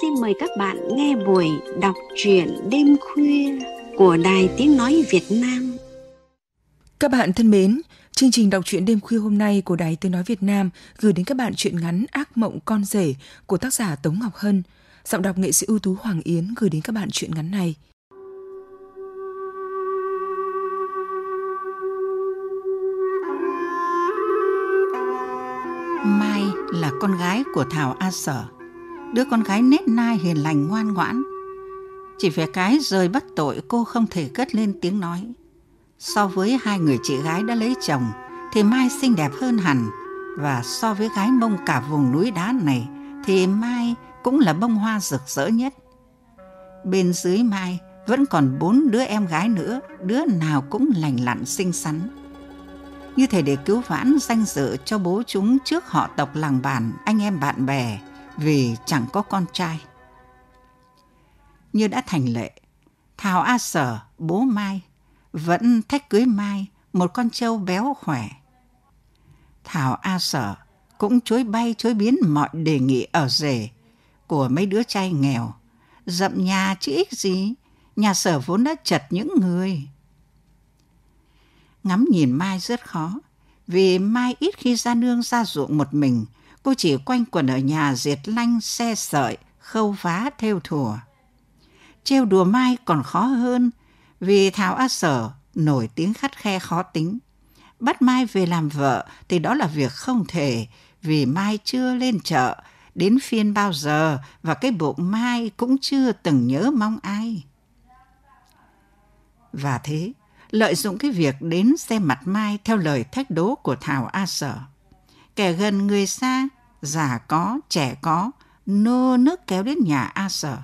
xin mời các bạn nghe buổi đọc truyện đêm khuya của Đài Tiếng Nói Việt Nam. Các bạn thân mến, chương trình đọc truyện đêm khuya hôm nay của Đài Tiếng Nói Việt Nam gửi đến các bạn truyện ngắn Ác Mộng Con Rể của tác giả Tống Ngọc Hân. Giọng đọc nghệ sĩ ưu tú Hoàng Yến gửi đến các bạn truyện ngắn này. Mai là con gái của Thảo A Sở, đứa con gái nết na hiền lành ngoan ngoãn. Chỉ về cái rơi bắt tội cô không thể cất lên tiếng nói. So với hai người chị gái đã lấy chồng thì Mai xinh đẹp hơn hẳn và so với gái mông cả vùng núi đá này thì Mai cũng là bông hoa rực rỡ nhất. Bên dưới Mai vẫn còn bốn đứa em gái nữa, đứa nào cũng lành lặn xinh xắn như thể để cứu vãn danh dự cho bố chúng trước họ tộc làng bản, anh em bạn bè, vì chẳng có con trai. Như đã thành lệ, Thảo A Sở, bố Mai, vẫn thách cưới Mai một con trâu béo khỏe. Thảo A Sở cũng chối bay chối biến mọi đề nghị ở rể của mấy đứa trai nghèo. Dậm nhà chứ ích gì, nhà sở vốn đã chật những người ngắm nhìn Mai rất khó, vì Mai ít khi ra nương ra ruộng một mình, cô chỉ quanh quẩn ở nhà diệt lanh, xe sợi, khâu vá, theo thùa. Trêu đùa Mai còn khó hơn, vì Thảo A Sở nổi tiếng khắt khe khó tính. Bắt Mai về làm vợ thì đó là việc không thể, vì Mai chưa lên chợ, đến phiên bao giờ và cái bụng Mai cũng chưa từng nhớ mong ai. Và thế, lợi dụng cái việc đến xem mặt Mai theo lời thách đố của Thảo A Sở. Kẻ gần người xa, già có, trẻ có, nô nước kéo đến nhà A Sở.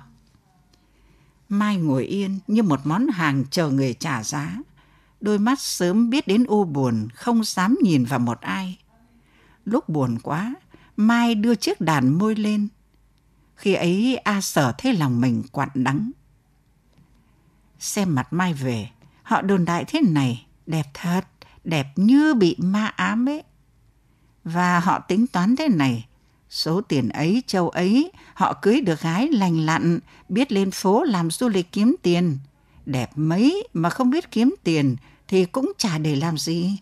Mai ngồi yên như một món hàng chờ người trả giá. Đôi mắt sớm biết đến u buồn, không dám nhìn vào một ai. Lúc buồn quá, Mai đưa chiếc đàn môi lên. Khi ấy A Sở thấy lòng mình quặn đắng. Xem mặt Mai về, Họ đồn đại thế này, đẹp thật, đẹp như bị ma ám ấy. Và họ tính toán thế này, số tiền ấy, châu ấy, họ cưới được gái lành lặn, biết lên phố làm du lịch kiếm tiền. Đẹp mấy mà không biết kiếm tiền thì cũng chả để làm gì.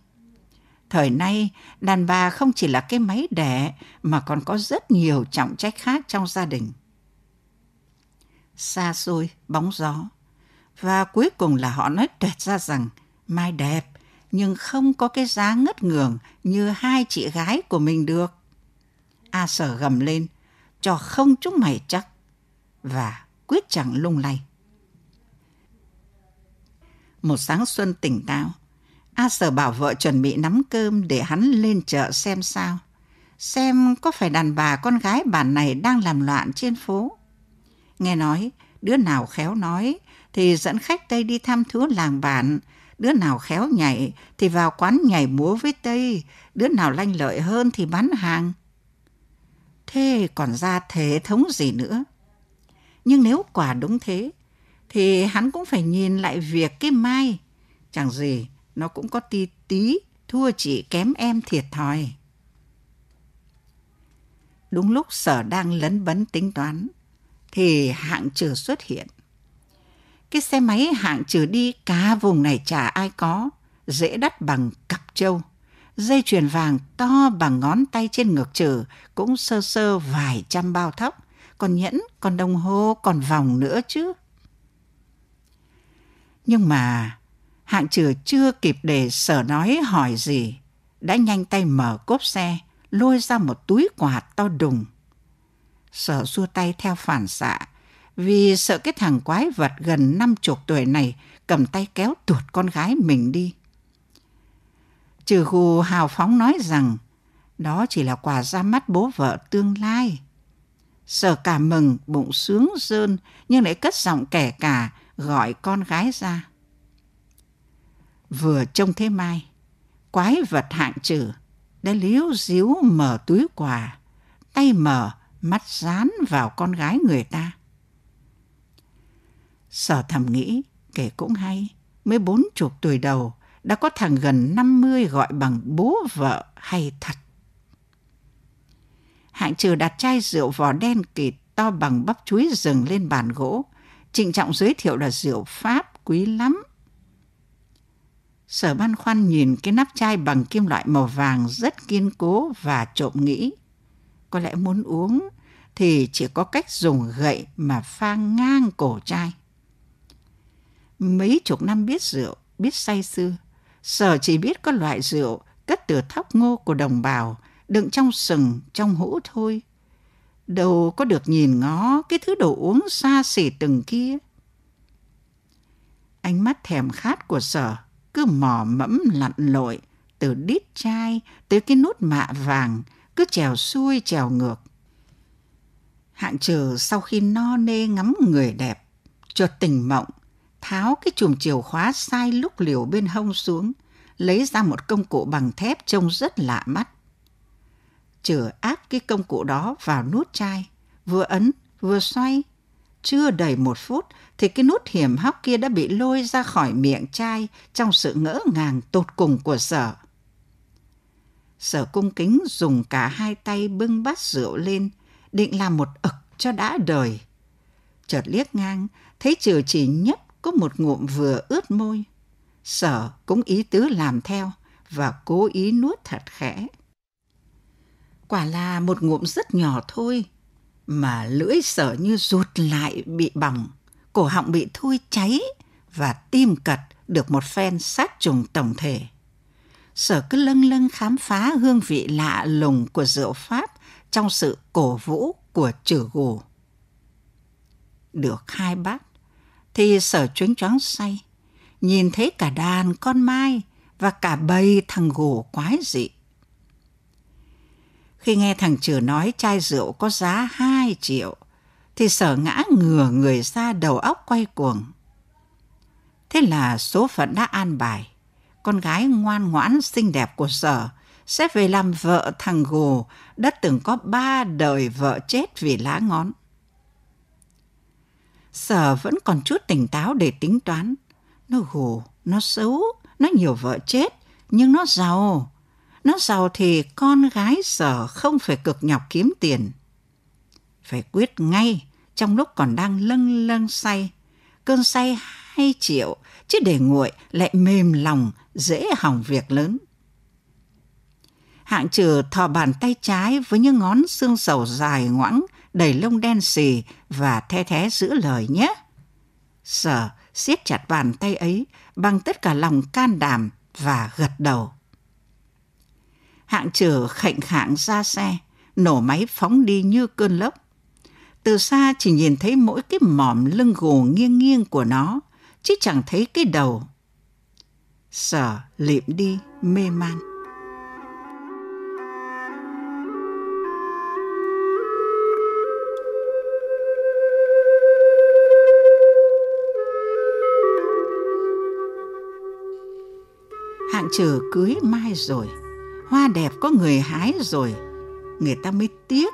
Thời nay, đàn bà không chỉ là cái máy đẻ mà còn có rất nhiều trọng trách khác trong gia đình. Xa xôi, bóng gió, và cuối cùng là họ nói tuyệt ra rằng Mai đẹp, nhưng không có cái giá ngất ngường như hai chị gái của mình được. A sở gầm lên, cho không chúng mày chắc, và quyết chẳng lung lay. Một sáng xuân tỉnh táo, A sở bảo vợ chuẩn bị nắm cơm để hắn lên chợ xem sao. Xem có phải đàn bà con gái bản này đang làm loạn trên phố. Nghe nói, đứa nào khéo nói thì dẫn khách Tây đi thăm thú làng bản. Đứa nào khéo nhảy thì vào quán nhảy múa với Tây. Đứa nào lanh lợi hơn thì bán hàng. Thế còn ra thể thống gì nữa? Nhưng nếu quả đúng thế, thì hắn cũng phải nhìn lại việc cái mai. Chẳng gì, nó cũng có tí tí thua chị kém em thiệt thòi. Đúng lúc sở đang lấn bấn tính toán, thì hạng trừ xuất hiện. Cái xe máy hạng trừ đi cả vùng này chả ai có, dễ đắt bằng cặp trâu. Dây chuyền vàng to bằng ngón tay trên ngực trừ cũng sơ sơ vài trăm bao thóc, còn nhẫn, còn đồng hồ, còn vòng nữa chứ. Nhưng mà hạng trừ chưa kịp để sở nói hỏi gì, đã nhanh tay mở cốp xe, lôi ra một túi quạt to đùng. Sở xua tay theo phản xạ, vì sợ cái thằng quái vật gần năm chục tuổi này cầm tay kéo tuột con gái mình đi. Trừ gù hào phóng nói rằng đó chỉ là quà ra mắt bố vợ tương lai. Sở cả mừng, bụng sướng rơn, nhưng lại cất giọng kẻ cả, gọi con gái ra. Vừa trông thế mai, quái vật hạng trừ, đã liếu díu mở túi quà, tay mở, mắt dán vào con gái người ta. Sở thầm nghĩ, kể cũng hay, mới bốn chục tuổi đầu, đã có thằng gần năm mươi gọi bằng bố vợ hay thật. Hạng trừ đặt chai rượu vỏ đen kịt to bằng bắp chuối rừng lên bàn gỗ, trịnh trọng giới thiệu là rượu Pháp quý lắm. Sở băn khoăn nhìn cái nắp chai bằng kim loại màu vàng rất kiên cố và trộm nghĩ. Có lẽ muốn uống thì chỉ có cách dùng gậy mà pha ngang cổ chai. Mấy chục năm biết rượu, biết say sư. sở chỉ biết có loại rượu cất từ thóc ngô của đồng bào, đựng trong sừng, trong hũ thôi. Đâu có được nhìn ngó cái thứ đồ uống xa xỉ từng kia. Ánh mắt thèm khát của sở cứ mò mẫm lặn lội, từ đít chai tới cái nút mạ vàng, cứ trèo xuôi trèo ngược. Hạng trừ sau khi no nê ngắm người đẹp, chợt tình mộng, tháo cái chùm chìa khóa sai lúc liều bên hông xuống, lấy ra một công cụ bằng thép trông rất lạ mắt. Chử áp cái công cụ đó vào nút chai, vừa ấn vừa xoay. Chưa đầy một phút thì cái nút hiểm hóc kia đã bị lôi ra khỏi miệng chai trong sự ngỡ ngàng tột cùng của sở. Sở cung kính dùng cả hai tay bưng bát rượu lên, định làm một ực cho đã đời. Chợt liếc ngang, thấy trừ chỉ nhấp có một ngụm vừa ướt môi. Sở cũng ý tứ làm theo và cố ý nuốt thật khẽ. Quả là một ngụm rất nhỏ thôi, mà lưỡi sở như rụt lại bị bỏng, cổ họng bị thui cháy và tim cật được một phen sát trùng tổng thể. Sở cứ lâng lâng khám phá hương vị lạ lùng của rượu Pháp trong sự cổ vũ của trừ gù. Được hai bát, thì sở chuyến choáng say, nhìn thấy cả đàn con mai và cả bầy thằng gù quái dị. Khi nghe thằng trừ nói chai rượu có giá 2 triệu, thì sở ngã ngửa người ra đầu óc quay cuồng. Thế là số phận đã an bài. Con gái ngoan ngoãn xinh đẹp của sở sẽ về làm vợ thằng gù đã từng có ba đời vợ chết vì lá ngón. Sở vẫn còn chút tỉnh táo để tính toán. Nó gù, nó xấu, nó nhiều vợ chết, nhưng nó giàu. Nó giàu thì con gái sở không phải cực nhọc kiếm tiền. Phải quyết ngay trong lúc còn đang lâng lâng say. Cơn say hai triệu, chứ để nguội lại mềm lòng, dễ hỏng việc lớn. Hạng trừ thò bàn tay trái với những ngón xương sầu dài ngoãng, đầy lông đen xì và the thé giữ lời nhé. Sở siết chặt bàn tay ấy bằng tất cả lòng can đảm và gật đầu. Hạng trừ khệnh khạng ra xe, nổ máy phóng đi như cơn lốc. Từ xa chỉ nhìn thấy mỗi cái mỏm lưng gù nghiêng nghiêng của nó, chứ chẳng thấy cái đầu. Sở liệm đi mê man. Hạng trừ cưới mai rồi, hoa đẹp có người hái rồi, người ta mới tiếc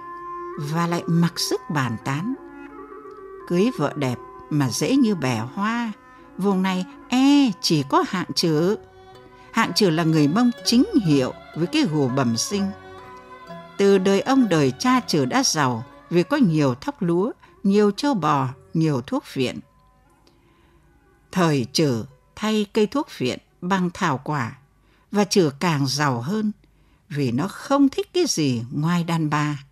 và lại mặc sức bàn tán. Cưới vợ đẹp mà dễ như bẻ hoa, vùng này e chỉ có hạng trừ. Hạng trừ là người mông chính hiệu với cái gù bẩm sinh. Từ đời ông đời cha trừ đã giàu vì có nhiều thóc lúa, nhiều châu bò, nhiều thuốc viện. Thời trừ thay cây thuốc viện bằng thảo quả và chửa càng giàu hơn vì nó không thích cái gì ngoài đàn bà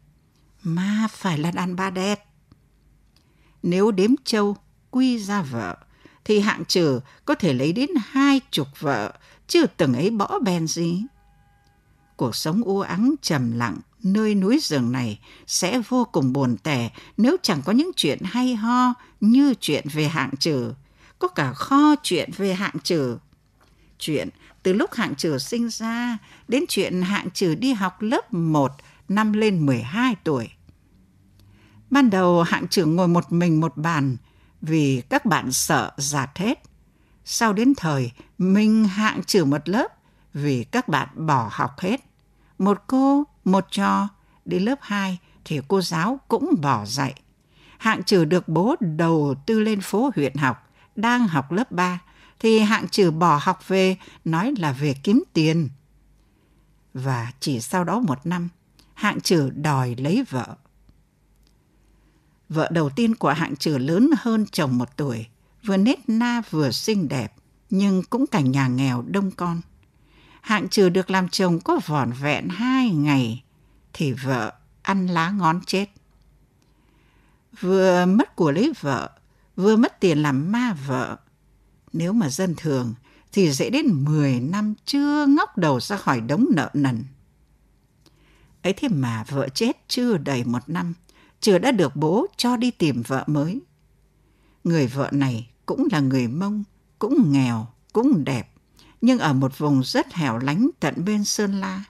mà phải là đàn bà đẹp. Nếu đếm châu quy ra vợ thì hạng trừ có thể lấy đến hai chục vợ chưa từng ấy bỏ bèn gì. Cuộc sống u ắng trầm lặng nơi núi rừng này sẽ vô cùng buồn tẻ nếu chẳng có những chuyện hay ho như chuyện về hạng trừ, có cả kho chuyện về hạng trừ. Chuyện từ lúc hạng trừ sinh ra đến chuyện hạng trừ đi học lớp 1 năm lên 12 tuổi. Ban đầu hạng trưởng ngồi một mình một bàn vì các bạn sợ giạt hết. Sau đến thời, mình hạng trừ một lớp vì các bạn bỏ học hết. Một cô, một trò, đến lớp 2 thì cô giáo cũng bỏ dạy. Hạng trừ được bố đầu tư lên phố huyện học, đang học lớp 3, thì hạng trừ bỏ học về, nói là về kiếm tiền. Và chỉ sau đó một năm, hạng trừ đòi lấy vợ. Vợ đầu tiên của hạng trừ lớn hơn chồng một tuổi, vừa nết na vừa xinh đẹp, nhưng cũng cảnh nhà nghèo đông con. Hạng trừ được làm chồng có vỏn vẹn hai ngày, thì vợ ăn lá ngón chết. Vừa mất của lấy vợ, vừa mất tiền làm ma vợ. Nếu mà dân thường thì dễ đến 10 năm chưa ngóc đầu ra khỏi đống nợ nần. Ấy thế mà vợ chết chưa đầy một năm, chưa đã được bố cho đi tìm vợ mới. Người vợ này cũng là người Mông, cũng nghèo, cũng đẹp, nhưng ở một vùng rất hẻo lánh tận bên Sơn La.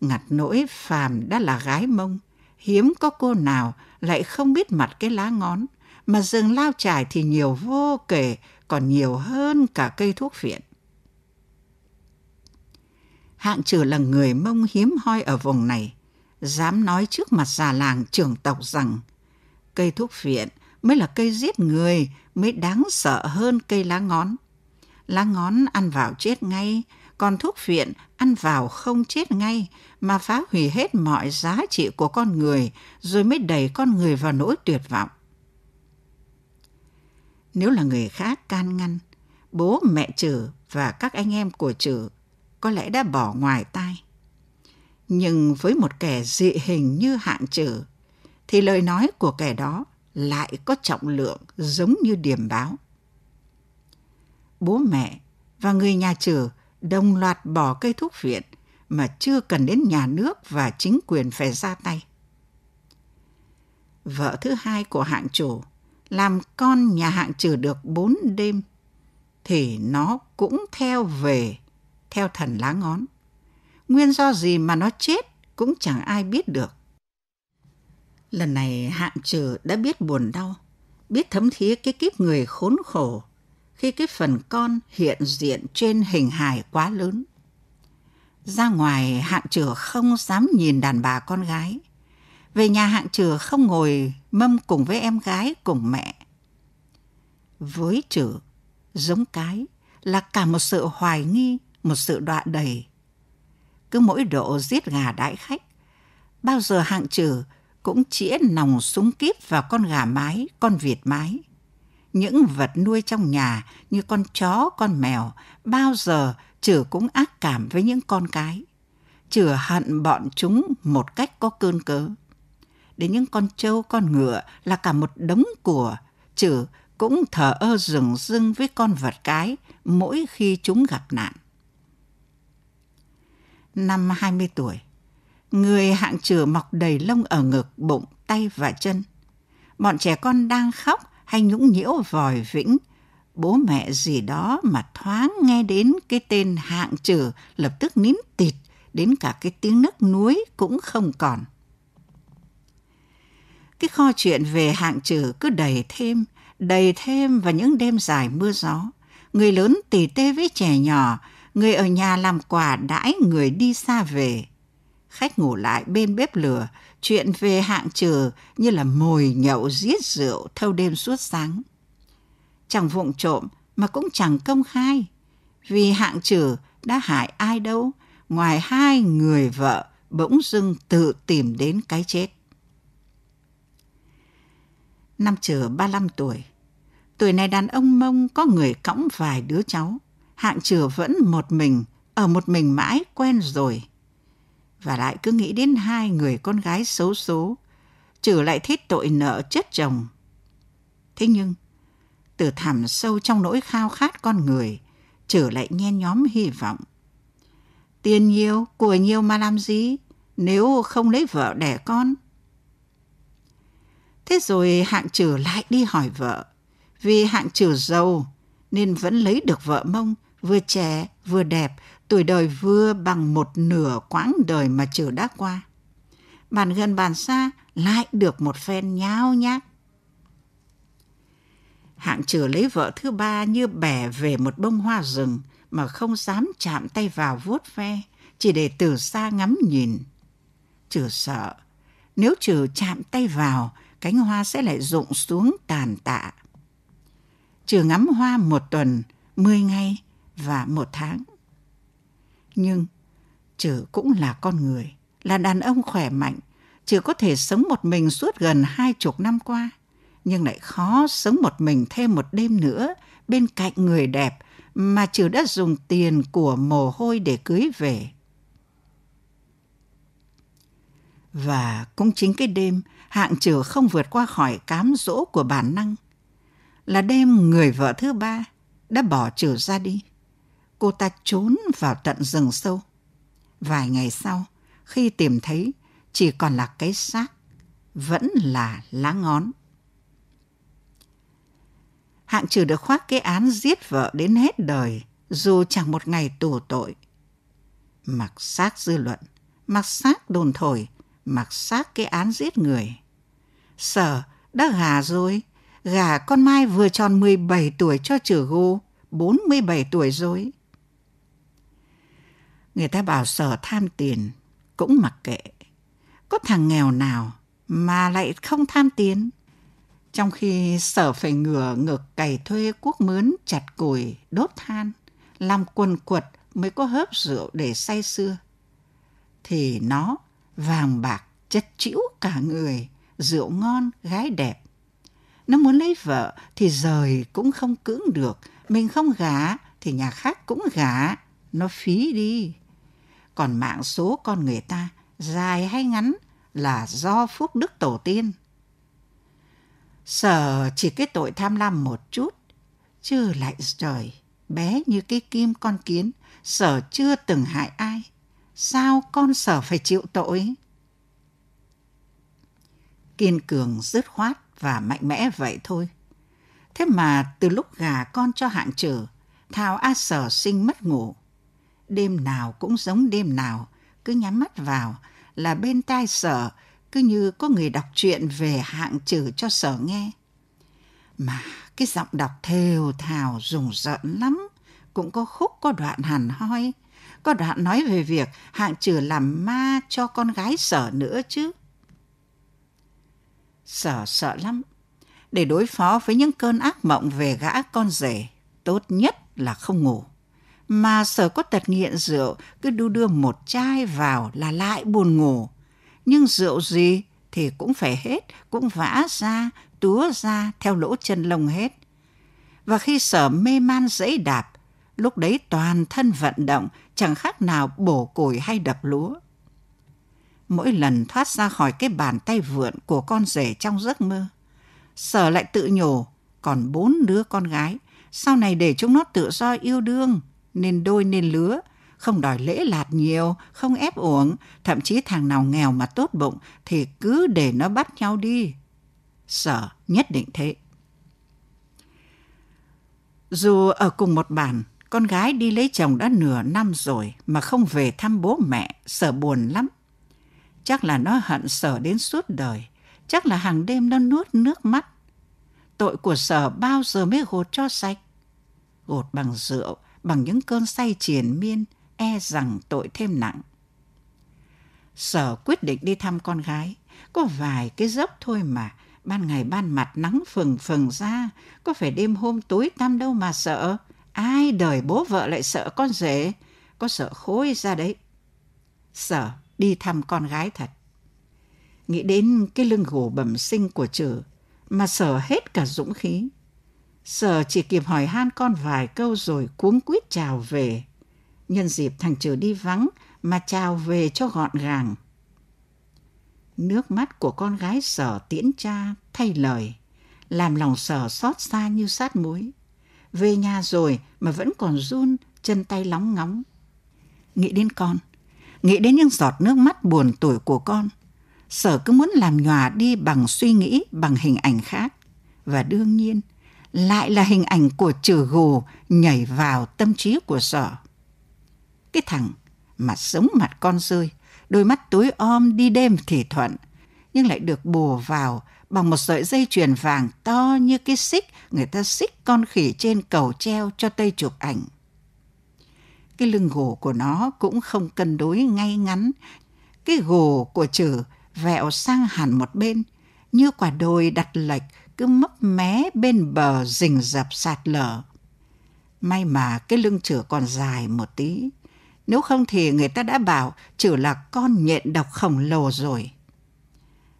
Ngặt nỗi phàm đã là gái Mông, hiếm có cô nào lại không biết mặt cái lá ngón, mà rừng lao trải thì nhiều vô kể, còn nhiều hơn cả cây thuốc phiện. Hạng trừ là người Mông hiếm hoi ở vùng này, dám nói trước mặt già làng trưởng tộc rằng cây thuốc phiện mới là cây giết người, mới đáng sợ hơn cây lá ngón. Lá ngón ăn vào chết ngay, còn thuốc phiện ăn vào không chết ngay mà phá hủy hết mọi giá trị của con người rồi mới đẩy con người vào nỗi tuyệt vọng. Nếu là người khác can ngăn, bố mẹ trừ và các anh em của trừ có lẽ đã bỏ ngoài tai. Nhưng với một kẻ dị hình như hạng trừ, thì lời nói của kẻ đó lại có trọng lượng giống như điểm báo. Bố mẹ và người nhà trừ đồng loạt bỏ cây thuốc viện mà chưa cần đến nhà nước và chính quyền phải ra tay. Vợ thứ hai của hạng chủ làm con nhà hạng trừ được bốn đêm thì nó cũng theo về theo thần lá ngón. Nguyên do gì mà nó chết cũng chẳng ai biết được. Lần này hạng trừ đã biết buồn đau, biết thấm thía cái kiếp người khốn khổ khi cái phần con hiện diện trên hình hài quá lớn. Ra ngoài hạng trừ không dám nhìn đàn bà con gái. Về nhà hạng trừ không ngồi mâm cùng với em gái cùng mẹ. Với trừ, giống cái là cả một sự hoài nghi, một sự đọa đầy. Cứ mỗi độ giết gà đãi khách, bao giờ hạng trừ cũng chĩa nòng súng kíp vào con gà mái, con vịt mái. Những vật nuôi trong nhà như con chó, con mèo, bao giờ trừ cũng ác cảm với những con cái. Trừ hận bọn chúng một cách có cơn cớ. Đến những con trâu, con ngựa là cả một đống của, trừ cũng thở ơ rừng rưng với con vật cái mỗi khi chúng gặp nạn. Năm 20 tuổi, người hạng trừ mọc đầy lông ở ngực, bụng, tay và chân. Bọn trẻ con đang khóc hay nhũng nhiễu vòi vĩnh, bố mẹ gì đó mà thoáng nghe đến cái tên hạng trừ lập tức nín tịt, đến cả cái tiếng nấc núi cũng không còn. Cái kho chuyện về hạng trừ cứ đầy thêm, đầy thêm vào những đêm dài mưa gió. Người lớn tỉ tê với trẻ nhỏ, người ở nhà làm quà đãi người đi xa về. Khách ngủ lại bên bếp lửa, chuyện về hạng trừ như là mồi nhậu giết rượu thâu đêm suốt sáng. Chẳng vụng trộm mà cũng chẳng công khai, vì hạng trừ đã hại ai đâu, ngoài hai người vợ bỗng dưng tự tìm đến cái chết. Năm chừa 35 tuổi, tuổi này đàn ông mông có người cõng vài đứa cháu, hạng chừa vẫn một mình, ở một mình mãi quen rồi và lại cứ nghĩ đến hai người con gái xấu số, trừ lại thiết tội nợ chết chồng. Thế nhưng, từ thẳm sâu trong nỗi khao khát con người, trở lại nhen nhóm hy vọng. Tiền nhiều, của nhiều mà làm gì, nếu không lấy vợ đẻ con? Thế rồi hạng trừ lại đi hỏi vợ, vì hạng trừ giàu nên vẫn lấy được vợ mông, vừa trẻ, vừa đẹp, tuổi đời vừa bằng một nửa quãng đời mà trừ đã qua. Bàn gần bàn xa lại được một phen nháo nhác. Hạng trừ lấy vợ thứ ba như bẻ về một bông hoa rừng mà không dám chạm tay vào vuốt ve, chỉ để từ xa ngắm nhìn. Trừ sợ, nếu trừ chạm tay vào, cánh hoa sẽ lại rụng xuống tàn tạ. Trừ ngắm hoa một tuần, mười ngày và một tháng nhưng Trừ cũng là con người, là đàn ông khỏe mạnh, Trừ có thể sống một mình suốt gần hai chục năm qua, nhưng lại khó sống một mình thêm một đêm nữa bên cạnh người đẹp mà Trừ đã dùng tiền của mồ hôi để cưới về. Và cũng chính cái đêm hạng Chử không vượt qua khỏi cám dỗ của bản năng. Là đêm người vợ thứ ba đã bỏ Chử ra đi. Cô ta trốn vào tận rừng sâu. Vài ngày sau, khi tìm thấy chỉ còn là cái xác, vẫn là lá ngón. Hạng trừ được khoác cái án giết vợ đến hết đời, dù chẳng một ngày tù tội. Mặc xác dư luận, mặc xác đồn thổi, mặc xác cái án giết người. Sở đã gà rồi, gà con Mai vừa tròn 17 tuổi cho trừ gô, 47 tuổi rồi. Người ta bảo sở tham tiền, cũng mặc kệ. Có thằng nghèo nào mà lại không tham tiền. Trong khi sở phải ngửa ngực cày thuê cuốc mướn chặt củi, đốt than, làm quần quật mới có hớp rượu để say xưa. Thì nó vàng bạc chất chĩu cả người, rượu ngon, gái đẹp. Nó muốn lấy vợ thì rời cũng không cưỡng được, mình không gả thì nhà khác cũng gả, nó phí đi. Còn mạng số con người ta dài hay ngắn là do phúc đức tổ tiên. Sở chỉ cái tội tham lam một chút, chứ lại trời, bé như cái kim con kiến, sở chưa từng hại ai. Sao con sở phải chịu tội? Kiên cường, dứt khoát và mạnh mẽ vậy thôi. Thế mà từ lúc gà con cho hạng trừ, Thảo A Sở sinh mất ngủ. Đêm nào cũng giống đêm nào, cứ nhắm mắt vào là bên tai sở cứ như có người đọc truyện về hạng trừ cho sở nghe. Mà cái giọng đọc thều thào rùng rợn lắm, cũng có khúc có đoạn hẳn hoi, có đoạn nói về việc hạng trừ làm ma cho con gái sở nữa chứ. Sở sợ lắm, để đối phó với những cơn ác mộng về gã con rể, tốt nhất là không ngủ. Mà sở có tật nghiện rượu, cứ đu đưa một chai vào là lại buồn ngủ nhưng rượu gì thì cũng phải hết, cũng vã ra, túa ra theo lỗ chân lông hết. Và khi sở mê man dẫy đạp, lúc đấy toàn thân vận động, chẳng khác nào bổ củi hay đập lúa. Mỗi lần thoát ra khỏi cái bàn tay vượn của con rể trong giấc mơ, sở lại tự nhủ, còn bốn đứa con gái, sau này để chúng nó tự do yêu đương, nên đôi nên lứa, không đòi lễ lạt nhiều, không ép uổng, thậm chí thằng nào nghèo mà tốt bụng thì cứ để nó bắt nhau đi. Sở nhất định thế. Dù ở cùng một bản, con gái đi lấy chồng đã nửa năm rồi mà không về thăm bố mẹ, sở buồn lắm. Chắc là nó hận sở đến suốt đời, chắc là hàng đêm nó nuốt nước mắt. Tội của sở bao giờ mới gột cho sạch? Gột bằng rượu, bằng những cơn say triền miên, e rằng tội thêm nặng. Sở quyết định đi thăm con gái, có vài cái dốc thôi mà, ban ngày ban mặt nắng phừng phừng ra, có phải đêm hôm tối tăm đâu mà sợ. Ai đời bố vợ lại sợ con rể, có sợ khối ra đấy. Sở đi thăm con gái thật. Nghĩ đến cái lưng gù bẩm sinh của trừ, mà sở hết cả dũng khí. Sở chỉ kịp hỏi han con vài câu rồi cuống quýt chào về nhân dịp thằng trừ đi vắng mà chào về cho gọn gàng. Nước mắt của con gái sở tiễn cha thay lời, làm lòng sở xót xa như sát muối. Về nhà rồi mà vẫn còn run, chân tay lóng ngóng. Nghĩ đến con, nghĩ đến những giọt nước mắt buồn tuổi của con. Sở cứ muốn làm nhòa đi bằng suy nghĩ, bằng hình ảnh khác. Và đương nhiên, lại là hình ảnh của trừ gù nhảy vào tâm trí của sở. Cái thằng mà sống mặt con rơi, đôi mắt tối om đi đêm thì thuận, nhưng lại được bù vào bằng một sợi dây chuyền vàng to như cái xích người ta xích con khỉ trên cầu treo cho tây chụp ảnh. Cái lưng gồ của nó cũng không cân đối ngay ngắn. Cái gồ của chử vẹo sang hẳn một bên, như quả đồi đặt lệch cứ mấp mé bên bờ rình rập sạt lở. May mà cái lưng chửa còn dài một tí, nếu không thì người ta đã bảo chử là con nhện độc khổng lồ rồi.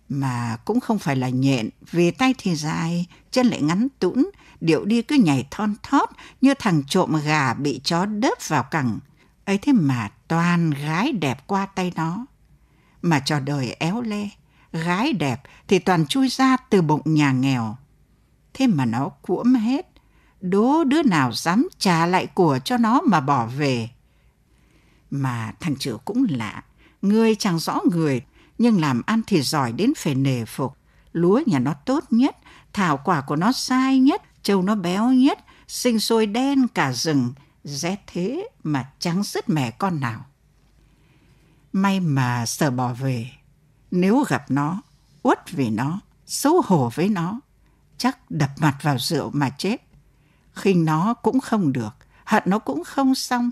Mà cũng không phải là nhện, vì tay thì dài, chân lại ngắn tũn, điệu đi cứ nhảy thon thót như thằng trộm gà bị chó đớp vào cẳng. ấy thế mà toàn gái đẹp qua tay nó. Mà trò đời éo le, gái đẹp thì toàn chui ra từ bụng nhà nghèo. Thế mà nó cuỗm hết, đố đứa nào dám trả lại của cho nó mà bỏ về. Mà thằng trưởng cũng lạ, người chẳng rõ người, nhưng làm ăn thì giỏi đến phải nề phục. Lúa nhà nó tốt nhất, thảo quả của nó sai nhất, trâu nó béo nhất, sinh sôi đen cả rừng, rét thế mà chẳng sứt mẻ con nào. May mà sợ bỏ về, nếu gặp nó, uất vì nó, xấu hổ với nó, chắc đập mặt vào rượu mà chết. khinh nó cũng không được, hận nó cũng không xong,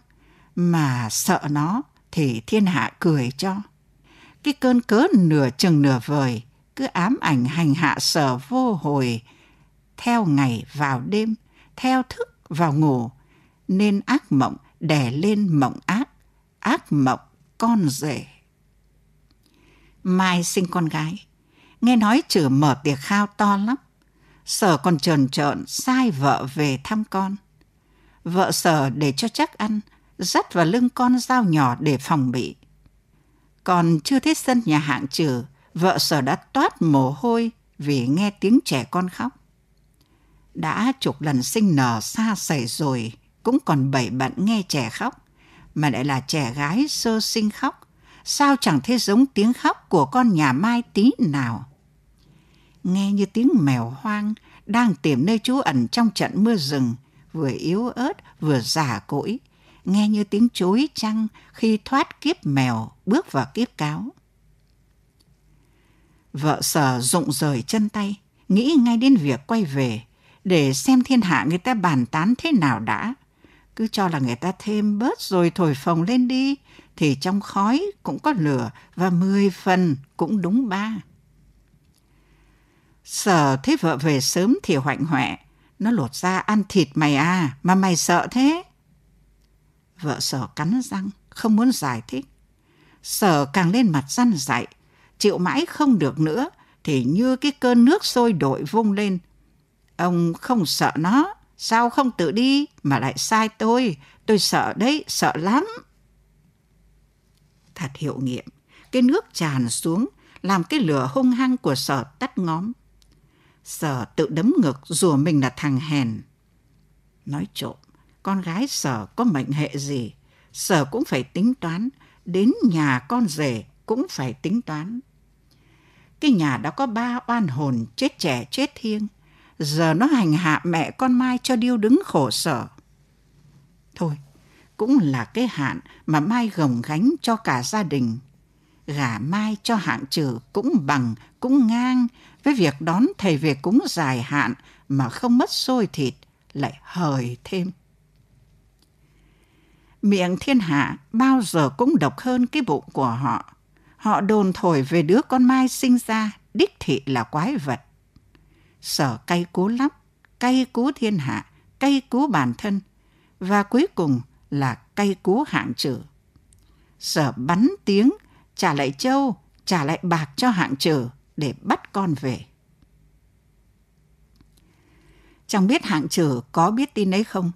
mà sợ nó thì thiên hạ cười cho. Cái cơn cớ nửa chừng nửa vời, cứ ám ảnh hành hạ sở vô hồi, theo ngày vào đêm, theo thức vào ngủ, nên ác mộng đè lên mộng ác, ác mộng con rể. Mai sinh con gái, nghe nói chửa mở tiệc khao to lắm. Sở còn trờn trợn sai vợ về thăm con. Vợ sở để cho chắc ăn, dắt vào lưng con dao nhỏ để phòng bị. Còn chưa thấy sân nhà hạng trừ, vợ sở đã toát mồ hôi vì nghe tiếng trẻ con khóc. Đã chục lần sinh nở xa xảy rồi, cũng còn bảy bận nghe trẻ khóc, mà lại là trẻ gái sơ sinh khóc. Sao chẳng thấy giống tiếng khóc của con nhà Mai tí nào? Nghe như tiếng mèo hoang đang tìm nơi trú ẩn trong trận mưa rừng, vừa yếu ớt vừa giả cỗi, nghe như tiếng chối trăng khi thoát kiếp mèo bước vào kiếp cáo. Vợ sở rụng rời chân tay, nghĩ ngay đến việc quay về, để xem thiên hạ người ta bàn tán thế nào đã. Cứ cho là người ta thêm bớt rồi thổi phồng lên đi, thì trong khói cũng có lửa và mười phần cũng đúng ba. Sở thấy vợ về sớm thì hoạnh hoẹ, nó lột ra ăn thịt mày à, mà mày sợ thế. Vợ sở cắn răng, không muốn giải thích. Sở càng lên mặt răn dạy, chịu mãi không được nữa, thì như cái cơn nước sôi đội vung lên. Ông không sợ nó, sao không tự đi mà lại sai tôi, tôi sợ đấy, sợ lắm. Thật hiệu nghiệm, cái nước tràn xuống, làm cái lửa hung hăng của sở tắt ngóm. Sở tự đấm ngực rủa mình là thằng hèn. Nói trộm, con gái sở có mệnh hệ gì, sở cũng phải tính toán, đến nhà con rể cũng phải tính toán. Cái nhà đã có ba oan hồn chết trẻ chết thiêng, giờ nó hành hạ mẹ con Mai cho điêu đứng khổ sở. Thôi, cũng là cái hạn mà Mai gồng gánh cho cả gia đình. Gả Mai cho hạng trừ cũng bằng, cũng ngang với việc đón thầy về cúng dài hạn mà không mất xôi thịt, lại hời thêm. Miệng thiên hạ bao giờ cũng độc hơn cái bụng của họ. Họ đồn thổi về đứa con Mai sinh ra, đích thị là quái vật. Sở cay cú lắm, cay cú thiên hạ, cay cú bản thân, và cuối cùng là cay cú hạng trừ. Sở bắn tiếng, trả lại châu, trả lại bạc cho hạng trừ để bắt con về. Chẳng biết hạng trừ có biết tin ấy không?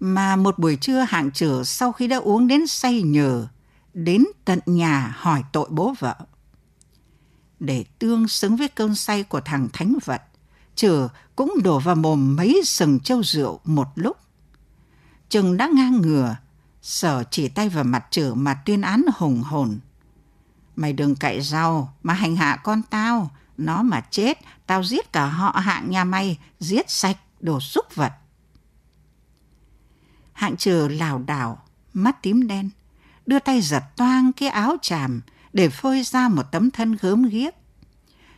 Mà một buổi trưa hạng trừ sau khi đã uống đến say nhờ, đến tận nhà hỏi tội bố vợ. Để tương xứng với cơn say của thằng thánh vật, trừ cũng đổ vào mồm mấy sừng châu rượu một lúc. Trừng đã ngang ngừa, sở chỉ tay vào mặt chử mà tuyên án hùng hồn. Mày đừng cậy rau mà hành hạ con tao, nó mà chết, tao giết cả họ hạng nhà mày, giết sạch đồ súc vật. Hạng trừ lảo đảo, mắt tím đen, đưa tay giật toang cái áo chàm để phơi ra một tấm thân gớm ghiếc.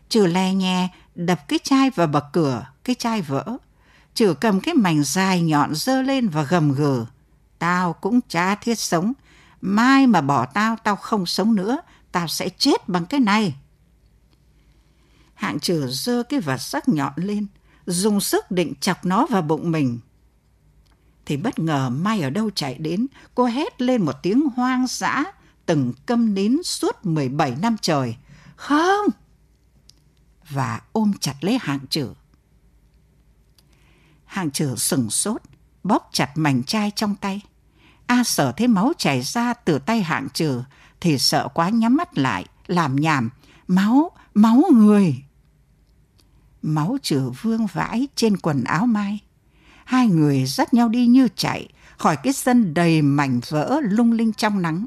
Trừ le nhè đập cái chai vào bậc cửa, cái chai vỡ. Chử cầm cái mảnh dài nhọn dơ lên và gầm gừ. Tao cũng chả thiết sống. Mai mà bỏ tao, tao không sống nữa. Tao sẽ chết bằng cái này. Hạng trừ dơ cái vật sắc nhọn lên, dùng sức định chọc nó vào bụng mình thì bất ngờ Mai ở đâu chạy đến, cô hét lên một tiếng hoang dã, từng câm nín suốt 17 năm trời. Không! Và ôm chặt lấy hạng trừ. Hạng trừ sừng sốt, bóp chặt mảnh chai trong tay. A sở thấy máu chảy ra từ tay hạng trừ thì sợ quá nhắm mắt lại, làm nhảm. Máu, máu người! Máu trừ vương vãi trên quần áo mai. Hai người dắt nhau đi như chạy khỏi cái sân đầy mảnh vỡ lung linh trong nắng.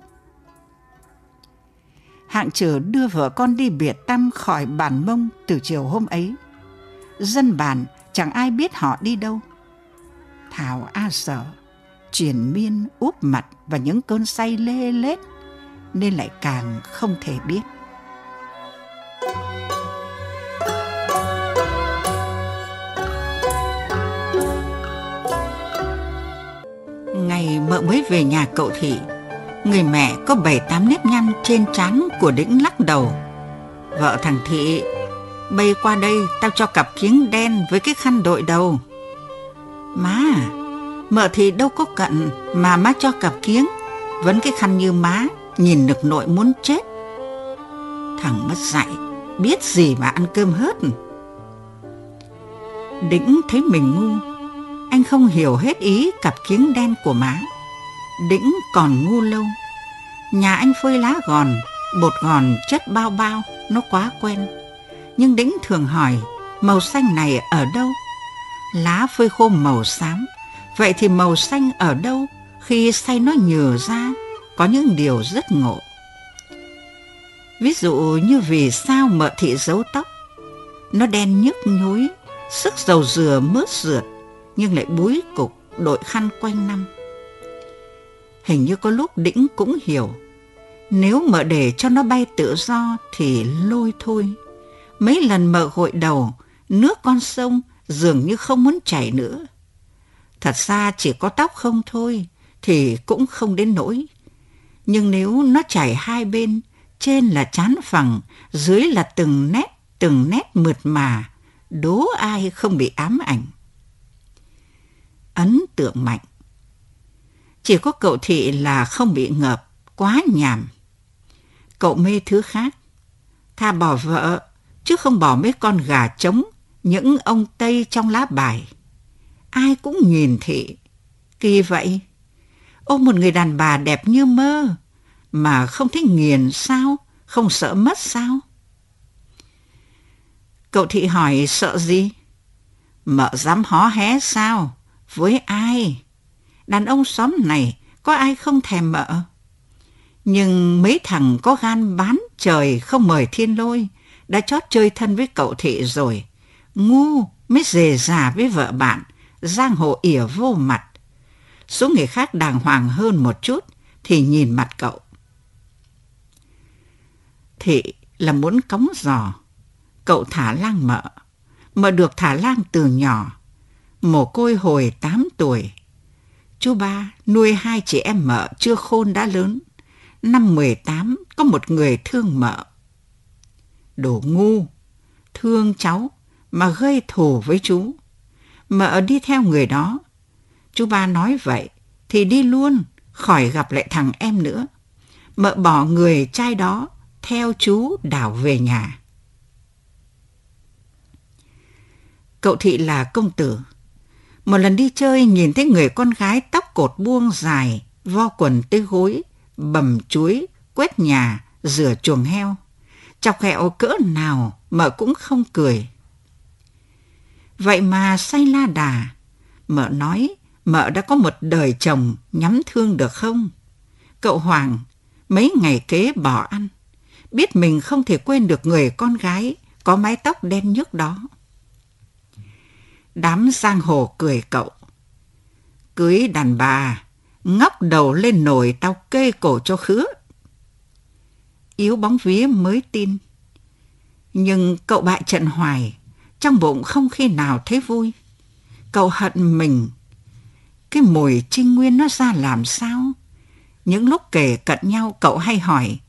Hạng trừ đưa vợ con đi biệt tâm khỏi bản mông từ chiều hôm ấy. Dân bản chẳng ai biết họ đi đâu. Thảo A Sở triền miên úp mặt và những cơn say lê lết nên lại càng không thể biết. Ngày mợ mới về nhà cậu thị, người mẹ có bảy tám nếp nhăn trên trán của đĩnh lắc đầu. Vợ thằng thị, bay qua đây tao cho cặp kiếng đen với cái khăn đội đầu. Má mợ thì đâu có cận mà má cho cặp kiếng, vẫn cái khăn như má, nhìn được nội muốn chết. Thằng mất dạy, biết gì mà ăn cơm hớt. Đĩnh thấy mình ngu, anh không hiểu hết ý cặp kiếng đen của má. Đĩnh còn ngu lâu. Nhà anh phơi lá gòn, bột gòn chất bao bao, nó quá quen. Nhưng Đĩnh thường hỏi, màu xanh này ở đâu? Lá phơi khô màu xám, vậy thì màu xanh ở đâu khi xay nó nhừ ra? Có những điều rất ngộ. Ví dụ như vì sao mợ thị giấu tóc, nó đen nhức nhối, sức dầu dừa mướt rượt, nhưng lại búi cục đội khăn quanh năm. Hình như có lúc Đĩnh cũng hiểu, nếu mợ để cho nó bay tự do thì lôi thôi. Mấy lần mợ gội đầu, nước con sông dường như không muốn chảy nữa. Thật ra chỉ có tóc không thôi, thì cũng không đến nỗi. Nhưng nếu nó chảy hai bên, trên là chán phẳng, dưới là từng nét, từng nét mượt mà, đố ai không bị ám ảnh. Ấn tượng mạnh. Chỉ có cậu thị là không bị ngợp, quá nhàm. Cậu mê thứ khác. Tha bỏ vợ, chứ không bỏ mấy con gà trống, những ông Tây trong lá bài. Ai cũng nhìn thị. Kỳ vậy. Ôm một người đàn bà đẹp như mơ, mà không thấy nghiền sao, không sợ mất sao? Cậu thị hỏi sợ gì? Mợ dám hó hé sao? Với ai? Đàn ông xóm này có ai không thèm mợ? Nhưng mấy thằng có gan bán trời không mời thiên lôi, đã chót chơi thân với cậu thị rồi. Ngu mới dề già với vợ bạn, giang hồ ỉa vô mặt. Số người khác đàng hoàng hơn một chút thì nhìn mặt cậu. Thị là muốn cống giò. Cậu thả lang mợ. Mợ được thả lang từ nhỏ. Mồ côi hồi 8 tuổi. Chú ba nuôi hai chị em mợ chưa khôn đã lớn. Năm 18 có một người thương mợ. Đồ ngu, thương cháu mà gây thù với chú. Mợ đi theo người đó. Chú ba nói vậy thì đi luôn, khỏi gặp lại thằng em nữa. Mợ bỏ người trai đó theo chú đảo về nhà. Cậu thị là công tử. Một lần đi chơi nhìn thấy người con gái tóc cột buông dài, vo quần tới gối, bầm chuối, quét nhà, rửa chuồng heo. Chọc ghẹo cỡ nào mợ cũng không cười. Vậy mà say la đà, mợ nói mợ đã có một đời chồng nhắm thương được không? Cậu Hoàng mấy ngày kế bỏ ăn, biết mình không thể quên được người con gái có mái tóc đen nhức đó. Đám giang hồ cười cậu. Cưới đàn bà, ngóc đầu lên nồi tao kê cổ cho khứa. Yếu bóng vía mới tin. Nhưng cậu bại trận hoài, trong bụng không khi nào thấy vui. Cậu hận mình. Cái mùi trinh nguyên nó ra làm sao? Những lúc kể cận nhau cậu hay hỏi,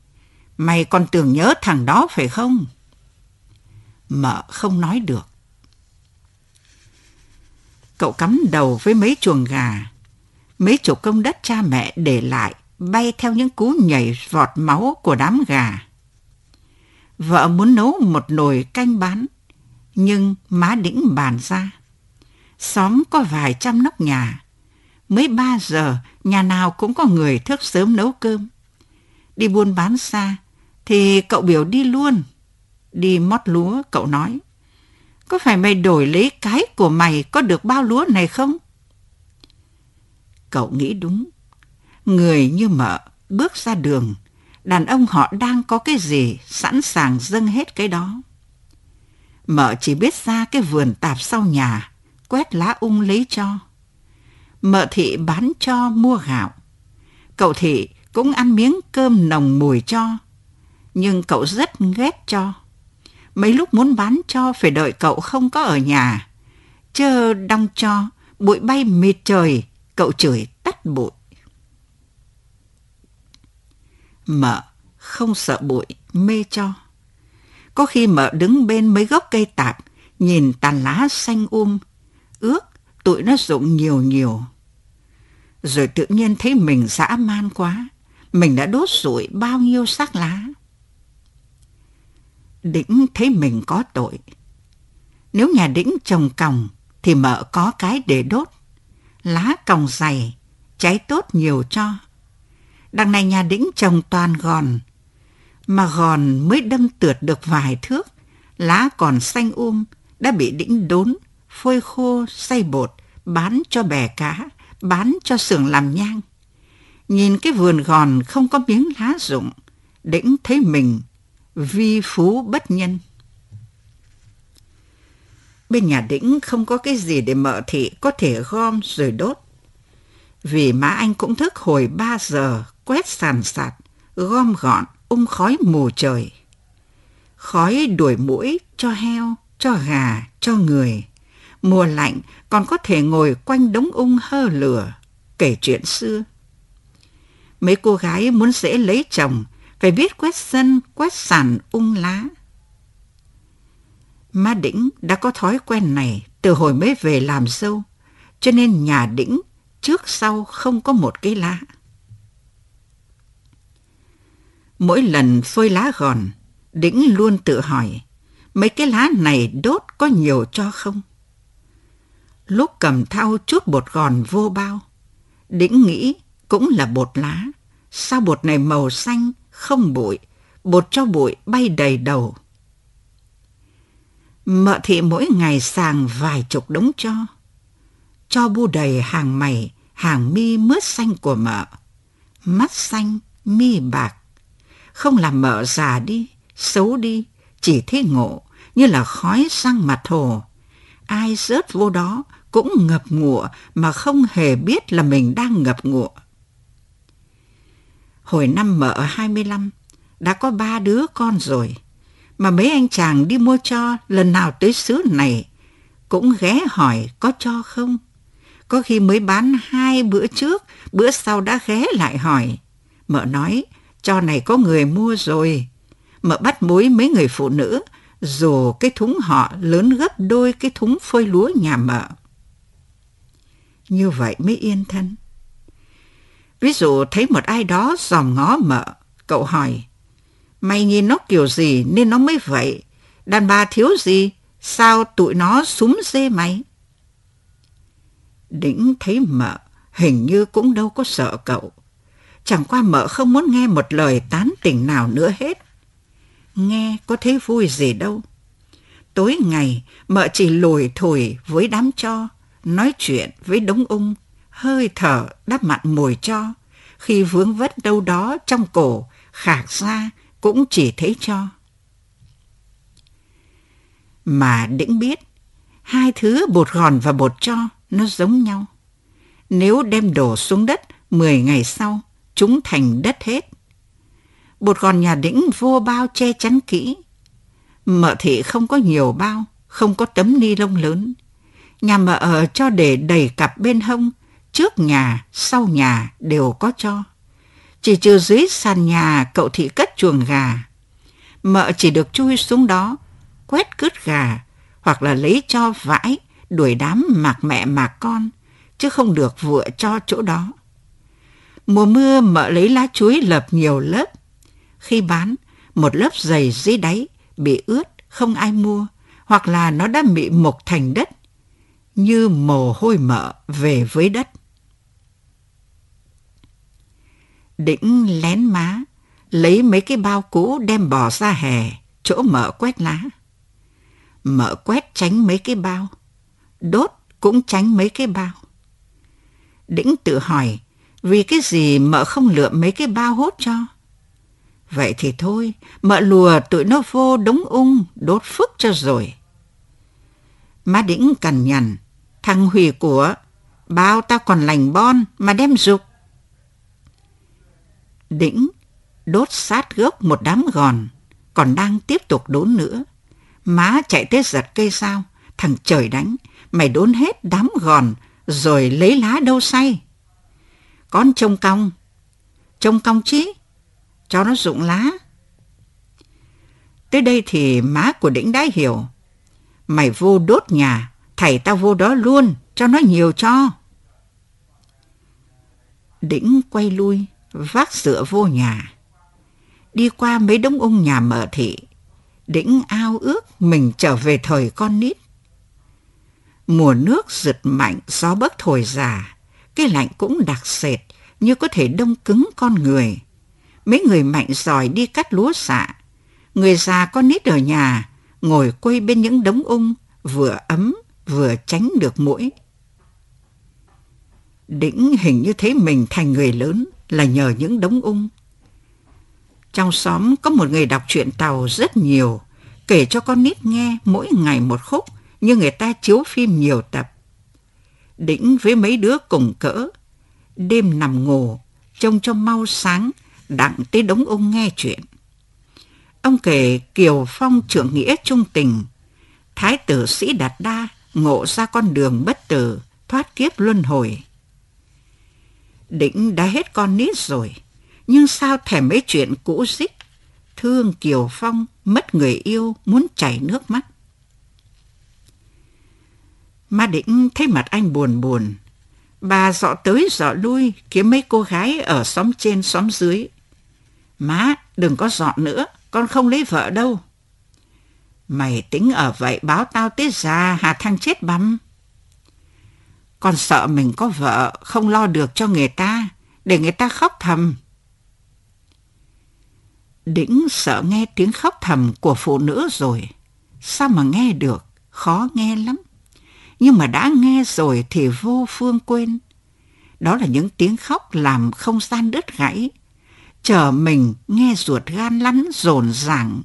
mày còn tưởng nhớ thằng đó phải không? Mợ không nói được. Cậu cắm đầu với mấy chuồng gà, mấy chục công đất cha mẹ để lại bay theo những cú nhảy vọt máu của đám gà. Vợ muốn nấu một nồi canh bán, Nhưng má đĩnh bàn ra. Xóm có vài trăm nóc nhà. Mới ba giờ, nhà nào cũng có người thức sớm nấu cơm. Đi buôn bán xa, thì cậu biểu đi luôn. Đi mót lúa, cậu nói. Có phải mày đổi lấy cái của mày có được bao lúa này không? Cậu nghĩ đúng. Người như mợ bước ra đường, đàn ông họ đang có cái gì sẵn sàng dâng hết cái đó. Mợ chỉ biết ra cái vườn tạp sau nhà, quét lá ung lấy cho. Mợ thị bán cho mua gạo. Cậu thị cũng ăn miếng cơm nồng mùi cho. Nhưng cậu rất ghét cho. Mấy lúc muốn bán cho phải đợi cậu không có ở nhà. chờ đong cho, bụi bay mịt trời, cậu chửi tắt bụi. Mợ không sợ bụi, mê cho. Có khi mợ đứng bên mấy gốc cây tạp, nhìn tàn lá xanh um, ước tụi nó rụng nhiều nhiều. Rồi tự nhiên thấy mình dã man quá, mình đã đốt rụi bao nhiêu xác lá. Đĩnh thấy mình có tội. Nếu nhà Đĩnh trồng còng thì mợ có cái để đốt. Lá còng dày, cháy tốt nhiều cho. Đằng này nhà Đĩnh trồng toàn gòn, mà gòn mới đâm tượt được vài thước, lá còn xanh um, đã bị Đĩnh đốn, phơi khô, xay bột, bán cho bè cá, bán cho xưởng làm nhang. Nhìn cái vườn gòn không có miếng lá rụng, Đĩnh thấy mình vi phú bất nhân. Bên nhà Đĩnh không có cái gì để mợ thị có thể gom rồi đốt. Vì má anh cũng thức hồi 3 giờ quét sàn sạt, gom gọn, ung khói mù trời. Khói đuổi mũi cho heo, cho gà, cho người. Mùa lạnh còn có thể ngồi quanh đống ung hơ lửa, kể chuyện xưa. Mấy cô gái muốn dễ lấy chồng phải biết quét sân, quét sàn ung lá. Má Đĩnh đã có thói quen này từ hồi mới về làm dâu, cho nên nhà Đĩnh trước sau không có một cái lá. Mỗi lần phơi lá gòn, Đĩnh luôn tự hỏi, mấy cái lá này đốt có nhiều cho không? Lúc cầm thao chút bột gòn vô bao, Đĩnh nghĩ cũng là bột lá. Sao bột này màu xanh, không bụi, bột cho bụi bay đầy đầu. Mợ thị mỗi ngày sàng vài chục đống cho. Cho bu đầy hàng mày, hàng mi mướt xanh của mợ. Mắt xanh, mi bạc. Không làm mợ già đi, xấu đi, chỉ thế ngộ, như là khói sang mặt hồ. Ai rớt vô đó cũng ngập ngụa mà không hề biết là mình đang ngập ngụa. Hồi năm mợ 25, đã có ba đứa con rồi. Mà mấy anh chàng đi mua cho lần nào tới xứ này cũng ghé hỏi có cho không. Có khi mới bán hai bữa trước, bữa sau đã ghé lại hỏi. Mợ nói, cho này có người mua rồi. Mợ bắt mối mấy người phụ nữ, dù cái thúng họ lớn gấp đôi cái thúng phơi lúa nhà mợ. Như vậy mới yên thân. Ví dụ thấy một ai đó dòm ngó mợ, cậu hỏi, mày nhìn nó kiểu gì nên nó mới vậy? Đàn bà thiếu gì? Sao tụi nó súng dê mày? Đĩnh thấy mợ, hình như cũng đâu có sợ cậu. Chẳng qua mợ không muốn nghe một lời tán tỉnh nào nữa hết. Nghe có thấy vui gì đâu. Tối ngày, mợ chỉ lùi thổi với đám cho, nói chuyện với đống ung, hơi thở đắp mặn mùi cho, khi vướng vất đâu đó trong cổ, khạc ra cũng chỉ thấy cho. Mà đĩnh biết, hai thứ bột gòn và bột cho nó giống nhau. Nếu đem đổ xuống đất 10 ngày sau, chúng thành đất hết. Bột gòn nhà đĩnh vô bao che chắn kỹ. Mợ thị không có nhiều bao, không có tấm ni lông lớn. Nhà mợ cho để đầy cặp bên hông, trước nhà, sau nhà đều có cho. Chỉ trừ dưới sàn nhà cậu thị cất chuồng gà. Mợ chỉ được chui xuống đó, quét cứt gà, hoặc là lấy cho vãi, đuổi đám mạc mẹ mạc con, chứ không được vựa cho chỗ đó. Mùa mưa mợ lấy lá chuối lợp nhiều lớp. Khi bán, một lớp dày dưới đáy, bị ướt, không ai mua, hoặc là nó đã bị mục thành đất, như mồ hôi mỡ về với đất. Đĩnh lén má, lấy mấy cái bao cũ đem bỏ ra hè, chỗ mở quét lá. mở quét tránh mấy cái bao, đốt cũng tránh mấy cái bao. Đĩnh tự hỏi, vì cái gì mợ không lượm mấy cái bao hốt cho? Vậy thì thôi, mợ lùa tụi nó vô đống ung, đốt phức cho rồi. Má Đĩnh cằn nhằn, thằng hủy của, bao tao còn lành bon mà đem dục. Đĩnh đốt sát gốc một đám gòn, còn đang tiếp tục đốn nữa. Má chạy tới giật cây sao, thằng trời đánh, mày đốn hết đám gòn rồi lấy lá đâu say. Con trông cong, trông cong chí, cho nó rụng lá. Tới đây thì má của đĩnh đã hiểu. Mày vô đốt nhà, thầy tao vô đó luôn, cho nó nhiều cho. Đĩnh quay lui, vác sữa vô nhà. Đi qua mấy đống ung nhà mở thị, Đĩnh ao ước mình trở về thời con nít. Mùa nước giật mạnh, gió bấc thổi già, cái lạnh cũng đặc sệt như có thể đông cứng con người. Mấy người mạnh giỏi đi cắt lúa xạ. Người già con nít ở nhà, ngồi quây bên những đống ung, vừa ấm, vừa tránh được mũi. Đĩnh hình như thấy mình thành người lớn là nhờ những đống ung. Trong xóm có một người đọc truyện Tàu rất nhiều, kể cho con nít nghe mỗi ngày một khúc như người ta chiếu phim nhiều tập. Đĩnh với mấy đứa cùng cỡ, đêm nằm ngủ, trông cho mau sáng, đặng tới đống ung nghe chuyện. Ông kể Kiều Phong trưởng nghĩa trung tình, Thái tử sĩ Đạt Đa ngộ ra con đường bất tử, thoát kiếp luân hồi. Đĩnh đã hết con nít rồi, nhưng sao thèm mấy chuyện cũ dích, thương Kiều Phong, mất người yêu, muốn chảy nước mắt. Ma Đĩnh thấy mặt anh buồn buồn. Bà dọ tới dọ lui kiếm mấy cô gái ở xóm trên xóm dưới. Má, đừng có dọn nữa, con không lấy vợ đâu. Mày tính ở vậy báo tao tới già hà thằng chết băm. Con sợ mình có vợ không lo được cho người ta, để người ta khóc thầm. Đĩnh sợ nghe tiếng khóc thầm của phụ nữ rồi. Sao mà nghe được, khó nghe lắm nhưng mà đã nghe rồi thì vô phương quên. Đó là những tiếng khóc làm không gian đứt gãy, chờ mình nghe ruột gan lắn rồn ràng.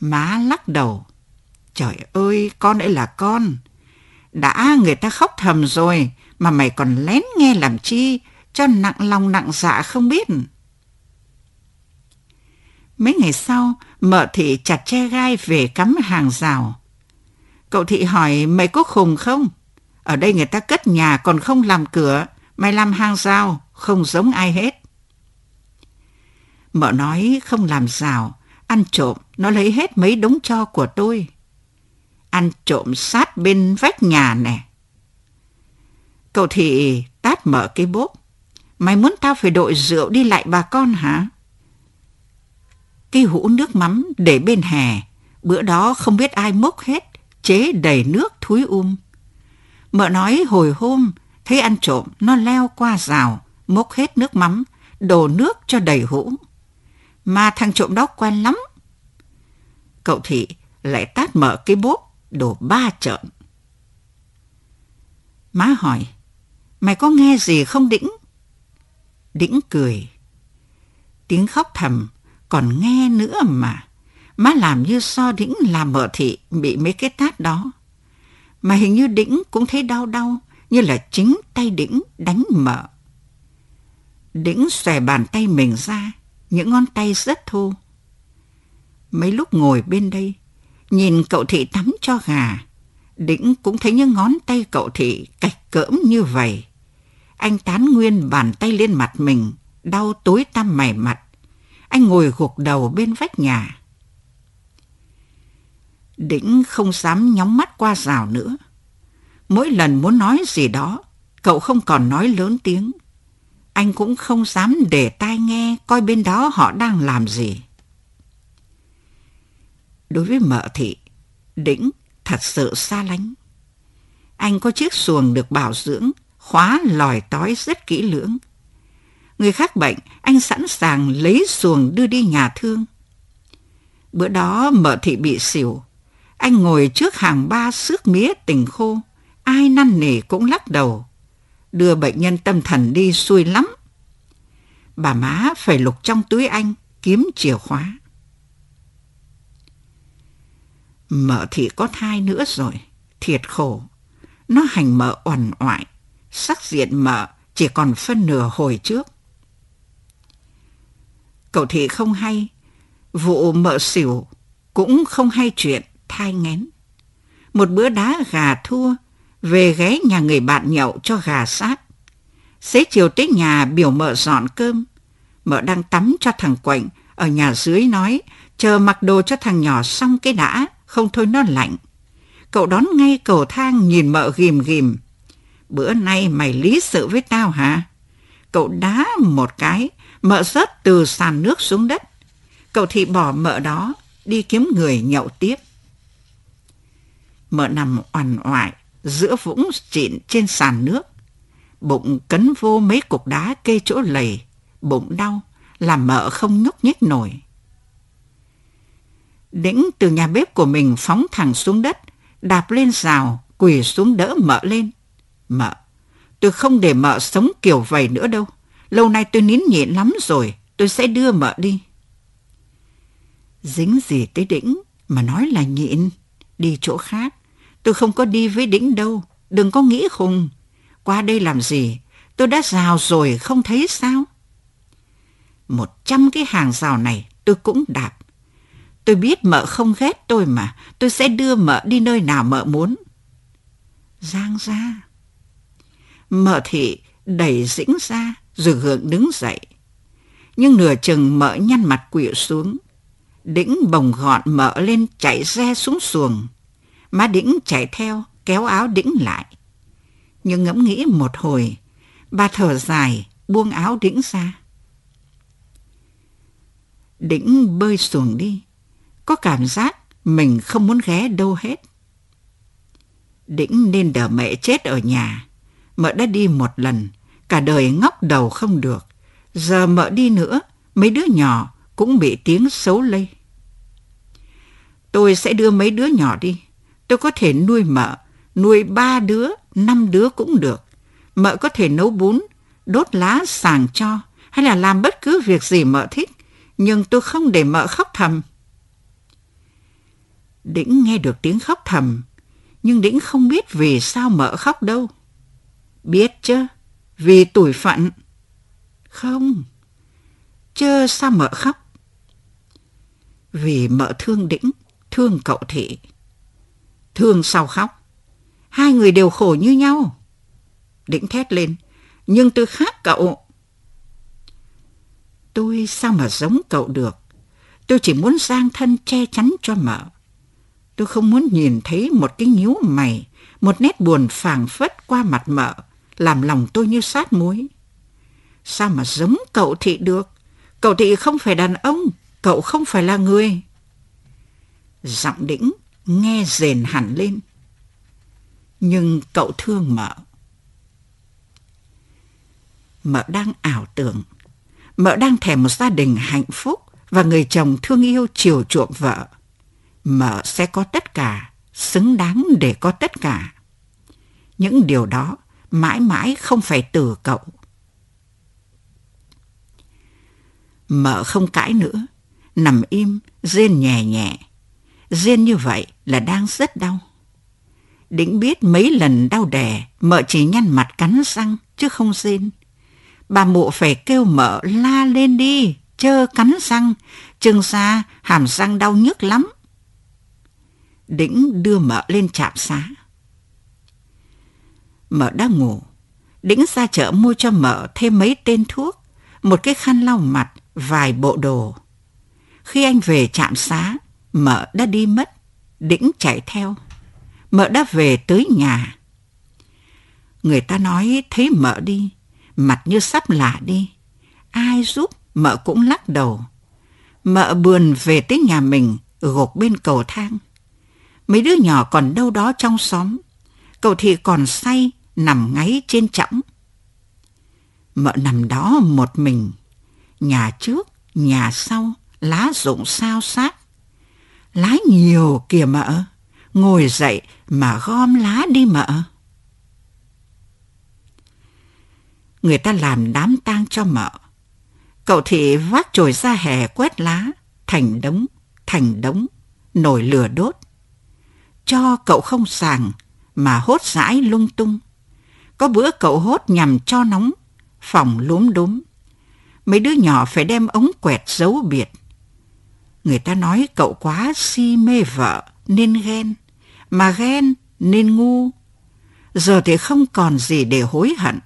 Má lắc đầu. Trời ơi, con ấy là con. Đã người ta khóc thầm rồi, mà mày còn lén nghe làm chi, cho nặng lòng nặng dạ không biết. Mấy ngày sau, mợ thị chặt che gai về cắm hàng rào. Cậu thị hỏi mày có khùng không? Ở đây người ta cất nhà còn không làm cửa, mày làm hang rào, không giống ai hết. Mợ nói không làm rào, ăn trộm, nó lấy hết mấy đống cho của tôi. Ăn trộm sát bên vách nhà nè. Cậu thị tát mở cái bốp. Mày muốn tao phải đội rượu đi lại bà con hả? Cái hũ nước mắm để bên hè, bữa đó không biết ai múc hết chế đầy nước thúi um. Mợ nói hồi hôm, thấy ăn trộm, nó leo qua rào, mốc hết nước mắm, đổ nước cho đầy hũ. Mà thằng trộm đó quen lắm. Cậu thị lại tát mở cái bốp, đổ ba trợn. Má hỏi, mày có nghe gì không Đĩnh? Đĩnh cười. Tiếng khóc thầm, còn nghe nữa mà. Má làm như so đĩnh làm mợ thị bị mấy cái tát đó. Mà hình như đĩnh cũng thấy đau đau, như là chính tay đĩnh đánh mợ. Đĩnh xòe bàn tay mình ra, những ngón tay rất thô. Mấy lúc ngồi bên đây, nhìn cậu thị tắm cho gà, Đĩnh cũng thấy những ngón tay cậu thị cạch cỡm như vậy. Anh tán nguyên bàn tay lên mặt mình, đau tối tăm mày mặt. Anh ngồi gục đầu bên vách nhà. Đĩnh không dám nhóng mắt qua rào nữa. Mỗi lần muốn nói gì đó, cậu không còn nói lớn tiếng. Anh cũng không dám để tai nghe coi bên đó họ đang làm gì. Đối với mợ thị, Đĩnh thật sự xa lánh. Anh có chiếc xuồng được bảo dưỡng, khóa lòi tói rất kỹ lưỡng. Người khác bệnh, anh sẵn sàng lấy xuồng đưa đi nhà thương. Bữa đó mợ thị bị xỉu. Anh ngồi trước hàng ba xước mía tình khô. Ai năn nỉ cũng lắc đầu. Đưa bệnh nhân tâm thần đi xui lắm. Bà má phải lục trong túi anh kiếm chìa khóa. Mợ thì có thai nữa rồi. Thiệt khổ. Nó hành mợ oằn oại. Sắc diện mợ chỉ còn phân nửa hồi trước. Cậu thì không hay Vụ mợ xỉu cũng không hay chuyện thai ngén. Một bữa đá gà thua, về ghé nhà người bạn nhậu cho gà sát. Xế chiều tới nhà biểu mợ dọn cơm. Mợ đang tắm cho thằng Quạnh ở nhà dưới nói, chờ mặc đồ cho thằng nhỏ xong cái đã, không thôi nó lạnh. Cậu đón ngay cầu thang nhìn mợ ghim ghim. Bữa nay mày lý sự với tao hả? Cậu đá một cái, mợ rớt từ sàn nước xuống đất cậu thị bỏ mợ đó, đi kiếm người nhậu tiếp. Mợ nằm oằn oại giữa vũng trịn trên sàn nước. Bụng cấn vô mấy cục đá kê chỗ lầy, bụng đau, làm mợ không nhúc nhích nổi. Đĩnh từ nhà bếp của mình phóng thẳng xuống đất, đạp lên rào, quỳ xuống đỡ mợ lên. Mợ, tôi không để mợ sống kiểu vậy nữa đâu. Lâu nay tôi nín nhịn lắm rồi, tôi sẽ đưa mợ đi. Dính gì tới đĩnh mà nói là nhịn, đi chỗ khác. Tôi không có đi với đĩnh đâu, đừng có nghĩ khùng. Qua đây làm gì? Tôi đã rào rồi, không thấy sao? Một trăm cái hàng rào này tôi cũng đạp. Tôi biết mợ không ghét tôi mà, tôi sẽ đưa mợ đi nơi nào mợ muốn. Giang ra. Mợ thị đẩy dĩnh ra rồi gượng đứng dậy. Nhưng nửa chừng mợ nhăn mặt quỵ xuống, Đĩnh bồng gọn mợ lên chạy re xuống xuồng. Má Đĩnh chạy theo, kéo áo Đĩnh lại. Nhưng ngẫm nghĩ một hồi, bà thở dài, buông áo Đĩnh ra. Đĩnh bơi xuồng đi, có cảm giác mình không muốn ghé đâu hết. Đĩnh nên đỡ mẹ chết ở nhà. Mợ đã đi một lần, cả đời ngóc đầu không được. Giờ mợ đi nữa, mấy đứa nhỏ cũng bị tiếng xấu lây. Tôi sẽ đưa mấy đứa nhỏ đi. Tôi có thể nuôi mợ, nuôi ba đứa, năm đứa cũng được. Mợ có thể nấu bún, đốt lá sàng cho, hay là làm bất cứ việc gì mợ thích. Nhưng tôi không để mợ khóc thầm. Đĩnh nghe được tiếng khóc thầm, nhưng Đĩnh không biết vì sao mợ khóc đâu. Biết chứ, vì tủi phận. Không, chơ sao mợ khóc? Vì mợ thương Đĩnh, thương cậu thị. Thương sao khóc? Hai người đều khổ như nhau. Đĩnh thét lên, nhưng tôi khác cậu. Tôi sao mà giống cậu được? Tôi chỉ muốn giang thân che chắn cho mợ. Tôi không muốn nhìn thấy một cái nhíu mày, một nét buồn phảng phất qua mặt mợ, làm lòng tôi như sát muối. Sao mà giống cậu thị được? Cậu thị không phải đàn ông, cậu không phải là người. Giọng đĩnh nghe rền hẳn lên. Nhưng cậu thương mợ. Mợ đang ảo tưởng. Mợ đang thèm một gia đình hạnh phúc và người chồng thương yêu chiều chuộng vợ. Mợ sẽ có tất cả, xứng đáng để có tất cả. Những điều đó mãi mãi không phải từ cậu. Mợ không cãi nữa, nằm im, rên nhẹ nhẹ Rên như vậy là đang rất đau. Đĩnh biết mấy lần đau đẻ, mợ chỉ nhăn mặt cắn răng, chứ không rên. Bà mụ phải kêu mợ la lên đi, chơ cắn răng, chừng ra hàm răng đau nhức lắm. Đĩnh đưa mợ lên trạm xá. Mợ đã ngủ. Đĩnh ra chợ mua cho mợ thêm mấy tên thuốc, một cái khăn lau mặt, vài bộ đồ. Khi anh về trạm xá, Mợ đã đi mất, đĩnh chạy theo. Mợ đã về tới nhà. Người ta nói thấy mợ đi, mặt như sắp lạ đi. Ai giúp mợ cũng lắc đầu. Mợ buồn về tới nhà mình, gục bên cầu thang. Mấy đứa nhỏ còn đâu đó trong xóm. Cậu Thị còn say, nằm ngáy trên chõng. Mợ nằm đó một mình. Nhà trước, nhà sau, lá rụng sao sát. Lá nhiều kìa mợ. Ngồi dậy mà gom lá đi mợ. Người ta làm đám tang cho mợ. Cậu Thị vác chổi ra hè quét lá, thành đống, thành đống, nổi lửa đốt. Cho cậu không sàng, mà hốt rãi lung tung. Có bữa cậu hốt nhằm cho nóng, phòng lúm đúm. Mấy đứa nhỏ phải đem ống quẹt giấu biệt. Người ta nói cậu quá si mê vợ nên ghen, mà ghen nên ngu. Giờ thì không còn gì để hối hận.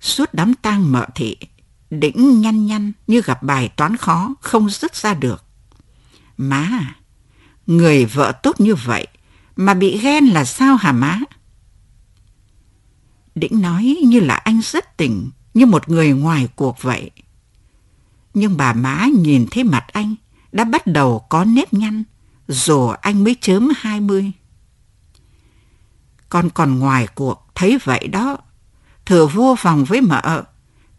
Suốt đám tang mợ thị, đĩnh nhăn nhăn như gặp bài toán khó không dứt ra được. Má, người vợ tốt như vậy mà bị ghen là sao hả má? Đĩnh nói như là anh rất tỉnh, như một người ngoài cuộc vậy. Nhưng bà má nhìn thấy mặt anh đã bắt đầu có nếp nhăn, dù anh mới chớm hai mươi. Con còn ngoài cuộc, thấy vậy đó. Thừa vô phòng với mợ,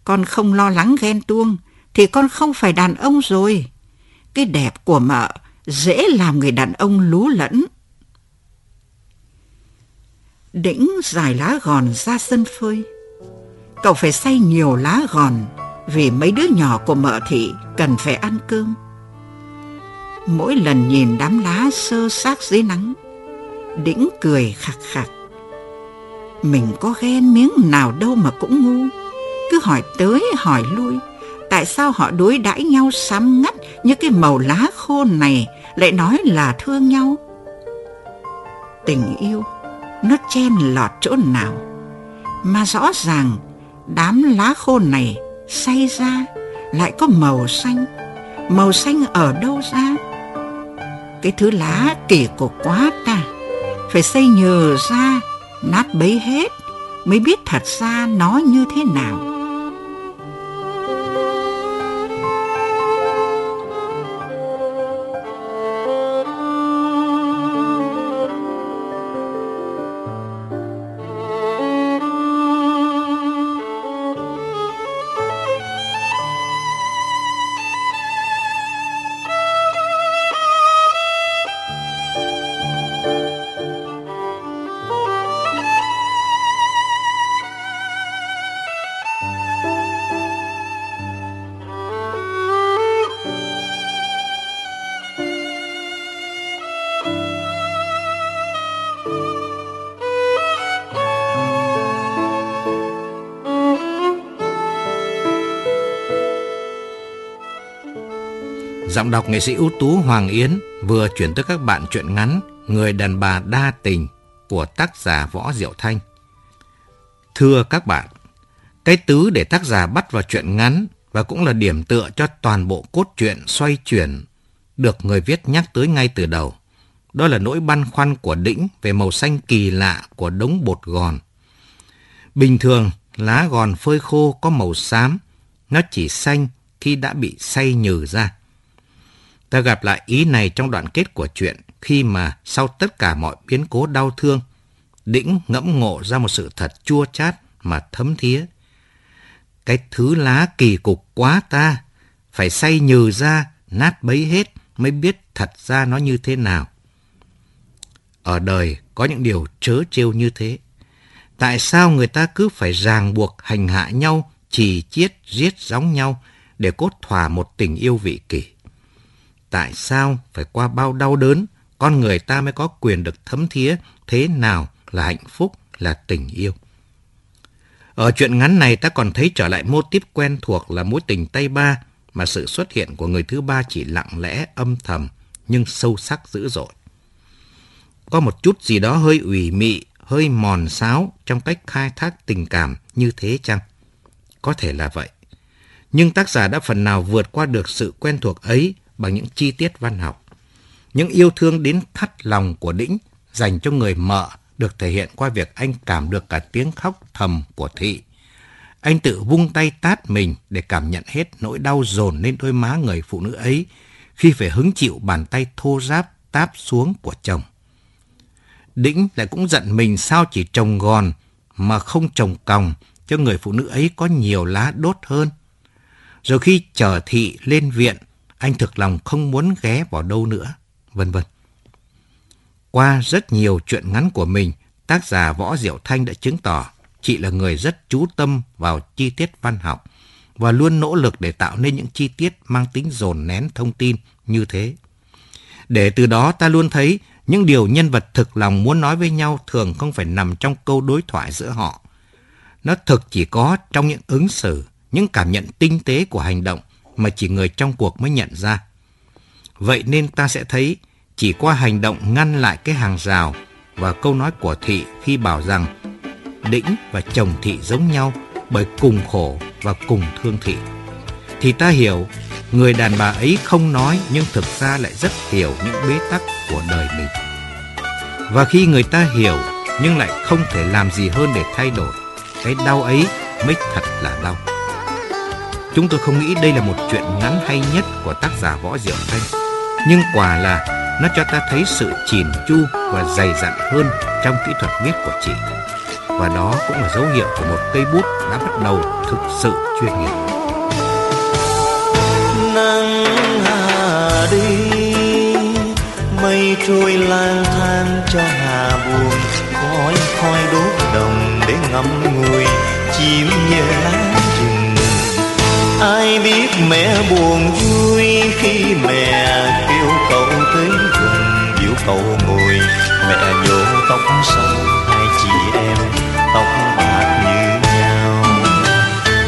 con không lo lắng ghen tuông, thì con không phải đàn ông rồi. Cái đẹp của mợ dễ làm người đàn ông lú lẫn. Đĩnh dài lá gòn ra sân phơi. Cậu phải xay nhiều lá gòn vì mấy đứa nhỏ của mợ thị cần phải ăn cơm. Mỗi lần nhìn đám lá sơ xác dưới nắng, Đĩnh cười khạc khạc. Mình có ghen miếng nào đâu mà cũng ngu. Cứ hỏi tới hỏi lui, tại sao họ đối đãi nhau sám ngắt như cái màu lá khô này lại nói là thương nhau? Tình yêu, nó chen lọt chỗ nào? Mà rõ ràng, đám lá khô này say ra lại có màu xanh. Màu xanh ở đâu ra? Cái thứ lá kỳ cục quá ta. Phải xây nhờ ra, nát bấy hết mới biết thật ra nó như thế nào. Giọng đọc nghệ sĩ ưu tú Hoàng Yến vừa chuyển tới các bạn truyện ngắn Người đàn bà đa tình của tác giả Võ Diệu Thanh. Thưa các bạn, cái tứ để tác giả bắt vào truyện ngắn và cũng là điểm tựa cho toàn bộ cốt truyện xoay chuyển được người viết nhắc tới ngay từ đầu. Đó là nỗi băn khoăn của đĩnh về màu xanh kỳ lạ của đống bột gòn. Bình thường, lá gòn phơi khô có màu xám, nó chỉ xanh khi đã bị xay nhừ ra. Ta gặp lại ý này trong đoạn kết của chuyện khi mà sau tất cả mọi biến cố đau thương, Đĩnh ngẫm ngộ ra một sự thật chua chát mà thấm thía. Cái thứ lá kỳ cục quá ta, phải say nhừ ra, nát bấy hết mới biết thật ra nó như thế nào. Ở đời có những điều trớ trêu như thế. Tại sao người ta cứ phải ràng buộc hành hạ nhau, chỉ chiết, giết gióng nhau để cốt thỏa một tình yêu vị kỷ? Tại sao phải qua bao đau đớn, con người ta mới có quyền được thấm thía thế nào là hạnh phúc, là tình yêu. Ở chuyện ngắn này ta còn thấy trở lại mô típ quen thuộc là mối tình Tây Ba mà sự xuất hiện của người thứ ba chỉ lặng lẽ âm thầm nhưng sâu sắc dữ dội. Có một chút gì đó hơi ủy mị, hơi mòn sáo trong cách khai thác tình cảm như thế chăng? Có thể là vậy. Nhưng tác giả đã phần nào vượt qua được sự quen thuộc ấy bằng những chi tiết văn học. Những yêu thương đến thắt lòng của Đĩnh dành cho người mợ được thể hiện qua việc anh cảm được cả tiếng khóc thầm của Thị. Anh tự vung tay tát mình để cảm nhận hết nỗi đau dồn lên đôi má người phụ nữ ấy khi phải hứng chịu bàn tay thô ráp táp xuống của chồng. Đĩnh lại cũng giận mình sao chỉ trồng gòn mà không trồng còng cho người phụ nữ ấy có nhiều lá đốt hơn. Rồi khi chờ thị lên viện, anh thực lòng không muốn ghé vào đâu nữa, vân vân. Qua rất nhiều chuyện ngắn của mình, tác giả Võ Diệu Thanh đã chứng tỏ chị là người rất chú tâm vào chi tiết văn học và luôn nỗ lực để tạo nên những chi tiết mang tính dồn nén thông tin như thế. Để từ đó ta luôn thấy những điều nhân vật thực lòng muốn nói với nhau thường không phải nằm trong câu đối thoại giữa họ. Nó thực chỉ có trong những ứng xử, những cảm nhận tinh tế của hành động mà chỉ người trong cuộc mới nhận ra. Vậy nên ta sẽ thấy chỉ qua hành động ngăn lại cái hàng rào và câu nói của Thị khi bảo rằng Đĩnh và chồng Thị giống nhau bởi cùng khổ và cùng thương Thị. Thì ta hiểu người đàn bà ấy không nói nhưng thực ra lại rất hiểu những bế tắc của đời mình. Và khi người ta hiểu nhưng lại không thể làm gì hơn để thay đổi, cái đau ấy mới thật là đau. Chúng tôi không nghĩ đây là một chuyện ngắn hay nhất của tác giả Võ Diệu Thanh, nhưng quả là nó cho ta thấy sự chỉn chu và dày dặn hơn trong kỹ thuật viết của chị. Và đó cũng là dấu hiệu của một cây bút đã bắt đầu thực sự chuyên nghiệp. Nắng hạ đi, mây trôi lang thang cho hà buồn, khói khói đốt đồng để ngắm người chim nhẹ lá. Ai biết mẹ buồn vui khi mẹ kêu cậu tới gần, dịu cậu ngồi, mẹ nhổ tóc sâu hai chị em, tóc bạc như nhau.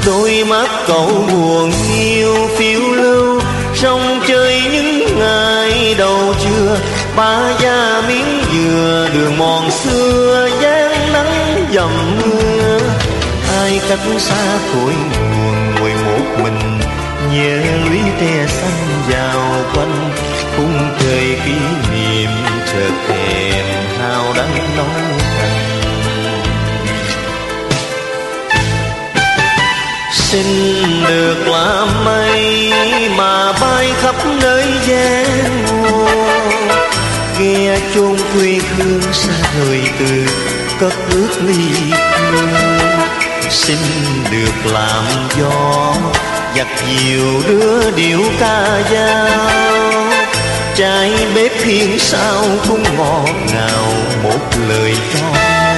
Đôi mắt cậu buồn yêu phiêu lưu, sông chơi những ngày đầu trưa, ba gia miếng dừa đường mòn xưa dáng nắng dầm mưa. Ai cách xa cội nhớ lũy tre xanh vào quanh khung trời kỷ niệm chợt thèm hao đắng nóng canh xin được làm mây mà bay khắp nơi gian nghe chôn quê hương xa rời từ cất ước ly xin được làm gió giặt nhiều đưa điệu ca dao. Trái bếp hiên sao cũng ngọt ngào, một lời cho nhau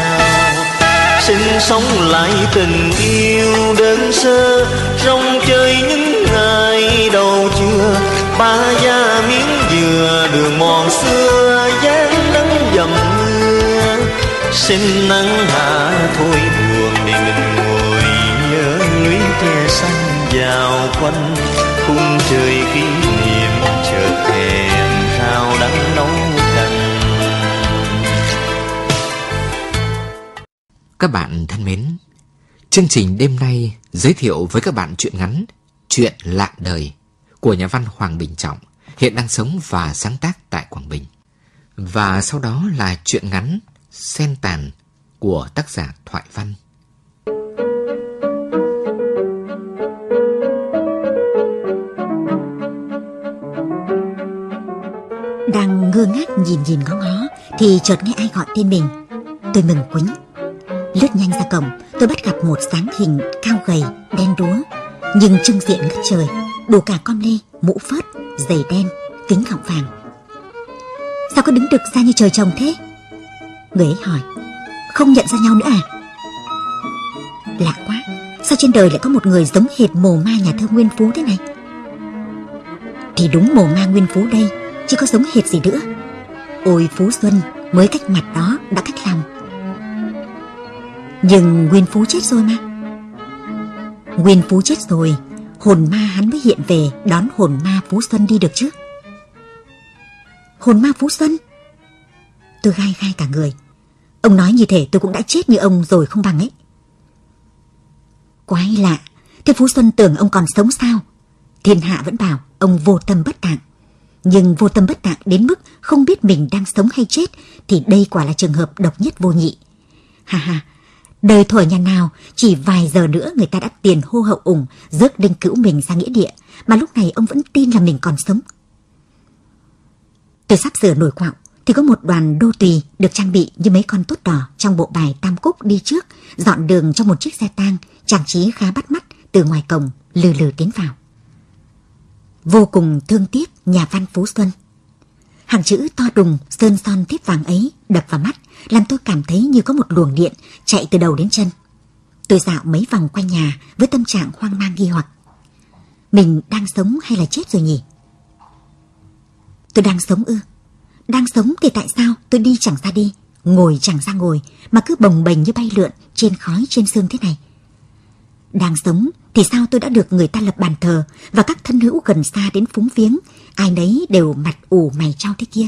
sống lại tình yêu đơn sơ, rong chơi những ngày đầu trưa. Ba gia miếng dừa đường mòn xưa, dáng nắng dầm mưa. Xin nắng hạ thôi vào quanh khung trời kỷ niệm chợt thèm sao đắng nấu canh Các bạn thân mến, chương trình đêm nay giới thiệu với các bạn truyện ngắn Chuyện lạ đời của nhà văn Hoàng Bình Trọng, hiện đang sống và sáng tác tại Quảng Bình. Và sau đó là truyện ngắn Sen tàn của tác giả Thoại Văn. Đang ngơ ngác nhìn nhìn ngó ngó Thì chợt nghe ai gọi tên mình. Tôi mừng quính. Lướt nhanh ra cổng Tôi bắt gặp một dáng hình cao gầy Đen đúa Nhưng trưng diện ngất trời. Đủ cả con lê, mũ phớt, giày đen Kính gọng vàng. Sao có đứng được ra như trời trồng thế? Người ấy hỏi. Không nhận ra nhau nữa à? Lạ quá Sao trên đời lại có một người giống hệt mồ ma nhà thơ Nguyên Phú thế này? Thì đúng mồ ma Nguyên Phú đây chứ có giống hệt gì nữa. Ôi phú xuân, mới cách mặt đó đã cách lòng nhưng nguyên phú chết rồi mà. Nguyên phú chết rồi, hồn ma hắn mới hiện về đón hồn ma phú xuân đi được chứ. Hồn ma phú xuân? Tôi gai gai cả người. Ông nói như thể tôi cũng đã chết như ông rồi không bằng ấy. Quái lạ, thế phú xuân tưởng ông còn sống sao? Thiên hạ vẫn bảo ông vô tâm bất tạng nhưng vô tâm bất tạng đến mức không biết mình đang sống hay chết thì đây quả là trường hợp độc nhất vô nhị. Ha ha, đời thổi nhà nào chỉ vài giờ nữa người ta đã tiền hô hậu ủng rước đinh cữu mình ra nghĩa địa mà lúc này ông vẫn tin là mình còn sống. Tôi sắp sửa nổi quạo thì có một đoàn đô tùy được trang bị như mấy con tốt đỏ trong bộ bài tam cúc đi trước, dọn đường cho một chiếc xe tang, trang trí khá bắt mắt từ ngoài cổng lừ lừ tiến vào. Vô cùng thương tiếc nhà văn Phú Xuân. Hàng chữ to đùng, sơn son tiếp vàng ấy đập vào mắt, làm tôi cảm thấy như có một luồng điện chạy từ đầu đến chân. Tôi dạo mấy vòng quanh nhà với tâm trạng hoang mang nghi hoặc. Mình đang sống hay là chết rồi nhỉ? Tôi đang sống ư? Đang sống thì tại sao tôi đi chẳng ra đi, ngồi chẳng ra ngồi, mà cứ bồng bềnh như bay lượn trên khói trên xương thế này? Đang sống thì sao tôi đã được người ta lập bàn thờ và các thân hữu gần xa đến phúng viếng, ai nấy đều mặt ủ mày trao thế kia?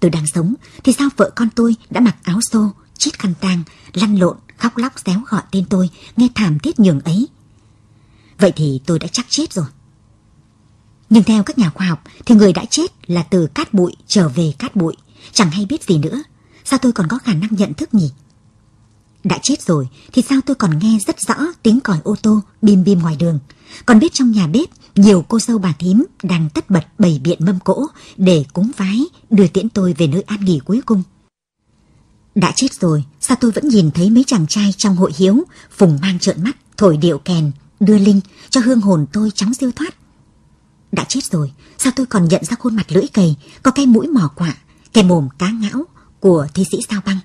Tôi đang sống thì sao vợ con tôi đã mặc áo xô, chít khăn tang, lăn lộn, khóc lóc xéo gọi tên tôi, nghe thảm thiết nhường ấy. Vậy thì tôi đã chắc chết rồi. Nhưng theo các nhà khoa học thì người đã chết là từ cát bụi trở về cát bụi, chẳng hay biết gì nữa. Sao tôi còn có khả năng nhận thức nhỉ? Đã chết rồi thì sao tôi còn nghe rất rõ tiếng còi ô tô bim bim ngoài đường. Còn biết trong nhà bếp nhiều cô dâu bà thím đang tất bật bày biện mâm cỗ để cúng vái đưa tiễn tôi về nơi an nghỉ cuối cùng. Đã chết rồi, sao tôi vẫn nhìn thấy mấy chàng trai trong hội hiếu phùng mang trợn mắt, thổi điệu kèn, đưa linh cho hương hồn tôi chóng siêu thoát. Đã chết rồi, sao tôi còn nhận ra khuôn mặt lưỡi cầy, có cái mũi mỏ quạ, cái mồm cá ngão của thi sĩ sao băng.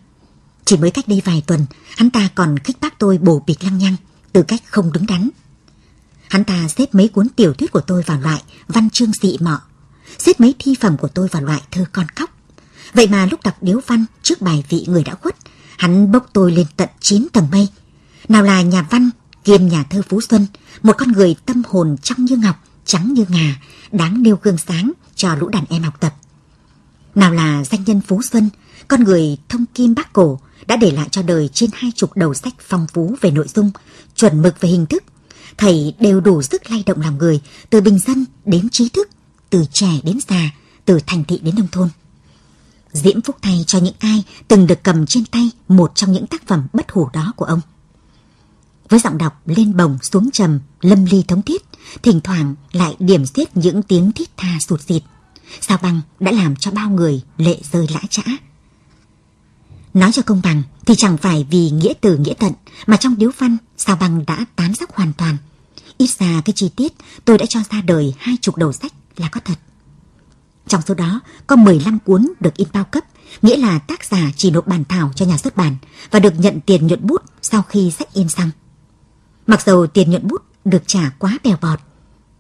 Chỉ mới cách đây vài tuần, hắn ta còn khích bác tôi bổ bịch lăng nhăng, từ cách không đứng đắn. Hắn ta xếp mấy cuốn tiểu thuyết của tôi vào loại văn chương dị mọ, xếp mấy thi phẩm của tôi vào loại thơ con cóc. Vậy mà lúc đọc điếu văn trước bài vị người đã khuất, hắn bốc tôi lên tận 9 tầng mây. Nào là nhà văn kiêm nhà thơ Phú Xuân, một con người tâm hồn trong như ngọc, trắng như ngà, đáng nêu gương sáng cho lũ đàn em học tập. Nào là danh nhân Phú Xuân, con người thông kim bác cổ đã để lại cho đời trên hai chục đầu sách phong phú về nội dung, chuẩn mực về hình thức. Thầy đều đủ sức lay động lòng người, từ bình dân đến trí thức, từ trẻ đến già, từ thành thị đến nông thôn. Diễm phúc thay cho những ai từng được cầm trên tay một trong những tác phẩm bất hủ đó của ông. Với giọng đọc lên bồng xuống trầm, lâm ly thống thiết, thỉnh thoảng lại điểm xiết những tiếng thít tha sụt xịt. Sao băng đã làm cho bao người lệ rơi lã trã. Nói cho công bằng thì chẳng phải vì nghĩa từ nghĩa tận mà trong điếu văn Sao băng đã tán sắc hoàn toàn. Ít ra cái chi tiết tôi đã cho ra đời hai chục đầu sách là có thật. Trong số đó có 15 cuốn được in bao cấp, nghĩa là tác giả chỉ nộp bản thảo cho nhà xuất bản và được nhận tiền nhuận bút sau khi sách in xong. Mặc dầu tiền nhuận bút được trả quá bèo bọt,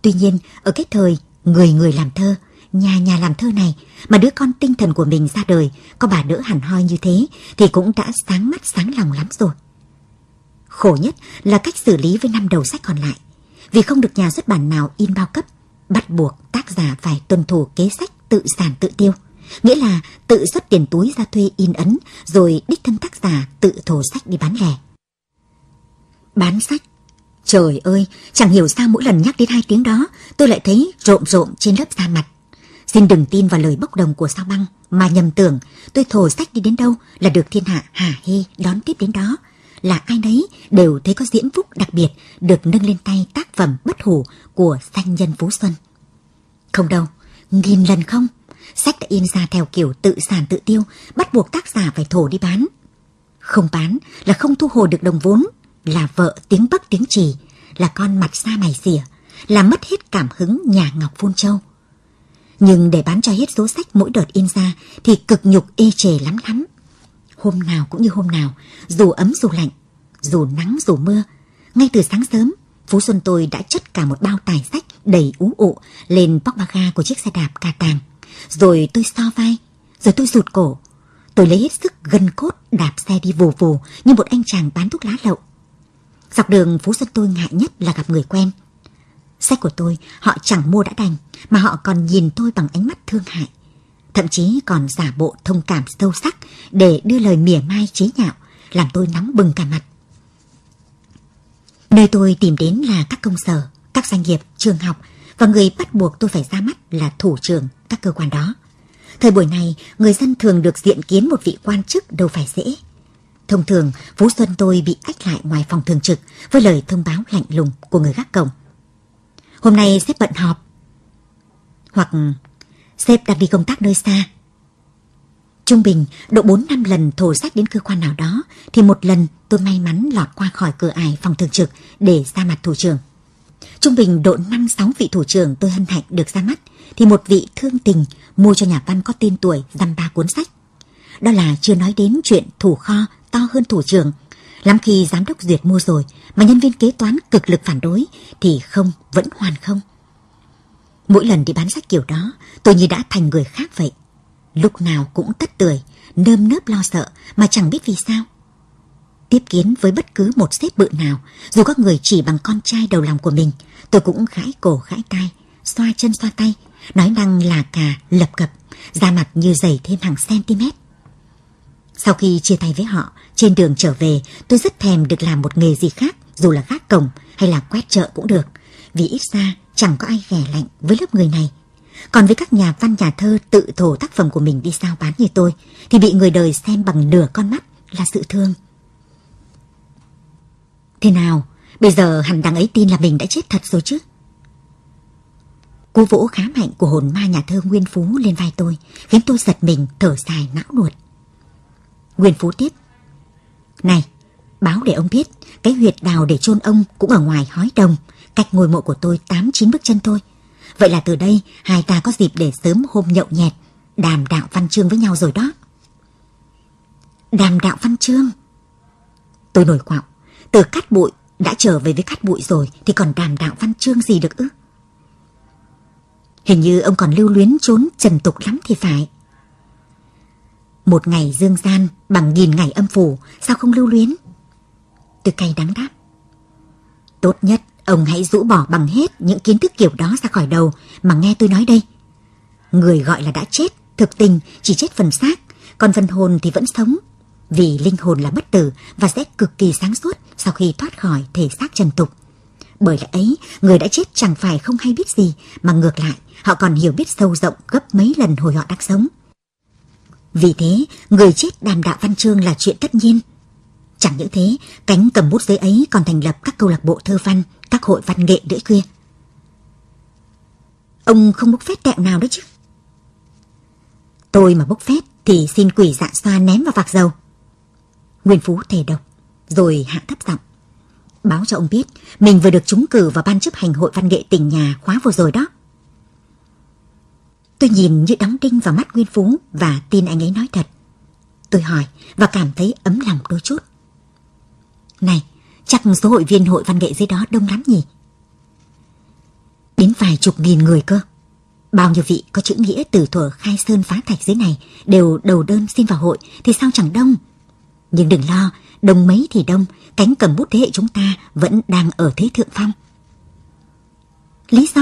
tuy nhiên ở cái thời người người làm thơ, nhà nhà làm thơ này mà đứa con tinh thần của mình ra đời có bà đỡ hẳn hoi như thế thì cũng đã sáng mắt sáng lòng lắm rồi. Khổ nhất là cách xử lý với năm đầu sách còn lại, vì không được nhà xuất bản nào in bao cấp, bắt buộc tác giả phải tuân thủ kế sách tự sản tự tiêu. Nghĩa là tự xuất tiền túi ra thuê in ấn, rồi đích thân tác giả tự thổ sách đi bán lẻ. Bán sách Trời ơi, chẳng hiểu sao mỗi lần nhắc đến hai tiếng đó, tôi lại thấy rộm rộm trên lớp da mặt. Xin đừng tin vào lời bốc đồng của sao băng, mà nhầm tưởng tôi thổ sách đi đến đâu là được thiên hạ hà hê đón tiếp đến đó. Là ai nấy đều thấy có diễm phúc đặc biệt được nâng lên tay tác phẩm bất hủ của danh nhân Phú Xuân. Không đâu, nghìn lần không. Sách đã in ra theo kiểu tự sản tự tiêu, bắt buộc tác giả phải thổ đi bán. Không bán là không thu hồi được đồng vốn, là vợ tiếng bắc tiếng trì, là con mặt xa mày xỉa, là mất hết cảm hứng nhà Ngọc Phun Châu. Nhưng để bán cho hết số sách mỗi đợt in ra thì cực nhục ê chề lắm lắm. Hôm nào cũng như hôm nào, dù ấm dù lạnh, dù nắng dù mưa, ngay từ sáng sớm, Phú Xuân tôi đã chất cả một bao tài sách đầy ú ụ lên bóc ba ga của chiếc xe đạp cà tàng. Rồi tôi so vai, rồi tôi rụt cổ. Tôi lấy hết sức gân cốt đạp xe đi vù vù như một anh chàng bán thuốc lá lậu. Dọc đường Phú Xuân tôi ngại nhất là gặp người quen. Sách của tôi họ chẳng mua đã đành, mà họ còn nhìn tôi bằng ánh mắt thương hại. Thậm chí còn giả bộ thông cảm sâu sắc để đưa lời mỉa mai chế nhạo, làm tôi nóng bừng cả mặt. Nơi tôi tìm đến là các công sở, các doanh nghiệp, trường học và người bắt buộc tôi phải ra mắt là thủ trưởng các cơ quan đó. Thời buổi này, người dân thường được diện kiến một vị quan chức đâu phải dễ. Thông thường, Phú Xuân tôi bị ách lại ngoài phòng thường trực với lời thông báo lạnh lùng của người gác cổng. Hôm nay sếp bận họp. Hoặc Sếp đang đi công tác nơi xa. Trung bình, độ 4 năm lần thổ sách đến cơ quan nào đó, thì một lần tôi may mắn lọt qua khỏi cửa ải phòng thường trực để ra mặt thủ trưởng. Trung bình độ 5-6 vị thủ trưởng tôi hân hạnh được ra mắt, thì một vị thương tình mua cho nhà văn có tên tuổi dăm ba cuốn sách. Đó là chưa nói đến chuyện thủ kho to hơn thủ trưởng. Lắm khi giám đốc duyệt mua rồi mà nhân viên kế toán cực lực phản đối thì không vẫn hoàn không. Mỗi lần đi bán sách kiểu đó tôi như đã thành người khác vậy. Lúc nào cũng tất tười, nơm nớp lo sợ mà chẳng biết vì sao. Tiếp kiến với bất cứ một sếp bự nào, dù các người chỉ bằng con trai đầu lòng của mình, tôi cũng gãi cổ gãi tai, xoa chân xoa tay, nói năng là cà, lập cập, da mặt như dày thêm hàng cm. Sau khi chia tay với họ, trên đường trở về, tôi rất thèm được làm một nghề gì khác, dù là gác cổng hay là quét chợ cũng được, vì ít ra chẳng có ai ghẻ lạnh với lớp người này. Còn với các nhà văn nhà thơ tự thổ tác phẩm của mình đi sao bán như tôi, thì bị người đời xem bằng nửa con mắt là sự thương. Thế nào, bây giờ hẳn đằng ấy tin là mình đã chết thật rồi chứ? Cú vỗ khá mạnh của hồn ma nhà thơ Nguyên Phú lên vai tôi, khiến tôi giật mình thở dài não nuột. Nguyên Phú tiếp. Này, báo để ông biết, cái huyệt đào để chôn ông cũng ở ngoài hói đồng, cách ngôi mộ của tôi tám chín bước chân thôi. Vậy là từ đây hai ta có dịp để sớm hôm nhậu nhẹt, đàm đạo văn chương với nhau rồi đó. Đàm đạo văn chương? Tôi nổi quạo, từ cắt bụi đã trở về với cắt bụi rồi thì còn đàm đạo văn chương gì được ư? Hình như ông còn lưu luyến trốn trần tục lắm thì phải. Một ngày dương gian bằng nghìn ngày âm phủ, sao không lưu luyến? Tôi cay đắng đáp. Tốt nhất ông hãy rũ bỏ bằng hết những kiến thức kiểu đó ra khỏi đầu mà nghe tôi nói đây. Người gọi là đã chết, thực tình chỉ chết phần xác, còn phần hồn thì vẫn sống. Vì linh hồn là bất tử và sẽ cực kỳ sáng suốt sau khi thoát khỏi thể xác trần tục. Bởi lẽ ấy, người đã chết chẳng phải không hay biết gì, mà ngược lại, họ còn hiểu biết sâu rộng gấp mấy lần hồi họ đang sống. Vì thế, người chết đàm đạo văn chương là chuyện tất nhiên. Chẳng những thế, cánh cầm bút giấy ấy còn thành lập các câu lạc bộ thơ văn, các hội văn nghệ đỡ khuya. Ông không bốc phép tẹo nào đấy chứ. Tôi mà bốc phép thì xin quỷ dạ xoa ném vào vạc dầu. Nguyên Phú thề độc, rồi hạ thấp giọng. Báo cho ông biết, mình vừa được trúng cử vào ban chấp hành hội văn nghệ tỉnh nhà khóa vừa rồi đó. Tôi nhìn như đóng đinh vào mắt Nguyên Phú và tin anh ấy nói thật. Tôi hỏi và cảm thấy ấm lòng đôi chút. Này, chắc số hội viên hội văn nghệ dưới đó đông lắm nhỉ? Đến vài chục nghìn người cơ. Bao nhiêu vị có chữ nghĩa từ thuở khai sơn phá thạch dưới này đều đầu đơn xin vào hội thì sao chẳng đông. Nhưng đừng lo, đông mấy thì đông, cánh cầm bút thế hệ chúng ta vẫn đang ở thế thượng phong. Lý do?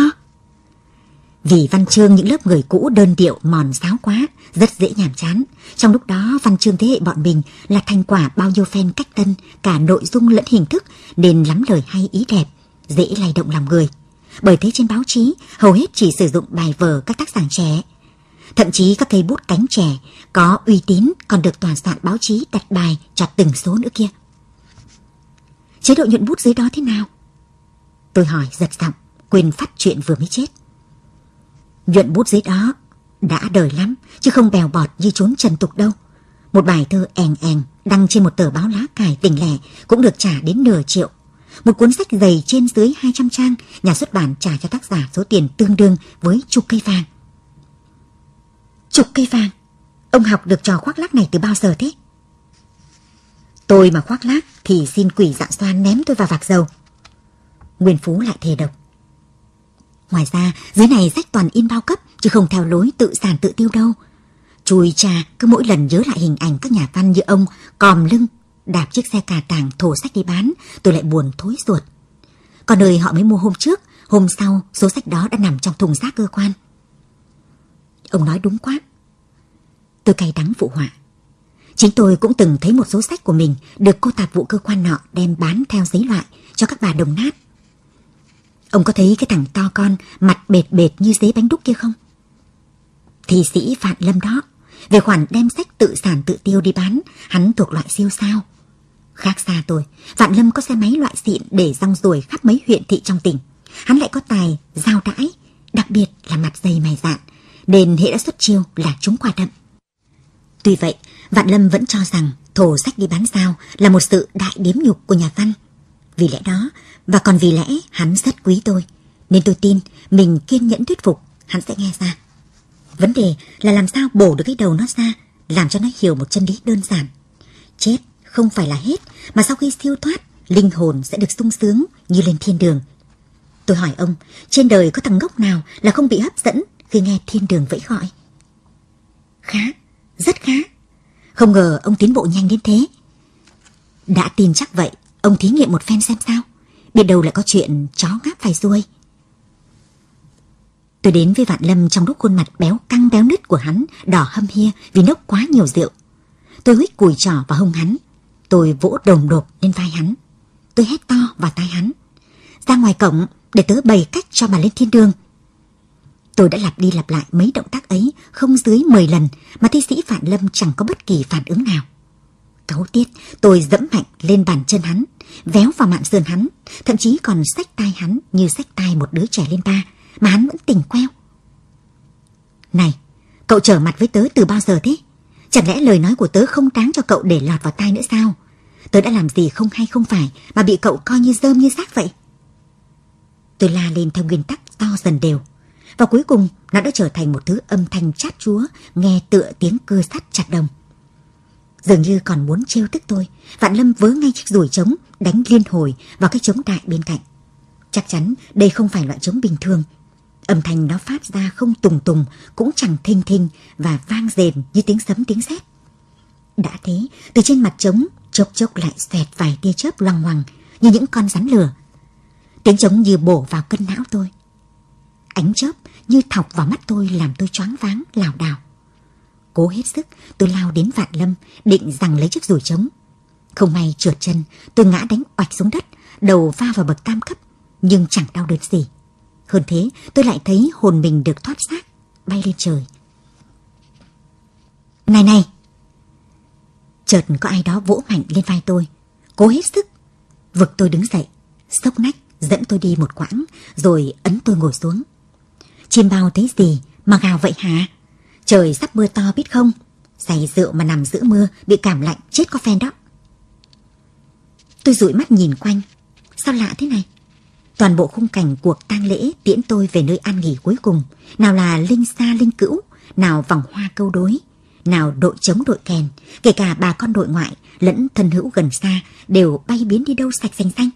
Vì văn chương những lớp người cũ đơn điệu mòn sáo quá, rất dễ nhàm chán. Trong lúc đó văn chương thế hệ bọn mình là thành quả bao nhiêu phen cách tân, cả nội dung lẫn hình thức, nên lắm lời hay ý đẹp, dễ lay động lòng người. Bởi thế trên báo chí, hầu hết chỉ sử dụng bài vở các tác giả trẻ. Thậm chí các cây bút cánh trẻ có uy tín còn được toàn soạn báo chí đặt bài cho từng số nữa kia. Chế độ nhuận bút dưới đó thế nào? Tôi hỏi giật giọng, quên phát chuyện vừa mới chết. Nhuận bút dưới đó đã đời lắm, chứ không bèo bọt như trốn trần tục đâu. Một bài thơ èn èn đăng trên một tờ báo lá cải tỉnh lẻ cũng được trả đến nửa triệu. Một cuốn sách dày trên dưới 200 trang, nhà xuất bản trả cho tác giả số tiền tương đương với chục cây vàng. Chục cây vàng? Ông học được trò khoác lác này từ bao giờ thế? Tôi mà khoác lác thì xin quỷ dạ xoan ném tôi vào vạc dầu. Nguyên Phú lại thề độc. Ngoài ra, dưới này sách toàn in bao cấp, chứ không theo lối tự sản tự tiêu đâu. Chùi cha cứ mỗi lần nhớ lại hình ảnh các nhà văn như ông còm lưng, đạp chiếc xe cà tàng thổ sách đi bán, tôi lại buồn thối ruột. Còn nơi họ mới mua hôm trước, hôm sau số sách đó đã nằm trong thùng rác cơ quan. Ông nói đúng quá. Tôi cay đắng phụ họa. Chính tôi cũng từng thấy một số sách của mình được cô tạp vụ cơ quan nọ đem bán theo giấy loại cho các bà đồng nát. Ông có thấy cái thằng to con, mặt bệt bệt như giấy bánh đúc kia không? Thì sĩ Phạm Lâm đó, về khoản đem sách tự sản tự tiêu đi bán, hắn thuộc loại siêu sao. Khác xa tôi, Phạm Lâm có xe máy loại xịn để rong ruổi khắp mấy huyện thị trong tỉnh. Hắn lại có tài, giao đãi, đặc biệt là mặt dày mày dạn, nên hệ đã xuất chiêu là chúng quà đậm. Tuy vậy, Vạn Lâm vẫn cho rằng thổ sách đi bán sao là một sự đại điếm nhục của nhà văn. Vì lẽ đó, và còn vì lẽ hắn rất quý tôi, nên tôi tin mình kiên nhẫn thuyết phục, hắn sẽ nghe ra. Vấn đề là làm sao bổ được cái đầu nó ra, làm cho nó hiểu một chân lý đơn giản. Chết không phải là hết, mà sau khi siêu thoát, linh hồn sẽ được sung sướng như lên thiên đường. Tôi hỏi ông, trên đời có thằng ngốc nào là không bị hấp dẫn khi nghe thiên đường vẫy gọi? Khá, rất khá. Không ngờ ông tiến bộ nhanh đến thế. Đã tin chắc vậy, ông thí nghiệm một phen xem sao. Biết đâu lại có chuyện chó ngáp phải ruôi. Tôi đến với Vạn Lâm trong lúc khuôn mặt béo căng béo nứt của hắn, đỏ hâm hia vì nốc quá nhiều rượu. Tôi huých cùi trỏ vào hông hắn. Tôi vỗ đồng đột lên vai hắn. Tôi hét to vào tai hắn. Ra ngoài cổng, để tớ bày cách cho bà lên thiên đường. Tôi đã lặp đi lặp lại mấy động tác ấy không dưới 10 lần mà thi sĩ Phạm Lâm chẳng có bất kỳ phản ứng nào. Cáu tiết, tôi dẫm mạnh lên bàn chân hắn, véo vào mạn sườn hắn, thậm chí còn xách tay hắn như xách tay một đứa trẻ lên ba, mà hắn vẫn tỉnh queo. Này, cậu trở mặt với tớ từ bao giờ thế? Chẳng lẽ lời nói của tớ không đáng cho cậu để lọt vào tai nữa sao? Tớ đã làm gì không hay không phải mà bị cậu coi như rơm như xác vậy? Tôi la lên theo nguyên tắc to dần đều. Và cuối cùng nó đã trở thành một thứ âm thanh chát chúa nghe tựa tiếng cưa sắt chặt đồng. Dường như còn muốn trêu tức tôi, Vạn Lâm vớ ngay chiếc rùi trống đánh liên hồi vào cái trống đại bên cạnh. Chắc chắn đây không phải loại trống bình thường. Âm thanh nó phát ra không tùng tùng, cũng chẳng thinh thinh và vang rền như tiếng sấm tiếng sét. Đã thế, từ trên mặt trống chốc chốc lại xoẹt vài tia chớp loằng ngoằng như những con rắn lửa. Tiếng trống như bổ vào cân não tôi. Ánh chớp như thọc vào mắt tôi làm tôi choáng váng, lảo đảo. Cố hết sức, tôi lao đến vạn lâm, định rằng lấy chiếc rùi trống. Không may trượt chân, tôi ngã đánh oạch xuống đất, đầu va vào bậc tam cấp, nhưng chẳng đau đớn gì. Hơn thế, tôi lại thấy hồn mình được thoát xác, bay lên trời. Này này! Chợt có ai đó vỗ mạnh lên vai tôi, cố hết sức. Vực tôi đứng dậy, sốc nách, dẫn tôi đi một quãng, rồi ấn tôi ngồi xuống. Chim bao thấy gì mà gào vậy hả? Trời sắp mưa to biết không? Giày rượu mà nằm giữa mưa, bị cảm lạnh, chết có phen đó. Tôi dụi mắt nhìn quanh. Sao lạ thế này? Toàn bộ khung cảnh cuộc tang lễ tiễn tôi về nơi an nghỉ cuối cùng. Nào là linh xa linh cữu, nào vòng hoa câu đối, nào đội chống đội kèn, kể cả bà con đội ngoại lẫn thân hữu gần xa đều bay biến đi đâu sạch xanh xanh.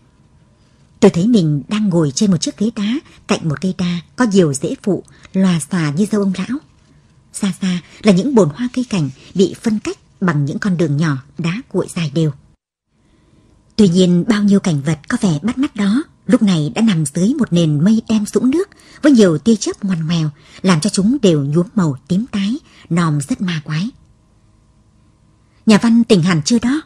Tôi thấy mình đang ngồi trên một chiếc ghế đá cạnh một cây đa có nhiều rễ phụ, lòa xòa như dâu ông lão. Xa xa là những bồn hoa cây cảnh bị phân cách bằng những con đường nhỏ đá cuội dài đều. Tuy nhiên bao nhiêu cảnh vật có vẻ bắt mắt đó lúc này đã nằm dưới một nền mây đen sũng nước với nhiều tia chớp ngoằn ngoèo làm cho chúng đều nhuốm màu tím tái, nòm rất ma quái. Nhà văn tỉnh hẳn chưa đó?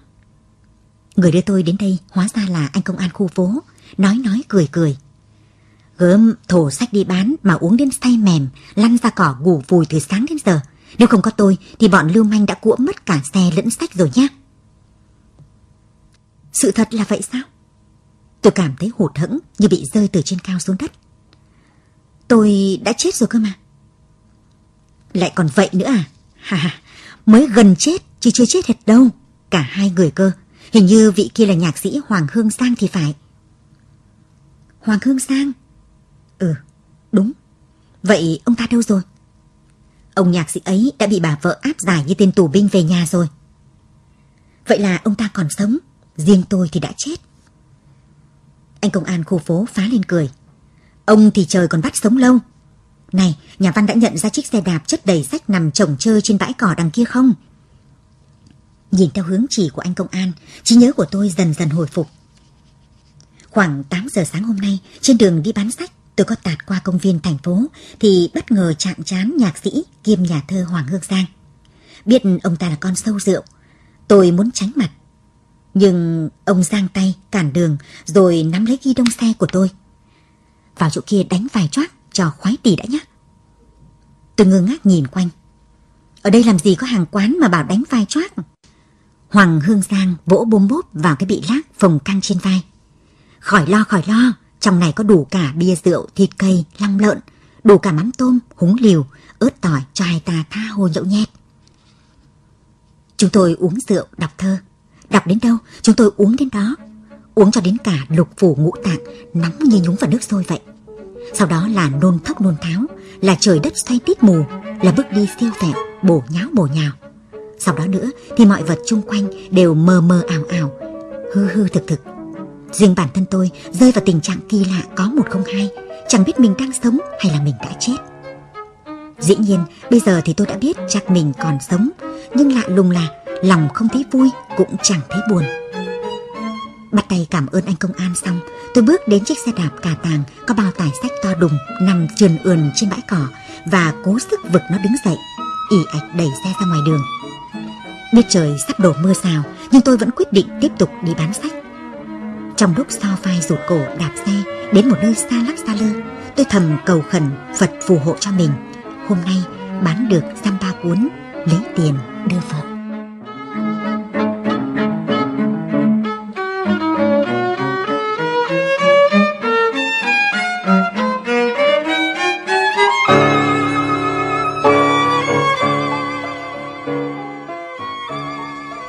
Người đưa tôi đến đây hóa ra là anh công an khu phố, nói nói cười cười. Gớm thổ sách đi bán mà uống đến say mềm, lăn ra cỏ ngủ vùi từ sáng đến giờ. Nếu không có tôi thì bọn lưu manh đã cuỗm mất cả xe lẫn sách rồi nhá. Sự thật là vậy sao? Tôi cảm thấy hụt hẫng như bị rơi từ trên cao xuống đất. Tôi đã chết rồi cơ mà. Lại còn vậy nữa à? Hà, mới gần chết chứ chưa chết hết đâu. Cả hai người cơ. Hình như vị kia là nhạc sĩ Hoàng Hương Sang thì phải. Hoàng Hương Sang? Đúng. Vậy ông ta đâu rồi? Ông nhạc sĩ ấy đã bị bà vợ áp giải như tên tù binh về nhà rồi. Vậy là ông ta còn sống, riêng tôi thì đã chết. Anh công an khu phố phá lên cười. Ông thì trời còn bắt sống lâu. Này, nhà văn đã nhận ra chiếc xe đạp chất đầy sách nằm chồng chơi trên bãi cỏ đằng kia không? Nhìn theo hướng chỉ của anh công an, trí nhớ của tôi dần dần hồi phục. Khoảng 8 giờ sáng hôm nay, trên đường đi bán sách, tôi có tạt qua công viên thành phố thì bất ngờ chạm trán nhạc sĩ kiêm nhà thơ Hoàng Hương Giang. Biết ông ta là con sâu rượu, tôi muốn tránh mặt. Nhưng ông giang tay cản đường rồi nắm lấy ghi đông xe của tôi. Vào chỗ kia đánh vài choác cho khoái tỷ đã nhé. Tôi ngơ ngác nhìn quanh. Ở đây làm gì có hàng quán mà bảo đánh vai choác. Hoàng Hương Giang vỗ bôm bốp vào cái bị lác phồng căng trên vai. Khỏi lo khỏi lo, trong này có đủ cả bia rượu, thịt cây, lăng lợn, đủ cả mắm tôm, húng liều, ớt tỏi cho hai ta tha hồ nhậu nhẹt. Chúng tôi uống rượu, đọc thơ. Đọc đến đâu, chúng tôi uống đến đó. Uống cho đến cả lục phủ ngũ tạng nóng như nhúng vào nước sôi vậy. Sau đó là nôn thốc nôn tháo, là trời đất xoay tít mù, là bước đi siêu vẹo, bổ nháo bổ nhào. Sau đó nữa thì mọi vật chung quanh đều mờ mờ ảo ảo, hư hư thực thực. Riêng bản thân tôi rơi vào tình trạng kỳ lạ có một không hai, chẳng biết mình đang sống hay là mình đã chết. Dĩ nhiên, bây giờ thì tôi đã biết chắc mình còn sống, nhưng lạ lùng là lòng không thấy vui cũng chẳng thấy buồn. Bắt tay cảm ơn anh công an xong, tôi bước đến chiếc xe đạp cà tàng có bao tải sách to đùng nằm trườn ườn trên bãi cỏ và cố sức vực nó đứng dậy, ỉ ạch đẩy xe ra ngoài đường. Biết trời sắp đổ mưa rào, nhưng tôi vẫn quyết định tiếp tục đi bán sách. Trong lúc so vai rụt cổ đạp xe đến một nơi xa lắc xa lơ, tôi thầm cầu khẩn Phật phù hộ cho mình. Hôm nay bán được dăm ba cuốn, lấy tiền đưa vợ.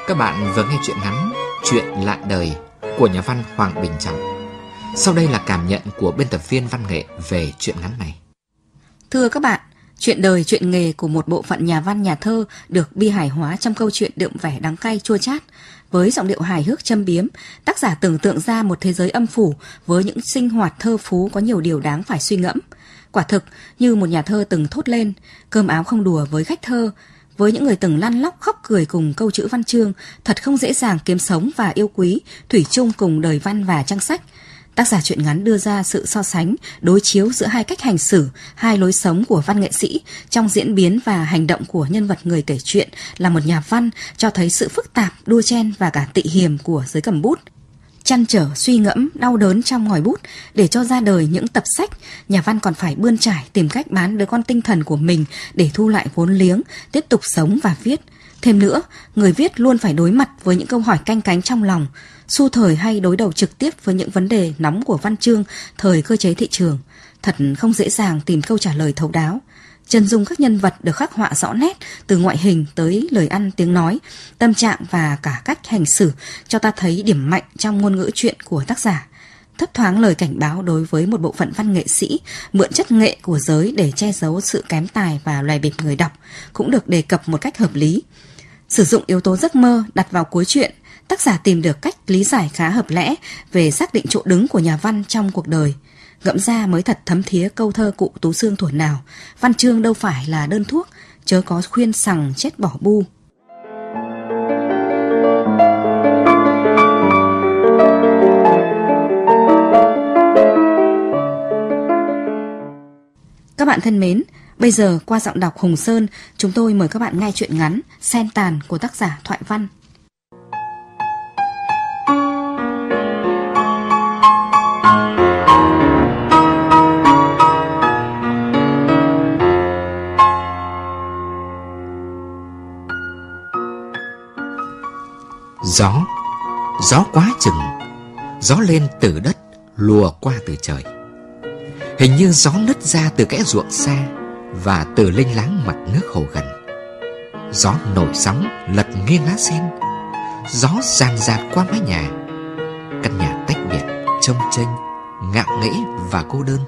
Các bạn vừa nghe chuyện ngắn Chuyện lạ đời của nhà văn Hoàng Bình Trọng. Sau đây là cảm nhận của biên tập viên văn nghệ về chuyện ngắn này. Thưa các bạn, chuyện đời chuyện nghề của một bộ phận nhà văn nhà thơ được bi hài hóa trong câu chuyện đượm vẻ đắng cay chua chát. Với giọng điệu hài hước châm biếm, tác giả tưởng tượng ra một thế giới âm phủ với những sinh hoạt thơ phú có nhiều điều đáng phải suy ngẫm. Quả thực, như một nhà thơ từng thốt lên, cơm áo không đùa với khách thơ, với những người từng lăn lóc khóc cười cùng câu chữ văn chương, thật không dễ dàng kiếm sống và yêu quý, thủy chung cùng đời văn và trang sách. Tác giả truyện ngắn đưa ra sự so sánh, đối chiếu giữa hai cách hành xử, hai lối sống của văn nghệ sĩ trong diễn biến và hành động của nhân vật người kể chuyện là một nhà văn cho thấy sự phức tạp, đua chen và cả tị hiềm của giới cầm bút chăn trở, suy ngẫm, đau đớn trong ngòi bút để cho ra đời những tập sách, nhà văn còn phải bươn trải tìm cách bán đứa con tinh thần của mình để thu lại vốn liếng, tiếp tục sống và viết. Thêm nữa, người viết luôn phải đối mặt với những câu hỏi canh cánh trong lòng, xu thời hay đối đầu trực tiếp với những vấn đề nóng của văn chương, thời cơ chế thị trường. Thật không dễ dàng tìm câu trả lời thấu đáo. Chân dung các nhân vật được khắc họa rõ nét từ ngoại hình tới lời ăn tiếng nói, tâm trạng và cả cách hành xử cho ta thấy điểm mạnh trong ngôn ngữ chuyện của tác giả. Thấp thoáng lời cảnh báo đối với một bộ phận văn nghệ sĩ mượn chất nghệ của giới để che giấu sự kém tài và loài biệt người đọc cũng được đề cập một cách hợp lý. Sử dụng yếu tố giấc mơ đặt vào cuối chuyện, tác giả tìm được cách lý giải khá hợp lẽ về xác định chỗ đứng của nhà văn trong cuộc đời – Ngẫm ra mới thật thấm thía câu thơ cụ Tú Xương thuở nào, văn chương đâu phải là đơn thuốc, chớ có khuyên sằng chết bỏ bu. Các bạn thân mến, bây giờ qua giọng đọc Hùng Sơn, chúng tôi mời các bạn nghe chuyện ngắn Sen tàn của tác giả Thoại Văn. Gió, gió quá chừng Gió lên từ đất Lùa qua từ trời. Hình như gió nứt ra từ kẽ ruộng xa Và từ linh láng mặt nước hồ gần. Gió nổi sóng lật nghiêng lá sen. Gió ràn rạt qua mái nhà. Căn nhà tách biệt Trông chênh Ngạo nghễ và cô đơn.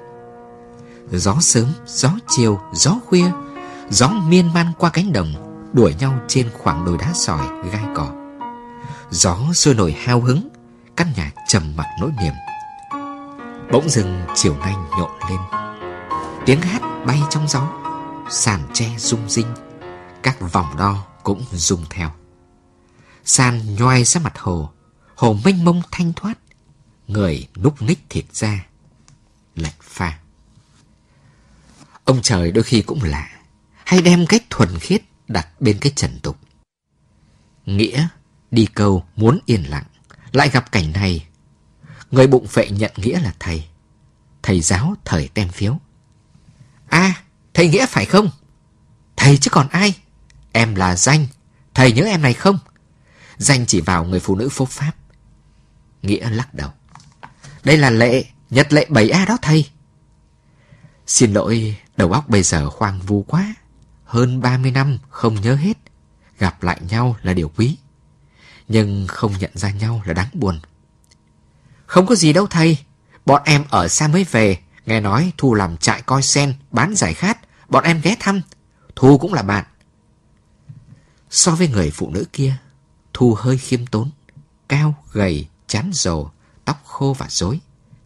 Gió sớm, gió chiều, gió khuya Gió miên man qua cánh đồng Đuổi nhau trên khoảng đồi đá sỏi gai cỏ. Gió sôi nổi hao hứng, Căn nhà trầm mặc nỗi niềm. Bỗng dừng chiều nay nhộn lên. Tiếng hát bay trong gió, Sàn tre rung rinh, Các vòng đo cũng rung theo. Sàn nhoai ra mặt hồ Hồ mênh mông thanh thoát, Người núp ních thiệt ra Lệch pha. Ông trời đôi khi cũng lạ, Hay đem cái thuần khiết đặt bên cái trần tục. Nghĩa Đi câu muốn yên lặng, lại gặp cảnh này. Người bụng phệ nhận nghĩa là thầy. Thầy giáo thời tem phiếu. À, thầy Nghĩa phải không? Thầy chứ còn ai? Em là Danh, thầy nhớ em này không? Danh chỉ vào người phụ nữ phốp pháp. Nghĩa lắc đầu. Đây là lệ, nhật lệ 7A đó thầy. Xin lỗi, Đầu óc bây giờ khoang vu quá. Hơn 30 năm không nhớ hết. Gặp lại nhau là điều quý. Nhưng không nhận ra nhau là đáng buồn. Không có gì đâu thầy. Bọn em ở xa mới về. Nghe nói Thu làm trại coi sen, bán giải khát. Bọn em ghé thăm. Thu cũng là bạn. So với người phụ nữ kia, Thu hơi khiêm tốn. Cao, gầy, chán rồ, tóc khô và rối.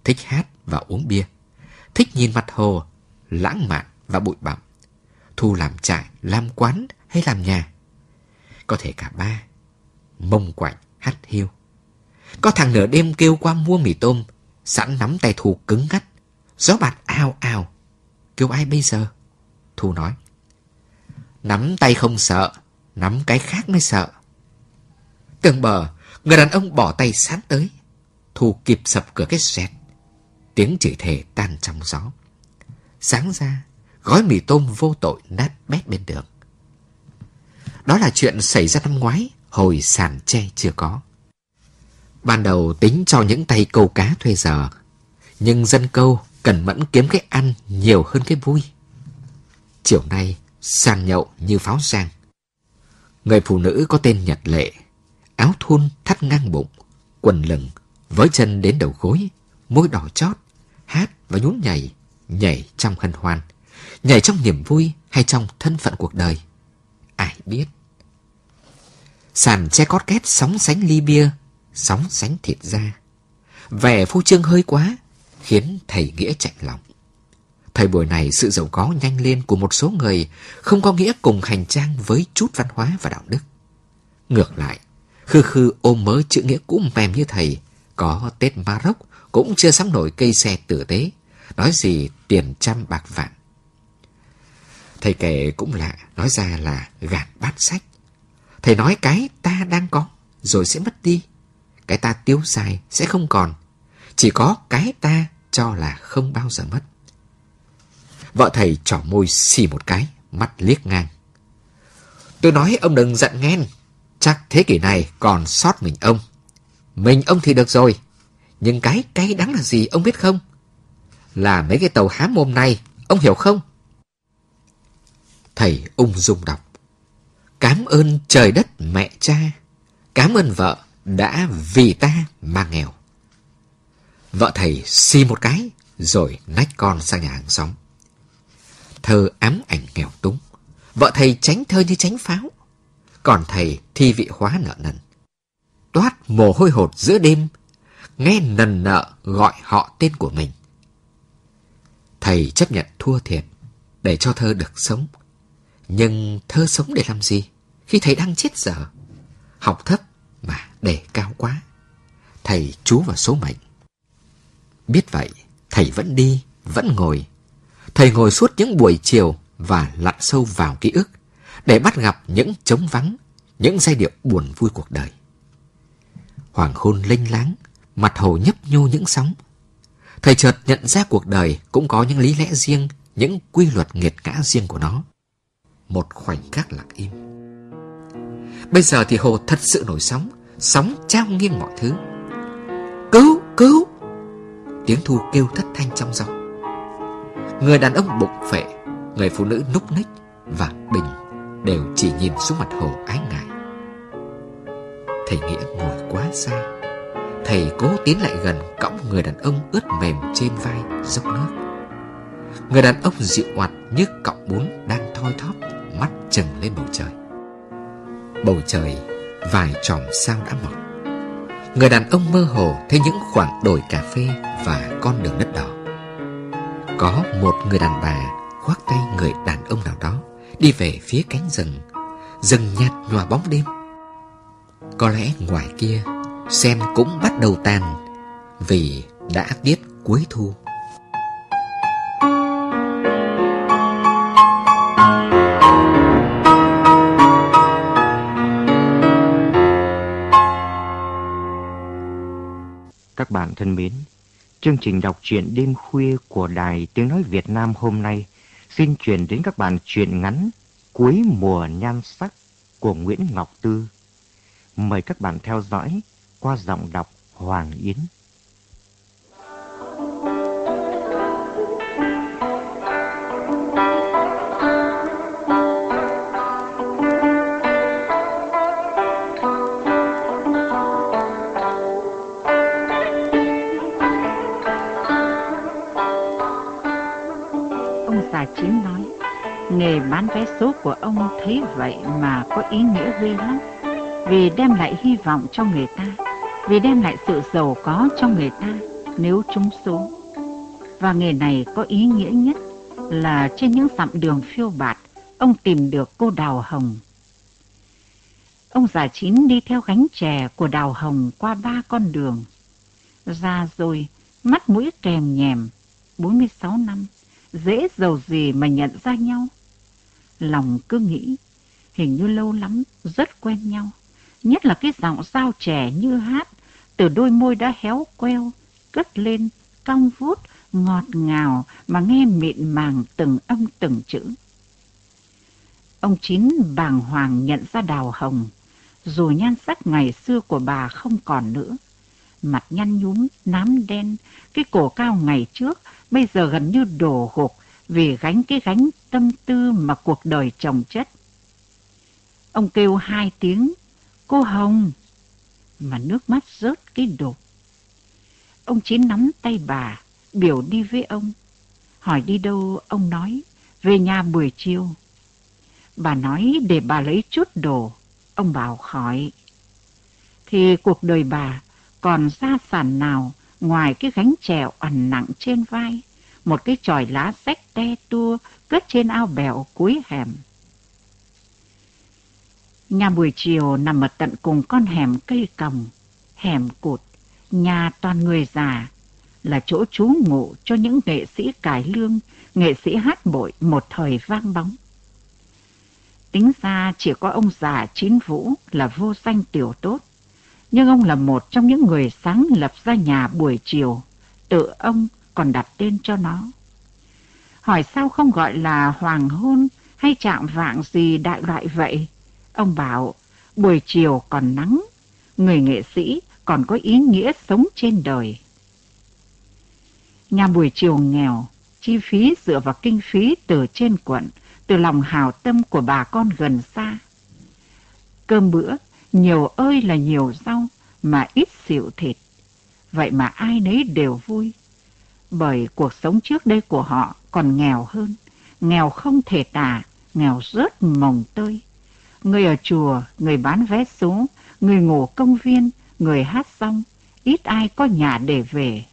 Thích hát và uống bia. Thích nhìn mặt hồ, lãng mạn và bụi bặm. Thu làm trại, làm quán hay làm nhà. Có thể cả ba. Mông quạnh, hắt hiu. Có thằng nửa đêm kêu qua mua mì tôm, sẵn nắm tay Thù cứng ngắt. Gió bạt ào ào. Kêu ai bây giờ? Thu nói. Nắm tay không sợ, nắm cái khác mới sợ. Tường bờ, người đàn ông bỏ tay sát tới. Thu kịp sập cửa cái xẹt. Tiếng chửi thề tan trong gió. Sáng ra, gói mì tôm vô tội nát bét bên đường. Đó là chuyện xảy ra năm ngoái, hồi sàn tre chưa có. Ban đầu tính cho những tay câu cá thuê giờ, nhưng dân câu cần mẫn kiếm cái ăn nhiều hơn cái vui. Chiều nay, sàn nhậu như pháo sang. Người phụ nữ có tên Nhật Lệ, áo thun thắt ngang bụng, quần lừng, với chân đến đầu gối, môi đỏ chót, hát và nhún nhảy, nhảy trong hân hoan, nhảy trong niềm vui hay trong thân phận cuộc đời. Ai biết. Sàn che cót két sóng sánh ly bia, sóng sánh thịt da. Vẻ phu trương hơi quá, khiến thầy Nghĩa chạy lòng. Thời buổi này sự giàu có nhanh lên của một số người không có nghĩa cùng hành trang với chút văn hóa và đạo đức. Ngược lại, khư khư ôm mớ chữ nghĩa cũ mềm như thầy, có Tết Maroc cũng chưa sắm nổi cây xe tử tế, nói gì tiền trăm bạc vạn. Thầy kể cũng lạ, nói ra là gạt bát sách. Thầy nói cái ta đang có, rồi sẽ mất đi. Cái ta tiêu xài sẽ không còn. Chỉ có cái ta cho là không bao giờ mất. Vợ thầy trỏ môi xì một cái, mắt liếc ngang. Tôi nói ông đừng giận nghen. Chắc thế kỷ này còn sót mình ông. Mình ông thì được rồi. Nhưng cái cay đắng là gì ông biết không? Là mấy cái tàu há mồm này, ông hiểu không? Thầy ung dung đọc. Cám ơn trời đất mẹ cha. Cám ơn vợ đã vì ta mà nghèo. Vợ thầy xì một cái, rồi nách con sang nhà hàng xóm. Thơ ám ảnh nghèo túng. Vợ thầy tránh thơ như tránh pháo. Còn thầy thi vị hóa nợ nần. Toát mồ hôi hột giữa đêm, nghe nần nợ gọi họ tên của mình. Thầy chấp nhận thua thiệt để cho thơ được sống. Nhưng thơ sống để làm gì khi thầy đang chết dở? Học thấp mà để cao quá. Thầy chú vào số mệnh. Biết vậy, thầy vẫn đi, vẫn ngồi. Thầy ngồi suốt những buổi chiều và lặn sâu vào ký ức để bắt gặp những trống vắng, những giai điệu buồn vui cuộc đời. Hoàng hôn linh láng, mặt hồ nhấp nhô những sóng. Thầy chợt nhận ra cuộc đời cũng có những lý lẽ riêng, những quy luật nghiệt ngã riêng của nó. Một khoảnh khắc lặng im. Bây giờ thì hồ thật sự nổi sóng, sóng trao nghiêng mọi thứ. Cứu, cứu! Tiếng thu kêu thất thanh trong gió. Người đàn ông bụng phệ, người phụ nữ núp ních và Bình đều chỉ nhìn xuống mặt hồ ái ngại. Thầy Nghĩa ngồi quá xa. Thầy cố tiến lại gần cõng người đàn ông ướt mềm trên vai dốc nước. Người đàn ông dịu oặt như cọng bún đang thoi thóp, mắt chừng lên bầu trời. Bầu trời, vài chòm sao đã mọc. Người đàn ông mơ hồ thấy những khoảng đồi cà phê và con đường đất đỏ. Có một người đàn bà khoác tay người đàn ông nào đó đi về phía cánh rừng. Rừng nhạt nhòa bóng đêm. Có lẽ ngoài kia, sen cũng bắt đầu tàn vì đã tiết cuối thu. Các bạn thân mến, chương trình đọc truyện đêm khuya của Đài Tiếng Nói Việt Nam hôm nay xin chuyển đến các bạn truyện ngắn Cuối mùa nhan sắc của Nguyễn Ngọc Tư. Mời các bạn theo dõi qua giọng đọc Hoàng Yến. Giai chín nói Nghề bán vé số của ông thấy vậy mà có ý nghĩa ghê lắm. Vì đem lại hy vọng cho người ta, vì đem lại sự giàu có cho người ta nếu trúng số. Và nghề này có ý nghĩa nhất là trên những dặm đường phiêu bạt, ông tìm được cô Đào Hồng. Ông già chín đi theo gánh chè của Đào Hồng qua ba con đường. Ra rồi, mắt mũi kèm nhèm, 46 năm, dễ giàu gì mà nhận ra nhau. Lòng cứ nghĩ, hình như lâu lắm, rất quen nhau. Nhất là cái giọng sao trẻ như hát, từ đôi môi đã héo queo, cất lên, cong vút, ngọt ngào mà nghe mịn màng từng âm từng chữ. Ông Chín bàng hoàng nhận ra đào hồng, dù nhan sắc ngày xưa của bà không còn nữa. Mặt nhăn nhúm, nám đen, cái cổ cao ngày trước bây giờ gần như đổ hộp vì gánh cái gánh tâm tư mà cuộc đời chồng chất. Ông kêu hai tiếng, cô Hồng, mà nước mắt rớt cái đột. Ông Chín nắm tay bà, biểu đi với ông. Hỏi đi đâu, ông nói, về nhà buổi chiều. Bà nói để bà lấy chút đồ, ông bảo khỏi. Thì cuộc đời bà còn gia sản nào ngoài cái gánh chèo ẩn nặng trên vai, một cái chòi lá rách te tua cất trên ao bèo cuối hẻm. Nhà buổi chiều nằm ở tận cùng con hẻm cây còng, hẻm cụt, nhà toàn người già, là chỗ trú ngụ cho những nghệ sĩ cải lương, nghệ sĩ hát bội một thời vang bóng. Tính ra chỉ có ông già Chín Vũ là vô danh tiểu tốt, nhưng ông là một trong những người sáng lập ra nhà buổi chiều, tự ông còn đặt tên cho nó. Hỏi sao không gọi là hoàng hôn hay chạm vạng gì đại loại vậy? Ông bảo, buổi chiều còn nắng, người nghệ sĩ còn có ý nghĩa sống trên đời. Nhà buổi chiều nghèo, chi phí dựa vào kinh phí từ trên quận, từ lòng hào tâm của bà con gần xa. Cơm bữa, nhiều ơi là nhiều rau, mà ít xỉu thịt. Vậy mà ai nấy đều vui. Bởi cuộc sống trước đây của họ còn nghèo hơn. Nghèo không thể tả, nghèo rớt mồng tơi. Người ở chùa, người bán vé số, người ngủ công viên, người hát xong, ít ai có nhà để về.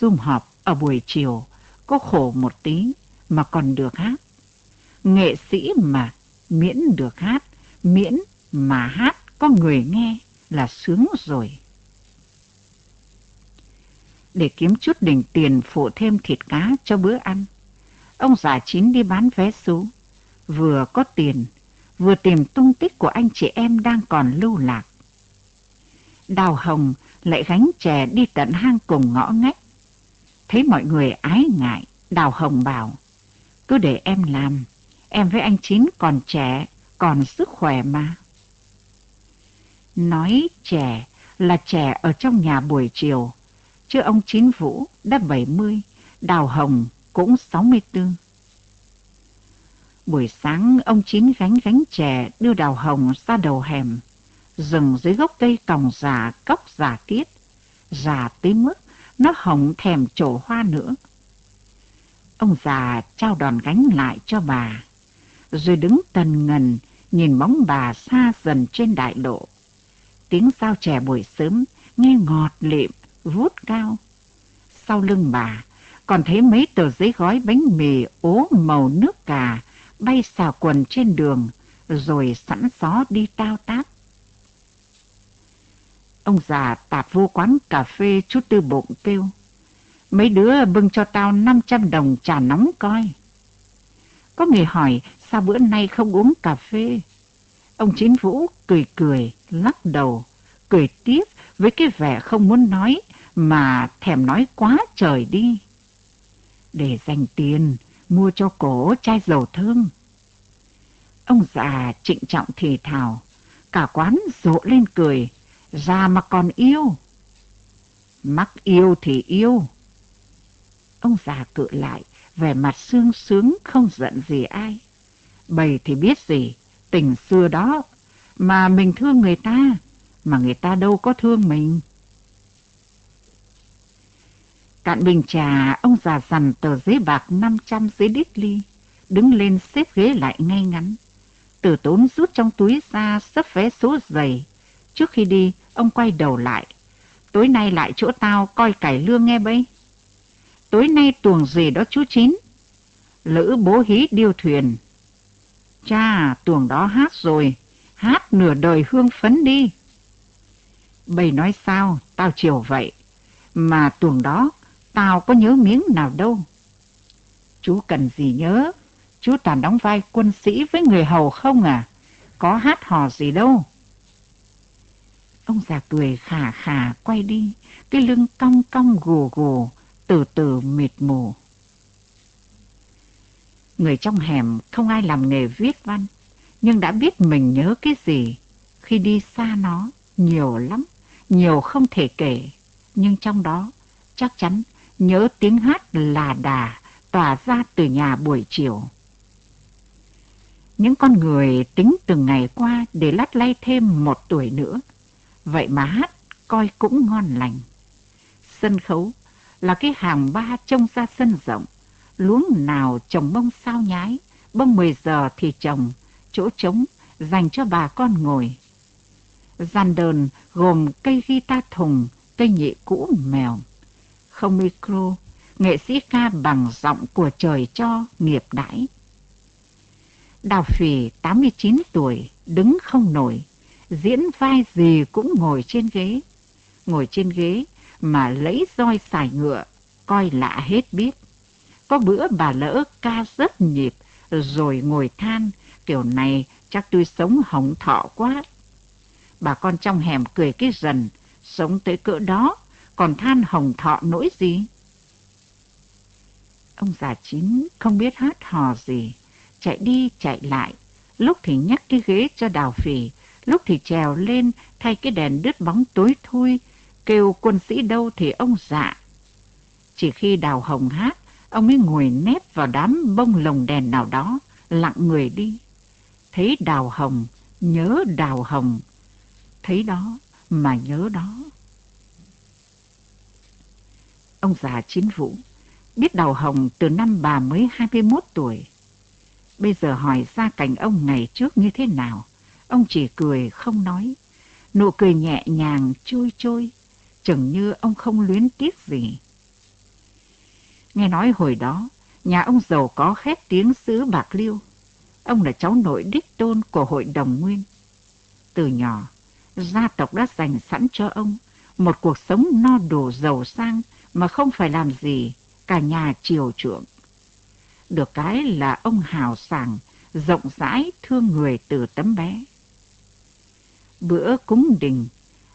Xung họp ở buổi chiều, có khổ một tí mà còn được hát. Nghệ sĩ mà miễn được hát, miễn mà hát có người nghe là sướng rồi. Để kiếm chút đỉnh tiền phụ thêm thịt cá cho bữa ăn, ông già chín đi bán vé số, vừa có tiền, vừa tìm tung tích của anh chị em đang còn lưu lạc. Đào Hồng lại gánh chè đi tận hang cùng ngõ ngách. Thấy mọi người ái ngại, Đào Hồng bảo, cứ để em làm, em với anh Chín còn trẻ, còn sức khỏe mà. Nói trẻ là trẻ ở trong nhà buổi chiều, chứ ông Chín Vũ đã 70, Đào Hồng cũng 64. Buổi sáng ông Chín gánh gánh chè đưa Đào Hồng ra đầu hẻm, dừng dưới gốc cây còng già cốc già tiết, già tới mức nó hồng thèm trổ hoa nữa. Ông già trao đòn gánh lại cho bà, rồi đứng tần ngần nhìn bóng bà xa dần trên đại lộ tiếng sao trẻ buổi sớm nghe ngọt lịm, vút cao. Sau lưng bà còn thấy mấy tờ giấy gói bánh mì ố màu nước cà bay xào quần trên đường rồi sẵn gió đi tao tác Ông già tạt vô quán cà phê chút tư bụng kêu. Mấy đứa bưng cho tao 500 đồng trà nóng coi. Có người hỏi sao bữa nay không uống cà phê? Ông Chín Vũ cười cười, lắc đầu, cười tiếp với cái vẻ không muốn nói mà thèm nói quá trời đi. Để dành tiền mua cho cổ chai dầu thơm. Ông già trịnh trọng thì thào, cả quán rộ lên cười, già mà còn yêu. Mắc yêu thì yêu. Ông già cự lại, vẻ mặt sương sướng không giận gì ai. Bầy thì biết gì, tình xưa đó, mà mình thương người ta, mà người ta đâu có thương mình. Cạn bình trà, ông già dằn tờ giấy bạc 500 dưới đít ly, đứng lên xếp ghế lại ngay ngắn. Tử tốn rút trong túi ra sấp vé số dày. Trước khi đi, ông quay đầu lại. Tối nay lại chỗ tao coi cải lương nghe bấy. Tối nay tuồng gì đó chú Chín. Lữ bố hí điêu thuyền. Cha, tuồng đó hát rồi. Hát nửa đời hương phấn đi. Bầy nói sao, tao chiều vậy. Mà tuồng đó, tao có nhớ miếng nào đâu. Chú cần gì nhớ, chú toàn đóng vai quân sĩ với người hầu không à? Có hát hò gì đâu. Ông già cười khà khà quay đi, cái lưng cong cong gù gù, từ từ mịt mù. Người trong hẻm không ai làm nghề viết văn, nhưng đã biết mình nhớ cái gì khi đi xa nó, nhiều lắm, nhiều không thể kể. Nhưng trong đó, chắc chắn nhớ tiếng hát là đà tỏa ra từ nhà buổi chiều. Những con người tính từng ngày qua để lắt lay thêm một tuổi nữa. Vậy mà hát coi cũng ngon lành. Sân khấu là cái hàng ba trông ra sân rộng. Luống nào trồng bông sao nhái, bông 10 giờ thì trồng, chỗ trống dành cho bà con ngồi. Gian đờn gồm cây guitar thùng, cây nhị cũ mèo. Không micro, nghệ sĩ ca bằng giọng của trời cho nghiệp đãi. Đào Phì 89 tuổi, đứng không nổi, diễn vai gì cũng ngồi trên ghế. Ngồi trên ghế mà lấy roi xài ngựa, coi lạ hết biết. Có bữa bà lỡ ca rất nhịp, rồi ngồi than, kiểu này chắc tôi sống hỏng thọ quá. Bà con trong hẻm cười cái rần, sống tới cỡ đó, còn than hồng thọ nỗi gì? Ông già chín không biết hát hò gì, chạy đi chạy lại, lúc thì nhắc cái ghế cho đào phì, lúc thì trèo lên thay cái đèn đứt bóng tối thui, kêu quân sĩ đâu thì ông dạ. Chỉ khi đào hồng hát, ông mới ngồi nép vào đám bông lồng đèn nào đó, lặng người đi. Thấy đào hồng, nhớ đào hồng, thấy đó mà nhớ đó. Ông già chín vũ biết đào hồng từ năm bà mới 21 tuổi. Bây giờ hỏi ra cảnh ông ngày trước như thế nào, ông chỉ cười không nói. Nụ cười nhẹ nhàng trôi trôi, chừng như ông không luyến tiếc gì. Nghe nói hồi đó, nhà ông giàu có khét tiếng xứ Bạc Liêu. Ông là cháu nội đích tôn của hội đồng nguyên. Từ nhỏ, gia tộc đã dành sẵn cho ông một cuộc sống no đủ giàu sang mà không phải làm gì, cả nhà chiều chuộng. Được cái là ông hào sảng, rộng rãi thương người từ tấm bé. Bữa cúng đình,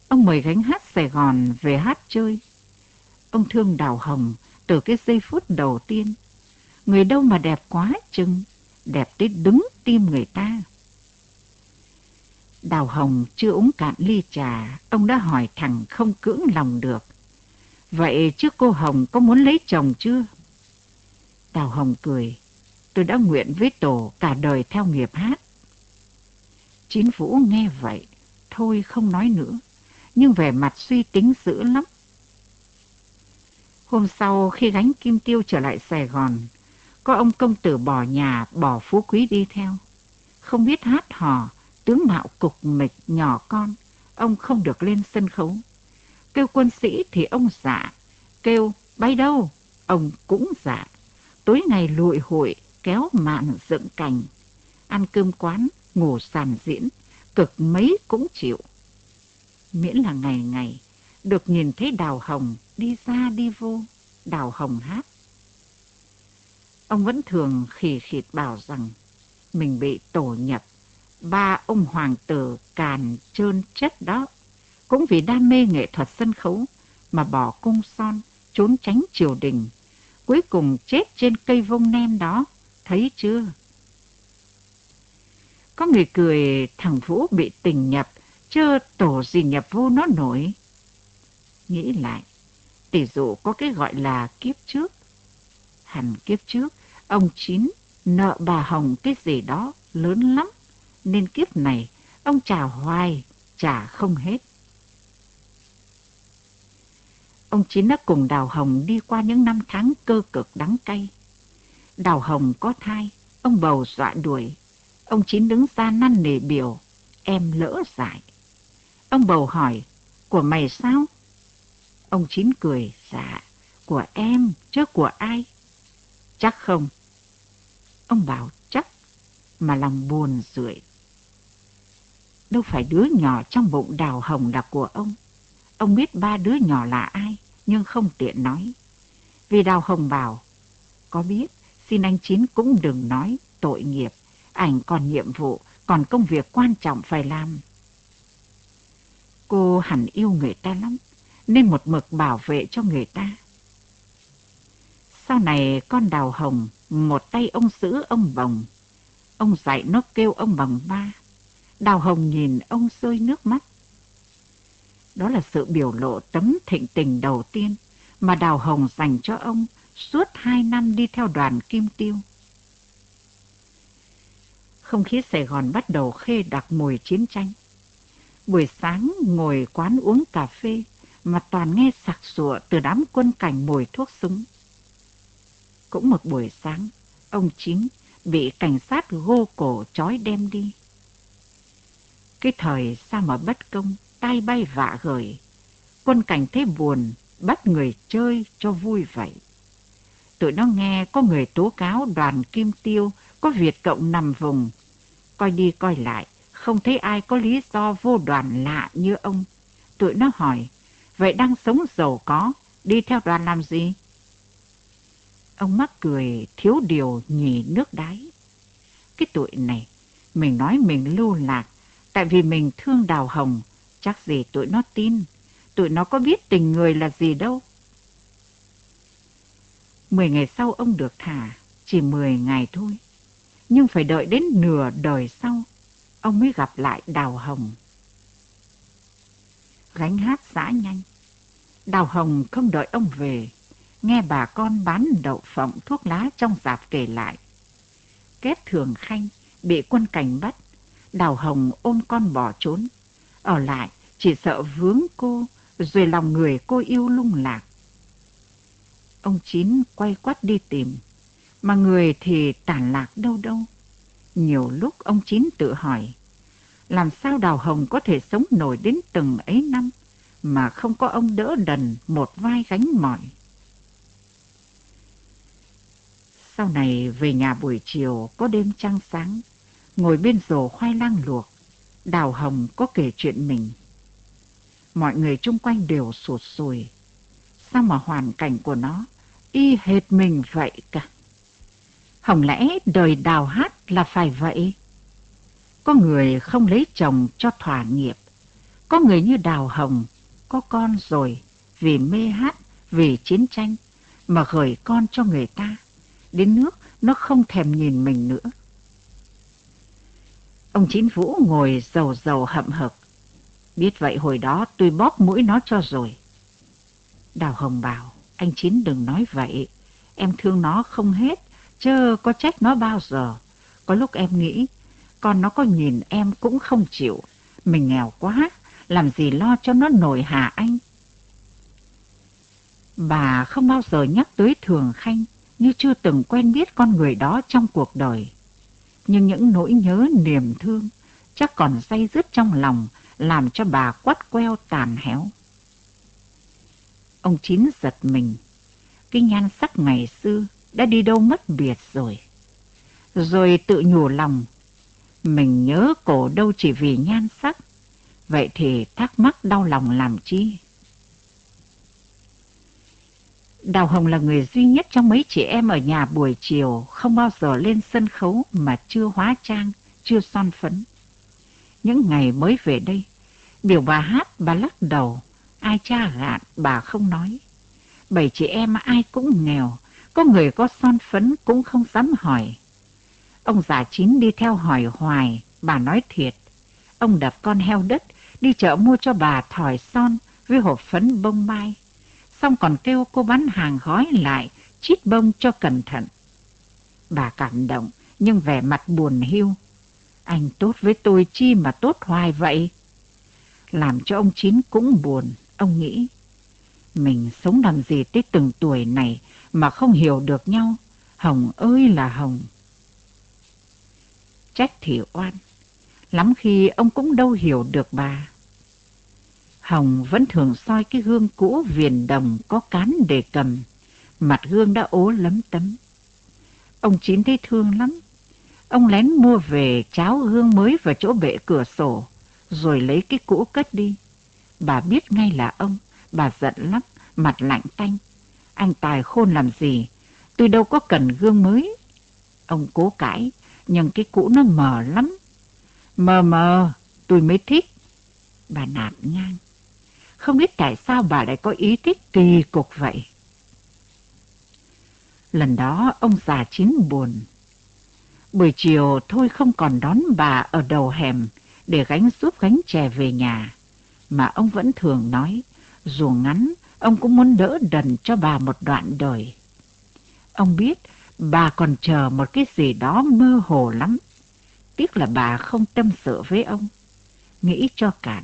ông mời gánh hát Sài Gòn về hát chơi. Ông thương Đào Hồng từ cái giây phút đầu tiên. Người đâu mà đẹp quá chừng, đẹp tới đứng tim người ta. Đào Hồng chưa uống cạn ly trà, ông đã hỏi thẳng không cưỡng lòng được. Vậy trước cô Hồng có muốn lấy chồng chưa? Đào Hồng cười, tôi đã nguyện với tổ cả đời theo nghiệp hát. Chín Vũ nghe vậy, thôi không nói nữa, nhưng vẻ mặt suy tính dữ lắm. Hôm sau khi gánh Kim Tiêu trở lại Sài Gòn, có ông công tử bỏ nhà, bỏ phú quý đi theo. Không biết hát hò, tướng mạo cục mịch nhỏ con, ông không được lên sân khấu. Kêu quân sĩ thì ông dạ, kêu bay đâu, ông cũng dạ. Tối ngày lụi hội, kéo mạn dựng cành, ăn cơm quán, ngủ sàn diễn, cực mấy cũng chịu. Miễn là ngày ngày, được nhìn thấy đào hồng đi ra đi vô, đào hồng hát. Ông vẫn thường khỉ khịt bảo rằng mình bị tổ nhập, ba ông hoàng tử càn trơn chết đó, cũng vì đam mê nghệ thuật sân khấu mà bỏ cung son, trốn tránh triều đình, cuối cùng chết trên cây vông nem đó, thấy chưa? Có người cười thằng Vũ bị tình nhập, chơ tổ gì nhập vô nó nổi. Nghĩ lại, tỷ dụ có cái gọi là kiếp trước. Hẳn kiếp trước, ông Chín nợ bà Hồng cái gì đó lớn lắm, nên kiếp này ông trả hoài, trả không hết. Ông Chín đã cùng Đào Hồng đi qua những năm tháng cơ cực đắng cay. Đào Hồng có thai, Ông bầu dọa đuổi. Ông Chín đứng ra năn nề biểu. Em lỡ dại. Ông bầu hỏi, của mày sao? Ông Chín cười, dạ, của em, chứ của ai? Chắc không. Ông bảo chắc, mà lòng buồn rượi. Đâu phải đứa nhỏ trong bụng đào hồng là của ông. Ông biết ba đứa nhỏ là ai, nhưng không tiện nói. Vì đào hồng bảo, có biết, xin anh Chín cũng đừng nói tội nghiệp. Ảnh còn nhiệm vụ, còn công việc quan trọng phải làm. Cô hẳn yêu người ta lắm, nên một mực bảo vệ cho người ta. Sau này con đào hồng, một tay ông giữ ông bồng. Ông dạy nó kêu ông bằng ba. Đào hồng nhìn ông rơi nước mắt. Đó là sự biểu lộ tấm thịnh tình đầu tiên mà Đào Hồng dành cho ông suốt hai năm đi theo đoàn Kim Tiêu. Không khí Sài Gòn bắt đầu khê đặc mùi chiến tranh. Buổi sáng ngồi quán uống cà phê mà toàn nghe sặc sụa từ đám quân cảnh mùi thuốc súng. Cũng một buổi sáng, ông Chính bị cảnh sát gô cổ trói đem đi. Cái thời sao mà bất công, tay bay vạ gởi. Quân cảnh thế buồn, bắt người chơi cho vui vậy. Tụi nó nghe có người tố cáo đoàn Kim Tiêu có Việt Cộng nằm vùng. Coi đi coi lại, không thấy ai có lý do vô đoàn lạ như ông. Tụi nó hỏi, vậy đang sống giàu có, đi theo đoàn làm gì? Ông mắc cười thiếu điều nhì nước đáy. Cái tụi này, mình nói mình lưu lạc, tại vì mình thương đào hồng, chắc gì tụi nó tin. Tụi nó có biết tình người là gì đâu. Mười ngày sau ông được thả, chỉ mười ngày thôi. Nhưng phải đợi đến nửa đời sau, ông mới gặp lại Đào Hồng. Gánh hát xã nhanh. Đào Hồng không đợi ông về, nghe bà con bán đậu phộng thuốc lá trong dạp kể lại. Kết thường khanh bị quân cảnh bắt, Đào Hồng ôm con bỏ trốn. Ở lại chỉ sợ vướng cô, rồi lòng người cô yêu lung lạc. Ông Chín quay quắt đi tìm, mà người thì tản lạc đâu đâu. Nhiều lúc ông Chín tự hỏi, làm sao Đào Hồng có thể sống nổi đến từng ấy năm mà không có ông đỡ đần một vai gánh mỏi. Sau này về nhà buổi chiều có đêm trăng sáng, ngồi bên rổ khoai lang luộc, Đào Hồng có kể chuyện mình. Mọi người chung quanh đều sụt sùi. Sao mà hoàn cảnh của nó y hệt mình vậy cả? Hồng lẽ đời đào hát là phải vậy? Có người không lấy chồng cho thỏa nghiệp. Có người như đào hồng, có con rồi, vì mê hát, vì chiến tranh, mà gửi con cho người ta. Đến nước, nó không thèm nhìn mình nữa. Ông Chín Vũ ngồi dầu dầu hậm hực. Biết vậy hồi đó tôi bóp mũi nó cho rồi. Đào Hồng bảo, anh Chín đừng nói vậy. Em thương nó không hết, chứ có trách nó bao giờ. Có lúc em nghĩ, con nó có nhìn em cũng không chịu. Mình nghèo quá, làm gì lo cho nó nổi hạ anh? Bà không bao giờ nhắc tới Thường Khanh như chưa từng quen biết con người đó trong cuộc đời. Nhưng những nỗi nhớ niềm thương chắc còn say dứt trong lòng làm cho bà quắt queo tàn héo. Ông Chín giật mình, cái nhan sắc ngày xưa đã đi đâu mất biệt rồi. Rồi tự nhủ lòng, mình nhớ cổ đâu chỉ vì nhan sắc, vậy thì thắc mắc đau lòng làm chi? Đào Hồng là người duy nhất trong mấy chị em ở nhà buổi chiều không bao giờ lên sân khấu mà chưa hóa trang, chưa son phấn. Những ngày mới về đây, biểu bà hát bà lắc đầu, ai cha gạn bà không nói. Bảy chị em ai cũng nghèo, có người có son phấn cũng không dám hỏi. Ông già chín đi theo hỏi hoài, bà nói thiệt. Ông đập con heo đất, đi chợ mua cho bà thỏi son với hộp phấn bông mai. Xong còn kêu cô bán hàng gói lại, chít bông cho cẩn thận. Bà cảm động, nhưng vẻ mặt buồn hiu. Anh tốt với tôi chi mà tốt hoài vậy? Làm cho ông Chín cũng buồn, ông nghĩ. Mình sống làm gì tới từng tuổi này mà không hiểu được nhau. Hồng ơi là Hồng. trách thì oan. Lắm khi ông cũng đâu hiểu được bà. Hồng vẫn thường soi cái gương cũ viền đồng có cán để cầm. Mặt gương đã ố lấm tấm. Ông Chín thấy thương lắm. Ông lén mua về cháo gương mới vào chỗ bệ cửa sổ, rồi lấy cái cũ cất đi. Bà biết ngay là ông, bà giận lắm, mặt lạnh tanh. Anh tài khôn làm gì, tôi đâu có cần gương mới. Ông cố cãi, nhưng cái cũ nó mờ lắm. Mờ mờ, tôi mới thích. Bà nạt ngang. Không biết tại sao bà lại có ý thích kỳ cục vậy. Lần đó ông già chín buồn. Buổi chiều thôi không còn đón bà ở đầu hẻm để gánh giúp gánh chè về nhà. Mà ông vẫn thường nói, dù ngắn, ông cũng muốn đỡ đần cho bà một đoạn đời. Ông biết bà còn chờ một cái gì đó mơ hồ lắm. Tiếc là bà không tâm sự với ông. Nghĩ cho cạn.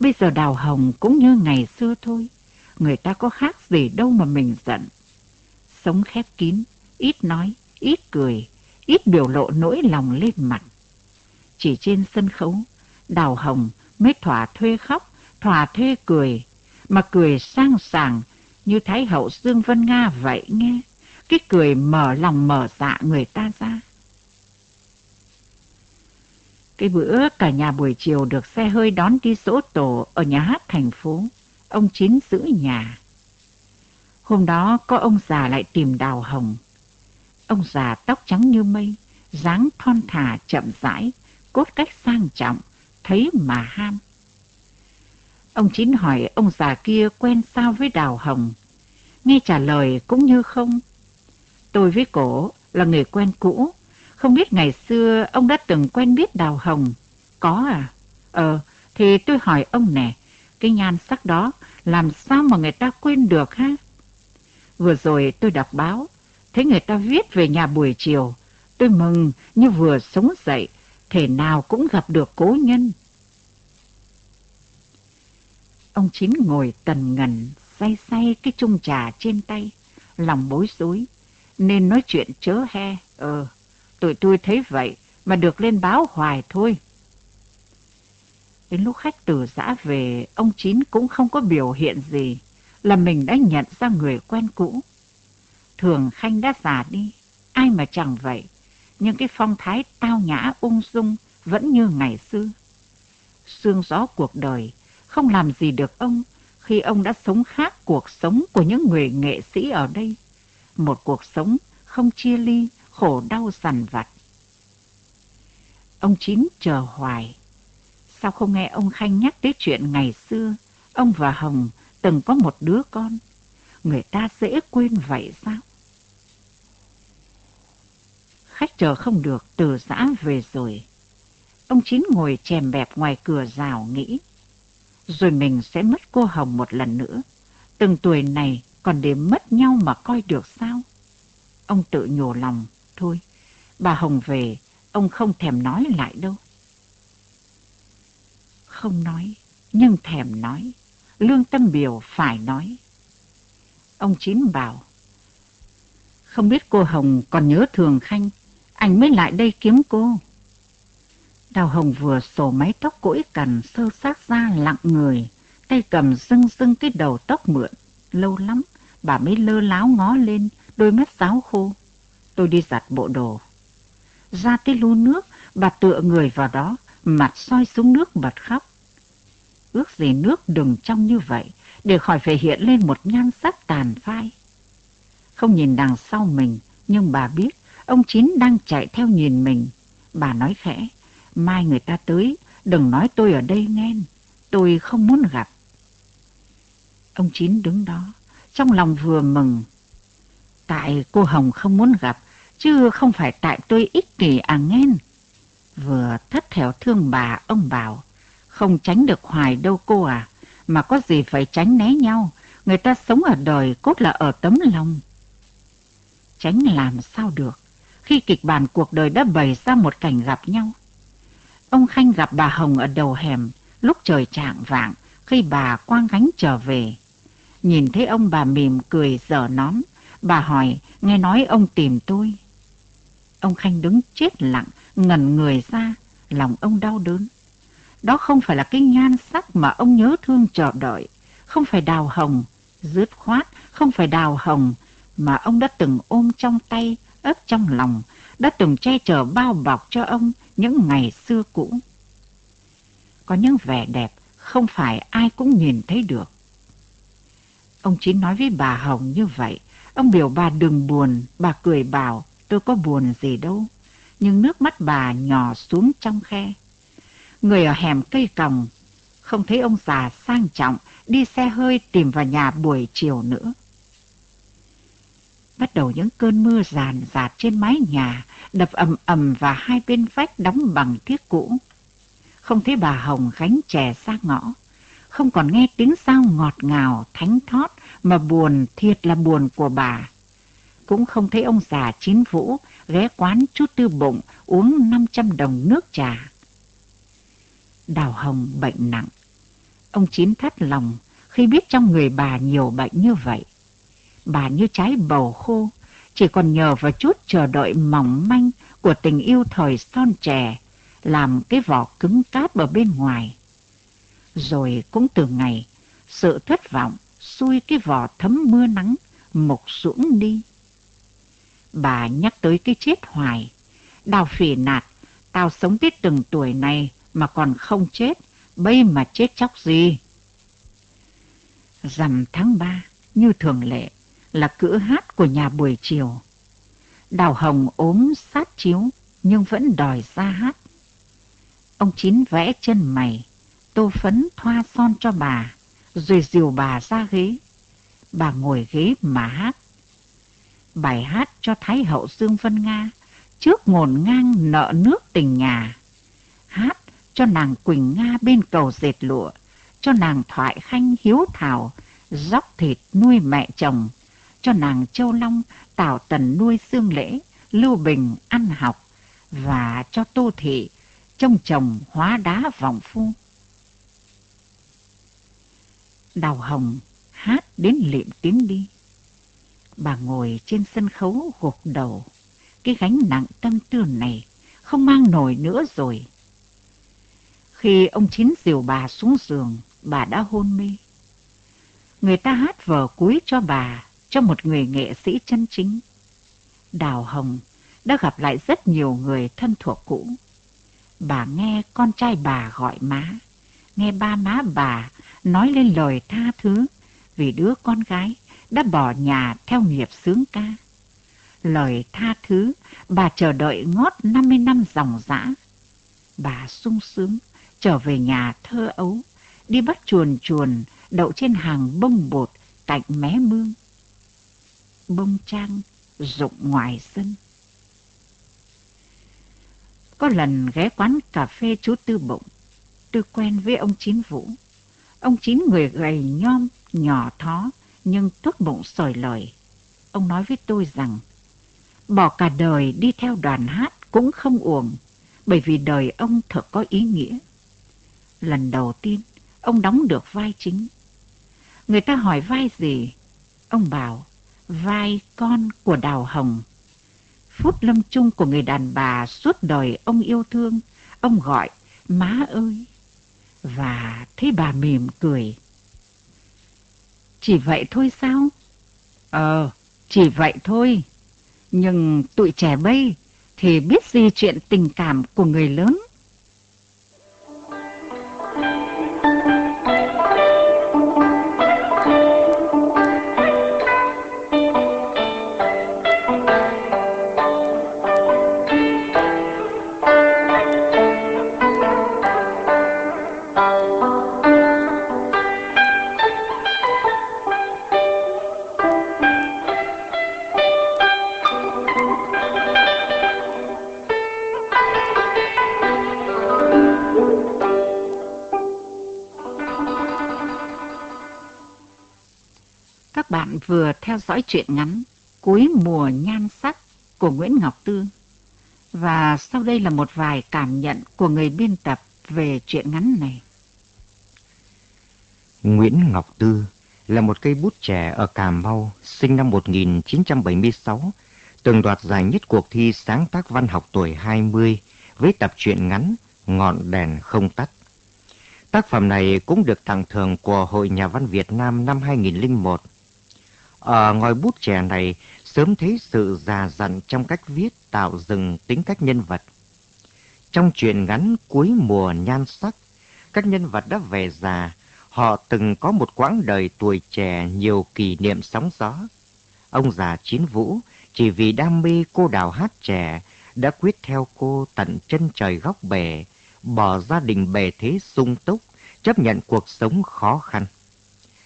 Bây giờ đào hồng cũng như ngày xưa thôi. Người ta có khác gì đâu mà mình giận. Sống khép kín, ít nói, ít cười, ít biểu lộ nỗi lòng lên mặt. Chỉ trên sân khấu, đào hồng mới thỏa thuê khóc, thỏa thuê cười, mà cười sang sảng như Thái hậu Dương Vân Nga vậy nghe. Cái cười mở lòng mở dạ người ta ra. Cái bữa cả nhà buổi chiều được xe hơi đón đi dỗ tổ ở nhà hát thành phố. Ông Chín giữ nhà. Hôm đó có ông già lại tìm đào hồng. Ông già tóc trắng như mây, dáng thon thả chậm rãi, cốt cách sang trọng, thấy mà ham. Ông Chín hỏi ông già kia quen sao với đào hồng. Nghe trả lời cũng như không. Tôi với cổ là người quen cũ, không biết ngày xưa ông đã từng quen biết Đào Hồng. Có à? Ờ, thì tôi hỏi ông nè, cái nhan sắc đó làm sao mà người ta quên được ha? Vừa rồi tôi đọc báo, thấy người ta viết về nhà buổi chiều. Tôi mừng như vừa sống dậy, thể nào cũng gặp được cố nhân. Ông Chín ngồi tần ngần, say say cái chung trà trên tay, lòng bối rối, nên nói chuyện chớ he. Ờ, Tụi tôi thấy vậy mà được lên báo hoài thôi. Đến lúc khách từ giã về, ông Chín cũng không có biểu hiện gì là mình đã nhận ra người quen cũ. Thường Khanh đã già đi, ai mà chẳng vậy, nhưng cái phong thái tao nhã ung dung vẫn như ngày xưa. Sương gió cuộc đời không làm gì được ông khi ông đã sống khác cuộc sống của những người nghệ sĩ ở đây. Một cuộc sống không chia ly, khổ đau sằn vặt. Ông Chín chờ hoài. Sao không nghe ông Khanh nhắc tới chuyện ngày xưa, ông và Hồng từng có một đứa con. Người ta dễ quên vậy sao? Khách chờ không được, từ giã về rồi. Ông Chín ngồi chèm bẹp ngoài cửa rào nghĩ. Rồi mình sẽ mất cô Hồng một lần nữa. Từng tuổi này còn để mất nhau mà coi được sao? Ông tự nhủ lòng thôi. Bà Hồng về, ông không thèm nói lại đâu. Không nói, nhưng thèm nói. Lương Tâm Biểu phải nói. Ông Chín bảo, không biết cô Hồng còn nhớ Thường Khanh, anh mới lại đây kiếm cô. Đào Hồng vừa sổ mái tóc cỗi cằn sơ sát ra lặng người, tay cầm dưng dưng cái đầu tóc mượn. Lâu lắm, bà mới lơ láo ngó lên, đôi mắt ráo khô. Tôi đi giặt bộ đồ. Ra tới lu nước, bà tựa người vào đó, mặt soi xuống nước bật khóc. Ước gì nước đừng trong như vậy, để khỏi phải hiện lên một nhan sắc tàn phai. Không nhìn đằng sau mình, nhưng bà biết ông Chín đang chạy theo nhìn mình. Bà nói khẽ, mai người ta tới, đừng nói tôi ở đây nghe, tôi không muốn gặp. Ông Chín đứng đó, trong lòng vừa mừng. Tại cô Hồng không muốn gặp, chứ không phải tại tôi ích kỷ à nghen. Vừa thất thèo thương bà, ông bảo, không tránh được hoài đâu cô à, mà có gì phải tránh né nhau, người ta sống ở đời cốt là ở tấm lòng. Tránh làm sao được, khi kịch bản cuộc đời đã bày ra một cảnh gặp nhau. Ông Khanh gặp bà Hồng ở đầu hẻm, lúc trời trạng vạng, khi bà quang gánh trở về. Nhìn thấy ông bà mỉm cười dở nón, bà hỏi, nghe nói ông tìm tôi. Ông Khanh đứng chết lặng, ngẩn người ra, lòng ông đau đớn. Đó không phải là cái nhan sắc mà ông nhớ thương chờ đợi, không phải đào hồng, dứt khoát, không phải đào hồng mà ông đã từng ôm trong tay, ấp trong lòng, đã từng che chở bao bọc cho ông những ngày xưa cũ. Có những vẻ đẹp không phải ai cũng nhìn thấy được. Ông Chín nói với bà Hồng như vậy, ông biểu bà đừng buồn, bà cười bảo tôi có buồn gì đâu, nhưng nước mắt bà nhỏ xuống trong khe. Người ở hẻm cây còng không thấy ông già sang trọng đi xe hơi tìm vào nhà buổi chiều nữa. Bắt đầu những cơn mưa ràn rạt trên mái nhà, đập ầm ầm và hai bên vách đóng bằng thiết cũ. Không thấy bà Hồng gánh chè ra ngõ, không còn nghe tiếng sao ngọt ngào, thánh thót mà buồn thiệt là buồn của bà. Cũng không thấy ông già chín vũ ghé quán chút tư bụng uống 500 đồng nước trà. Đào Hồng bệnh nặng. Ông Chín thắt lòng khi biết trong người bà nhiều bệnh như vậy. Bà như trái bầu khô, chỉ còn nhờ vào chút chờ đợi mỏng manh của tình yêu thời son trẻ, làm cái vỏ cứng cáp ở bên ngoài. Rồi cũng từ ngày, sự thất vọng xui cái vỏ thấm mưa nắng, mục sũng đi. Bà nhắc tới cái chết hoài, đào phỉ nạt, tao sống tới từng tuổi này mà còn không chết, bây mà chết chóc gì. Rằm tháng ba như thường lệ, là cữ hát của nhà buổi chiều. Đào Hồng ốm sát chiếu nhưng vẫn đòi ra hát. Ông Chín vẽ chân mày, tô phấn thoa son cho bà, rồi dìu bà ra ghế. Bà ngồi ghế mà hát. Bài hát cho Thái hậu Dương Vân Nga trước ngổn ngang nợ nước tình nhà. Hát cho nàng Quỳnh Nga bên cầu dệt lụa, cho nàng Thoại Khanh hiếu thảo, dóc thịt nuôi mẹ chồng, cho nàng Châu Long, tảo Tần nuôi xương lễ, Lưu Bình ăn học, và cho Tô Thị trông chồng hóa đá vọng phu. Đào Hồng hát đến liệm tiếng đi. Bà ngồi trên sân khấu gục đầu, cái gánh nặng tâm tư này không mang nổi nữa rồi. Khi ông Chín dìu bà xuống giường, bà đã hôn mê. Người ta hát vở cuối cho bà cho một người nghệ sĩ chân chính. Đào Hồng đã gặp lại rất nhiều người thân thuộc cũ. Bà nghe con trai bà gọi má, nghe ba má bà nói lên lời tha thứ vì đứa con gái đã bỏ nhà theo nghiệp sướng ca. Lời tha thứ bà chờ đợi ngót 50 năm dòng dã. Bà sung sướng trở về nhà thơ ấu, đi bắt chuồn chuồn đậu trên hàng bông bột cạnh mé mương bông trang rụng ngoài sân. Có lần ghé quán cà phê chú Tư Bụng, tôi quen với ông Chín Vũ. Ông Chín người gầy nhom, nhỏ thó, nhưng tốt bụng sỏi lời. Ông nói với tôi rằng, bỏ cả đời đi theo đoàn hát cũng không uổng, bởi vì đời ông thật có ý nghĩa. Lần đầu tiên, ông đóng được vai chính. Người ta hỏi vai gì? Ông bảo, vai con của Đào Hồng. Phút lâm chung của người đàn bà suốt đời ông yêu thương, ông gọi má ơi. Và thấy bà mỉm cười. Chỉ vậy thôi sao? Ờ, chỉ vậy thôi. Nhưng tụi trẻ bây thì biết gì chuyện tình cảm của người lớn. Vừa theo dõi truyện ngắn Cuối mùa nhan sắc của Nguyễn Ngọc Tư. Và sau đây là một vài cảm nhận của người biên tập về truyện ngắn này. Nguyễn Ngọc Tư là một cây bút trẻ ở Cà Mau, sinh năm 1976, từng đoạt giải nhất cuộc thi sáng tác văn học tuổi 20 với tập truyện ngắn Ngọn đèn không tắt. Tác phẩm này cũng được tặng thưởng của Hội Nhà văn Việt Nam năm 2001. Ở ngòi bút trẻ này sớm thấy sự già dặn trong cách viết tạo dựng tính cách nhân vật. Trong truyện ngắn cuối mùa nhan sắc, các nhân vật đã về già, họ từng có một quãng đời tuổi trẻ nhiều kỷ niệm sóng gió. Ông già Chín Vũ chỉ vì đam mê cô đào hát trẻ đã quyết theo cô tận chân trời góc bể, bỏ gia đình bề thế sung túc, chấp nhận cuộc sống khó khăn.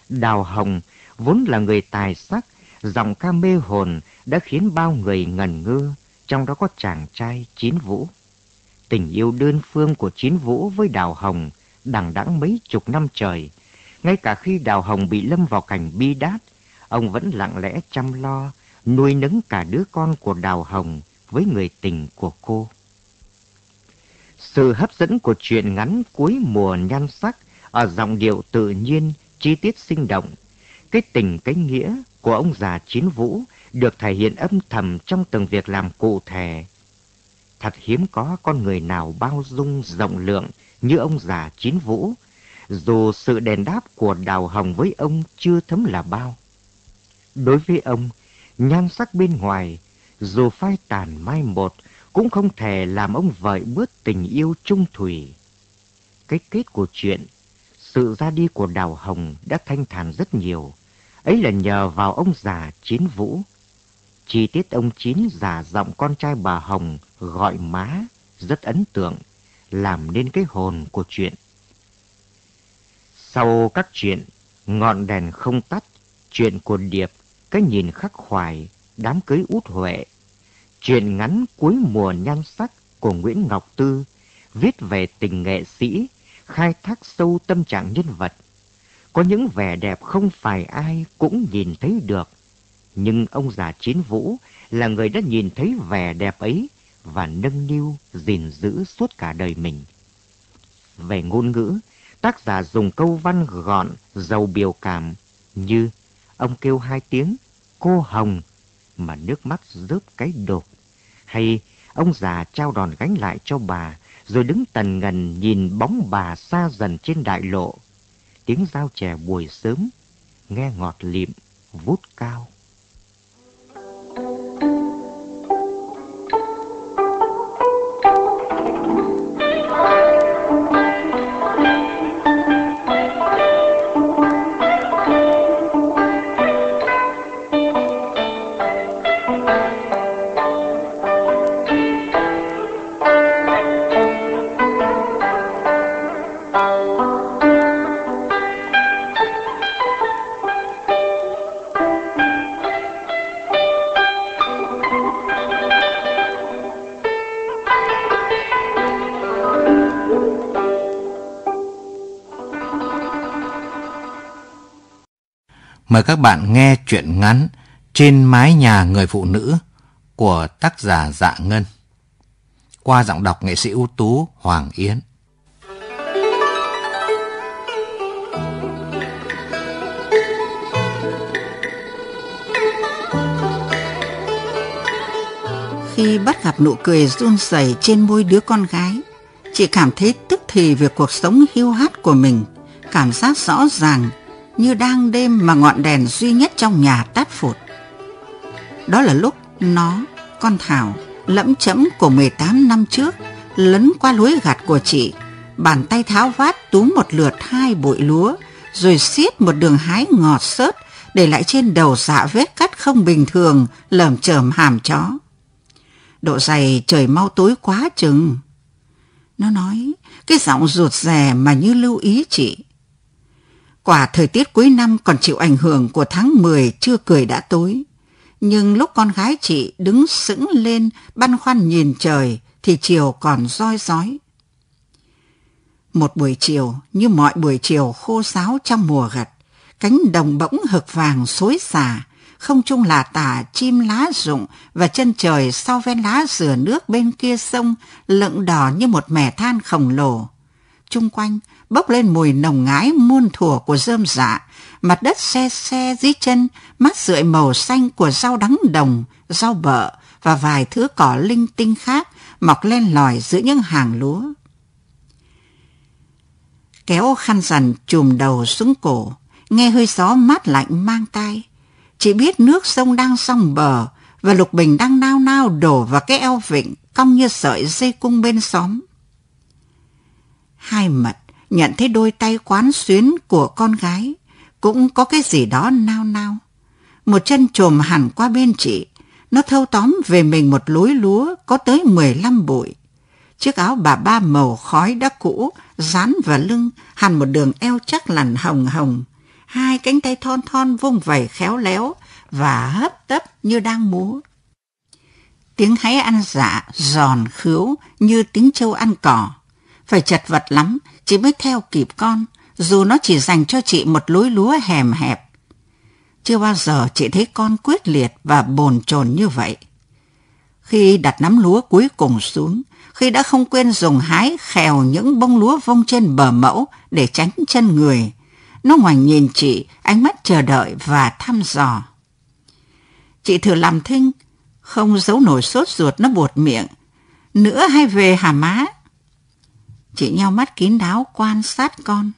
Đào Hồng vốn là người tài sắc, giọng ca mê hồn đã khiến bao người ngần ngơ, trong đó có chàng trai Chín Vũ. Tình yêu đơn phương của Chín Vũ với Đào Hồng đằng đẵng mấy chục năm trời. Ngay cả khi Đào Hồng bị lâm vào cảnh bi đát, ông vẫn lặng lẽ chăm lo, nuôi nấng cả đứa con của Đào Hồng với người tình của cô. Sự hấp dẫn của truyện ngắn cuối mùa nhan sắc ở giọng điệu tự nhiên, chi tiết sinh động. Cái tình cái nghĩa của ông già Chiến Vũ được thể hiện âm thầm trong từng việc làm cụ thể. Thật hiếm có con người nào bao dung rộng lượng như ông già Chiến Vũ, dù sự đền đáp của Đào Hồng với ông chưa thấm là bao. Đối với ông, nhan sắc bên ngoài, dù phai tàn mai một, cũng không thể làm ông vợi bớt tình yêu trung thủy. Cái kết của chuyện, sự ra đi của Đào Hồng đã thanh thản rất nhiều. Ấy là nhờ vào ông già Chiến Vũ. Chi tiết ông Chín giả giọng con trai bà Hồng gọi má rất ấn tượng, làm nên cái hồn của chuyện. Sau các chuyện, ngọn đèn không tắt, chuyện của Điệp, cái nhìn khắc khoải, đám cưới út huệ, chuyện ngắn cuối mùa nhan sắc của Nguyễn Ngọc Tư, viết về tình nghệ sĩ, khai thác sâu tâm trạng nhân vật. Có những vẻ đẹp không phải ai cũng nhìn thấy được, nhưng ông già Chiến Vũ là người đã nhìn thấy vẻ đẹp ấy và nâng niu gìn giữ suốt cả đời mình. Về ngôn ngữ, tác giả dùng câu văn gọn, giàu biểu cảm như ông kêu hai tiếng cô hồng mà nước mắt rớp cái đột. Hay ông già trao đòn gánh lại cho bà rồi đứng tần ngần nhìn bóng bà xa dần trên đại lộ. Tiếng giao chè buổi sớm, nghe ngọt lịm, vút cao. Mời các bạn nghe chuyện ngắn Trên mái nhà người phụ nữ của tác giả Dạ Ngân qua giọng đọc nghệ sĩ ưu tú Hoàng Yến. Khi bắt gặp nụ cười run rẩy trên môi đứa con gái, chị cảm thấy tức thì về cuộc sống hiu hắt của mình, cảm giác rõ ràng như đang đêm mà ngọn đèn duy nhất trong nhà tắt phụt. Đó là lúc nó, con Thảo, lẫm chẫm của 18 năm trước, lấn qua lối gạt của chị, bàn tay tháo vát túm một lượt hai bụi lúa, rồi xiết một đường hái ngọt sớt, để lại trên đầu dạ vết cắt không bình thường, lởm chởm hàm chó. Độ dày trời mau tối quá chừng. Nó nói, cái giọng ruột rè mà như lưu ý chị. Quả thời tiết cuối năm còn chịu ảnh hưởng của tháng 10 chưa cười đã tối. Nhưng lúc con gái chị đứng sững lên băn khoăn nhìn trời thì chiều còn roi rói. Một buổi chiều như mọi buổi chiều khô sáo trong mùa gặt, cánh đồng bỗng hực vàng xối xả, không trung là tả chim lá rụng và chân trời sau ven lá dừa nước bên kia sông lựng đỏ như một mẻ than khổng lồ. Trung quanh bốc lên mùi nồng ngái muôn thuở của rơm dạ, mặt đất xe xe dưới chân, mát rượi màu xanh của rau đắng đồng, rau bợ và vài thứ cỏ linh tinh khác mọc lên lòi giữa những hàng lúa. Kéo khăn rằn chùm đầu xuống cổ, nghe hơi gió mát lạnh mang tai. Chỉ biết nước sông đang song bờ và Lục Bình đang nao nao đổ vào cái eo vịnh cong như sợi dây cung bên xóm. Hai mật nhận thấy đôi tay quán xuyến của con gái cũng có cái gì đó nao nao. Một chân trồm hẳn qua bên chị, nó thâu tóm về mình một lối lúa có tới 15 bụi. Chiếc áo bà ba màu khói đã cũ, dán vào lưng, hẳn một đường eo chắc lằn hồng hồng. Hai cánh tay thon thon vung vẩy khéo léo và hấp tấp như đang múa. Tiếng háy ăn dạ, giòn khứu như tiếng trâu ăn cỏ. Phải chật vật lắm, chị mới theo kịp con, dù nó chỉ dành cho chị một lối lúa hẻm hẹp. Chưa bao giờ chị thấy con quyết liệt và bồn chồn như vậy. Khi đặt nắm lúa cuối cùng xuống, khi đã không quên dùng hái khèo những bông lúa vông trên bờ mẫu để tránh chân người, nó ngoảnh nhìn chị, ánh mắt chờ đợi và thăm dò. Chị thử làm thinh, không giấu nổi sốt ruột nó buột miệng. Nữa hay về hả má? Chị nheo mắt kín đáo quan sát con.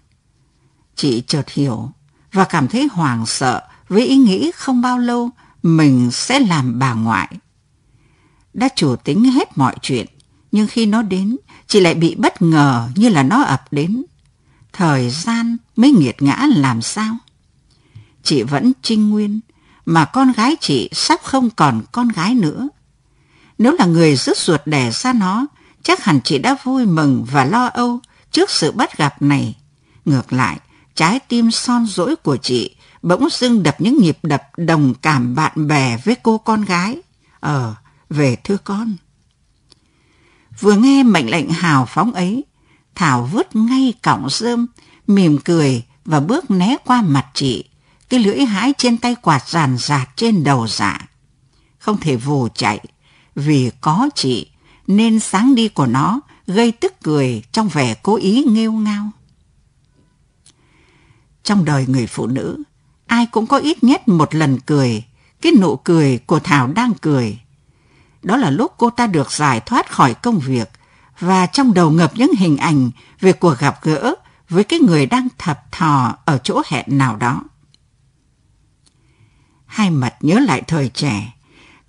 Chị chợt hiểu và cảm thấy hoảng sợ với ý nghĩ không bao lâu mình sẽ làm bà ngoại. Đã chủ tính hết mọi chuyện, nhưng khi nó đến, chị lại bị bất ngờ như là nó ập đến. Thời gian mới nghiệt ngã làm sao? Chị vẫn trinh nguyên, mà con gái chị sắp không còn con gái nữa. Nếu là người rứt ruột đẻ ra nó, chắc hẳn chị đã vui mừng và lo âu trước sự bắt gặp này. Ngược lại, trái tim son dỗi của chị bỗng dưng đập những nhịp đập đồng cảm bạn bè với cô con gái. Ờ, về thưa con. Vừa nghe mệnh lệnh hào phóng ấy, Thảo vứt ngay cọng rơm, mỉm cười và bước né qua mặt chị, cái lưỡi hái trên tay quạt ràn rạt trên đầu dạ. Không thể vù chạy, vì có chị, nên sáng đi của nó gây tức cười trong vẻ cố ý nghêu ngao. Trong đời người phụ nữ, ai cũng có ít nhất một lần cười, cái nụ cười của Thảo đang cười. Đó là lúc cô ta được giải thoát khỏi công việc và trong đầu ngập những hình ảnh về cuộc gặp gỡ với cái người đang thập thò ở chỗ hẹn nào đó. Hai mặt nhớ lại thời trẻ,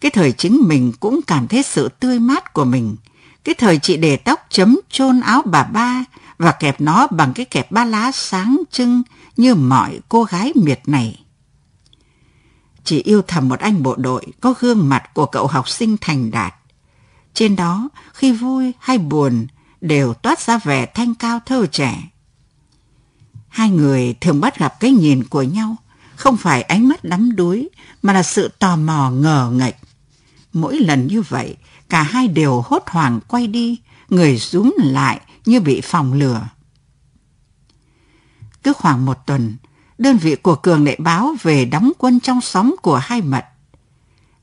cái thời chính mình cũng cảm thấy sự tươi mát của mình. Cái thời chị để tóc chấm chôn áo bà ba và kẹp nó bằng cái kẹp ba lá sáng trưng như mọi cô gái miệt này. Chị yêu thầm một anh bộ đội có gương mặt của cậu học sinh thành đạt. Trên đó, khi vui hay buồn, đều toát ra vẻ thanh cao thơ trẻ. Hai người thường bắt gặp cái nhìn của nhau, không phải ánh mắt đắm đuối, mà là sự tò mò ngờ ngạch Mỗi lần như vậy, cả hai đều hốt hoảng quay đi, người rúm lại như bị phòng lửa. Cứ khoảng một tuần, đơn vị của Cường lại báo về đóng quân trong xóm của hai mật.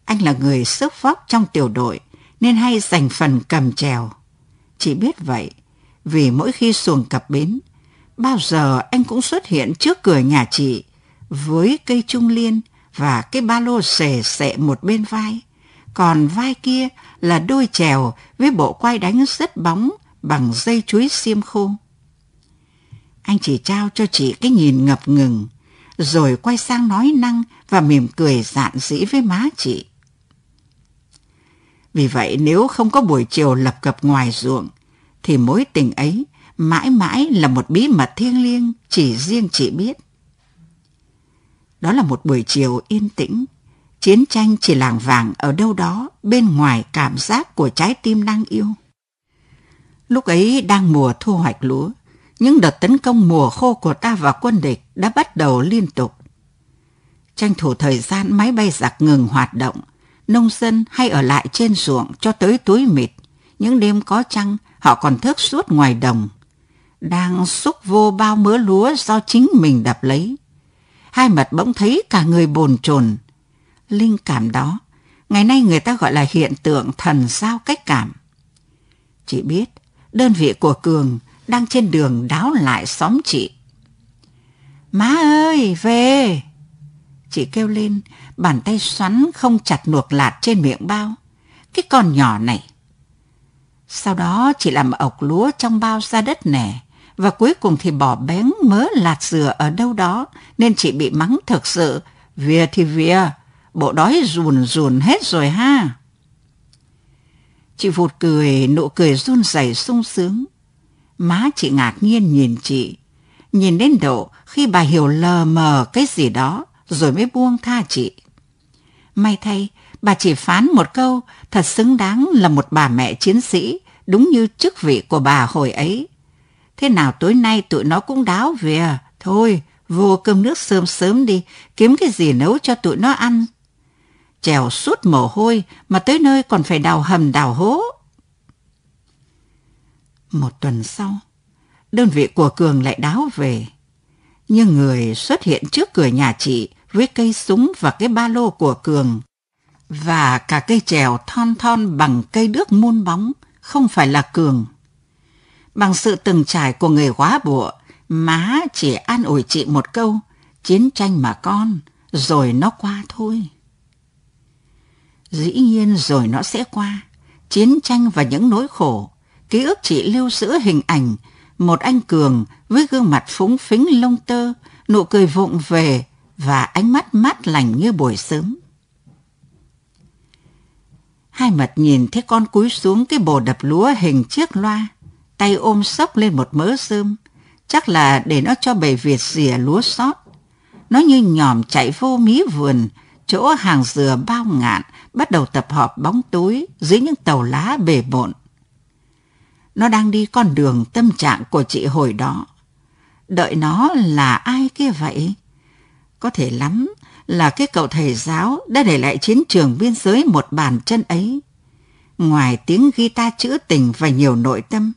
Anh là người sức vóc trong tiểu đội, nên hay dành phần cầm chèo. Chỉ biết vậy, vì mỗi khi xuồng cập bến, bao giờ anh cũng xuất hiện trước cửa nhà chị với cây trung liên và cái ba lô xề xệ một bên vai. Còn vai kia là đôi chèo với bộ quay đánh rất bóng bằng dây chuối xiêm khô. Anh chỉ trao cho chị cái nhìn ngập ngừng, rồi quay sang nói năng và mỉm cười dạn dĩ với má chị. Vì vậy nếu không có buổi chiều lập cập ngoài ruộng, thì mối tình ấy mãi mãi là một bí mật thiêng liêng chỉ riêng chị biết. Đó là một buổi chiều yên tĩnh, chiến tranh chỉ làng vàng ở đâu đó bên ngoài cảm giác của trái tim đang yêu. Lúc ấy đang mùa thu hoạch lúa, những đợt tấn công mùa khô của ta và quân địch đã bắt đầu liên tục. Tranh thủ thời gian máy bay giặc ngừng hoạt động, nông dân hay ở lại trên ruộng cho tới túi mịt. Những đêm có trăng, họ còn thức suốt ngoài đồng. Đang xúc vô bao mớ lúa do chính mình đập lấy. Hai mặt bỗng thấy cả người bồn chồn. Linh cảm đó, ngày nay người ta gọi là hiện tượng thần giao cách cảm. Chị biết, đơn vị của Cường đang trên đường đáo lại xóm chị. Má ơi, về! Chị kêu lên, bàn tay xoắn không chặt nuột lạt trên miệng bao. Cái con nhỏ này. Sau đó chị làm ọc lúa trong bao ra đất nẻ và cuối cùng thì bỏ bén mớ lạt dừa ở đâu đó nên chị bị mắng thực sự. Vìa thì vìa, bộ đói rùn rùn hết rồi ha. Chị vụt cười, nụ cười run rẩy sung sướng. Má chị ngạc nhiên nhìn chị, nhìn đến độ khi bà hiểu lờ mờ cái gì đó rồi mới buông tha chị. May thay, bà chỉ phán một câu thật xứng đáng là một bà mẹ chiến sĩ, đúng như chức vị của bà hồi ấy. Thế nào tối nay tụi nó cũng đáo về, à? thôi, vô cơm nước sớm sớm đi, kiếm cái gì nấu cho tụi nó ăn. Trèo suốt mồ hôi mà tới nơi còn phải đào hầm đào hố. Một tuần sau, đơn vị của Cường lại đáo về. Nhưng người xuất hiện trước cửa nhà chị với cây súng và cái ba lô của Cường. Và cả cây trèo thon thon bằng cây đước muôn bóng, không phải là Cường. Bằng sự từng trải của người quá bụa, má chỉ an ủi chị một câu, chiến tranh mà con, rồi nó qua thôi. Dĩ nhiên rồi nó sẽ qua, chiến tranh và những nỗi khổ, ký ức chị lưu giữ hình ảnh một anh cường với gương mặt phúng phính lông tơ, nụ cười vụng về và ánh mắt mát lành như buổi sớm. Hai mật nhìn thấy con cúi xuống cái bồ đập lúa hình chiếc loa, tay ôm sốc lên một mớ sơm, chắc là để nó cho bầy Việt rìa lúa sót. Nó như nhòm chạy vô mí vườn, chỗ hàng dừa bao ngạn bắt đầu tập họp bóng tối dưới những tàu lá bề bộn. Nó đang đi con đường tâm trạng của chị hồi đó. Đợi nó là ai kia vậy? Có thể lắm là cái cậu thầy giáo đã để lại chiến trường biên giới một bàn chân ấy. Ngoài tiếng guitar trữ tình và nhiều nội tâm,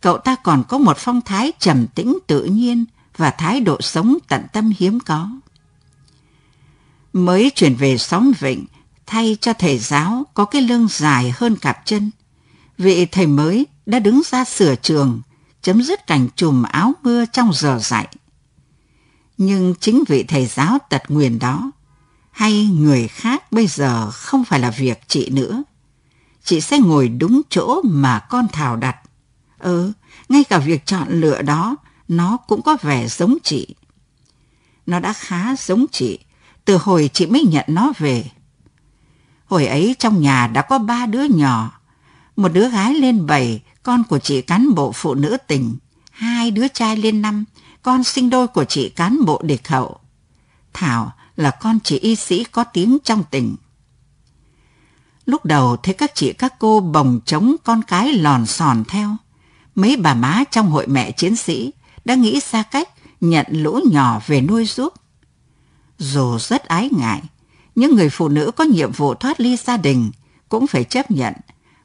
cậu ta còn có một phong thái trầm tĩnh tự nhiên và thái độ sống tận tâm hiếm có. Mới chuyển về xóm Vịnh, thay cho thầy giáo có cái lưng dài hơn cặp chân. Vị thầy mới đã đứng ra sửa trường, chấm dứt cảnh trùm áo mưa trong giờ dạy. Nhưng chính vị thầy giáo tật nguyền đó, hay người khác bây giờ không phải là việc chị nữa. Chị sẽ ngồi đúng chỗ mà con Thảo đặt. Ừ, ngay cả việc chọn lựa đó, nó cũng có vẻ giống chị. Nó đã khá giống chị, từ hồi chị mới nhận nó về. Hồi ấy trong nhà đã có ba đứa nhỏ, một đứa gái lên bảy, con của chị cán bộ phụ nữ tỉnh, hai đứa trai lên năm, con sinh đôi của chị cán bộ địch hậu. Thảo là con chị y sĩ có tiếng trong tỉnh. Lúc đầu thấy các chị các cô bồng trống con cái lòn sòn theo. Mấy bà má trong hội mẹ chiến sĩ đã nghĩ ra cách nhận lũ nhỏ về nuôi giúp. Dù rất ái ngại, những người phụ nữ có nhiệm vụ thoát ly gia đình cũng phải chấp nhận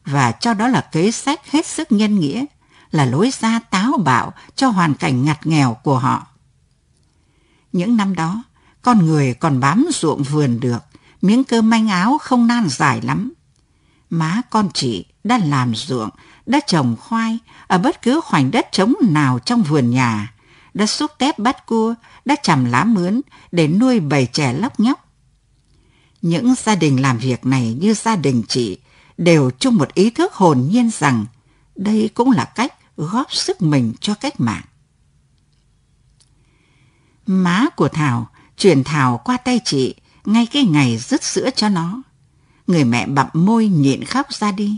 và cho đó là kế sách hết sức nhân nghĩa, là lối ra táo bạo cho hoàn cảnh ngặt nghèo của họ. Những năm đó, con người còn bám ruộng vườn được, miếng cơm manh áo không nan dài lắm. Má con chị đã làm ruộng, đã trồng khoai ở bất cứ khoảnh đất trống nào trong vườn nhà, đã xúc tép bắt cua, đã chầm lá mướn để nuôi bầy trẻ lóc nhóc. Những gia đình làm việc này như gia đình chị đều chung một ý thức hồn nhiên rằng đây cũng là cách góp sức mình cho cách mạng. Má của Thảo chuyển Thảo qua tay chị ngay cái ngày dứt sữa cho nó. Người mẹ bặm môi nhịn khóc ra đi.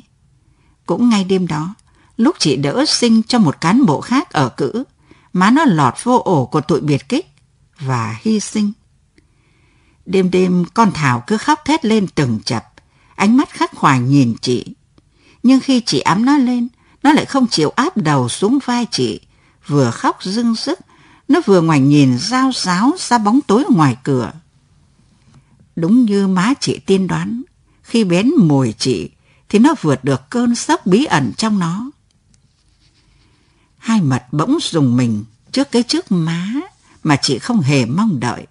Cũng ngay đêm đó, lúc chị đỡ sinh cho một cán bộ khác ở cữ, má nó lọt vô ổ của tụi biệt kích và hy sinh. Đêm đêm con Thảo cứ khóc thét lên từng chập, ánh mắt khắc khoải nhìn chị. Nhưng khi chị ấm nó lên, nó lại không chịu áp đầu xuống vai chị, vừa khóc dưng rức, nó vừa ngoảnh nhìn rao ráo ra bóng tối ngoài cửa. Đúng như má chị tiên đoán, khi bén mồi chị thì nó vượt được cơn sốc bí ẩn trong nó. Hai mật bỗng dùng mình trước cái trước má mà chị không hề mong đợi.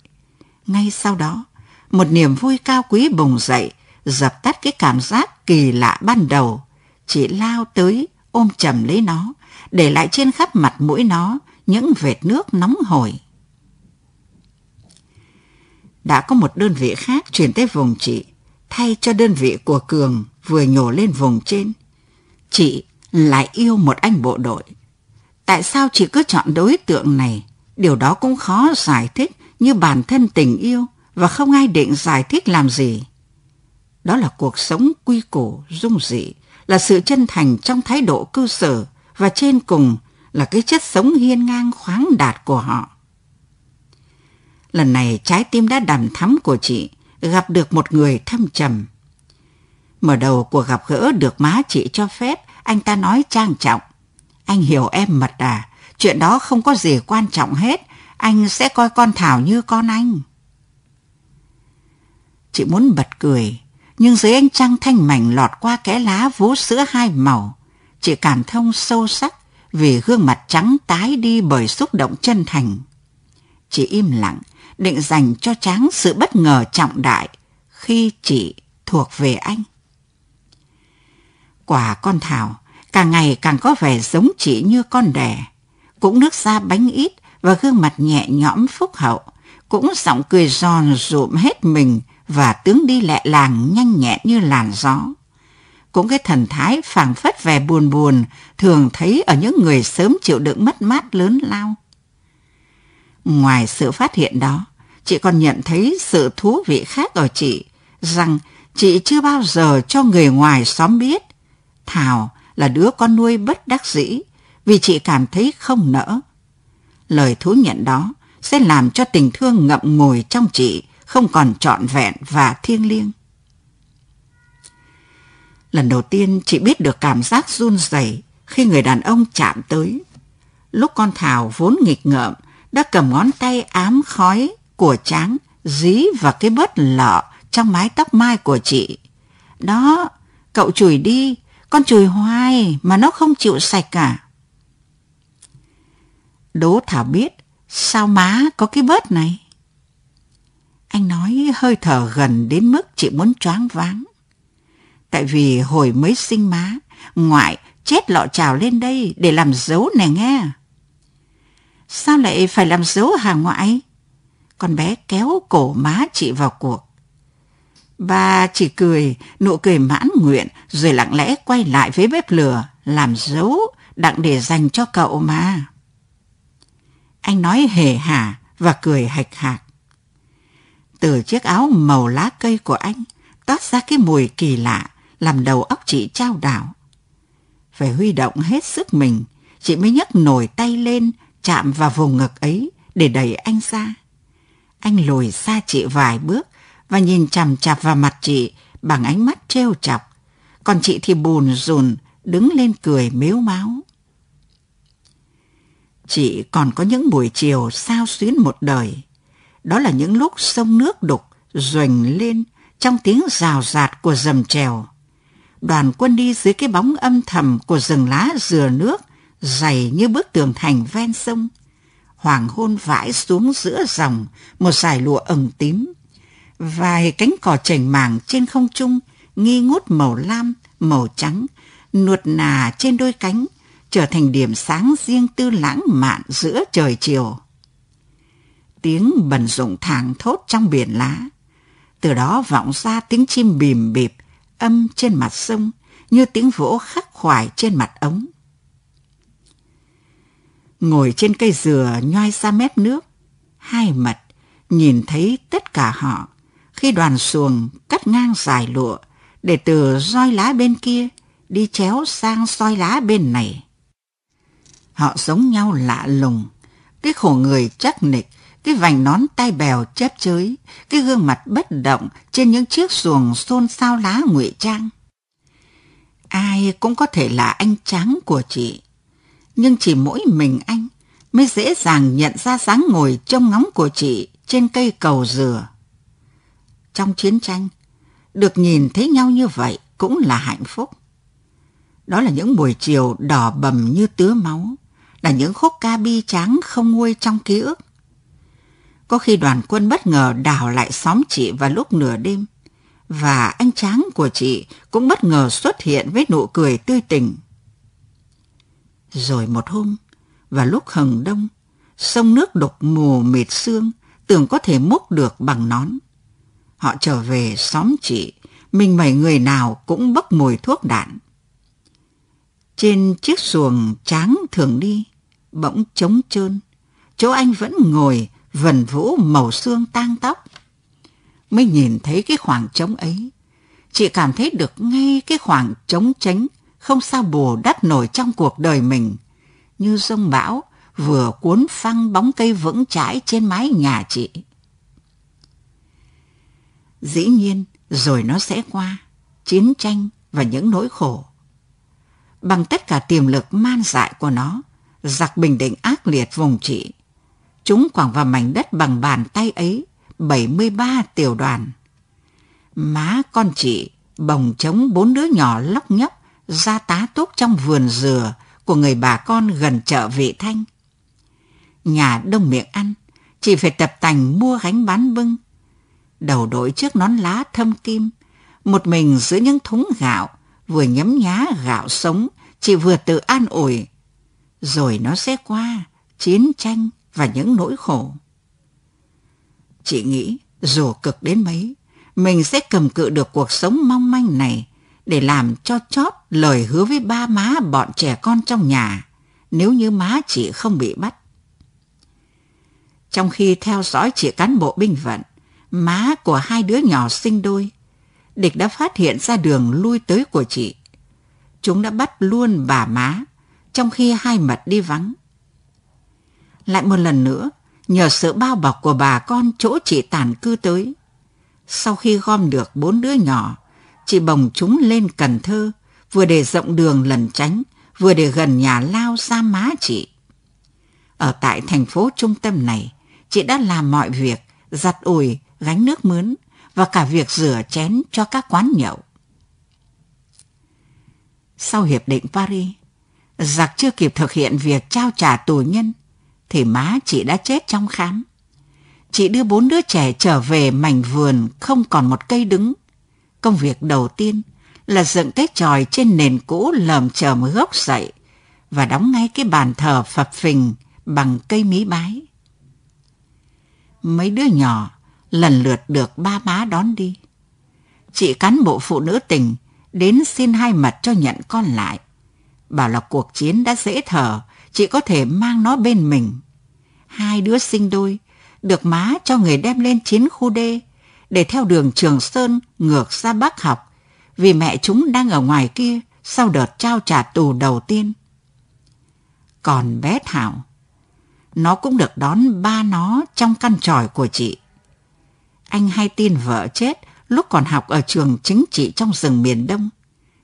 Ngay sau đó, một niềm vui cao quý bùng dậy, dập tắt cái cảm giác kỳ lạ ban đầu. Chị lao tới, ôm chầm lấy nó, để lại trên khắp mặt mũi nó những vệt nước nóng hổi. Đã có một đơn vị khác chuyển tới vùng chị, thay cho đơn vị của Cường vừa nhổ lên vùng trên. Chị lại yêu một anh bộ đội. Tại sao chị cứ chọn đối tượng này? Điều đó cũng khó giải thích như bản thân tình yêu và không ai định giải thích làm gì. Đó là cuộc sống quy củ, dung dị, là sự chân thành trong thái độ cư xử và trên cùng là cái chất sống hiên ngang khoáng đạt của họ. Lần này trái tim đã đằm thắm của chị gặp được một người thâm trầm. Mở đầu cuộc gặp gỡ được má chị cho phép, anh ta nói trang trọng. Anh hiểu em mật à, chuyện đó không có gì quan trọng hết, anh sẽ coi con Thảo như con anh. Chị muốn bật cười, nhưng dưới ánh trăng thanh mảnh lọt qua kẽ lá vú sữa hai màu, chị cảm thông sâu sắc vì gương mặt trắng tái đi bởi xúc động chân thành. Chị im lặng, định dành cho Tráng sự bất ngờ trọng đại khi chị thuộc về anh. Quả con Thảo càng ngày càng có vẻ giống chị như con đẻ, cũng nước da bánh ít và gương mặt nhẹ nhõm phúc hậu, cũng giọng cười giòn rụm hết mình và tướng đi lẹ làng nhanh nhẹn như làn gió. Cũng cái thần thái phảng phất vẻ buồn buồn thường thấy ở những người sớm chịu đựng mất mát lớn lao. Ngoài sự phát hiện đó, chị còn nhận thấy sự thú vị khác ở chị, rằng chị chưa bao giờ cho người ngoài xóm biết. Thảo là đứa con nuôi bất đắc dĩ, vì chị cảm thấy không nỡ. Lời thú nhận đó sẽ làm cho tình thương ngậm ngùi trong chị không còn trọn vẹn và thiêng liêng. Lần đầu tiên chị biết được cảm giác run rẩy khi người đàn ông chạm tới. Lúc con Thảo vốn nghịch ngợm đã cầm ngón tay ám khói của tráng dí vào cái bớt lọ trong mái tóc mai của chị. Đó, cậu chùi đi, con chùi hoài mà nó không chịu sạch cả. Đố Thảo biết sao má có cái bớt này. Anh nói hơi thở gần đến mức chị muốn choáng váng. Tại vì hồi mới sinh má, ngoại chết lọ trào lên đây để làm dấu nè nghe. Sao lại phải làm dấu hà ngoại? Con bé kéo cổ má chị vào cuộc. Bà chỉ cười, nụ cười mãn nguyện, rồi lặng lẽ quay lại với bếp lửa, làm dấu, đặng để dành cho cậu mà. Anh nói hề hả và cười hạch hạc. Từ chiếc áo màu lá cây của anh, toát ra cái mùi kỳ lạ, làm đầu óc chị trao đảo. Phải huy động hết sức mình, chị mới nhấc nổi tay lên, chạm vào vùng ngực ấy để đẩy anh ra. Anh lùi xa chị vài bước và nhìn chằm chằm vào mặt chị bằng ánh mắt trêu chọc. Còn chị thì buồn rùn, đứng lên cười mếu máu. Chị còn có những buổi chiều sao xuyến một đời. Đó là những lúc sông nước đục, ruềnh lên trong tiếng rào rạt của dầm trèo. Đoàn quân đi dưới cái bóng âm thầm của rừng lá dừa nước, dày như bức tường thành ven sông hoàng hôn vãi xuống giữa dòng một dải lụa ửng tím. Vài cánh cỏ chảnh mảng trên không trung, nghi ngút màu lam, màu trắng, nuột nà trên đôi cánh, trở thành điểm sáng riêng tư lãng mạn giữa trời chiều. Tiếng bần rụng thảng thốt trong biển lá. Từ đó vọng ra tiếng chim bìm bịp, âm trên mặt sông, như tiếng vỗ khắc khoải trên mặt ống ngồi trên cây dừa nhoai ra mép nước, hai mật nhìn thấy tất cả họ khi đoàn xuồng cắt ngang dài lụa để từ roi lá bên kia đi chéo sang soi lá bên này. Họ giống nhau lạ lùng, cái khổ người chắc nịch, cái vành nón tai bèo chép chới, cái gương mặt bất động trên những chiếc xuồng xôn xao lá ngụy trang. Ai cũng có thể là anh trắng của chị nhưng chỉ mỗi mình anh mới dễ dàng nhận ra dáng ngồi trông ngóng của chị trên cây cầu dừa. Trong chiến tranh, được nhìn thấy nhau như vậy cũng là hạnh phúc. Đó là những buổi chiều đỏ bầm như tứa máu, là những khúc ca bi tráng không nguôi trong ký ức. Có khi đoàn quân bất ngờ đào lại xóm chị vào lúc nửa đêm, và anh tráng của chị cũng bất ngờ xuất hiện với nụ cười tươi tỉnh. Rồi một hôm, và lúc hừng đông, sông nước đục mù mịt sương, tưởng có thể múc được bằng nón. Họ trở về xóm chị, mình mẩy người nào cũng bốc mùi thuốc đạn. Trên chiếc xuồng tráng thường đi, bỗng trống trơn, chỗ anh vẫn ngồi vần vũ màu xương tang tóc. Mới nhìn thấy cái khoảng trống ấy, chị cảm thấy được ngay cái khoảng trống tránh không sao bù đắp nổi trong cuộc đời mình, như sông bão vừa cuốn phăng bóng cây vững chãi trên mái nhà chị. Dĩ nhiên, rồi nó sẽ qua, chiến tranh và những nỗi khổ. Bằng tất cả tiềm lực man dại của nó, giặc bình định ác liệt vùng trị. Chúng quẳng vào mảnh đất bằng bàn tay ấy 73 tiểu đoàn. Má con chị bồng chống bốn đứa nhỏ lóc nhóc ra tá túc trong vườn dừa của người bà con gần chợ Vị Thanh. Nhà đông miệng ăn, chị phải tập tành mua gánh bán bưng. Đầu đội chiếc nón lá thâm kim, một mình giữa những thúng gạo, vừa nhấm nhá gạo sống, chị vừa tự an ủi. Rồi nó sẽ qua, chiến tranh và những nỗi khổ. Chị nghĩ, dù cực đến mấy, mình sẽ cầm cự được cuộc sống mong manh này để làm cho chót lời hứa với ba má bọn trẻ con trong nhà nếu như má chị không bị bắt. Trong khi theo dõi chị cán bộ binh vận, má của hai đứa nhỏ sinh đôi, địch đã phát hiện ra đường lui tới của chị. Chúng đã bắt luôn bà má, trong khi hai mật đi vắng. Lại một lần nữa, nhờ sự bao bọc của bà con chỗ chị tàn cư tới. Sau khi gom được bốn đứa nhỏ, chị bồng chúng lên Cần Thơ, vừa để rộng đường lần tránh, vừa để gần nhà lao xa má chị. Ở tại thành phố trung tâm này, chị đã làm mọi việc, giặt ủi, gánh nước mướn và cả việc rửa chén cho các quán nhậu. Sau Hiệp định Paris, giặc chưa kịp thực hiện việc trao trả tù nhân, thì má chị đã chết trong khám. Chị đưa bốn đứa trẻ trở về mảnh vườn không còn một cây đứng. Công việc đầu tiên là dựng cái tròi trên nền cũ lởm chởm gốc dậy và đóng ngay cái bàn thờ phập phình bằng cây mí bái. Mấy đứa nhỏ lần lượt được ba má đón đi. Chị cán bộ phụ nữ tỉnh đến xin hai mật cho nhận con lại. Bảo là cuộc chiến đã dễ thở, chị có thể mang nó bên mình. Hai đứa sinh đôi, được má cho người đem lên chiến khu D, để theo đường Trường Sơn ngược ra Bắc học, vì mẹ chúng đang ở ngoài kia sau đợt trao trả tù đầu tiên. Còn bé Thảo, nó cũng được đón ba nó trong căn tròi của chị. Anh hay tin vợ chết lúc còn học ở trường chính trị trong rừng miền Đông.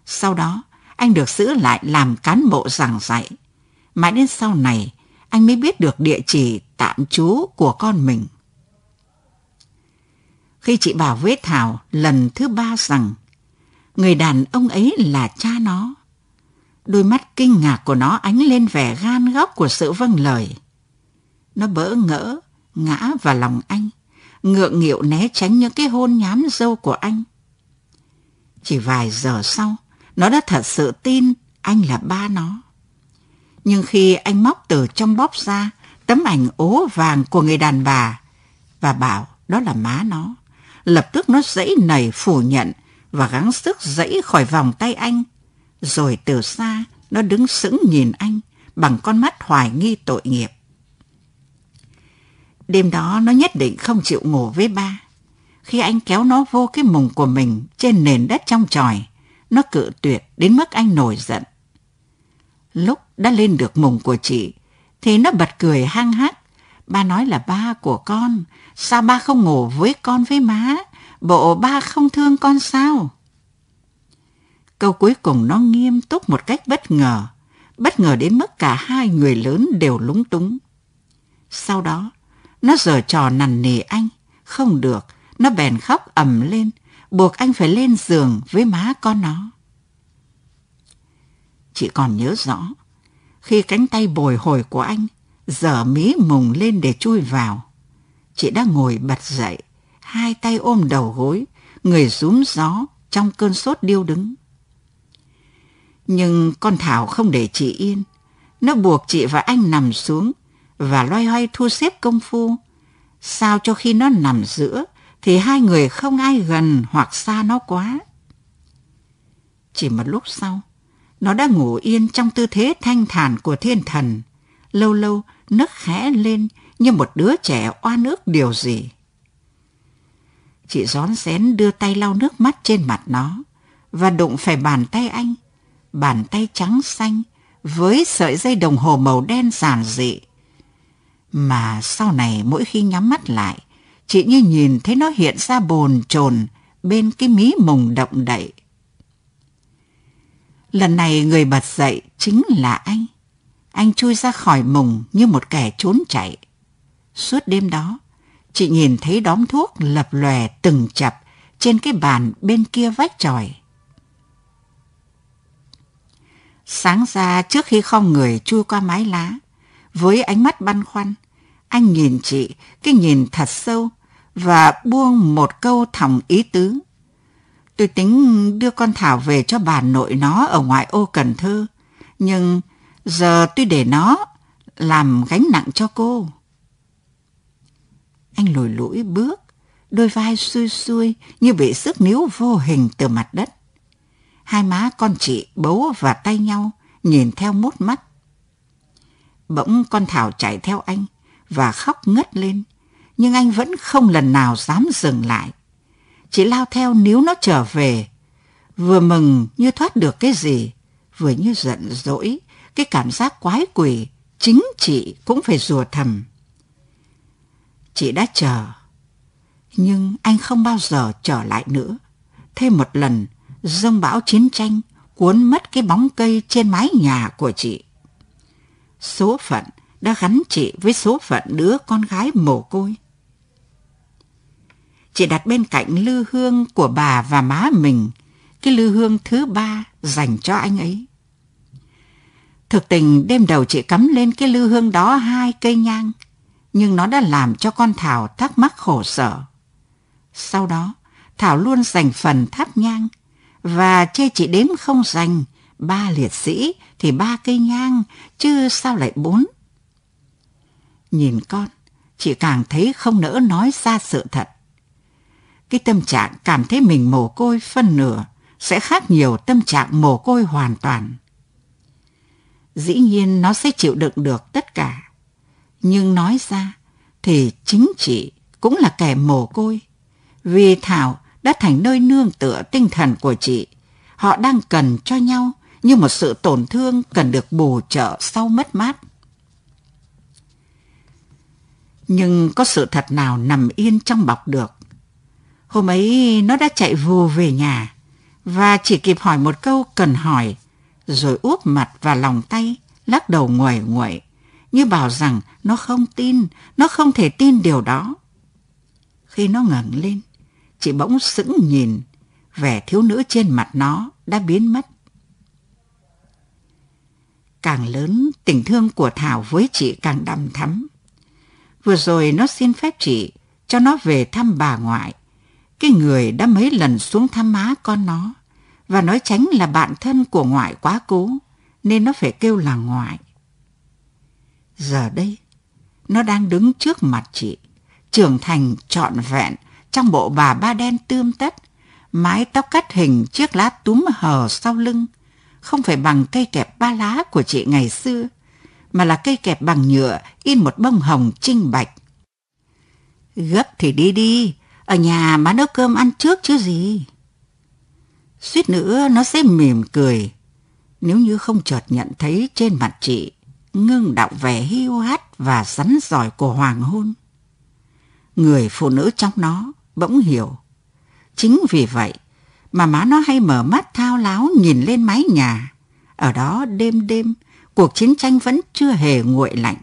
Sau đó, anh được giữ lại làm cán bộ giảng dạy. Mãi đến sau này, anh mới biết được địa chỉ tạm trú của con mình. Khi chị bảo với Thảo lần thứ ba rằng người đàn ông ấy là cha nó, đôi mắt kinh ngạc của nó ánh lên vẻ gan góc của sự vâng lời. Nó bỡ ngỡ, ngã vào lòng anh, ngượng nghịu né tránh những cái hôn nhám dâu của anh. Chỉ vài giờ sau, nó đã thật sự tin anh là ba nó. Nhưng khi anh móc từ trong bóp ra tấm ảnh ố vàng của người đàn bà và bảo đó là má nó, lập tức nó dãy nảy phủ nhận và gắng sức dãy khỏi vòng tay anh. Rồi từ xa, nó đứng sững nhìn anh bằng con mắt hoài nghi tội nghiệp. Đêm đó nó nhất định không chịu ngủ với ba. Khi anh kéo nó vô cái mùng của mình trên nền đất trong tròi, nó cự tuyệt đến mức anh nổi giận. Lúc đã lên được mùng của chị, thì nó bật cười hăng hắc. Ba nói là ba của con, sao ba không ngủ với con với má? Bộ ba không thương con sao? Câu cuối cùng nó nghiêm túc một cách bất ngờ, bất ngờ đến mức cả hai người lớn đều lúng túng. Sau đó, nó giở trò nằn nề anh, không được, nó bèn khóc ầm lên, buộc anh phải lên giường với má con nó. Chị còn nhớ rõ, khi cánh tay bồi hồi của anh dở mí mùng lên để chui vào, chị đã ngồi bật dậy, hai tay ôm đầu gối, người rúm gió trong cơn sốt điêu đứng. Nhưng con Thảo không để chị yên, nó buộc chị và anh nằm xuống và loay hoay thu xếp công phu. Sao cho khi nó nằm giữa thì hai người không ai gần hoặc xa nó quá. Chỉ một lúc sau, Nó đã ngủ yên trong tư thế thanh thản của thiên thần, lâu lâu nấc khẽ lên như một đứa trẻ oan ước điều gì. Chị rón rén đưa tay lau nước mắt trên mặt nó và đụng phải bàn tay anh, bàn tay trắng xanh với sợi dây đồng hồ màu đen giản dị. Mà sau này mỗi khi nhắm mắt lại, chị như nhìn thấy nó hiện ra bồn chồn bên cái mí mùng động đậy. Lần này người bật dậy chính là anh. Anh chui ra khỏi mùng như một kẻ trốn chạy. Suốt đêm đó, chị nhìn thấy đóm thuốc lập lòe từng chập trên cái bàn bên kia vách tròi. Sáng ra trước khi không người chui qua mái lá, với ánh mắt băn khoăn, anh nhìn chị, cái nhìn thật sâu và buông một câu thòng ý tứ. Tôi tính đưa con Thảo về cho bà nội nó ở ngoại ô Cần Thơ, nhưng giờ tôi để nó làm gánh nặng cho cô. Anh lùi lũi bước, đôi vai xuôi xuôi như bị sức níu vô hình từ mặt đất. Hai má con chị bấu và tay nhau, nhìn theo mút mắt. Bỗng con Thảo chạy theo anh và khóc ngất lên, nhưng anh vẫn không lần nào dám dừng lại. chỉ lao theo níu nó trở về, vừa mừng như thoát được cái gì, vừa như giận dỗi, cái cảm giác quái quỷ, chính chị cũng phải rùa thầm. Chị đã chờ, nhưng anh không bao giờ trở lại nữa. Thêm một lần, dông bão chiến tranh cuốn mất cái bóng cây trên mái nhà của chị. Số phận đã gắn chị với số phận đứa con gái mồ côi. Chị đặt bên cạnh lư hương của bà và má mình, cái lư hương thứ ba dành cho anh ấy. Thực tình đêm đầu chị cắm lên cái lư hương đó hai cây nhang, nhưng nó đã làm cho con Thảo thắc mắc khổ sở. Sau đó, Thảo luôn dành phần thắp nhang và chê chị đếm không dành ba liệt sĩ thì ba cây nhang chứ sao lại bốn. Nhìn con, chị càng thấy không nỡ nói ra sự thật. Cái tâm trạng cảm thấy mình mồ côi phân nửa sẽ khác nhiều tâm trạng mồ côi hoàn toàn. Dĩ nhiên nó sẽ chịu đựng được tất cả. Nhưng nói ra thì chính chị cũng là kẻ mồ côi. Vì Thảo đã thành nơi nương tựa tinh thần của chị. Họ đang cần cho nhau như một sự tổn thương cần được bù trợ sau mất mát. Nhưng có sự thật nào nằm yên trong bọc được. Hôm ấy nó đã chạy vù về nhà và chỉ kịp hỏi một câu cần hỏi rồi úp mặt vào lòng tay, lắc đầu nguội nguội như bảo rằng nó không tin, nó không thể tin điều đó. Khi nó ngẩng lên, chị bỗng sững nhìn, vẻ thiếu nữ trên mặt nó đã biến mất. Càng lớn, tình thương của Thảo với chị càng đậm thắm. Vừa rồi nó xin phép chị cho nó về thăm bà ngoại, cái người đã mấy lần xuống thăm má con nó, và nói tránh là bạn thân của ngoại quá cố, nên nó phải kêu là ngoại. Giờ đây, nó đang đứng trước mặt chị, trưởng thành trọn vẹn trong bộ bà ba đen tươm tất, mái tóc cắt hình chiếc lá túm hờ sau lưng, không phải bằng cây kẹp ba lá của chị ngày xưa, mà là cây kẹp bằng nhựa in một bông hồng trinh bạch. Gấp thì đi đi, ở nhà má nấu cơm ăn trước chứ gì. Suýt nữa nó sẽ mỉm cười, nếu như không chợt nhận thấy trên mặt chị ngưng đọng vẻ hiu hắt và rắn giỏi của hoàng hôn. Người phụ nữ trong nó bỗng hiểu. Chính vì vậy mà má nó hay mở mắt thao láo nhìn lên mái nhà. Ở đó đêm đêm, cuộc chiến tranh vẫn chưa hề nguội lạnh.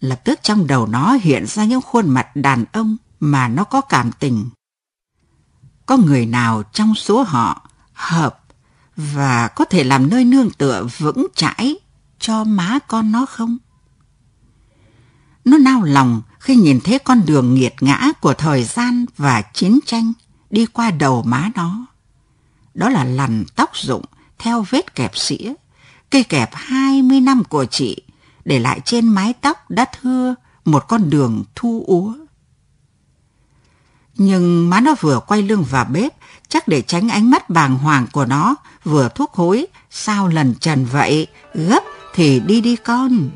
Lập tức trong đầu nó hiện ra những khuôn mặt đàn ông mà nó có cảm tình. Có người nào trong số họ hợp và có thể làm nơi nương tựa vững chãi cho má con nó không? Nó nao lòng khi nhìn thấy con đường nghiệt ngã của thời gian và chiến tranh đi qua đầu má nó. Đó là lằn tóc rụng theo vết kẹp xỉa, cây kẹp 20 năm của chị, để lại trên mái tóc đã thưa một con đường thu úa. Nhưng má nó vừa quay lưng vào bếp, chắc để tránh ánh mắt bàng hoàng của nó, vừa thuốc hối, sao lần trần vậy, gấp thì đi đi con.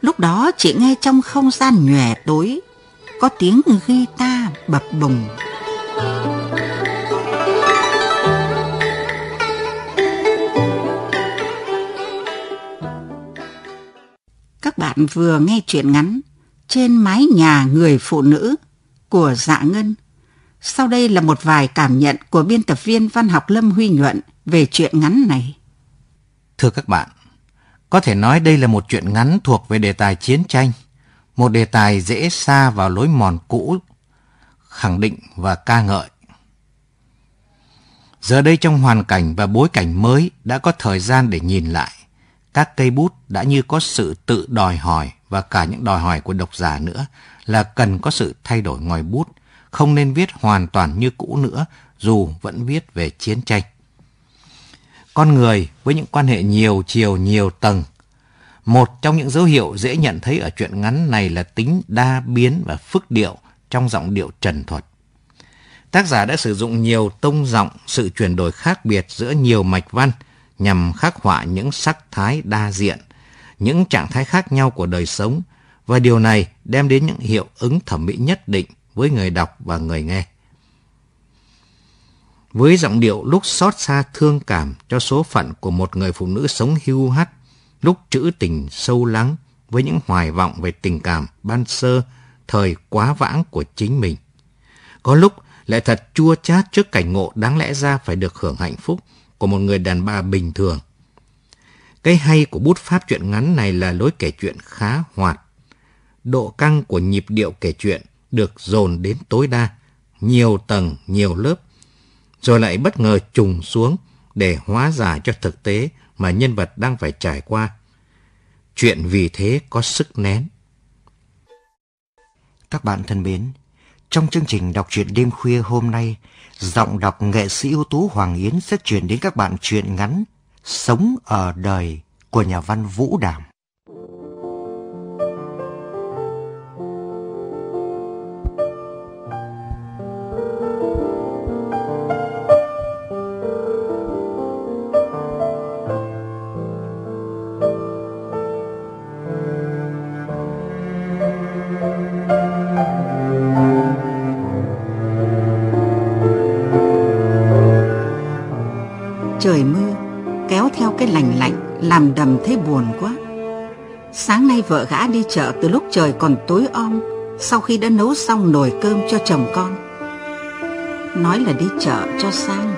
Lúc đó chị nghe trong không gian nhòe tối, có tiếng guitar bập bùng. Các bạn vừa nghe chuyện ngắn Trên mái nhà người phụ nữ của Dạ Ngân. Sau đây là một vài cảm nhận của biên tập viên văn học Lâm Huy Nhuận về chuyện ngắn này. Thưa các bạn, có thể nói đây là một chuyện ngắn thuộc về đề tài chiến tranh, một đề tài dễ xa vào lối mòn cũ, khẳng định và ca ngợi. Giờ đây trong hoàn cảnh và bối cảnh mới đã có thời gian để nhìn lại, các cây bút đã như có sự tự đòi hỏi và cả những đòi hỏi của độc giả nữa là cần có sự thay đổi ngòi bút, không nên viết hoàn toàn như cũ nữa dù vẫn viết về chiến tranh. Con người với những quan hệ nhiều chiều nhiều tầng. Một trong những dấu hiệu dễ nhận thấy ở truyện ngắn này là tính đa biến và phức điệu trong giọng điệu trần thuật. Tác giả đã sử dụng nhiều tông giọng, sự chuyển đổi khác biệt giữa nhiều mạch văn nhằm khắc họa những sắc thái đa diện, những trạng thái khác nhau của đời sống và điều này đem đến những hiệu ứng thẩm mỹ nhất định với người đọc và người nghe. Với giọng điệu lúc xót xa thương cảm cho số phận của một người phụ nữ sống hưu hắt, lúc trữ tình sâu lắng với những hoài vọng về tình cảm ban sơ, thời quá vãng của chính mình. Có lúc lại thật chua chát trước cảnh ngộ đáng lẽ ra phải được hưởng hạnh phúc của một người đàn bà bình thường. Cái hay của bút pháp truyện ngắn này là lối kể chuyện khá hoạt. Độ căng của nhịp điệu kể chuyện được dồn đến tối đa, nhiều tầng, nhiều lớp, rồi lại bất ngờ trùng xuống để hóa giải cho thực tế mà nhân vật đang phải trải qua. Chuyện vì thế có sức nén. Các bạn thân mến, trong chương trình đọc truyện đêm khuya hôm nay, giọng đọc nghệ sĩ ưu tú Hoàng Yến sẽ chuyển đến các bạn truyện ngắn Sống ở đời của nhà văn Vũ Đàm. Lành lạnh, làm đầm thấy buồn quá. Sáng nay vợ gã đi chợ từ lúc trời còn tối om, sau khi đã nấu xong nồi cơm cho chồng con. Nói là đi chợ cho sang,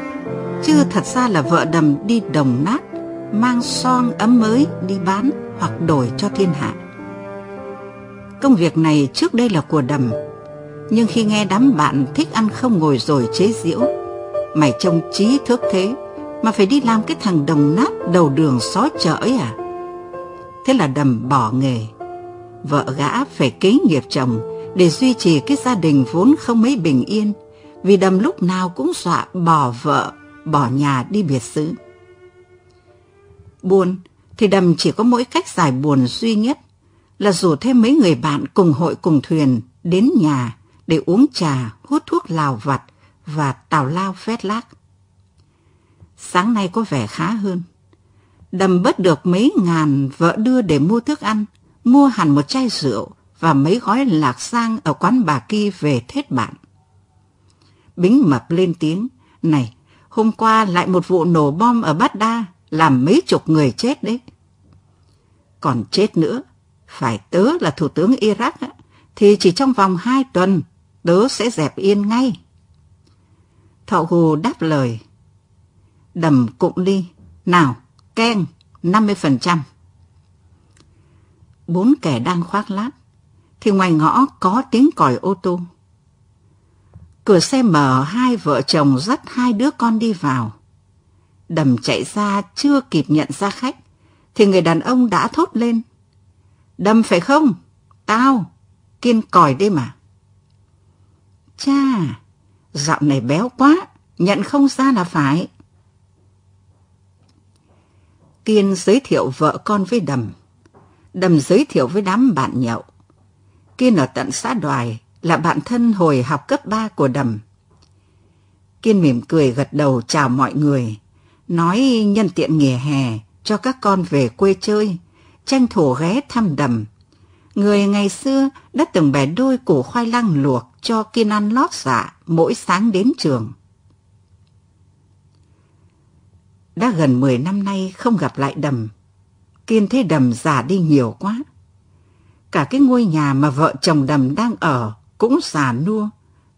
chứ thật ra là vợ đầm đi đồng nát, mang son ấm mới đi bán hoặc đổi cho thiên hạ. Công việc này trước đây là của đầm, nhưng khi nghe đám bạn thích ăn không ngồi rồi chế giễu, mày trông trí thước thế, mà phải đi làm cái thằng đồng nát đầu đường xó chợ ấy à? Thế là đầm bỏ nghề. Vợ gã phải kế nghiệp chồng để duy trì cái gia đình vốn không mấy bình yên, vì đầm lúc nào cũng dọa bỏ vợ, bỏ nhà đi biệt xứ. Buồn thì đầm chỉ có mỗi cách giải buồn duy nhất là rủ thêm mấy người bạn cùng hội cùng thuyền đến nhà để uống trà, hút thuốc lào vặt và tào lao phét lác. Sáng nay có vẻ khá hơn. Đầm bớt được mấy ngàn vợ đưa để mua thức ăn, mua hẳn một chai rượu và mấy gói lạc sang ở quán bà kia về thết bạn. Bính mập lên tiếng, này, hôm qua lại một vụ nổ bom ở Bát Đa, làm mấy chục người chết đấy. Còn chết nữa, phải tớ là thủ tướng Iraq, thì chỉ trong vòng hai tuần, tớ sẽ dẹp yên ngay. Thọ Hù đáp lời, đầm cụng ly. Nào, keng, 50%. Bốn kẻ đang khoác lác, thì ngoài ngõ có tiếng còi ô tô. Cửa xe mở hai vợ chồng dắt hai đứa con đi vào. Đầm chạy ra chưa kịp nhận ra khách, thì người đàn ông đã thốt lên. Đầm phải không? Tao, kiên còi đây mà. Cha, dạo này béo quá, nhận không ra là phải. Kiên giới thiệu vợ con với Đầm. Đầm giới thiệu với đám bạn nhậu. Kiên ở tận xã Đoài, là bạn thân hồi học cấp 3 của Đầm. Kiên mỉm cười gật đầu chào mọi người, nói nhân tiện nghỉ hè cho các con về quê chơi, tranh thủ ghé thăm Đầm. Người ngày xưa đã từng bẻ đôi củ khoai lang luộc cho Kiên ăn lót dạ mỗi sáng đến trường. Đã gần 10 năm nay không gặp lại Đầm. Kiên thấy Đầm già đi nhiều quá. Cả cái ngôi nhà mà vợ chồng Đầm đang ở cũng già nua,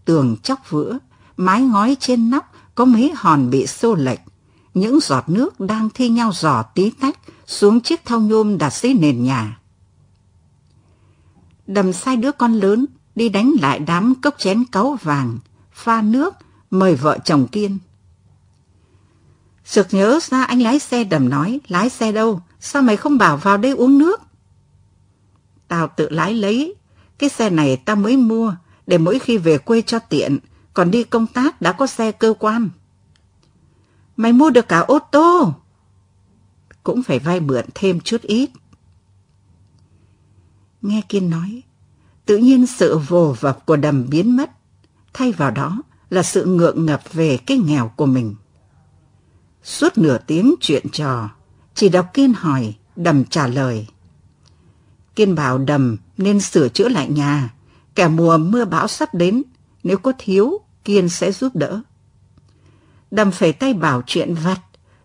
tường chóc vữa, mái ngói trên nóc có mấy hòn bị xô lệch. Những giọt nước đang thi nhau giò tí tách xuống chiếc thau nhôm đặt dưới nền nhà. Đầm sai đứa con lớn đi đánh lại đám cốc chén cáu vàng, pha nước, mời vợ chồng Kiên. Sực nhớ ra anh lái xe đầm nói, lái xe đâu, sao mày không bảo vào đây uống nước? Tao tự lái lấy, cái xe này tao mới mua, để mỗi khi về quê cho tiện, còn đi công tác đã có xe cơ quan. Mày mua được cả ô tô. Cũng phải vay mượn thêm chút ít. Nghe Kiên nói, tự nhiên sự vồ vập của đầm biến mất, thay vào đó là sự ngượng ngập về cái nghèo của mình. Suốt nửa tiếng chuyện trò, chỉ đọc Kiên hỏi, đầm trả lời. Kiên bảo đầm nên sửa chữa lại nhà, cả mùa mưa bão sắp đến, nếu có thiếu, Kiên sẽ giúp đỡ. Đầm phải tay bảo chuyện vặt,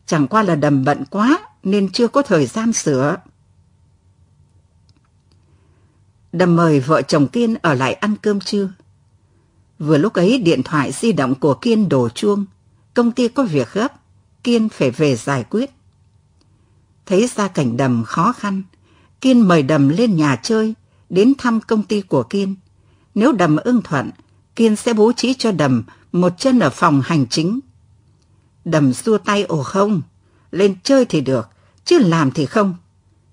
chẳng qua là đầm bận quá nên chưa có thời gian sửa. Đầm mời vợ chồng Kiên ở lại ăn cơm trưa. Vừa lúc ấy điện thoại di động của Kiên đổ chuông, công ty có việc gấp, Kiên phải về giải quyết. Thấy ra cảnh đầm khó khăn, Kiên mời đầm lên nhà chơi, đến thăm công ty của Kiên. Nếu đầm ưng thuận, Kiên sẽ bố trí cho đầm một chân ở phòng hành chính. Đầm xua tay ồ không, lên chơi thì được, chứ làm thì không.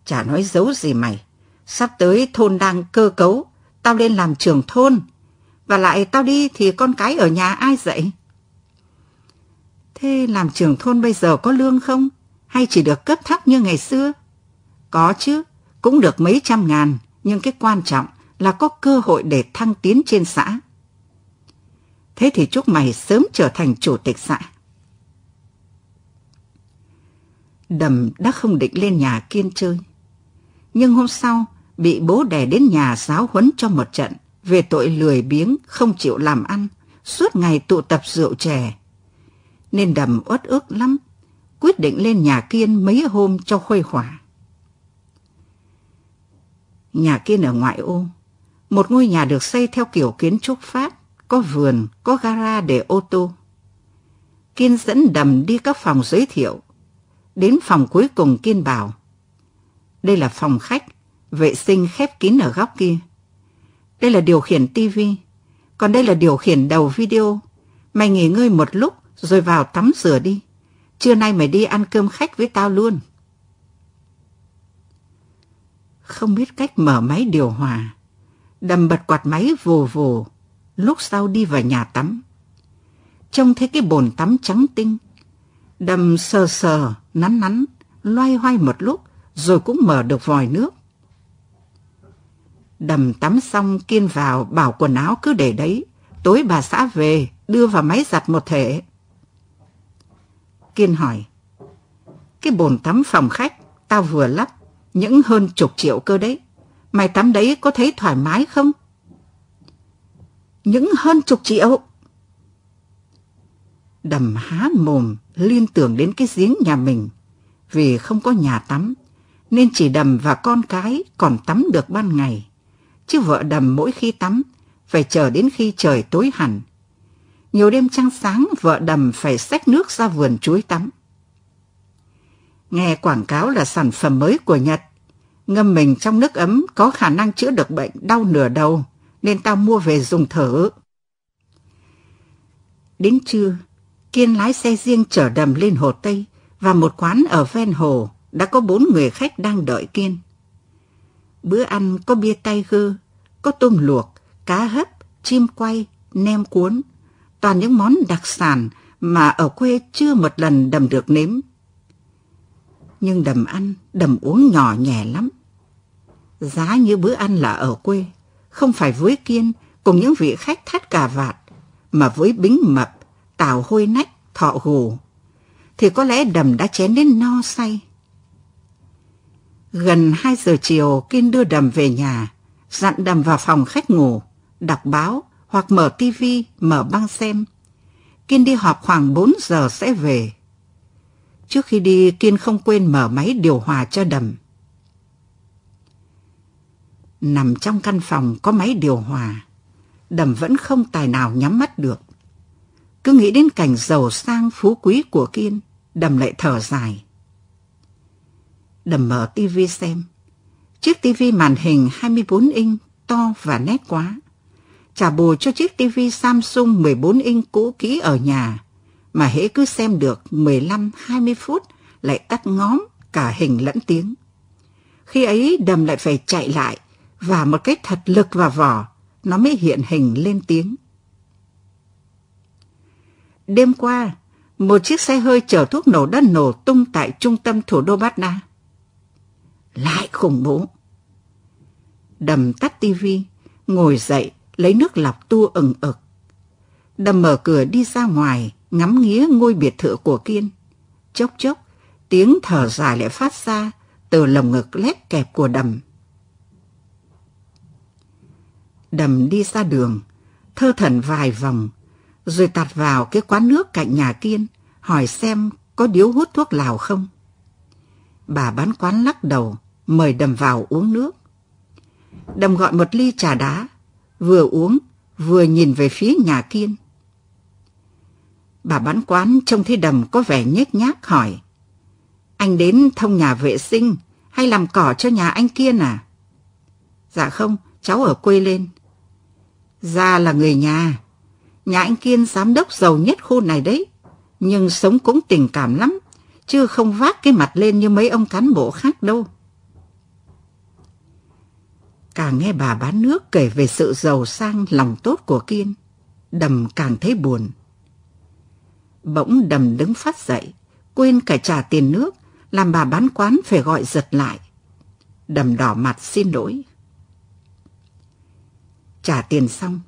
Chả nói giấu gì mày. Sắp tới thôn đang cơ cấu, tao lên làm trưởng thôn. Và lại tao đi thì con cái ở nhà ai dạy? Thế làm trưởng thôn bây giờ có lương không? Hay chỉ được cấp thấp như ngày xưa? Có chứ, cũng được mấy trăm ngàn, nhưng cái quan trọng là có cơ hội để thăng tiến trên xã. Thế thì chúc mày sớm trở thành chủ tịch xã. Đầm đã không định lên nhà kiên chơi. Nhưng hôm sau, bị bố đẻ đến nhà giáo huấn cho một trận về tội lười biếng, không chịu làm ăn, suốt ngày tụ tập rượu chè. Nên đầm uất ức lắm, quyết định lên nhà kiên mấy hôm cho khuây khỏa. Nhà kiên ở ngoại ô, một ngôi nhà được xây theo kiểu kiến trúc Pháp, có vườn, có gara để ô tô. Kiên dẫn đầm đi các phòng giới thiệu. Đến phòng cuối cùng Kiên bảo, đây là phòng khách, vệ sinh khép kín ở góc kia. Đây là điều khiển tivi, còn đây là điều khiển đầu video. Mày nghỉ ngơi một lúc rồi vào tắm rửa đi. Trưa nay mày đi ăn cơm khách với tao luôn. Không biết cách mở máy điều hòa. Đầm bật quạt máy vù vù, lúc sau đi vào nhà tắm. Trông thấy cái bồn tắm trắng tinh. Đầm sờ sờ, nắn nắn, loay hoay một lúc, rồi cũng mở được vòi nước. Đầm tắm xong kiên vào bảo quần áo cứ để đấy, tối bà xã về đưa vào máy giặt một thể. Kiên hỏi, cái bồn tắm phòng khách tao vừa lắp, những hơn chục triệu cơ đấy. Mày tắm đấy có thấy thoải mái không? Những hơn chục triệu. Đầm há mồm liên tưởng đến cái giếng nhà mình. Vì không có nhà tắm, nên chỉ đầm và con cái còn tắm được ban ngày. Chứ vợ đầm mỗi khi tắm, phải chờ đến khi trời tối hẳn. Nhiều đêm trăng sáng, vợ đầm phải xách nước ra vườn chuối tắm. Nghe quảng cáo là sản phẩm mới của Nhật, ngâm mình trong nước ấm có khả năng chữa được bệnh đau nửa đầu, nên tao mua về dùng thử. Đến trưa, Kiên lái xe riêng chở đầm lên Hồ Tây và một quán ở ven hồ đã có bốn người khách đang đợi Kiên. Bữa ăn có bia tay gơ, có tôm luộc, cá hấp, chim quay, nem cuốn, toàn những món đặc sản mà ở quê chưa một lần đầm được nếm. Nhưng đầm ăn, đầm uống nhỏ nhẹ lắm. Giá như bữa ăn là ở quê, không phải với Kiên, cùng những vị khách thắt cà vạt, mà với bính mập, tàu hôi nách, thọ gù, thì có lẽ đầm đã chén đến no say. Gần 2 giờ chiều, Kiên đưa đầm về nhà, dặn đầm vào phòng khách ngủ, đọc báo hoặc mở tivi, mở băng xem. Kiên đi họp khoảng 4 giờ sẽ về. Trước khi đi, Kiên không quên mở máy điều hòa cho đầm. Nằm trong căn phòng có máy điều hòa, đầm vẫn không tài nào nhắm mắt được. Cứ nghĩ đến cảnh giàu sang phú quý của Kiên, đầm lại thở dài. Đầm mở tivi xem. Chiếc tivi màn hình 24 inch to và nét quá. Trả bù cho chiếc tivi Samsung 14 inch cũ kỹ ở nhà, mà hễ cứ xem được 15-20 phút lại tắt ngóm cả hình lẫn tiếng. Khi ấy đầm lại phải chạy lại và một cách thật lực vào vỏ, nó mới hiện hình lên tiếng. Đêm qua, một chiếc xe hơi chở thuốc nổ đã nổ tung tại trung tâm thủ đô Bát Na. Lại khủng bố. Đầm tắt tivi, ngồi dậy, lấy nước lọc tua ừng ực. Đầm mở cửa đi ra ngoài, ngắm nghía ngôi biệt thự của Kiên. Chốc chốc, tiếng thở dài lại phát ra từ lồng ngực lép kẹp của đầm. Đầm đi ra đường, thơ thần vài vòng, rồi tạt vào cái quán nước cạnh nhà Kiên, hỏi xem có điếu hút thuốc lào không. Bà bán quán lắc đầu, mời Đầm vào uống nước. Đầm gọi một ly trà đá, vừa uống, vừa nhìn về phía nhà Kiên. Bà bán quán trông thấy Đầm có vẻ nhếch nhác hỏi. Anh đến thông nhà vệ sinh hay làm cỏ cho nhà anh Kiên à? Dạ không, cháu ở quê lên. Ra là người nhà. Nhà anh Kiên giám đốc giàu nhất khu này đấy. Nhưng sống cũng tình cảm lắm. Chứ không vác cái mặt lên như mấy ông cán bộ khác đâu. Càng nghe bà bán nước kể về sự giàu sang lòng tốt của Kiên, Đầm càng thấy buồn. Bỗng Đầm đứng phát dậy, quên cả trả tiền nước, làm bà bán quán phải gọi giật lại. Đầm đỏ mặt xin lỗi. Trả tiền xong,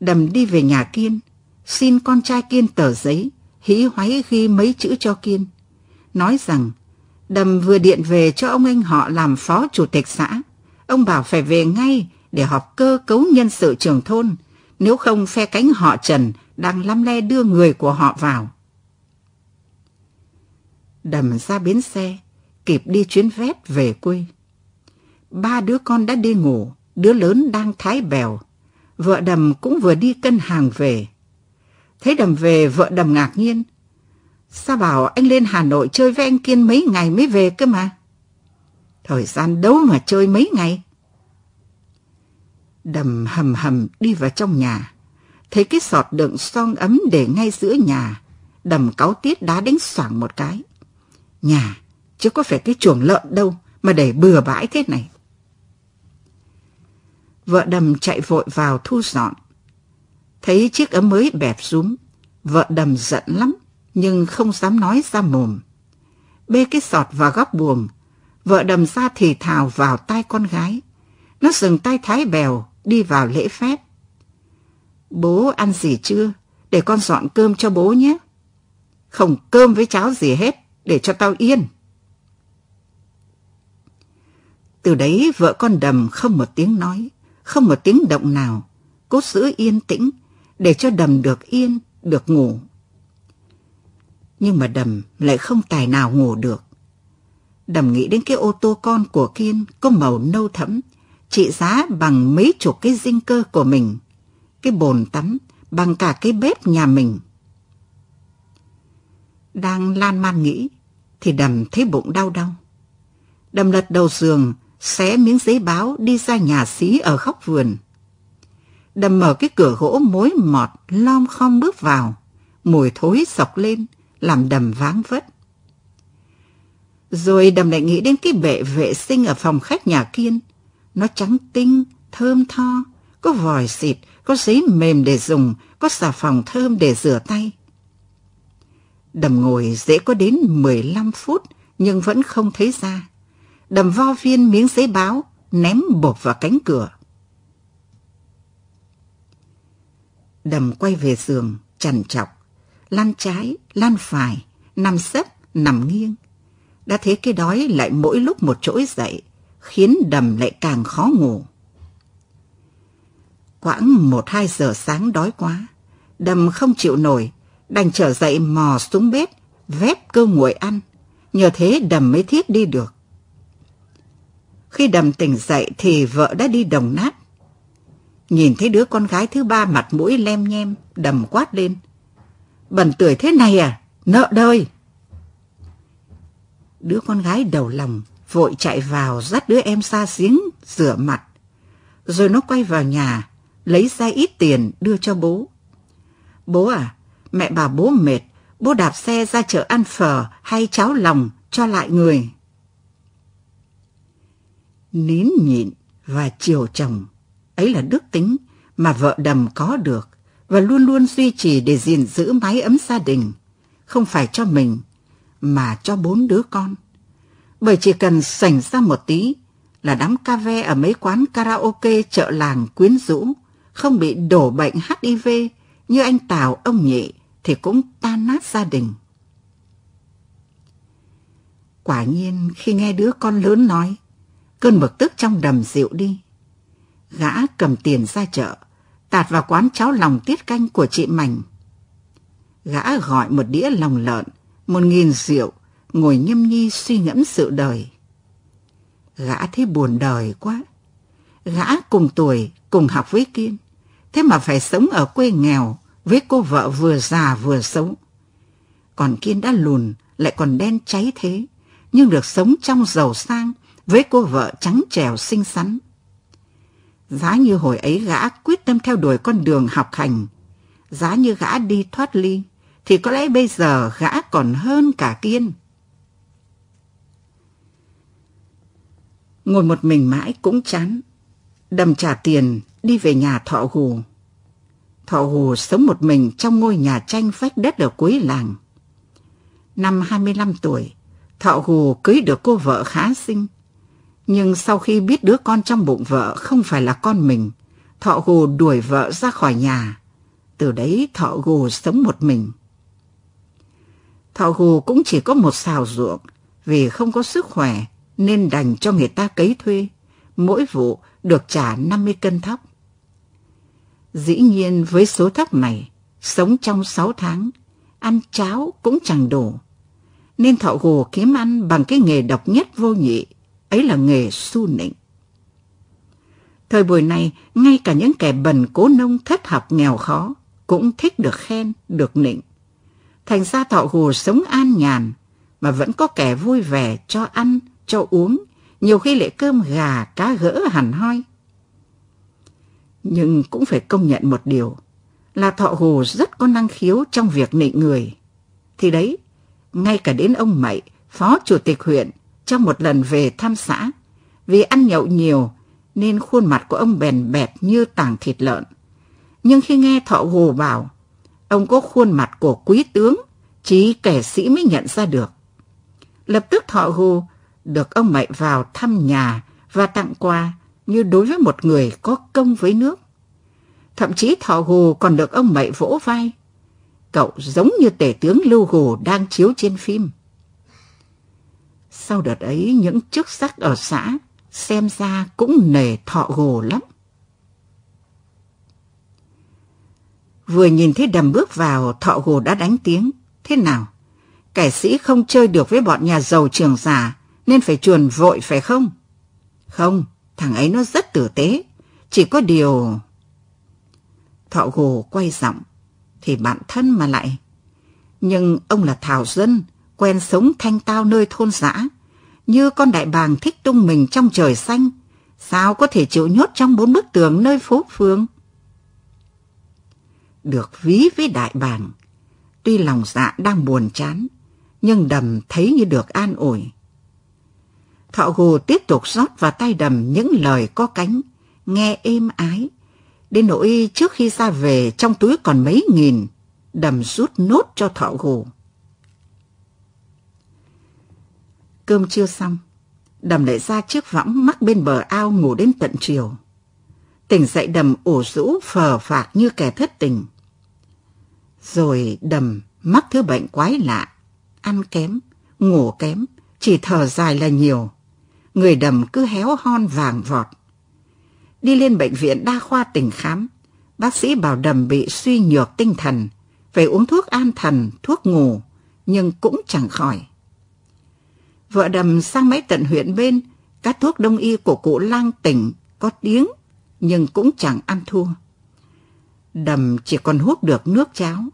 Đầm đi về nhà Kiên, xin con trai Kiên tờ giấy, hí hoáy ghi mấy chữ cho Kiên. Nói rằng, Đầm vừa điện về cho ông anh họ làm phó chủ tịch xã. Ông bảo phải về ngay để họp cơ cấu nhân sự trường thôn, nếu không phe cánh họ Trần đang lăm le đưa người của họ vào. Đầm ra bến xe, kịp đi chuyến vét về quê. Ba đứa con đã đi ngủ, đứa lớn đang thái bèo, vợ đầm cũng vừa đi cân hàng về. Thấy đầm về, vợ đầm ngạc nhiên. Sao bảo anh lên Hà Nội chơi với anh Kiên mấy ngày mới về cơ mà? Thời gian đâu mà chơi mấy ngày? Đầm hầm hầm đi vào trong nhà. Thấy cái sọt đựng son ấm để ngay giữa nhà. Đầm cáu tiết đá đánh xoảng một cái. Nhà, chứ có phải cái chuồng lợn đâu mà để bừa bãi thế này. Vợ đầm chạy vội vào thu dọn. Thấy chiếc ấm mới bẹp rúm, vợ đầm giận lắm, nhưng không dám nói ra mồm. Bê cái sọt vào góc buồng, vợ đầm ra thì thào vào tai con gái. Nó dừng tay thái bèo, đi vào lễ phép. Bố ăn gì chưa? Để con dọn cơm cho bố nhé. Không cơm với cháo gì hết, để cho tao yên. Từ đấy vợ con đầm không một tiếng nói không một tiếng động nào, cố giữ yên tĩnh để cho đầm được yên, được ngủ. Nhưng mà đầm lại không tài nào ngủ được. Đầm nghĩ đến cái ô tô con của Kiên có màu nâu thẫm, trị giá bằng mấy chục cái dinh cơ của mình, cái bồn tắm bằng cả cái bếp nhà mình. Đang lan man nghĩ, thì đầm thấy bụng đau đau. Đầm lật đầu giường, xé miếng giấy báo đi ra nhà xí ở góc vườn. Đầm mở cái cửa gỗ mối mọt lom khom bước vào, mùi thối sọc lên, làm đầm váng vất. Rồi đầm lại nghĩ đến cái bệ vệ sinh ở phòng khách nhà Kiên. Nó trắng tinh, thơm tho, có vòi xịt, có giấy mềm để dùng, có xà phòng thơm để rửa tay. Đầm ngồi dễ có đến 15 phút nhưng vẫn không thấy ra đầm vo viên miếng giấy báo, ném bột vào cánh cửa. Đầm quay về giường, chằn chọc, lăn trái, lăn phải, nằm sấp, nằm nghiêng. Đã thế cái đói lại mỗi lúc một trỗi dậy, khiến đầm lại càng khó ngủ. Quãng một hai giờ sáng đói quá, đầm không chịu nổi, đành trở dậy mò xuống bếp, vép cơ nguội ăn. Nhờ thế đầm mới thiết đi được. Khi đầm tỉnh dậy thì vợ đã đi đồng nát. Nhìn thấy đứa con gái thứ ba mặt mũi lem nhem, đầm quát lên. bẩn tuổi thế này à? Nợ đời! Đứa con gái đầu lòng vội chạy vào dắt đứa em xa giếng rửa mặt. Rồi nó quay vào nhà, lấy ra ít tiền đưa cho bố. Bố à, mẹ bảo bố mệt, bố đạp xe ra chợ ăn phở hay cháo lòng cho lại người. Nín nhịn và chiều chồng, ấy là đức tính mà vợ đầm có được và luôn luôn duy trì để gìn giữ mái ấm gia đình, không phải cho mình mà cho bốn đứa con. Bởi chỉ cần sảnh ra một tí là đám ca ve ở mấy quán karaoke chợ làng quyến rũ, không bị đổ bệnh HIV như anh Tào ông nhị thì cũng tan nát gia đình. Quả nhiên khi nghe đứa con lớn nói, cơn bực tức trong đầm dịu đi. Gã cầm tiền ra chợ, tạt vào quán cháo lòng tiết canh của chị Mảnh. Gã gọi một đĩa lòng lợn, một nghìn rượu, ngồi nhâm nhi suy ngẫm sự đời. Gã thấy buồn đời quá. Gã cùng tuổi, cùng học với Kiên. Thế mà phải sống ở quê nghèo, với cô vợ vừa già vừa xấu. Còn Kiên đã lùn, lại còn đen cháy thế, nhưng được sống trong giàu sang, với cô vợ trắng trẻo xinh xắn. Giá như hồi ấy gã quyết tâm theo đuổi con đường học hành, giá như gã đi thoát ly, thì có lẽ bây giờ gã còn hơn cả Kiên. Ngồi một mình mãi cũng chán, đầm trả tiền đi về nhà thọ hù Thọ hù sống một mình trong ngôi nhà tranh vách đất ở cuối làng. Năm 25 tuổi, Thọ hù cưới được cô vợ khá xinh, nhưng sau khi biết đứa con trong bụng vợ không phải là con mình, thọ gù đuổi vợ ra khỏi nhà. Từ đấy thọ gù sống một mình. Thọ gù cũng chỉ có một xào ruộng, vì không có sức khỏe nên đành cho người ta cấy thuê. Mỗi vụ được trả 50 cân thóc. Dĩ nhiên với số thóc này, sống trong 6 tháng, ăn cháo cũng chẳng đủ. Nên thọ gù kiếm ăn bằng cái nghề độc nhất vô nhị ấy là nghề su nịnh. Thời buổi này, ngay cả những kẻ bần cố nông thất học nghèo khó cũng thích được khen, được nịnh. Thành ra thọ hồ sống an nhàn, mà vẫn có kẻ vui vẻ cho ăn, cho uống, nhiều khi lại cơm gà, cá gỡ hẳn hoi. Nhưng cũng phải công nhận một điều, là thọ hồ rất có năng khiếu trong việc nịnh người. Thì đấy, ngay cả đến ông Mậy, phó chủ tịch huyện, trong một lần về thăm xã. Vì ăn nhậu nhiều nên khuôn mặt của ông bèn bẹt như tảng thịt lợn. Nhưng khi nghe thọ hồ bảo, ông có khuôn mặt của quý tướng, chỉ kẻ sĩ mới nhận ra được. Lập tức thọ hồ được ông Mậy vào thăm nhà và tặng quà như đối với một người có công với nước. Thậm chí thọ hồ còn được ông Mậy vỗ vai. Cậu giống như tể tướng Lưu hồ đang chiếu trên phim. Sau đợt ấy những chức sắc ở xã xem ra cũng nề thọ gồ lắm. Vừa nhìn thấy đầm bước vào, thọ gồ đã đánh tiếng. Thế nào? Kẻ sĩ không chơi được với bọn nhà giàu trường giả, nên phải chuồn vội phải không? Không, thằng ấy nó rất tử tế. Chỉ có điều... Thọ gồ quay giọng, thì bạn thân mà lại. Nhưng ông là Thảo Dân, quen sống thanh tao nơi thôn xã, như con đại bàng thích tung mình trong trời xanh, sao có thể chịu nhốt trong bốn bức tường nơi phố phường? Được ví với đại bàng, tuy lòng dạ đang buồn chán, nhưng đầm thấy như được an ủi. Thọ gù tiếp tục rót vào tay đầm những lời có cánh, nghe êm ái. Đến nỗi trước khi ra về trong túi còn mấy nghìn, đầm rút nốt cho thọ gù. Cơm chưa xong, đầm lại ra chiếc võng mắc bên bờ ao ngủ đến tận chiều. Tỉnh dậy đầm ủ rũ phờ phạc như kẻ thất tình. Rồi đầm mắc thứ bệnh quái lạ, ăn kém, ngủ kém, chỉ thở dài là nhiều. Người đầm cứ héo hon vàng vọt. Đi lên bệnh viện đa khoa tỉnh khám, bác sĩ bảo đầm bị suy nhược tinh thần, phải uống thuốc an thần, thuốc ngủ, nhưng cũng chẳng khỏi. Vợ đầm sang mấy tận huyện bên, các thuốc đông y của cụ lang tỉnh có tiếng, nhưng cũng chẳng ăn thua. Đầm chỉ còn hút được nước cháo,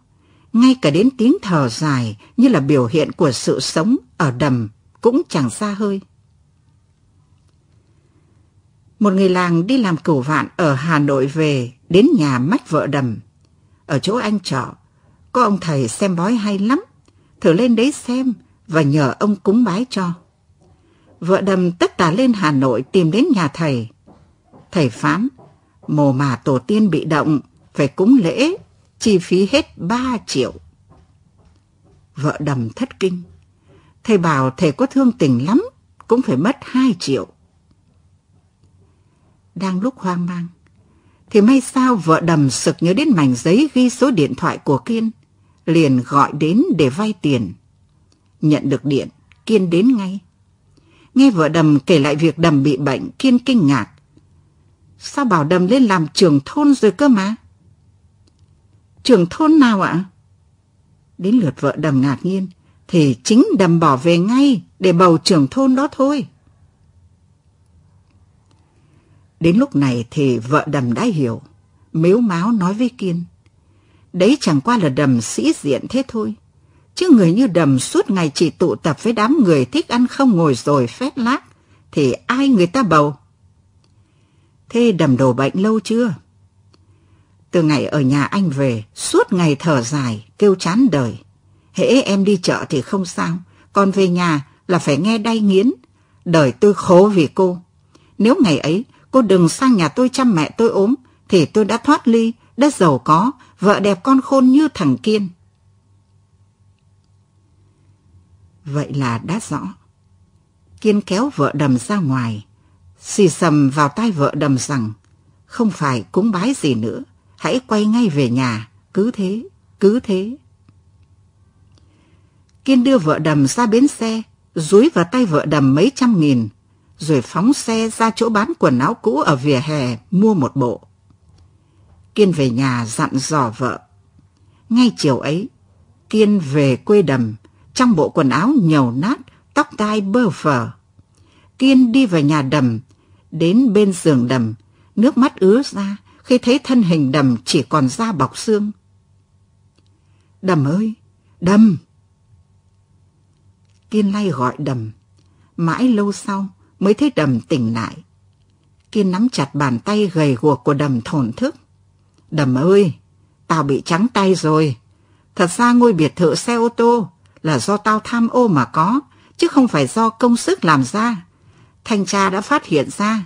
ngay cả đến tiếng thở dài như là biểu hiện của sự sống ở đầm cũng chẳng xa hơi. Một người làng đi làm cửu vạn ở Hà Nội về đến nhà mách vợ đầm. Ở chỗ anh trọ, có ông thầy xem bói hay lắm, thử lên đấy xem và nhờ ông cúng bái cho. Vợ đầm tất tả lên Hà Nội tìm đến nhà thầy. Thầy phán, mồ mà tổ tiên bị động, phải cúng lễ, chi phí hết 3 triệu. Vợ đầm thất kinh. Thầy bảo thầy có thương tình lắm, cũng phải mất 2 triệu. Đang lúc hoang mang, thì may sao vợ đầm sực nhớ đến mảnh giấy ghi số điện thoại của Kiên, liền gọi đến để vay tiền. Nhận được điện, Kiên đến ngay. Nghe vợ đầm kể lại việc đầm bị bệnh, Kiên kinh ngạc. Sao bảo đầm lên làm trưởng thôn rồi cơ mà? Trưởng thôn nào ạ? Đến lượt vợ đầm ngạc nhiên, thì chính đầm bỏ về ngay để bầu trưởng thôn đó thôi. Đến lúc này thì vợ đầm đã hiểu, mếu máo nói với Kiên. Đấy chẳng qua là đầm sĩ diện thế thôi. Chứ người như đầm suốt ngày chỉ tụ tập với đám người thích ăn không ngồi rồi phét lác, thì ai người ta bầu? Thế đầm đổ bệnh lâu chưa? Từ ngày ở nhà anh về, suốt ngày thở dài, kêu chán đời. Hễ em đi chợ thì không sao, còn về nhà là phải nghe đay nghiến. Đời tôi khổ vì cô. Nếu ngày ấy cô đừng sang nhà tôi chăm mẹ tôi ốm, thì tôi đã thoát ly, đã giàu có, vợ đẹp con khôn như thằng Kiên. Vậy là đã rõ. Kiên kéo vợ đầm ra ngoài, xì sầm vào tai vợ đầm rằng, không phải cúng bái gì nữa, hãy quay ngay về nhà, cứ thế, cứ thế. Kiên đưa vợ đầm ra bến xe, dúi vào tay vợ đầm mấy trăm nghìn, rồi phóng xe ra chỗ bán quần áo cũ ở vỉa hè mua một bộ. Kiên về nhà dặn dò vợ. Ngay chiều ấy, Kiên về quê đầm, trong bộ quần áo nhầu nát, tóc tai bơ phờ. Kiên đi vào nhà đầm, đến bên giường đầm, nước mắt ứa ra khi thấy thân hình đầm chỉ còn da bọc xương. Đầm ơi, đầm! Kiên lay gọi đầm. Mãi lâu sau mới thấy đầm tỉnh lại. Kiên nắm chặt bàn tay gầy guộc của đầm thổn thức. Đầm ơi, tao bị trắng tay rồi. Thật ra ngôi biệt thự xe ô tô là do tao tham ô mà có, chứ không phải do công sức làm ra. Thanh tra đã phát hiện ra,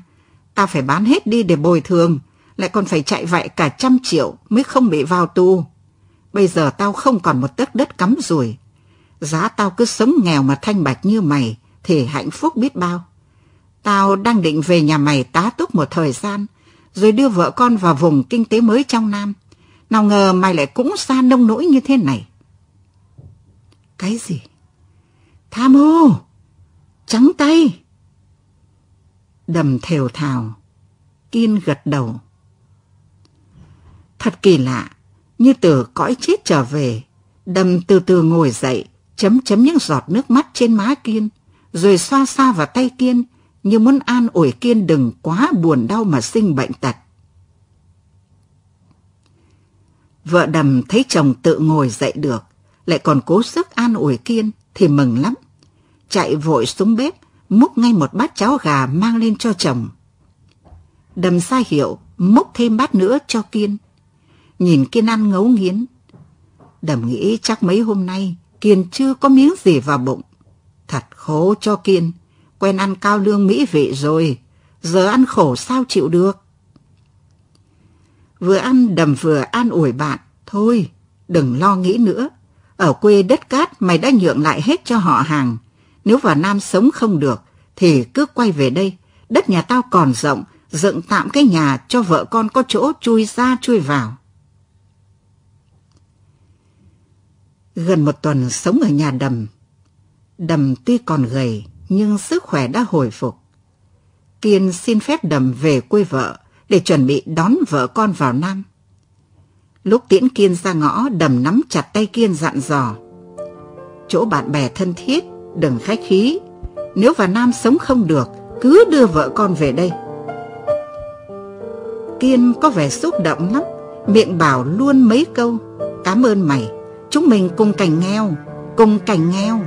tao phải bán hết đi để bồi thường, lại còn phải chạy vạy cả trăm triệu mới không bị vào tù. Bây giờ tao không còn một tấc đất cắm rùi. Giá tao cứ sống nghèo mà thanh bạch như mày thì hạnh phúc biết bao. Tao đang định về nhà mày tá túc một thời gian, rồi đưa vợ con vào vùng kinh tế mới trong Nam. Nào ngờ mày lại cũng xa nông nỗi như thế này. Cái gì? Tham ô! Trắng tay! Đầm thều thào. Kiên gật đầu. Thật kỳ lạ, như từ cõi chết trở về, đầm từ từ ngồi dậy, chấm chấm những giọt nước mắt trên má Kiên, rồi xoa xoa vào tay Kiên, như muốn an ủi Kiên đừng quá buồn đau mà sinh bệnh tật. Vợ đầm thấy chồng tự ngồi dậy được, lại còn cố sức an ủi Kiên thì mừng lắm. Chạy vội xuống bếp, múc ngay một bát cháo gà mang lên cho chồng. Đầm sai hiệu, múc thêm bát nữa cho Kiên. Nhìn Kiên ăn ngấu nghiến. Đầm nghĩ chắc mấy hôm nay Kiên chưa có miếng gì vào bụng. Thật khổ cho Kiên, quen ăn cao lương mỹ vị rồi, giờ ăn khổ sao chịu được. Vừa ăn đầm vừa an ủi bạn, thôi, đừng lo nghĩ nữa. Ở quê đất cát mày đã nhượng lại hết cho họ hàng. Nếu vào Nam sống không được, thì cứ quay về đây. Đất nhà tao còn rộng, dựng tạm cái nhà cho vợ con có chỗ chui ra chui vào. Gần một tuần sống ở nhà Đầm. Đầm tuy còn gầy nhưng sức khỏe đã hồi phục. Kiên xin phép Đầm về quê vợ để chuẩn bị đón vợ con vào Nam. Lúc tiễn Kiên ra ngõ, Đầm nắm chặt tay Kiên dặn dò. Chỗ bạn bè thân thiết, đừng khách khí. Nếu vào Nam sống không được, cứ đưa vợ con về đây. Kiên có vẻ xúc động lắm, miệng bảo luôn mấy câu. Cảm ơn mày, chúng mình cùng cảnh nghèo, cùng cảnh nghèo.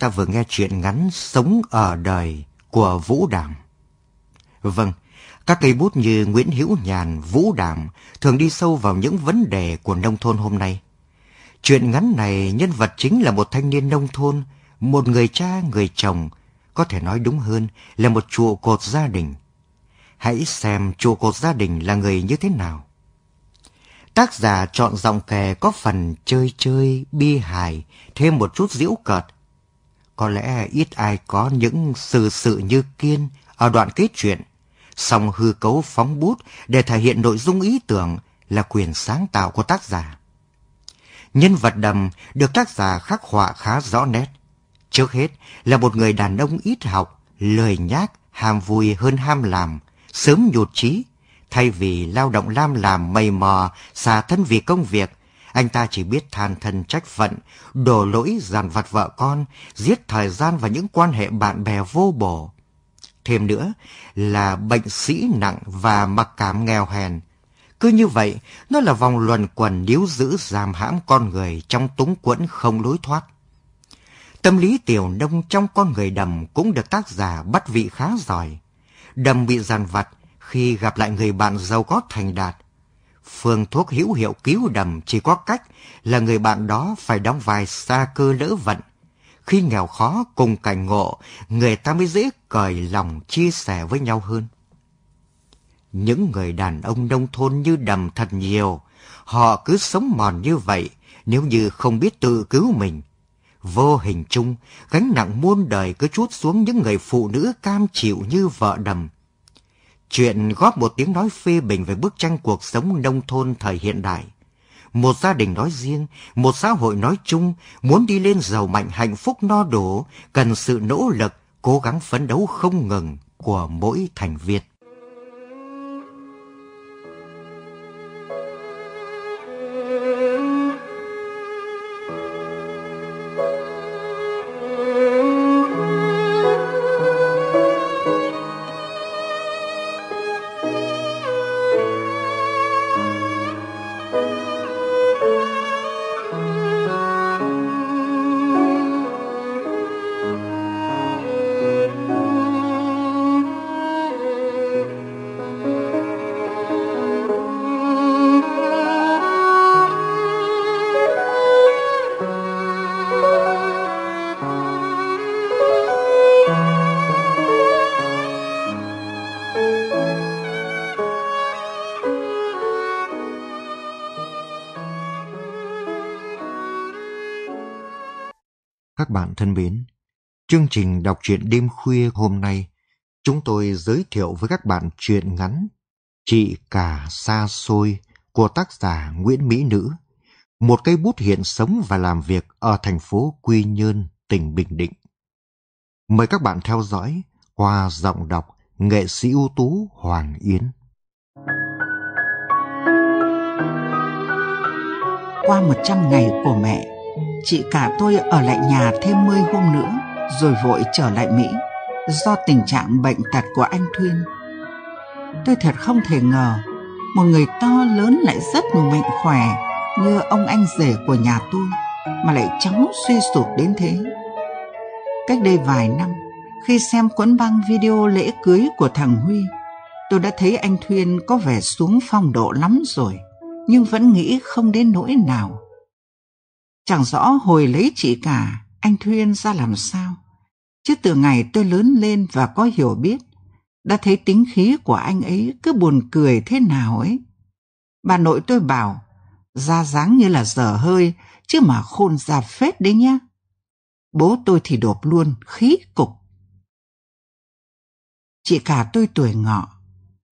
Ta vừa nghe chuyện ngắn Sống ở đời của Vũ Đàm. Vâng, các cây bút như Nguyễn Hữu Nhàn, Vũ Đàm thường đi sâu vào những vấn đề của nông thôn hôm nay. Chuyện ngắn này nhân vật chính là một thanh niên nông thôn, một người cha, người chồng, có thể nói đúng hơn là một trụ cột gia đình. Hãy xem trụ cột gia đình là người như thế nào. Tác giả chọn giọng kè có phần chơi chơi, bi hài, thêm một chút giễu cợt. Có lẽ ít ai có những sự sự như kiên ở đoạn kết truyện, song hư cấu phóng bút để thể hiện nội dung ý tưởng là quyền sáng tạo của tác giả. Nhân vật đầm được tác giả khắc họa khá rõ nét. Trước hết là một người đàn ông ít học, lời nhác, ham vui hơn ham làm, sớm nhụt chí, Thay vì lao động lam làm mầy mò, xả thân vì công việc, anh ta chỉ biết than thân trách phận, đổ lỗi dàn vặt vợ con, giết thời gian và những quan hệ bạn bè vô bổ. Thêm nữa là bệnh sĩ nặng và mặc cảm nghèo hèn. Cứ như vậy, nó là vòng luẩn quẩn níu giữ giam hãm con người trong túng quẫn không lối thoát. Tâm lý tiểu nông trong con người đầm cũng được tác giả bắt vị khá giỏi. Đầm bị giàn vặt, khi gặp lại người bạn giàu có thành đạt. Phương thuốc hữu hiệu cứu đầm chỉ có cách là người bạn đó phải đóng vai xa cơ lỡ vận. Khi nghèo khó cùng cảnh ngộ, người ta mới dễ cởi lòng chia sẻ với nhau hơn. Những người đàn ông nông thôn như đầm thật nhiều, họ cứ sống mòn như vậy nếu như không biết tự cứu mình. Vô hình chung, gánh nặng muôn đời cứ chút xuống những người phụ nữ cam chịu như vợ đầm. Chuyện góp một tiếng nói phê bình về bức tranh cuộc sống nông thôn thời hiện đại. Một gia đình nói riêng, một xã hội nói chung, muốn đi lên giàu mạnh hạnh phúc no đủ, cần sự nỗ lực, cố gắng phấn đấu không ngừng của mỗi thành viên. Chương trình đọc truyện đêm khuya hôm nay, chúng tôi giới thiệu với các bạn truyện ngắn Chị Cả Xa Xôi của tác giả Nguyễn Mỹ Nữ, một cây bút hiện sống và làm việc ở thành phố Quy Nhơn, tỉnh Bình Định. Mời các bạn theo dõi qua giọng đọc nghệ sĩ ưu tú Hoàng Yến. Qua 100 ngày của mẹ, chị cả tôi ở lại nhà thêm 10 hôm nữa rồi vội trở lại Mỹ do tình trạng bệnh tật của anh Thuyên. Tôi thật không thể ngờ một người to lớn lại rất mạnh khỏe như ông anh rể của nhà tôi mà lại chóng suy sụp đến thế. Cách đây vài năm, khi xem cuốn băng video lễ cưới của thằng Huy, tôi đã thấy anh Thuyên có vẻ xuống phong độ lắm rồi, nhưng vẫn nghĩ không đến nỗi nào. Chẳng rõ hồi lấy chị cả, anh Thuyên ra làm sao. Chứ từ ngày tôi lớn lên và có hiểu biết, đã thấy tính khí của anh ấy cứ buồn cười thế nào ấy. Bà nội tôi bảo, ra dáng như là dở hơi, chứ mà khôn ra phết đấy nhá. Bố tôi thì đột luôn, khí cục. Chị cả tôi tuổi ngọ,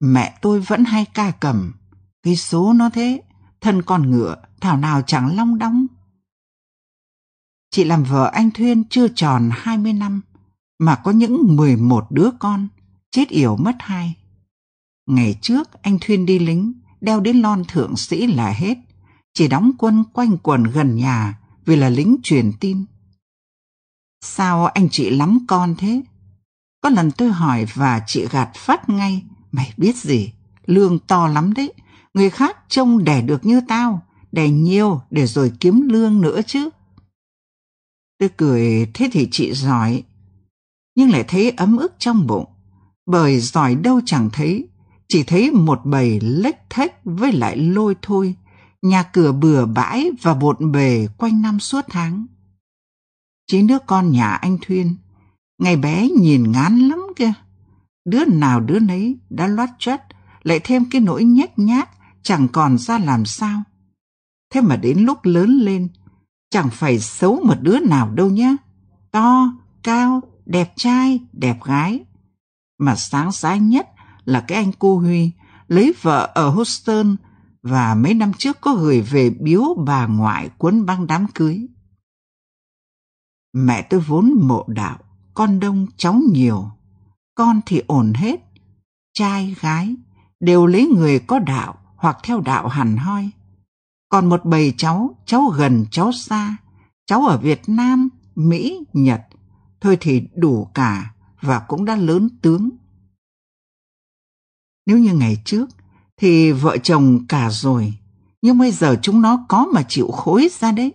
mẹ tôi vẫn hay ca cầm. Cái số nó thế, thân con ngựa, thảo nào chẳng long đong. Chị làm vợ anh Thuyên chưa tròn 20 năm, mà có những 11 đứa con, chết yểu mất hai. Ngày trước anh Thuyên đi lính, đeo đến lon thượng sĩ là hết, chỉ đóng quân quanh quần gần nhà vì là lính truyền tin. Sao anh chị lắm con thế? Có lần tôi hỏi và chị gạt phát ngay, mày biết gì, lương to lắm đấy, người khác trông đẻ được như tao, đẻ nhiều để rồi kiếm lương nữa chứ. Tôi cười, thế thì chị giỏi, nhưng lại thấy ấm ức trong bụng, bởi giỏi đâu chẳng thấy, chỉ thấy một bầy lếch thách với lại lôi thôi, nhà cửa bừa bãi và bộn bề quanh năm suốt tháng. Chính đứa con nhà anh Thuyên, ngày bé nhìn ngán lắm kìa. Đứa nào đứa nấy đã loát chất, lại thêm cái nỗi nhếch nhác, chẳng còn ra làm sao. Thế mà đến lúc lớn lên, chẳng phải xấu một đứa nào đâu nhá. To, cao, đẹp trai, đẹp gái. Mà sáng giá nhất là cái anh cô Huy lấy vợ ở Houston và mấy năm trước có gửi về biếu bà ngoại cuốn băng đám cưới. Mẹ tôi vốn mộ đạo, con đông cháu nhiều, con thì ổn hết, trai gái đều lấy người có đạo hoặc theo đạo hẳn hoi. Còn một bầy cháu, cháu gần cháu xa, cháu ở Việt Nam, Mỹ, Nhật, thôi thì đủ cả và cũng đã lớn tướng. Nếu như ngày trước thì vợ chồng cả rồi, nhưng bây giờ chúng nó có mà chịu khối ra đấy.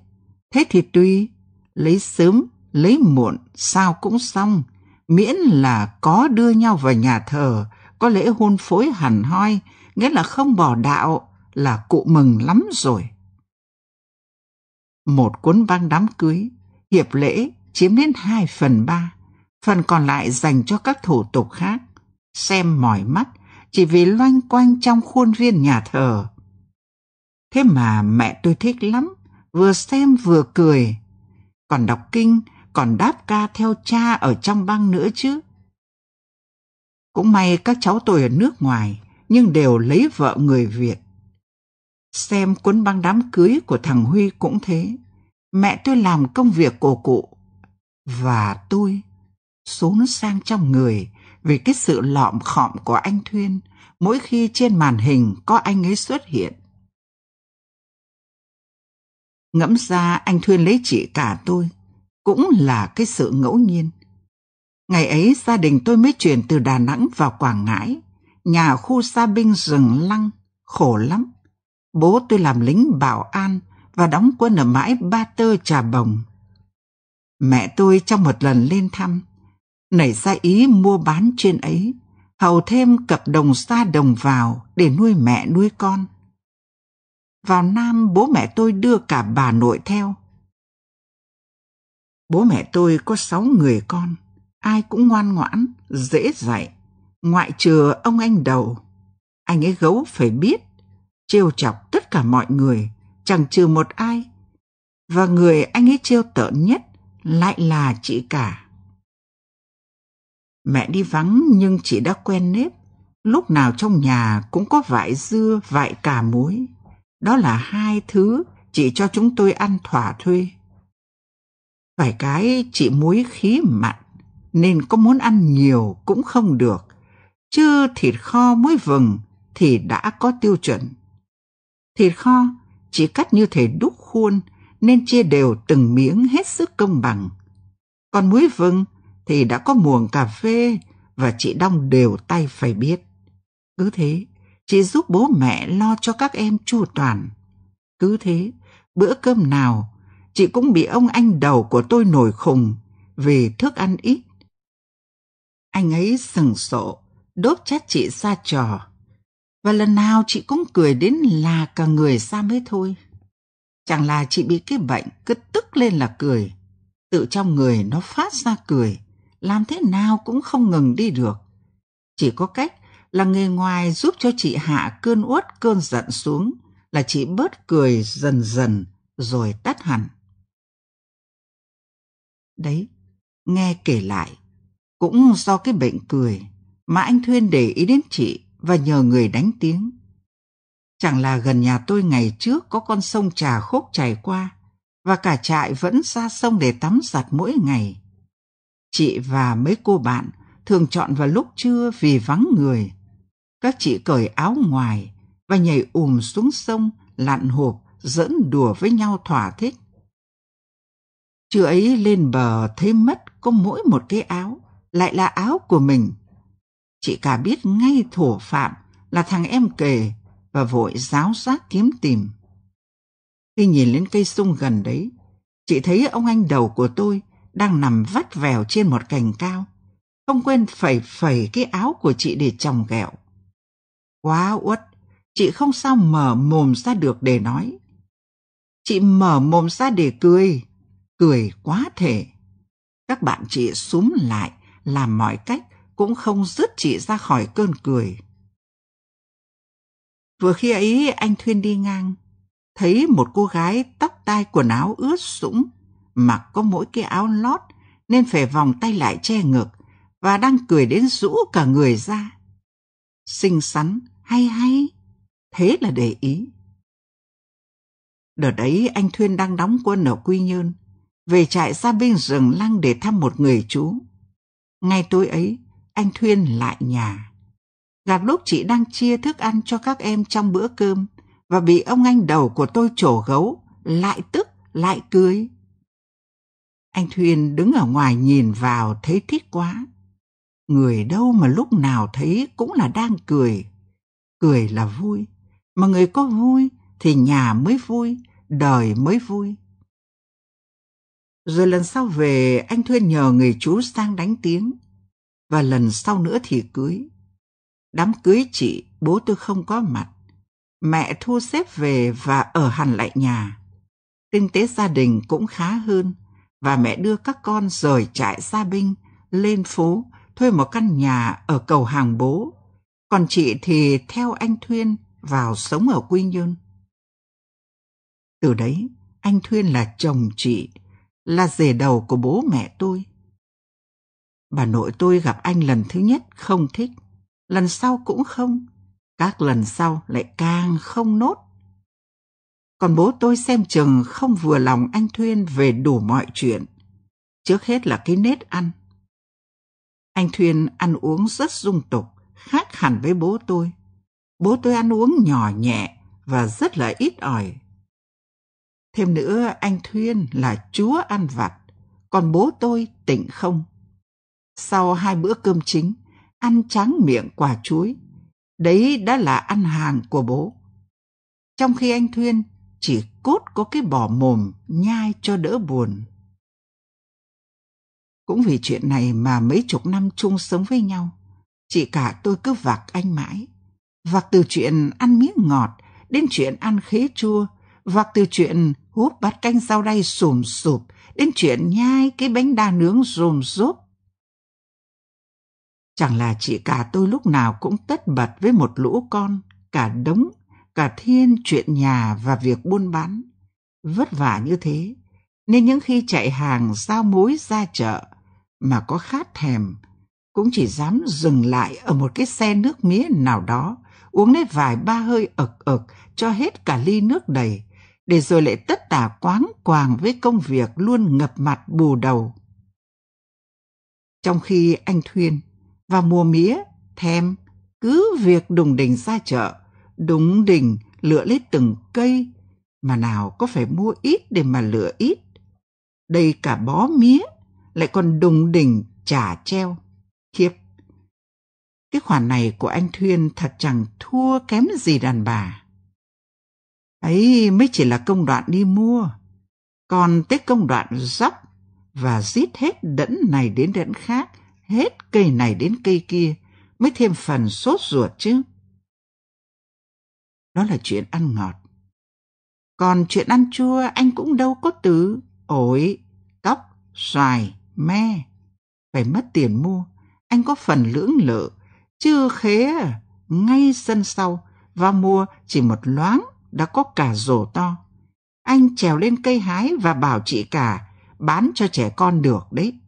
Thế thì tuy lấy sớm, lấy muộn, sao cũng xong, miễn là có đưa nhau vào nhà thờ, có lễ hôn phối hẳn hoi, nghĩa là không bỏ đạo, là cụ mừng lắm rồi. Một cuốn băng đám cưới, hiệp lễ chiếm đến 2 phần 3, phần còn lại dành cho các thủ tục khác. Xem mỏi mắt chỉ vì loanh quanh trong khuôn viên nhà thờ. Thế mà mẹ tôi thích lắm, vừa xem vừa cười. Còn đọc kinh, còn đáp ca theo cha ở trong băng nữa chứ. Cũng may các cháu tôi ở nước ngoài, nhưng đều lấy vợ người Việt. Xem cuốn băng đám cưới của thằng Huy cũng thế. Mẹ tôi làm công việc của cụ. Và tôi xuống sang trong người vì cái sự lọm khọm của anh Thuyên mỗi khi trên màn hình có anh ấy xuất hiện. Ngẫm ra anh Thuyên lấy chị cả tôi, cũng là cái sự ngẫu nhiên. Ngày ấy gia đình tôi mới chuyển từ Đà Nẵng vào Quảng Ngãi, nhà khu xa binh rừng lăng, khổ lắm. Bố tôi làm lính bảo an và đóng quân ở mãi Ba Tơ Trà Bồng. Mẹ tôi trong một lần lên thăm, nảy ra ý mua bán trên ấy, hầu thêm cặp đồng xa đồng vào để nuôi mẹ nuôi con. Vào Nam bố mẹ tôi đưa cả bà nội theo. Bố mẹ tôi có sáu người con, ai cũng ngoan ngoãn, dễ dạy, ngoại trừ ông anh đầu. Anh ấy gấu phải biết, trêu chọc tất cả mọi người, chẳng trừ một ai. Và người anh ấy trêu tợn nhất lại là chị cả. Mẹ đi vắng nhưng chị đã quen nếp. Lúc nào trong nhà cũng có vải dưa, vải cà muối. Đó là hai thứ chị cho chúng tôi ăn thỏa thuê. Vài cái chị muối khí mặn, nên có muốn ăn nhiều cũng không được. Chứ thịt kho muối vừng thì đã có tiêu chuẩn. Thịt kho chỉ cắt như thể đúc khuôn nên chia đều từng miếng hết sức công bằng. Còn muối vừng thì đã có muồng cà phê và chị đong đều tay phải biết. Cứ thế, chị giúp bố mẹ lo cho các em chu toàn. Cứ thế, bữa cơm nào, chị cũng bị ông anh đầu của tôi nổi khùng vì thức ăn ít. Anh ấy sừng sộ, đốt chát chị ra trò. Và lần nào chị cũng cười đến là cả người ra mới thôi. Chẳng là chị bị cái bệnh cứ tức lên là cười. Tự trong người nó phát ra cười, làm thế nào cũng không ngừng đi được. Chỉ có cách là người ngoài giúp cho chị hạ cơn uất cơn giận xuống, là chị bớt cười dần dần rồi tắt hẳn. Đấy, nghe kể lại, cũng do cái bệnh cười mà anh Thuyên để ý đến chị và nhờ người đánh tiếng. Chẳng là gần nhà tôi ngày trước có con sông trà khúc chảy qua và cả trại vẫn ra sông để tắm giặt mỗi ngày. Chị và mấy cô bạn thường chọn vào lúc trưa vì vắng người. Các chị cởi áo ngoài và nhảy ùm xuống sông lặn hộp dẫn đùa với nhau thỏa thích. Trưa ấy lên bờ thấy mất có mỗi một cái áo, lại là áo của mình. Chị cả biết ngay thổ phạm là thằng em kề và vội giáo giác kiếm tìm. Khi nhìn lên cây sung gần đấy, chị thấy ông anh đầu của tôi đang nằm vắt vẻo trên một cành cao, không quên phẩy phẩy cái áo của chị để trồng ghẹo. Quá uất, chị không sao mở mồm ra được để nói. Chị mở mồm ra để cười, cười quá thể. Các bạn chị súm lại, làm mọi cách cũng không dứt chị ra khỏi cơn cười. Vừa khi ấy anh Thuyên đi ngang, thấy một cô gái tóc tai quần áo ướt sũng, mặc có mỗi cái áo lót nên phải vòng tay lại che ngực và đang cười đến rũ cả người ra. Xinh xắn, hay hay, thế là để ý. Đợt đấy anh Thuyên đang đóng quân ở Quy Nhơn, về trại gia binh rừng lăng để thăm một người chú. Ngay tối ấy, anh Thuyên lại nhà. Gặp lúc chị đang chia thức ăn cho các em trong bữa cơm và bị ông anh đầu của tôi trổ gấu, lại tức, lại cười. Anh Thuyên đứng ở ngoài nhìn vào thấy thích quá. Người đâu mà lúc nào thấy cũng là đang cười. Cười là vui, mà người có vui thì nhà mới vui, đời mới vui. Rồi lần sau về anh Thuyên nhờ người chú sang đánh tiếng. Và lần sau nữa thì cưới. Đám cưới chị, bố tôi không có mặt. Mẹ thu xếp về và ở hẳn lại nhà. Kinh tế gia đình cũng khá hơn và mẹ đưa các con rời trại gia binh lên phố thuê một căn nhà ở cầu hàng bố. Còn chị thì theo anh Thuyên vào sống ở Quy Nhơn. Từ đấy, anh Thuyên là chồng chị, là rể đầu của bố mẹ tôi. Bà nội tôi gặp anh lần thứ nhất không thích, lần sau cũng không, các lần sau lại càng không nốt. Còn bố tôi xem chừng không vừa lòng anh Thuyên về đủ mọi chuyện. Trước hết là cái nết ăn. Anh Thuyên ăn uống rất dung tục, khác hẳn với bố tôi. Bố tôi ăn uống nhỏ nhẹ và rất là ít ỏi. Thêm nữa, anh Thuyên là chúa ăn vặt, còn bố tôi tịnh không. Sau hai bữa cơm chính, ăn trắng miệng quả chuối. Đấy đã là ăn hàng của bố. Trong khi anh Thuyên chỉ cốt có cái bỏ mồm nhai cho đỡ buồn. Cũng vì chuyện này mà mấy chục năm chung sống với nhau, chị cả tôi cứ vạc anh mãi. Vạc từ chuyện ăn miếng ngọt đến chuyện ăn khế chua, vạc từ chuyện húp bát canh rau đay sùm sụp đến chuyện nhai cái bánh đa nướng rồm rốp. Chẳng là chị cả tôi lúc nào cũng tất bật với một lũ con, cả đống, cả thiên chuyện nhà và việc buôn bán. Vất vả như thế, Nên những khi chạy hàng giao mối ra chợ mà có khát thèm, cũng chỉ dám dừng lại ở một cái xe nước mía nào đó, uống lấy vài ba hơi ực ực cho hết cả ly nước đầy, để rồi lại tất tả quáng quàng với công việc luôn ngập mặt bù đầu. Trong khi anh Thuyên vào mùa mía thèm cứ việc đùng đỉnh ra chợ, đùng đỉnh lựa lấy từng cây, mà nào có phải mua ít để mà lựa ít. Đây cả bó mía, lại còn đùng đỉnh trả treo. Khiếp! Cái khoản này của anh Thuyên thật chẳng thua kém gì đàn bà. Ấy mới chỉ là công đoạn đi mua. Còn tới công đoạn dắp và giết hết đẫn này đến đẫn khác, hết cây này đến cây kia, mới thêm phần sốt ruột chứ. Đó là chuyện ăn ngọt. Còn chuyện ăn chua anh cũng đâu có từ ổi, cóc, xoài, me. Phải mất tiền mua, anh có phần lưỡng lự, chưa khế à, ngay sân sau, và mua chỉ một loáng đã có cả rổ to. Anh trèo lên cây hái và bảo chị cả bán cho trẻ con được đấy.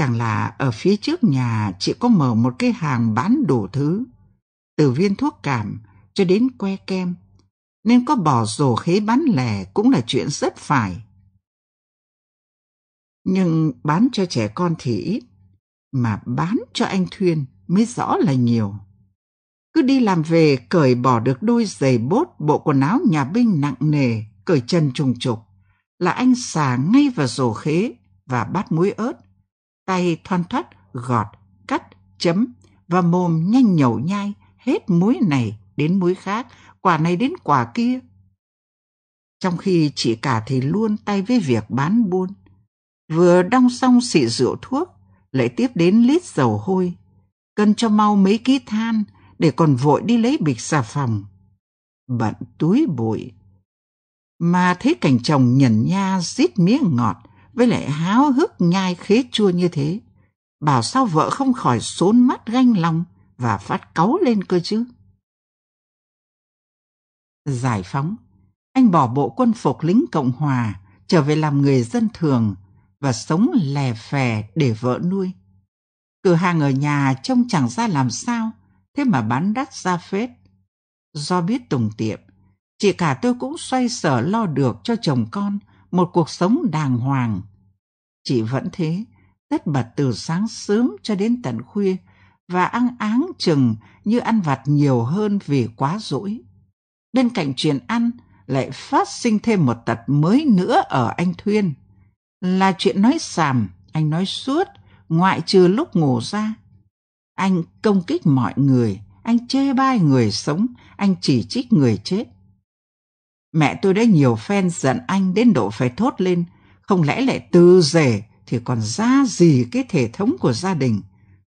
Chẳng là ở phía trước nhà chị có mở một cái hàng bán đủ thứ, từ viên thuốc cảm cho đến que kem, nên có bỏ rổ khế bán lẻ cũng là chuyện rất phải. Nhưng bán cho trẻ con thì ít, mà bán cho anh Thuyên mới rõ là nhiều. Cứ đi làm về cởi bỏ được đôi giày bốt bộ quần áo nhà binh nặng nề, cởi chân trùng trục, là anh xả ngay vào rổ khế và bát muối ớt, tay thoăn thoắt gọt, cắt, chấm và mồm nhanh nhẩu nhai hết muối này đến muối khác, quả này đến quả kia. Trong khi chị cả thì luôn tay với việc bán buôn. Vừa đong xong xị rượu thuốc, lại tiếp đến lít dầu hôi. cần cho mau mấy ký than để còn vội đi lấy bịch xà phòng. Bận túi bụi. Mà thấy cảnh chồng nhẩn nha rít mía ngọt với lại háo hức nhai khế chua như thế. Bảo sao vợ không khỏi xốn mắt ganh lòng và phát cáu lên cơ chứ. Giải phóng, anh bỏ bộ quân phục lính Cộng Hòa, trở về làm người dân thường và sống lè phè để vợ nuôi. Cửa hàng ở nhà trông chẳng ra làm sao, thế mà bán đắt ra phết. Do biết tùng tiệm, chị cả tôi cũng xoay sở lo được cho chồng con một cuộc sống đàng hoàng. Chị vẫn thế, tất bật từ sáng sớm cho đến tận khuya và ăn áng chừng như ăn vặt nhiều hơn vì quá dỗi Bên cạnh chuyện ăn lại phát sinh thêm một tật mới nữa ở anh Thuyên. Là chuyện nói xàm, anh nói suốt, ngoại trừ lúc ngủ ra. Anh công kích mọi người, anh chê bai người sống, anh chỉ trích người chết. Mẹ tôi đã nhiều phen giận anh đến độ phải thốt lên, không lẽ lại từ rể thì còn ra gì cái thể thống của gia đình.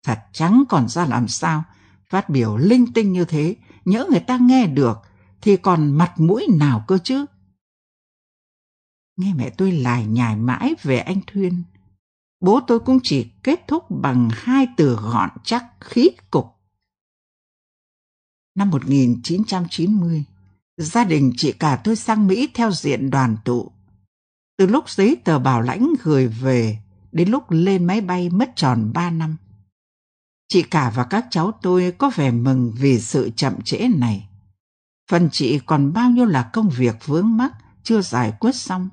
Thật chẳng còn ra làm sao, phát biểu linh tinh như thế, nhỡ người ta nghe được, thì còn mặt mũi nào cơ chứ? Nghe mẹ tôi lải nhải mãi về anh Thuyên. Bố tôi cũng chỉ kết thúc bằng hai từ gọn chắc khí cục. Năm 1990, gia đình chị cả tôi sang Mỹ theo diện đoàn tụ. Từ lúc giấy tờ bảo lãnh gửi về đến lúc lên máy bay mất tròn ba năm. Chị cả và các cháu tôi có vẻ mừng vì sự chậm trễ này. Phần chị còn bao nhiêu là công việc vướng mắc chưa giải quyết xong.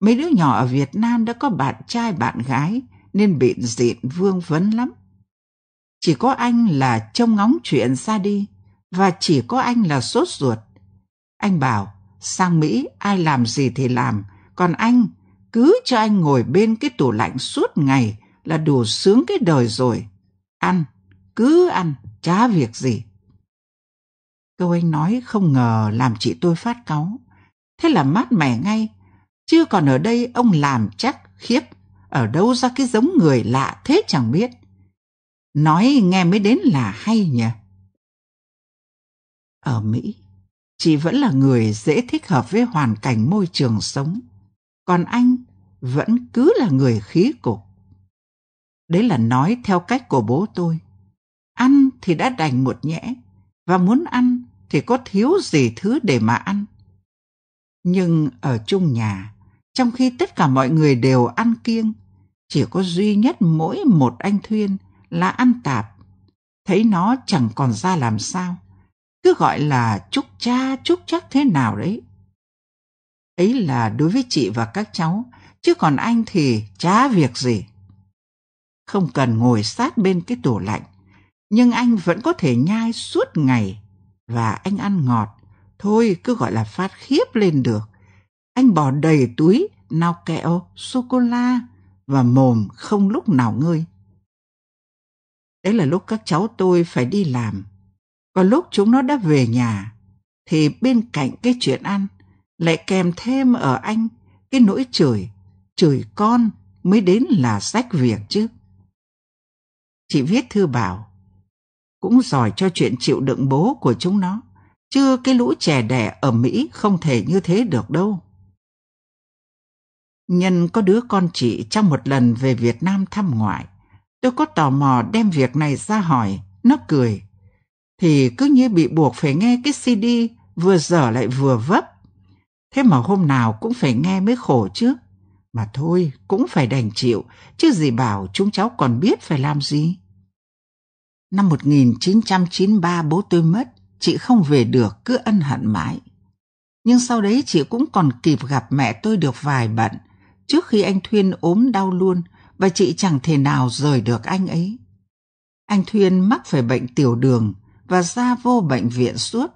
Mấy đứa nhỏ ở Việt Nam đã có bạn trai bạn gái nên bị dịn vương vấn lắm. Chỉ có anh là trông ngóng chuyện ra đi và chỉ có anh là sốt ruột. Anh bảo sang Mỹ ai làm gì thì làm, còn anh cứ cho anh ngồi bên cái tủ lạnh suốt ngày là đủ sướng cái đời rồi. Ăn, cứ ăn, chả việc gì. Câu anh nói không ngờ làm chị tôi phát cáu. Thế là mát mẻ ngay. Chứ còn ở đây ông làm chắc khiếp. Ở đâu ra cái giống người lạ thế chẳng biết. Nói nghe mới đến là hay nhỉ. Ở Mỹ, chị vẫn là người dễ thích hợp với hoàn cảnh môi trường sống. Còn anh vẫn cứ là người khí cục. Đấy là nói theo cách của bố tôi. Ăn thì đã đành một nhẽ, và muốn ăn thì có thiếu gì thứ để mà ăn. Nhưng ở chung nhà, trong khi tất cả mọi người đều ăn kiêng. Chỉ có duy nhất mỗi một anh Thuyên là ăn tạp. Thấy nó chẳng còn ra làm sao. Cứ gọi là chúc cha chúc chắc thế nào đấy. Ấy là đối với chị và các cháu, chứ còn anh thì chả việc gì. Không cần ngồi sát bên cái tủ lạnh, nhưng anh vẫn có thể nhai suốt ngày và anh ăn ngọt. Thôi cứ gọi là phát khiếp lên được. Anh bỏ đầy túi nào kẹo, sô-cô-la và mồm không lúc nào ngơi. Đấy là lúc các cháu tôi phải đi làm. Còn lúc chúng nó đã về nhà, thì bên cạnh cái chuyện ăn, lại kèm thêm ở anh cái nỗi chửi, chửi con mới đến là rách việc chứ. Chị viết thư bảo, cũng giỏi cho chuyện chịu đựng bố của chúng nó, chứ cái lũ trẻ đẻ ở Mỹ không thể như thế được đâu. Nhân có đứa con chị trong một lần về Việt Nam thăm ngoại. Tôi có tò mò đem việc này ra hỏi, nó cười. Thì cứ như bị buộc phải nghe cái CD vừa dở lại vừa vấp. Thế mà hôm nào cũng phải nghe mới khổ chứ. Mà thôi, cũng phải đành chịu, chứ gì bảo chúng cháu còn biết phải làm gì. Năm 1993 bố tôi mất, chị không về được, cứ ân hận mãi. Nhưng sau đấy chị cũng còn kịp gặp mẹ tôi được vài bận, trước khi anh Thuyên ốm đau luôn và chị chẳng thể nào rời được anh ấy. Anh Thuyên mắc phải bệnh tiểu đường và ra vô bệnh viện suốt.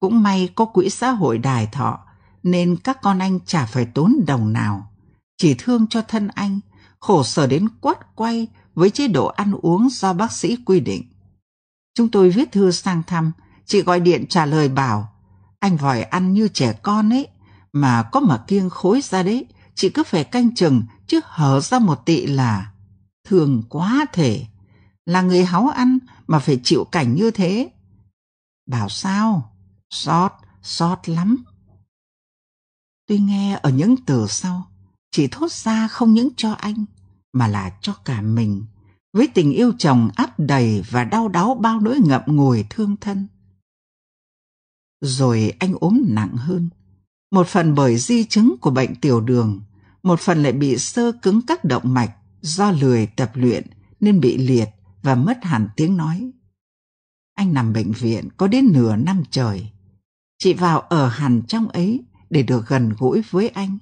Cũng may có quỹ xã hội đài thọ nên các con anh chả phải tốn đồng nào. Chỉ thương cho thân anh, khổ sở đến quắt quay với chế độ ăn uống do bác sĩ quy định. Chúng tôi viết thư sang thăm, chị gọi điện trả lời bảo, anh vòi ăn như trẻ con ấy, mà có mà kiêng khối ra đấy, chị cứ phải canh chừng chứ hở ra một tị là thường quá thể là người háu ăn mà phải chịu cảnh như thế bảo sao xót xót lắm tôi nghe ở những từ sau chị thốt ra không những cho anh, mà là cho cả mình, với tình yêu chồng áp đầy và đau đáu bao nỗi ngậm ngùi thương thân rồi anh ốm nặng hơn một phần bởi di chứng của bệnh tiểu đường, một phần lại bị sơ cứng các động mạch do lười tập luyện nên bị liệt và mất hẳn tiếng nói. Anh nằm bệnh viện có đến nửa năm trời. Chị vào ở hẳn trong ấy để được gần gũi với anh.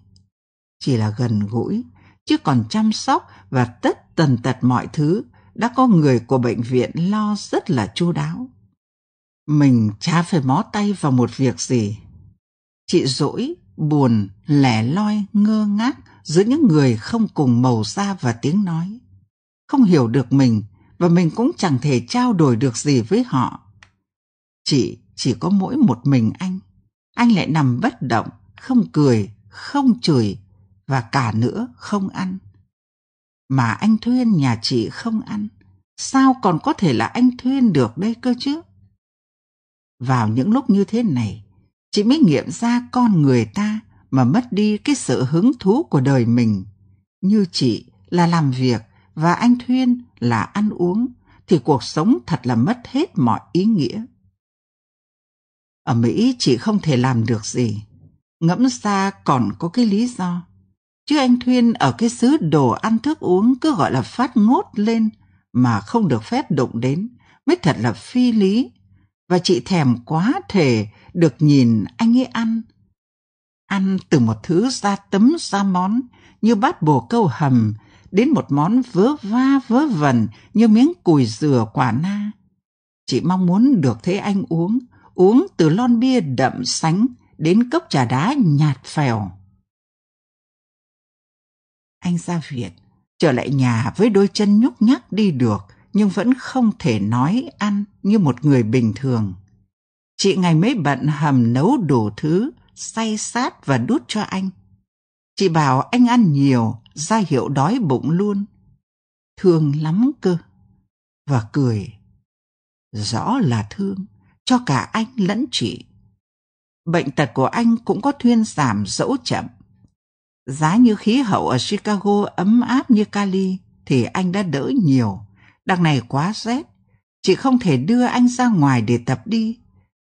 Chỉ là gần gũi, chứ còn chăm sóc và tất tần tật mọi thứ đã có người của bệnh viện lo rất là chu đáo. Mình chả phải mó tay vào một việc gì. Chị dỗi, buồn, lẻ loi, ngơ ngác giữa những người không cùng màu da và tiếng nói. Không hiểu được mình và mình cũng chẳng thể trao đổi được gì với họ. Chị chỉ có mỗi một mình anh. Anh lại nằm bất động, không cười, không chửi và cả nữa không ăn. Mà anh Thuyên nhà chị không ăn, sao còn có thể là anh Thuyên được đây cơ chứ? Vào những lúc như thế này, chị mới nghiệm ra con người ta mà mất đi cái sự hứng thú của đời mình. Như chị là làm việc và anh Thuyên là ăn uống thì cuộc sống thật là mất hết mọi ý nghĩa. Ở Mỹ chị không thể làm được gì. Ngẫm ra còn có cái lý do. Chứ anh Thuyên ở cái xứ đồ ăn thức uống cứ gọi là phát ngốt lên mà không được phép đụng đến mới thật là phi lý. Và chị thèm quá thể được nhìn anh ấy ăn ăn từ một thứ ra tấm ra món như bát bồ câu hầm đến một món vớ va vớ vẩn như miếng cùi dừa quả na. Chị mong muốn được thấy anh uống, uống từ lon bia đậm sánh đến cốc trà đá nhạt phèo. Anh ra viện, trở lại nhà với đôi chân nhúc nhắc đi được nhưng vẫn không thể nói ăn như một người bình thường. Chị ngày mấy bận hầm nấu đủ thứ, say sát và đút cho anh. Chị bảo anh ăn nhiều, ra hiệu đói bụng luôn. Thương lắm cơ. Và cười. Rõ là thương, cho cả anh lẫn chị. Bệnh tật của anh cũng có thuyên giảm dẫu chậm. Giá như khí hậu ở Chicago ấm áp như Cali thì anh đã đỡ nhiều. Đằng này quá rét, chị không thể đưa anh ra ngoài để tập đi.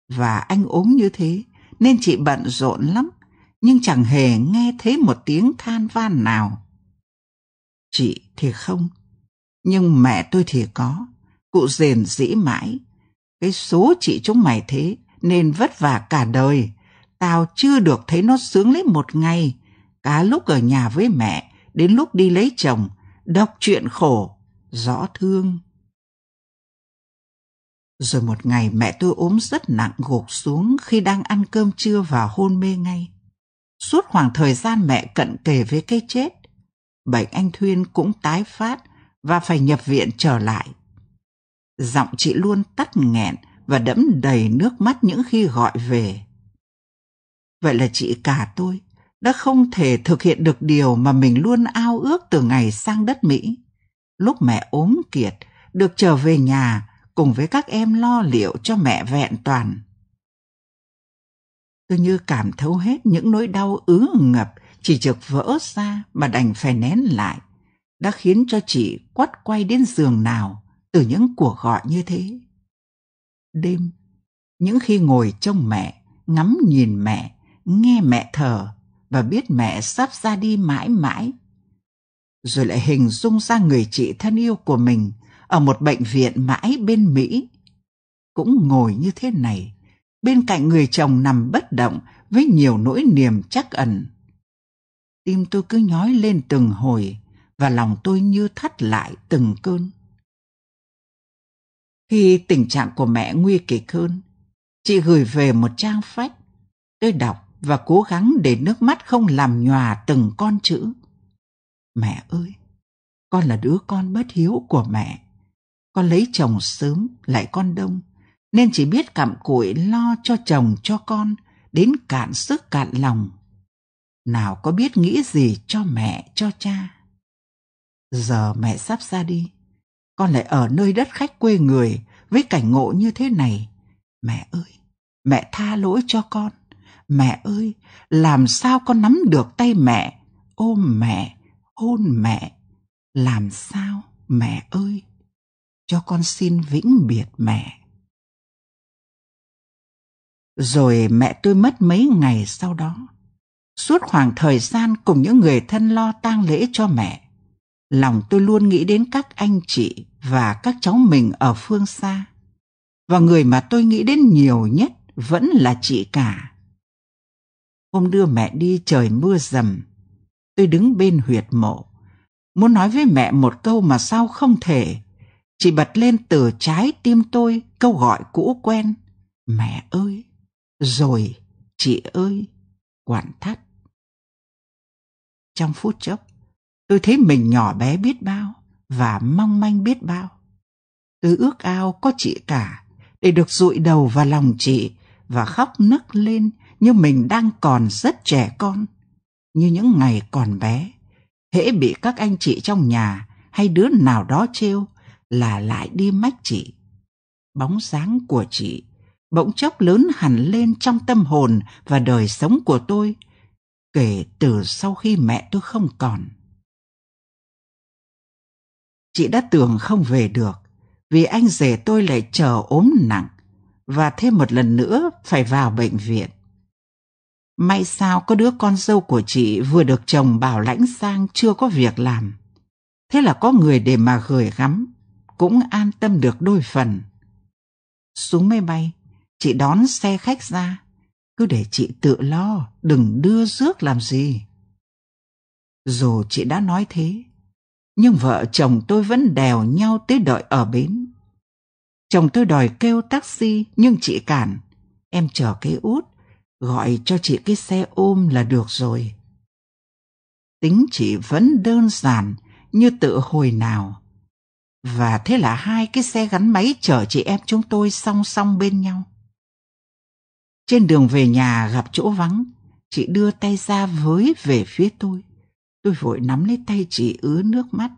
Và anh ốm như thế, nên chị bận rộn lắm, nhưng chẳng hề nghe thấy một tiếng than van nào. Chị thì không, nhưng mẹ tôi thì có. Cụ rền dĩ mãi. Cái số chị chúng mày thế nên vất vả cả đời. Tao chưa được thấy nó sướng lấy một ngày. Cả lúc ở nhà với mẹ, đến lúc đi lấy chồng, đọc chuyện khổ, rõ thương. Rồi một ngày mẹ tôi ốm rất nặng gục xuống khi đang ăn cơm trưa và hôn mê ngay. Suốt khoảng thời gian mẹ cận kề với cái chết, bệnh anh Thuyên cũng tái phát và phải nhập viện trở lại. Giọng chị luôn tắt nghẹn và đẫm đầy nước mắt những khi gọi về. Vậy là chị cả tôi đã không thể thực hiện được điều mà mình luôn ao ước từ ngày sang đất Mỹ. Lúc mẹ ốm kiệt, được trở về nhà cùng với các em lo liệu cho mẹ vẹn toàn. Tôi như cảm thấu hết những nỗi đau ứ ngập chỉ trực vỡ ra mà đành phải nén lại, đã khiến cho chị quắt quay đến giường nào từ những cuộc gọi như thế. Đêm, những khi ngồi trông mẹ, ngắm nhìn mẹ, nghe mẹ thở và biết mẹ sắp ra đi mãi mãi. Rồi lại hình dung ra người chị thân yêu của mình ở một bệnh viện mãi bên Mỹ. Cũng ngồi như thế này, bên cạnh người chồng nằm bất động với nhiều nỗi niềm chắc ẩn. Tim tôi cứ nhói lên từng hồi và lòng tôi như thắt lại từng cơn. Khi tình trạng của mẹ nguy kịch hơn, chị gửi về một trang phách. Tôi đọc và cố gắng để nước mắt không làm nhòa từng con chữ. Mẹ ơi, con là đứa con bất hiếu của mẹ. Con lấy chồng sớm lại con đông, nên chỉ biết cặm cụi lo cho chồng cho con đến cạn sức cạn lòng. Nào có biết nghĩ gì cho mẹ cho cha. Giờ mẹ sắp ra đi, con lại ở nơi đất khách quê người với cảnh ngộ như thế này. Mẹ ơi, mẹ tha lỗi cho con. Mẹ ơi, làm sao con nắm được tay mẹ, ôm mẹ, hôn mẹ. Làm sao, mẹ ơi? Cho con xin vĩnh biệt mẹ. Rồi mẹ tôi mất mấy ngày sau đó. Suốt khoảng thời gian cùng những người thân lo tang lễ cho mẹ, lòng tôi luôn nghĩ đến các anh chị và các cháu mình ở phương xa. Và người mà tôi nghĩ đến nhiều nhất vẫn là chị cả. Hôm đưa mẹ đi trời mưa dầm, tôi đứng bên huyệt mộ, muốn nói với mẹ một câu mà sao không thể. Chỉ bật lên từ trái tim tôi câu gọi cũ quen. Mẹ ơi! Rồi, chị ơi! Quản thắt. Trong phút chốc, tôi thấy mình nhỏ bé biết bao và mong manh biết bao. Tôi ước ao có chị cả để được dụi đầu vào lòng chị và khóc nức lên như mình đang còn rất trẻ con, như những ngày còn bé. Hễ bị các anh chị trong nhà hay đứa nào đó trêu là lại đi mách chị. Bóng dáng của chị bỗng chốc lớn hẳn lên trong tâm hồn và đời sống của tôi kể từ sau khi mẹ tôi không còn. Chị đã tưởng không về được vì anh rể tôi lại chờ ốm nặng và thêm một lần nữa phải vào bệnh viện. May sao có đứa con dâu của chị vừa được chồng bảo lãnh sang chưa có việc làm. Thế là có người để mà gửi gắm, cũng an tâm được đôi phần. Xuống máy bay, chị đón xe khách ra, cứ để chị tự lo, đừng đưa rước làm gì. Dù chị đã nói thế, nhưng vợ chồng tôi vẫn đèo nhau tới đợi ở bến. Chồng tôi đòi kêu taxi nhưng chị cản. Em chờ cái út, gọi cho chị cái xe ôm là được rồi. Tính chị vẫn đơn giản như tự hồi nào. Và thế là hai cái xe gắn máy chở chị em chúng tôi song song bên nhau. Trên đường về nhà gặp chỗ vắng, chị đưa tay ra với về phía tôi. Tôi vội nắm lấy tay chị ứa nước mắt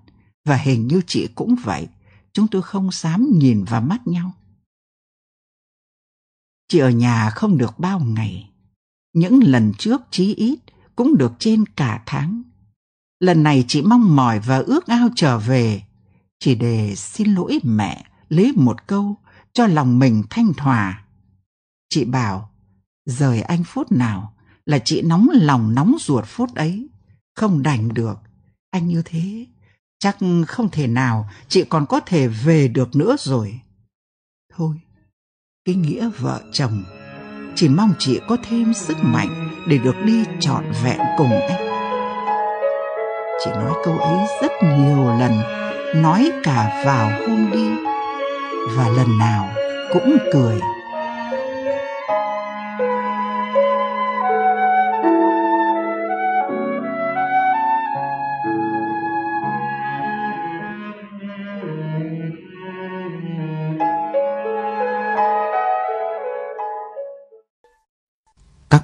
và hình như chị cũng vậy. Chúng tôi không dám nhìn vào mắt nhau. Chị ở nhà không được bao ngày. Những lần trước chí ít cũng được trên cả tháng. Lần này chị mong mỏi và ước ao trở về chỉ để xin lỗi mẹ lấy một câu cho lòng mình thanh thỏa. Chị bảo, rời anh phút nào là chị nóng lòng nóng ruột phút ấy. Không đành được, anh như thế, chắc không thể nào chị còn có thể về được nữa rồi. Thôi, cái nghĩa vợ chồng, chỉ mong chị có thêm sức mạnh để được đi trọn vẹn cùng anh. Chị nói câu ấy rất nhiều lần, nói cả vào hôm đi, và lần nào cũng cười.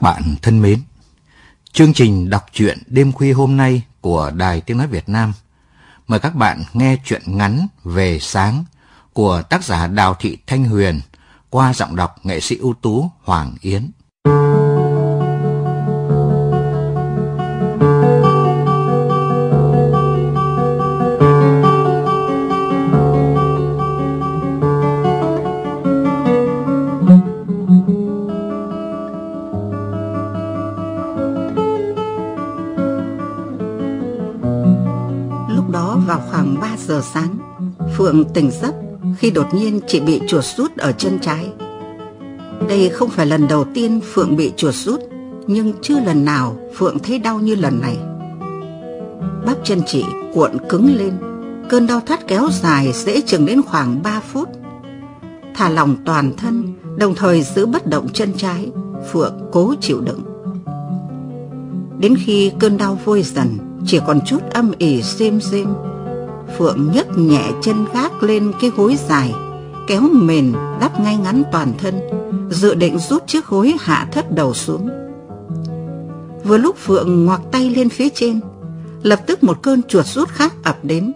Các bạn thân mến, chương trình đọc truyện đêm khuya hôm nay của Đài Tiếng Nói Việt Nam mời các bạn nghe truyện ngắn Về Sáng của tác giả Đào Thị Thanh Huyền qua giọng đọc nghệ sĩ ưu tú Hoàng Yến. Giờ sáng, Phượng tỉnh giấc khi đột nhiên chị bị chuột rút ở chân trái. Đây không phải lần đầu tiên Phượng bị chuột rút, nhưng chưa lần nào Phượng thấy đau như lần này. Bắp chân chị cuộn cứng lên, cơn đau thắt kéo dài dễ chừng đến khoảng 3 phút. Thả lỏng toàn thân, đồng thời giữ bất động chân trái, Phượng cố chịu đựng. Đến khi cơn đau vơi dần, chỉ còn chút âm ỉ xem xem. Phượng nhấc nhẹ chân gác lên cái gối dài, kéo mền đắp ngay ngắn toàn thân, dự định rút chiếc gối hạ thấp đầu xuống. Vừa lúc Phượng ngoặc tay lên phía trên, lập tức một cơn chuột rút khác ập đến.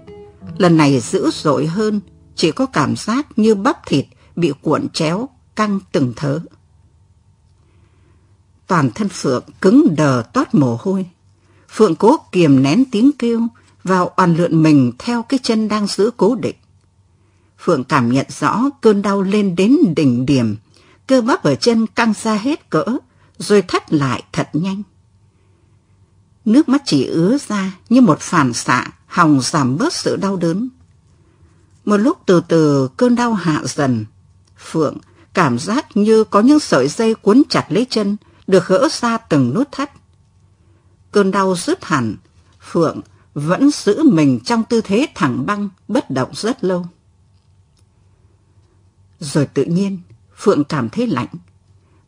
Lần này dữ dội hơn, chỉ có cảm giác như bắp thịt bị cuộn chéo, căng từng thớ. Toàn thân Phượng cứng đờ toát mồ hôi. Phượng cố kiềm nén tiếng kêu, vào oằn lượn mình theo cái chân đang giữ cố định. Phượng cảm nhận rõ cơn đau lên đến đỉnh điểm, cơ bắp ở chân căng ra hết cỡ, rồi thắt lại thật nhanh. Nước mắt chỉ ứa ra như một phản xạ hòng giảm bớt sự đau đớn. Một lúc từ từ cơn đau hạ dần, Phượng cảm giác như có những sợi dây cuốn chặt lấy chân, được gỡ ra từng nút thắt. Cơn đau dứt hẳn, Phượng vẫn giữ mình trong tư thế thẳng băng, bất động rất lâu. Rồi tự nhiên, Phượng cảm thấy lạnh,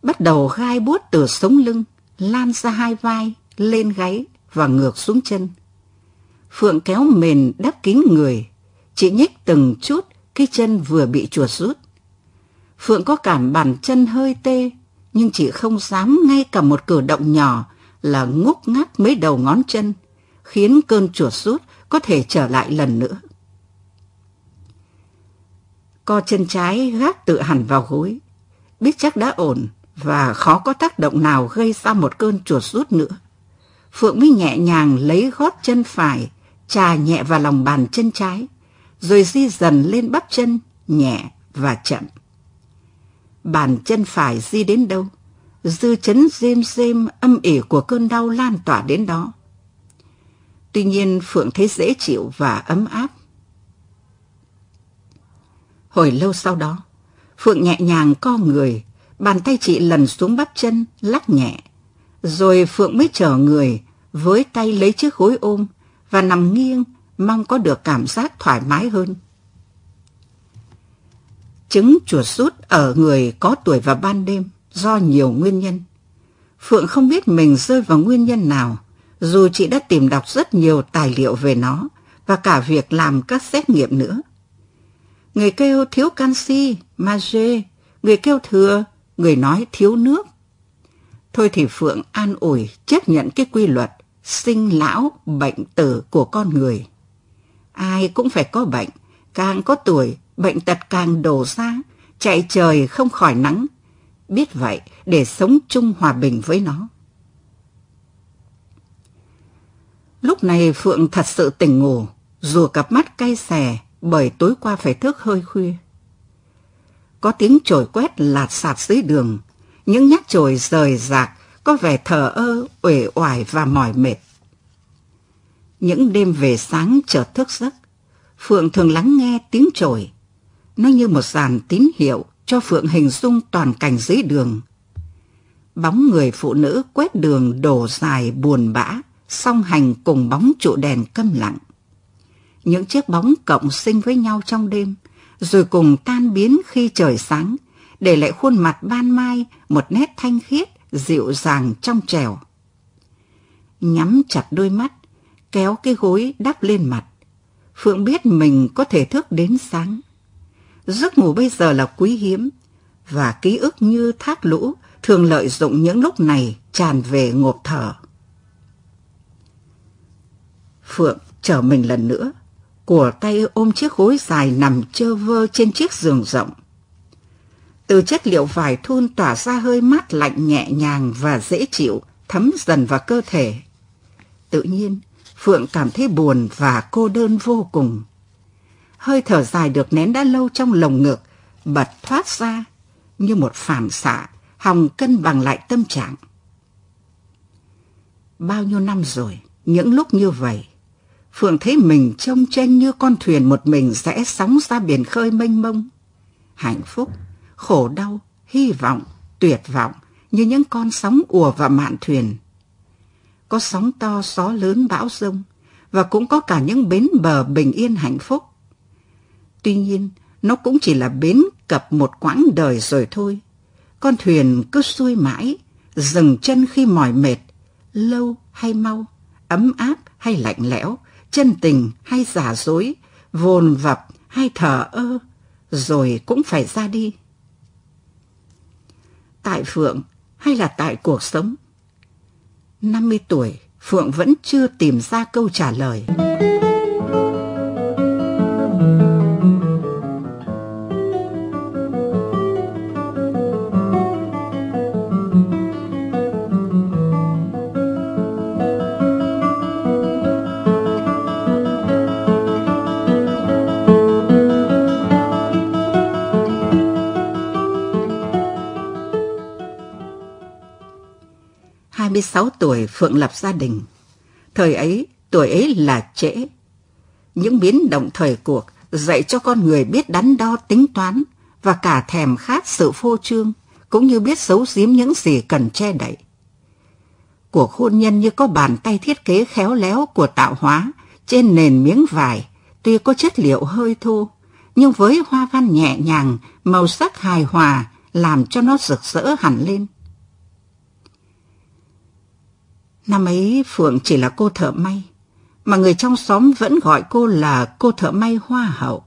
bắt đầu gai buốt từ sống lưng, lan ra hai vai, lên gáy và ngược xuống chân. Phượng kéo mền đắp kín người, chỉ nhích từng chút cái chân vừa bị chuột rút. Phượng có cảm bàn chân hơi tê, nhưng chị không dám ngay cả một cử động nhỏ là ngúc ngắt mấy đầu ngón chân, khiến cơn chuột rút có thể trở lại lần nữa. Co chân trái gác tự hẳn vào gối, biết chắc đã ổn và khó có tác động nào gây ra một cơn chuột rút nữa. Phượng mới nhẹ nhàng lấy gót chân phải, trà nhẹ vào lòng bàn chân trái, rồi di dần lên bắp chân, nhẹ và chậm. Bàn chân phải di đến đâu, dư chấn rêm rêm âm ỉ của cơn đau lan tỏa đến đó. Tuy nhiên Phượng thấy dễ chịu và ấm áp. Hồi lâu sau đó, Phượng nhẹ nhàng co người, bàn tay chị lần xuống bắp chân, lắc nhẹ. Rồi Phượng mới trở người, với tay lấy chiếc gối ôm và nằm nghiêng, mong có được cảm giác thoải mái hơn. Chứng chuột rút ở người có tuổi vào ban đêm do nhiều nguyên nhân. Phượng không biết mình rơi vào nguyên nhân nào, dù chị đã tìm đọc rất nhiều tài liệu về nó và cả việc làm các xét nghiệm nữa. Người kêu thiếu canxi, magie, người kêu thừa, người nói thiếu nước. Thôi thì Phượng an ủi chấp nhận cái quy luật sinh lão bệnh tử của con người. Ai cũng phải có bệnh, càng có tuổi, bệnh tật càng đổ ra, chạy trời không khỏi nắng. Biết vậy để sống chung hòa bình với nó. Lúc này Phượng thật sự tỉnh ngủ, dù cặp mắt cay xè bởi tối qua phải thức hơi khuya. Có tiếng chổi quét lạt sạt dưới đường, những nhát chổi rời rạc có vẻ thờ ơ, uể oải và mỏi mệt. Những đêm về sáng chợt thức giấc, Phượng thường lắng nghe tiếng chổi Nó như một dàn tín hiệu cho Phượng hình dung toàn cảnh dưới đường. Bóng người phụ nữ quét đường đổ dài buồn bã, song hành cùng bóng trụ đèn câm lặng. Những chiếc bóng cộng sinh với nhau trong đêm, rồi cùng tan biến khi trời sáng, để lại khuôn mặt ban mai một nét thanh khiết, dịu dàng trong trèo. Nhắm chặt đôi mắt, kéo cái gối đắp lên mặt. Phượng biết mình có thể thức đến sáng. Giấc ngủ bây giờ là quý hiếm, và ký ức như thác lũ thường lợi dụng những lúc này tràn về ngộp thở. Phượng chờ mình lần nữa, của tay ôm chiếc gối dài nằm chơ vơ trên chiếc giường rộng. Từ chất liệu vải thun tỏa ra hơi mát lạnh nhẹ nhàng và dễ chịu, thấm dần vào cơ thể. Tự nhiên, Phượng cảm thấy buồn và cô đơn vô cùng. Hơi thở dài được nén đã lâu trong lồng ngực, bật thoát ra như một phản xạ, hòng cân bằng lại tâm trạng. Bao nhiêu năm rồi, những lúc như vậy, Phượng thấy mình trông tranh như con thuyền một mình rẽ sóng ra biển khơi mênh mông. Hạnh phúc, khổ đau, hy vọng, tuyệt vọng như những con sóng ùa vào mạn thuyền. Có sóng to, gió lớn, bão rông và cũng có cả những bến bờ bình yên hạnh phúc. Tuy nhiên, nó cũng chỉ là bến cập một quãng đời rồi thôi. Con thuyền cứ xuôi mãi, dừng chân khi mỏi mệt, lâu hay mau, ấm áp hay lạnh lẽo, chân tình hay giả dối, vồn vập hay thở ơ, rồi cũng phải ra đi. Tại Phượng hay là tại cuộc sống? 50 tuổi, Phượng vẫn chưa tìm ra câu trả lời. 26 tuổi Phượng lập gia đình. Thời ấy, tuổi ấy là trễ. Những biến động thời cuộc dạy cho con người biết đắn đo tính toán và cả thèm khát sự phô trương, cũng như biết giấu giếm những gì cần che đậy. Cuộc hôn nhân như có bàn tay thiết kế khéo léo của tạo hóa trên nền miếng vải, tuy có chất liệu hơi thô, nhưng với hoa văn nhẹ nhàng, màu sắc hài hòa làm cho nó rực rỡ hẳn lên. Năm ấy Phượng chỉ là cô thợ may, mà người trong xóm vẫn gọi cô là cô thợ may hoa hậu.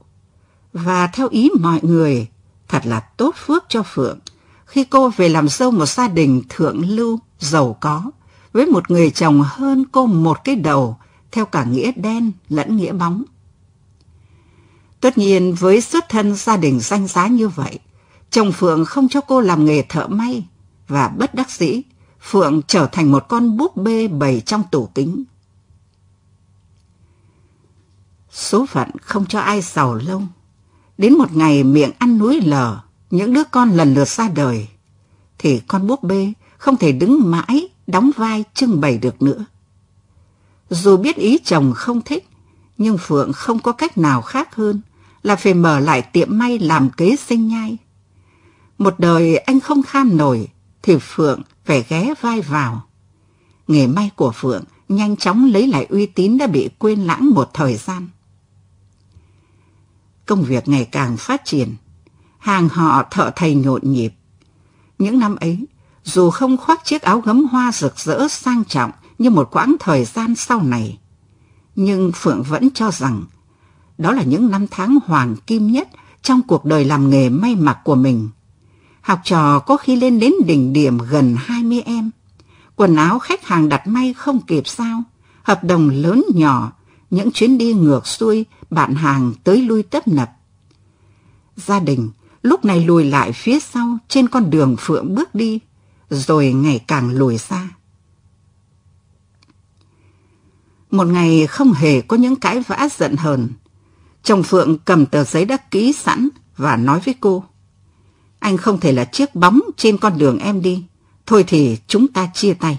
Và theo ý mọi người, thật là tốt phước cho Phượng khi cô về làm dâu một gia đình thượng lưu, giàu có, với một người chồng hơn cô một cái đầu, theo cả nghĩa đen lẫn nghĩa bóng. Tất nhiên với xuất thân gia đình danh giá như vậy, chồng Phượng không cho cô làm nghề thợ may và bất đắc dĩ Phượng trở thành một con búp bê bày trong tủ kính. Số phận không cho ai giàu lâu. Đến một ngày miệng ăn núi lở, những đứa con lần lượt ra đời, thì con búp bê không thể đứng mãi đóng vai trưng bày được nữa. Dù biết ý chồng không thích, nhưng Phượng không có cách nào khác hơn là phải mở lại tiệm may làm kế sinh nhai. Một đời anh không kham nổi, thì Phượng phải ghé vai vào. Nghề may của Phượng nhanh chóng lấy lại uy tín đã bị quên lãng một thời gian. Công việc ngày càng phát triển, hàng họ thợ thầy nhộn nhịp. Những năm ấy, dù không khoác chiếc áo gấm hoa rực rỡ sang trọng như một quãng thời gian sau này, nhưng Phượng vẫn cho rằng đó là những năm tháng hoàng kim nhất trong cuộc đời làm nghề may mặc của mình học trò có khi lên đến đỉnh điểm gần 20 em. Quần áo khách hàng đặt may không kịp sao, hợp đồng lớn nhỏ, những chuyến đi ngược xuôi, bạn hàng tới lui tấp nập. Gia đình lúc này lùi lại phía sau trên con đường Phượng bước đi, rồi ngày càng lùi xa. Một ngày không hề có những cãi vã giận hờn, chồng Phượng cầm tờ giấy đã ký sẵn và nói với cô. Anh không thể là chiếc bóng trên con đường em đi. Thôi thì chúng ta chia tay.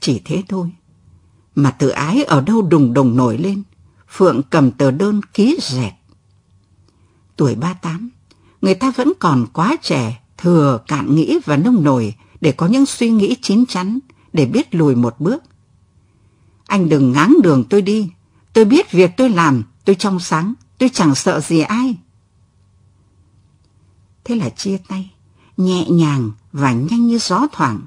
Chỉ thế thôi. Mà tự ái ở đâu đùng đùng nổi lên. Phượng cầm tờ đơn ký rẹt. Tuổi 38, người ta vẫn còn quá trẻ, thừa cạn nghĩ và nông nổi để có những suy nghĩ chín chắn, để biết lùi một bước. Anh đừng ngáng đường tôi đi. Tôi biết việc tôi làm, tôi trong sáng, tôi chẳng sợ gì ai. Thế là chia tay, nhẹ nhàng và nhanh như gió thoảng.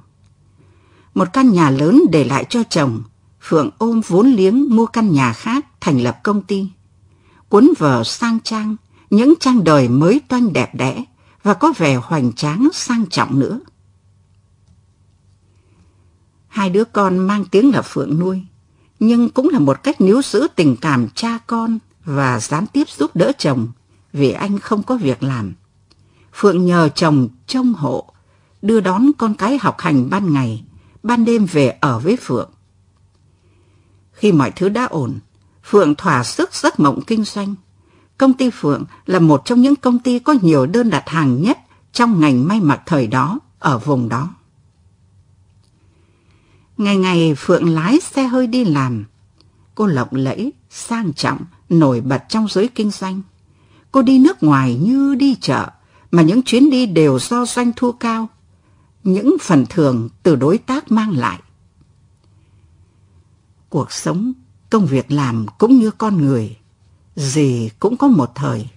Một căn nhà lớn để lại cho chồng, Phượng ôm vốn liếng mua căn nhà khác thành lập công ty. Cuốn vở sang trang, những trang đời mới toanh đẹp đẽ và có vẻ hoành tráng sang trọng nữa. Hai đứa con mang tiếng là Phượng nuôi, nhưng cũng là một cách níu giữ tình cảm cha con và gián tiếp giúp đỡ chồng vì anh không có việc làm. Phượng nhờ chồng trông hộ, đưa đón con cái học hành ban ngày, ban đêm về ở với Phượng. Khi mọi thứ đã ổn, Phượng thỏa sức giấc mộng kinh doanh. Công ty Phượng là một trong những công ty có nhiều đơn đặt hàng nhất trong ngành may mặc thời đó ở vùng đó. Ngày ngày Phượng lái xe hơi đi làm. Cô lộng lẫy, sang trọng, nổi bật trong giới kinh doanh. Cô đi nước ngoài như đi chợ, mà những chuyến đi đều do doanh thu cao. Những phần thưởng từ đối tác mang lại. Cuộc sống, công việc làm cũng như con người, gì cũng có một thời.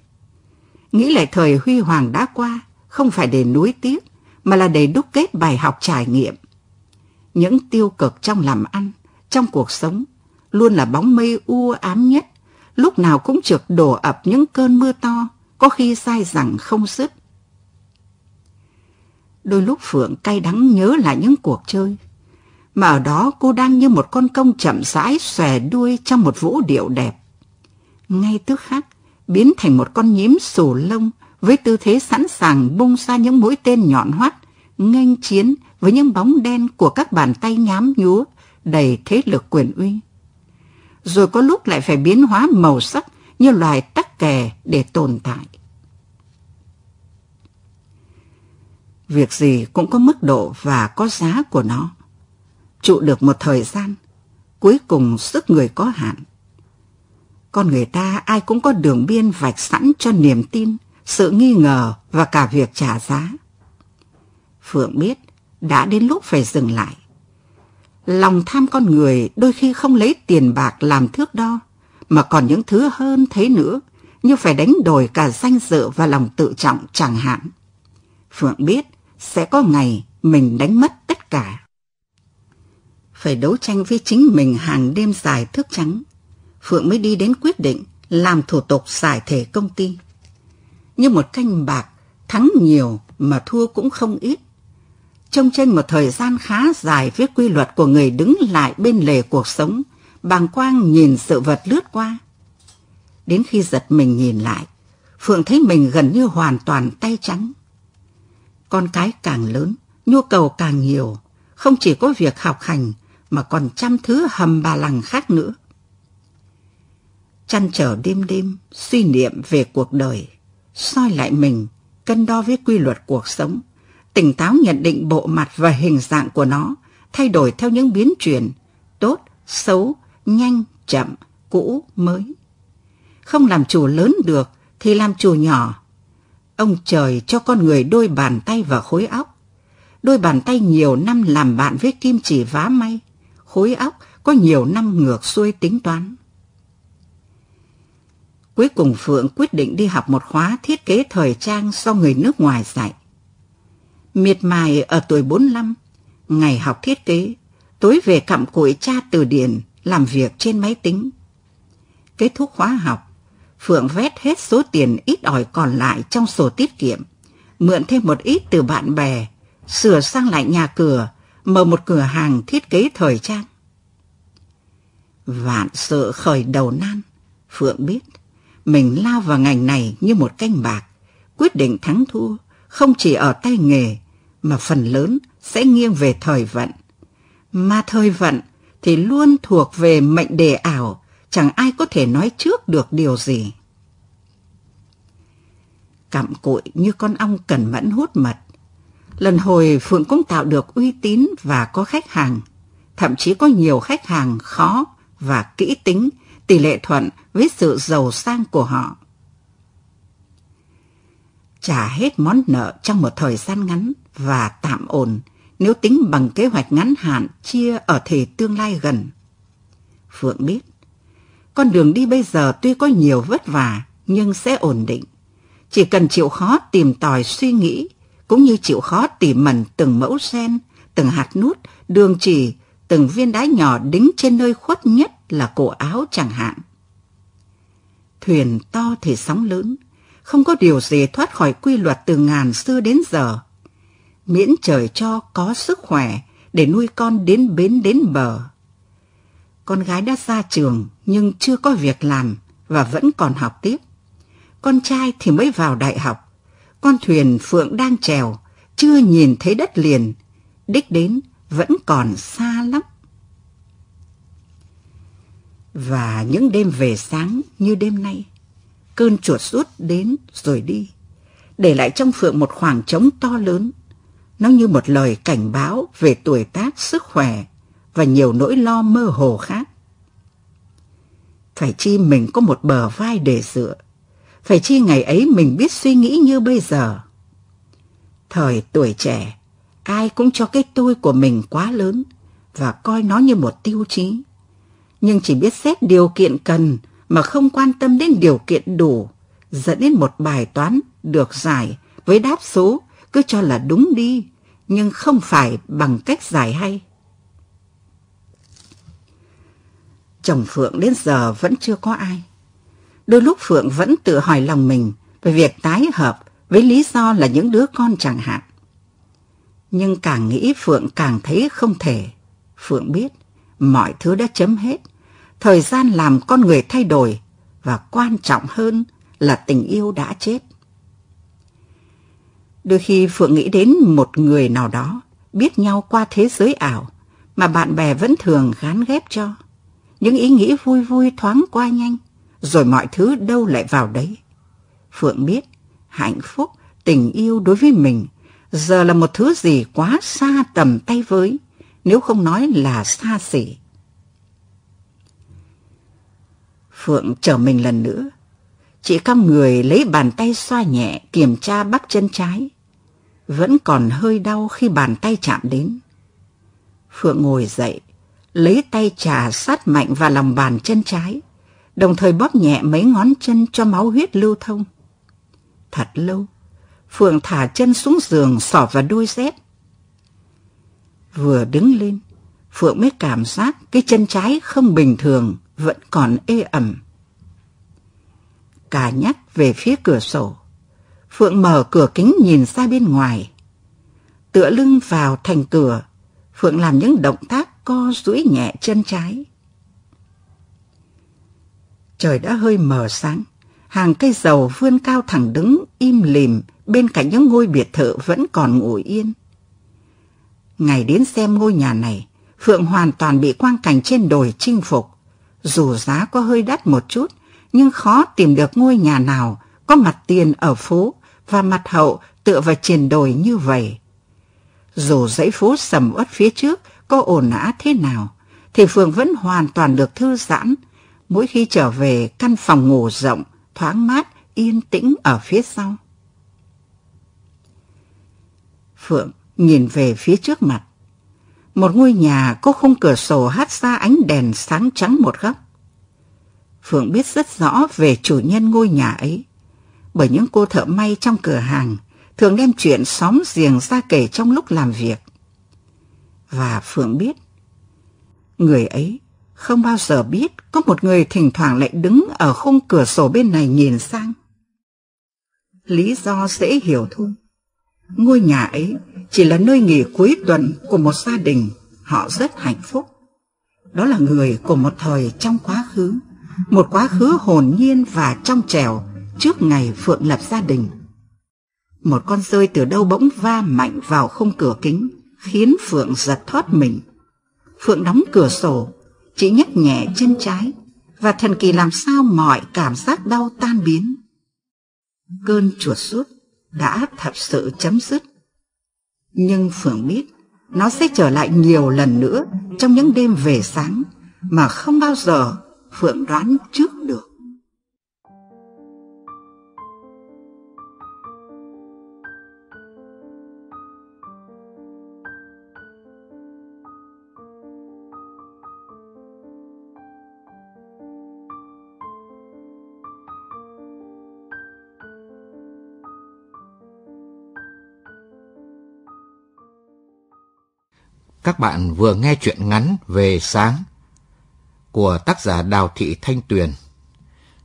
Nghĩ lại thời huy hoàng đã qua, không phải để nuối tiếc, mà là để đúc kết bài học trải nghiệm những tiêu cực trong làm ăn, trong cuộc sống, luôn là bóng mây u ám nhất, lúc nào cũng trượt đổ ập những cơn mưa to, có khi sai rằng không dứt. Đôi lúc Phượng cay đắng nhớ lại những cuộc chơi, mà ở đó cô đang như một con công chậm rãi xòe đuôi trong một vũ điệu đẹp. Ngay tức khắc, biến thành một con nhím sổ lông với tư thế sẵn sàng bung ra những mũi tên nhọn hoắt, nghênh chiến với những bóng đen của các bàn tay nhám nhúa đầy thế lực quyền uy. Rồi có lúc lại phải biến hóa màu sắc như loài tắc kè để tồn tại. Việc gì cũng có mức độ và có giá của nó. Trụ được một thời gian, cuối cùng sức người có hạn. Con người ta ai cũng có đường biên vạch sẵn cho niềm tin, sự nghi ngờ và cả việc trả giá. Phượng biết đã đến lúc phải dừng lại. Lòng tham con người đôi khi không lấy tiền bạc làm thước đo, mà còn những thứ hơn thế nữa, như phải đánh đổi cả danh dự và lòng tự trọng chẳng hạn. Phượng biết sẽ có ngày mình đánh mất tất cả. Phải đấu tranh với chính mình hàng đêm dài thức trắng, Phượng mới đi đến quyết định làm thủ tục giải thể công ty. Như một canh bạc, thắng nhiều mà thua cũng không ít Trong trên một thời gian khá dài với quy luật của người đứng lại bên lề cuộc sống, bàng quang nhìn sự vật lướt qua. Đến khi giật mình nhìn lại, Phượng thấy mình gần như hoàn toàn tay trắng. Con cái càng lớn, nhu cầu càng nhiều, không chỉ có việc học hành mà còn trăm thứ hầm bà lằng khác nữa. Chăn trở đêm đêm, suy niệm về cuộc đời, soi lại mình, cân đo với quy luật cuộc sống, tỉnh táo nhận định bộ mặt và hình dạng của nó, thay đổi theo những biến chuyển, tốt, xấu, nhanh, chậm, cũ, mới. Không làm chủ lớn được thì làm chủ nhỏ. Ông trời cho con người đôi bàn tay và khối óc. Đôi bàn tay nhiều năm làm bạn với kim chỉ vá may, khối óc có nhiều năm ngược xuôi tính toán. Cuối cùng Phượng quyết định đi học một khóa thiết kế thời trang do người nước ngoài dạy miệt mài ở tuổi 45, ngày học thiết kế, tối về cặm cụi tra từ điển, làm việc trên máy tính. Kết thúc khóa học, Phượng vét hết số tiền ít ỏi còn lại trong sổ tiết kiệm, mượn thêm một ít từ bạn bè, sửa sang lại nhà cửa, mở một cửa hàng thiết kế thời trang. Vạn sợ khởi đầu nan, Phượng biết mình lao vào ngành này như một canh bạc, quyết định thắng thua không chỉ ở tay nghề mà phần lớn sẽ nghiêng về thời vận. Mà thời vận thì luôn thuộc về mệnh đề ảo, chẳng ai có thể nói trước được điều gì. Cặm cụi như con ong cần mẫn hút mật. Lần hồi Phượng cũng tạo được uy tín và có khách hàng. Thậm chí có nhiều khách hàng khó và kỹ tính, tỷ lệ thuận với sự giàu sang của họ. Trả hết món nợ trong một thời gian ngắn và tạm ổn nếu tính bằng kế hoạch ngắn hạn chia ở thời tương lai gần. Phượng biết, con đường đi bây giờ tuy có nhiều vất vả nhưng sẽ ổn định. Chỉ cần chịu khó tìm tòi suy nghĩ, cũng như chịu khó tỉ mẩn từng mẫu sen, từng hạt nút, đường chỉ, từng viên đá nhỏ đính trên nơi khuất nhất là cổ áo chẳng hạn. Thuyền to thì sóng lớn, không có điều gì thoát khỏi quy luật từ ngàn xưa đến giờ. Miễn trời cho có sức khỏe để nuôi con đến bến đến bờ. Con gái đã ra trường nhưng chưa có việc làm và vẫn còn học tiếp. Con trai thì mới vào đại học. Con thuyền Phượng đang trèo, chưa nhìn thấy đất liền. Đích đến vẫn còn xa lắm. Và những đêm về sáng như đêm nay, cơn chuột rút đến rồi đi, để lại trong Phượng một khoảng trống to lớn. Nó như một lời cảnh báo về tuổi tác, sức khỏe và nhiều nỗi lo mơ hồ khác. Phải chi mình có một bờ vai để dựa, phải chi ngày ấy mình biết suy nghĩ như bây giờ. Thời tuổi trẻ, ai cũng cho cái tôi của mình quá lớn và coi nó như một tiêu chí. Nhưng chỉ biết xét điều kiện cần mà không quan tâm đến điều kiện đủ, dẫn đến một bài toán được giải với đáp số cứ cho là đúng đi, nhưng không phải bằng cách giải hay. Chồng Phượng đến giờ vẫn chưa có ai. Đôi lúc Phượng vẫn tự hỏi lòng mình về việc tái hợp với lý do là những đứa con chẳng hạn. Nhưng càng nghĩ Phượng càng thấy không thể. Phượng biết mọi thứ đã chấm hết. Thời gian làm con người thay đổi và quan trọng hơn là tình yêu đã chết. Đôi khi Phượng nghĩ đến một người nào đó biết nhau qua thế giới ảo mà bạn bè vẫn thường gán ghép cho. Những ý nghĩ vui vui thoáng qua nhanh, rồi mọi thứ đâu lại vào đấy. Phượng biết hạnh phúc, tình yêu đối với mình giờ là một thứ gì quá xa tầm tay với, nếu không nói là xa xỉ. Phượng chờ mình lần nữa. Chị cong người lấy bàn tay xoa nhẹ kiểm tra bắp chân trái. Vẫn còn hơi đau khi bàn tay chạm đến. Phượng ngồi dậy, lấy tay trà sát mạnh vào lòng bàn chân trái, đồng thời bóp nhẹ mấy ngón chân cho máu huyết lưu thông. Thật lâu, Phượng thả chân xuống giường xỏ vào đôi dép. Vừa đứng lên, Phượng mới cảm giác cái chân trái không bình thường, vẫn còn ê ẩm. Cả nhắc về phía cửa sổ, Phượng mở cửa kính nhìn ra bên ngoài. Tựa lưng vào thành cửa, Phượng làm những động tác co duỗi nhẹ chân trái. Trời đã hơi mờ sáng, hàng cây dầu vươn cao thẳng đứng im lìm bên cạnh những ngôi biệt thự vẫn còn ngủ yên. Ngày đến xem ngôi nhà này, Phượng hoàn toàn bị quang cảnh trên đồi chinh phục. Dù giá có hơi đắt một chút, nhưng khó tìm được ngôi nhà nào có mặt tiền ở phố và mặt hậu tựa vào trên đồi như vậy. Dù dãy phố sầm uất phía trước có ổn nã thế nào, thì Phượng vẫn hoàn toàn được thư giãn mỗi khi trở về căn phòng ngủ rộng, thoáng mát, yên tĩnh ở phía sau. Phượng nhìn về phía trước mặt. Một ngôi nhà có khung cửa sổ hắt ra ánh đèn sáng trắng một góc. Phượng biết rất rõ về chủ nhân ngôi nhà ấy, bởi những cô thợ may trong cửa hàng thường đem chuyện xóm giềng ra kể trong lúc làm việc. Và Phượng biết, người ấy không bao giờ biết có một người thỉnh thoảng lại đứng ở khung cửa sổ bên này nhìn sang. Lý do dễ hiểu thôi. Ngôi nhà ấy chỉ là nơi nghỉ cuối tuần của một gia đình, họ rất hạnh phúc. Đó là người của một thời trong quá khứ, một quá khứ hồn nhiên và trong trẻo trước ngày Phượng lập gia đình. Một con rơi từ đâu bỗng va mạnh vào khung cửa kính, khiến Phượng giật thoát mình. Phượng đóng cửa sổ, chỉ nhấc nhẹ chân trái, và thần kỳ làm sao mọi cảm giác đau tan biến. Cơn chuột rút đã thật sự chấm dứt. Nhưng Phượng biết nó sẽ trở lại nhiều lần nữa trong những đêm về sáng mà không bao giờ Phượng đoán trước được. Các bạn vừa nghe chuyện ngắn về sáng của tác giả Đào Thị Thanh Tuyền.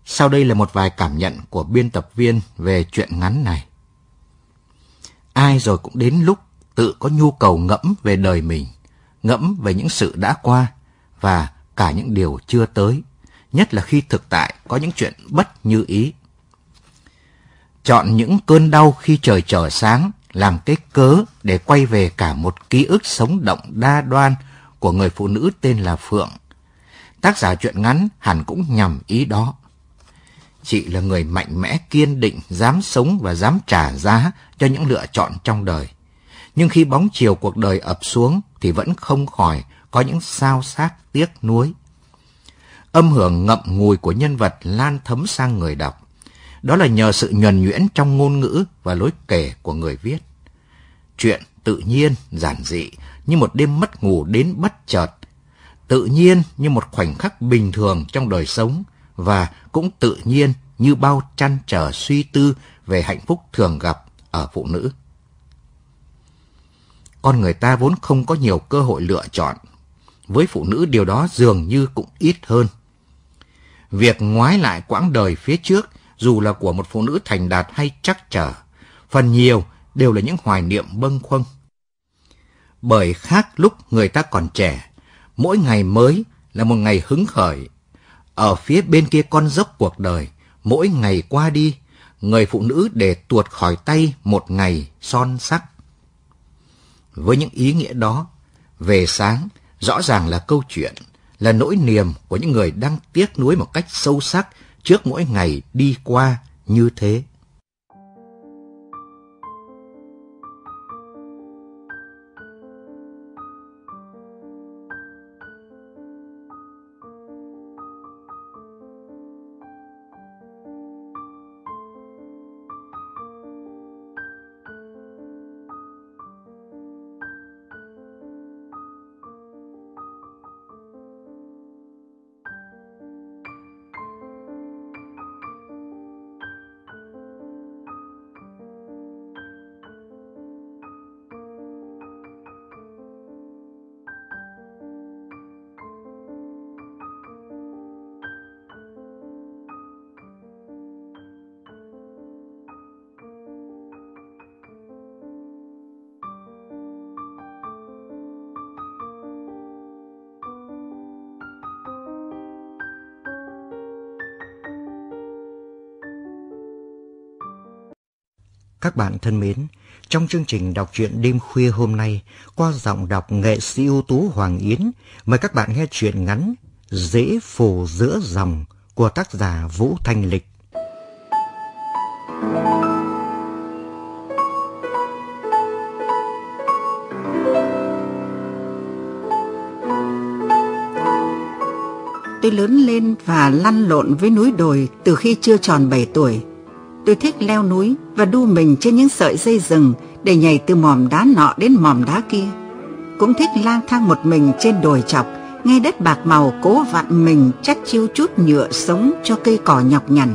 Sau đây là một vài cảm nhận của biên tập viên về chuyện ngắn này. Ai rồi cũng đến lúc tự có nhu cầu ngẫm về đời mình, ngẫm về những sự đã qua và cả những điều chưa tới, nhất là khi thực tại có những chuyện bất như ý. Chọn những cơn đau khi trời trở sáng làm cái cớ để quay về cả một ký ức sống động đa đoan của người phụ nữ tên là Phượng. Tác giả truyện ngắn hẳn cũng nhằm ý đó. Chị là người mạnh mẽ kiên định, dám sống và dám trả giá cho những lựa chọn trong đời. Nhưng khi bóng chiều cuộc đời ập xuống thì vẫn không khỏi có những sao sát tiếc nuối. Âm hưởng ngậm ngùi của nhân vật lan thấm sang người đọc. Đó là nhờ sự nhuần nhuyễn trong ngôn ngữ và lối kể của người viết. Chuyện tự nhiên, giản dị, như một đêm mất ngủ đến bất chợt. Tự nhiên như một khoảnh khắc bình thường trong đời sống và cũng tự nhiên như bao trăn trở suy tư về hạnh phúc thường gặp ở phụ nữ. Con người ta vốn không có nhiều cơ hội lựa chọn. Với phụ nữ điều đó dường như cũng ít hơn. Việc ngoái lại quãng đời phía trước dù là của một phụ nữ thành đạt hay chắc trở, phần nhiều đều là những hoài niệm bâng khuâng. Bởi khác lúc người ta còn trẻ, mỗi ngày mới là một ngày hứng khởi. Ở phía bên kia con dốc cuộc đời, mỗi ngày qua đi, người phụ nữ để tuột khỏi tay một ngày son sắc. Với những ý nghĩa đó, về sáng rõ ràng là câu chuyện, là nỗi niềm của những người đang tiếc nuối một cách sâu sắc trước mỗi ngày đi qua như thế. Các bạn thân mến, trong chương trình đọc truyện đêm khuya hôm nay, qua giọng đọc nghệ sĩ ưu tú Hoàng Yến, mời các bạn nghe truyện ngắn Dễ phù giữa dòng của tác giả Vũ Thanh Lịch. Tôi lớn lên và lăn lộn với núi đồi từ khi chưa tròn 7 tuổi. Tôi thích leo núi và đu mình trên những sợi dây rừng để nhảy từ mỏm đá nọ đến mỏm đá kia. Cũng thích lang thang một mình trên đồi chọc, nghe đất bạc màu cố vặn mình chắc chiêu chút nhựa sống cho cây cỏ nhọc nhằn.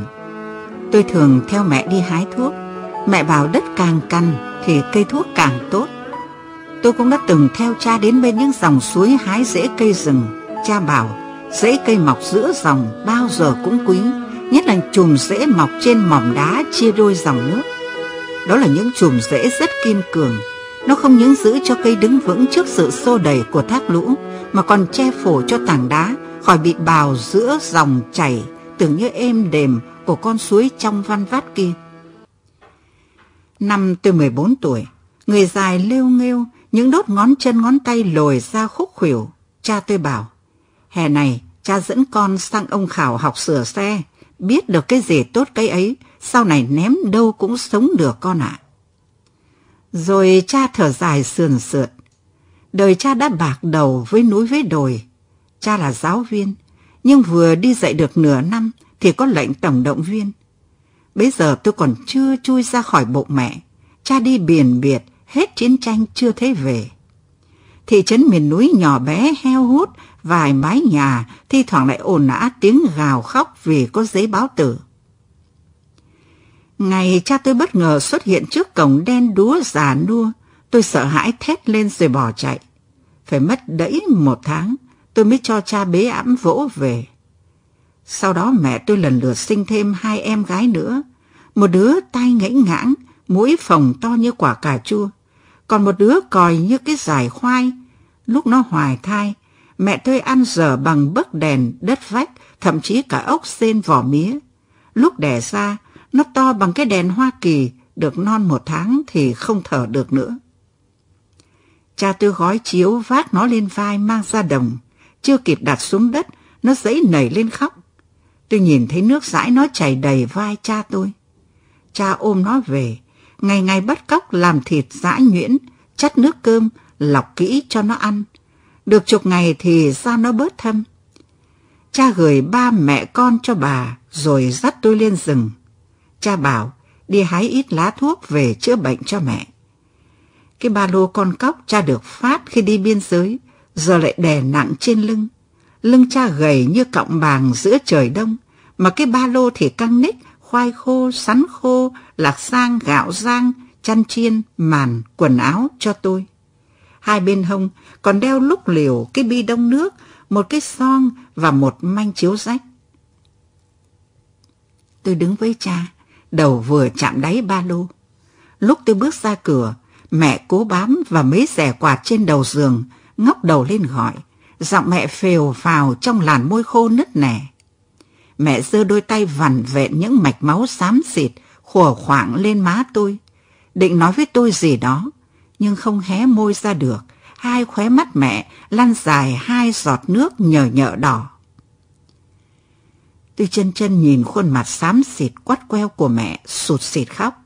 Tôi thường theo mẹ đi hái thuốc. Mẹ bảo đất càng căn thì cây thuốc càng tốt. Tôi cũng đã từng theo cha đến bên những dòng suối hái rễ cây rừng. Cha bảo rễ cây mọc giữa dòng bao giờ cũng quý nhất là chùm rễ mọc trên mỏm đá chia đôi dòng nước. Đó là những chùm rễ rất kiên cường, nó không những giữ cho cây đứng vững trước sự xô đẩy của thác lũ, mà còn che phủ cho tảng đá khỏi bị bào giữa dòng chảy tưởng như êm đềm của con suối trong văn vát kia. Năm tôi 14 tuổi, người dài lêu nghêu, những đốt ngón chân ngón tay lồi ra khúc khuỷu. Cha tôi bảo, hè này cha dẫn con sang ông Khảo học sửa xe, biết được cái gì tốt cái ấy, sau này ném đâu cũng sống được con ạ. Rồi cha thở dài sườn sượt. Đời cha đã bạc đầu với núi với đồi. Cha là giáo viên, nhưng vừa đi dạy được nửa năm thì có lệnh tổng động viên. Bây giờ tôi còn chưa chui ra khỏi bộ mẹ. Cha đi biển biệt, hết chiến tranh chưa thấy về. Thị trấn miền núi nhỏ bé heo hút, vài mái nhà, thi thoảng lại ồn ào tiếng gào khóc vì có giấy báo tử. Ngày cha tôi bất ngờ xuất hiện trước cổng đen đúa già nua, tôi sợ hãi thét lên rồi bỏ chạy. Phải mất đẫy một tháng, tôi mới cho cha bế ẵm vỗ về. Sau đó mẹ tôi lần lượt sinh thêm hai em gái nữa. Một đứa tai ngãnh ngãng, mũi phồng to như quả cà chua. Còn một đứa còi như cái giải khoai. Lúc nó hoài thai, mẹ tôi ăn dở bằng bấc đèn, đất vách, thậm chí cả ốc sen vỏ mía. Lúc đẻ ra, nó to bằng cái đèn Hoa Kỳ, được non một tháng thì không thở được nữa. Cha tôi gói chiếu vác nó lên vai mang ra đồng. Chưa kịp đặt xuống đất, nó dãy nảy lên khóc. Tôi nhìn thấy nước dãi nó chảy đầy vai cha tôi. Cha ôm nó về, ngày ngày bắt cóc làm thịt dã nhuyễn, chắt nước cơm, lọc kỹ cho nó ăn. Được chục ngày thì da nó bớt thâm. Cha gửi ba mẹ con cho bà, rồi dắt tôi lên rừng. Cha bảo đi hái ít lá thuốc về chữa bệnh cho mẹ. Cái ba lô con cóc cha được phát khi đi biên giới, giờ lại đè nặng trên lưng. Lưng cha gầy như cọng bàng giữa trời đông, mà cái ba lô thì căng ních, khoai khô, sắn khô, lạc sang, gạo rang, chăn chiên, màn, quần áo cho tôi. Hai bên hông còn đeo lúc liều cái bi đông nước, một cái son và một manh chiếu rách. Tôi đứng với cha, đầu vừa chạm đáy ba lô. Lúc tôi bước ra cửa, mẹ cố bám và mấy rẻ quạt trên đầu giường, ngóc đầu lên gọi. Giọng mẹ phều phào trong làn môi khô nứt nẻ. Mẹ giơ đôi tay vằn vẹn những mạch máu xám xịt, khủa khoảng lên má tôi. Định nói với tôi gì đó, nhưng không hé môi ra được. Hai khóe mắt mẹ lăn dài hai giọt nước nhờ nhợ đỏ. Tư chân chân nhìn khuôn mặt xám xịt quắt queo của mẹ, sụt xịt khóc.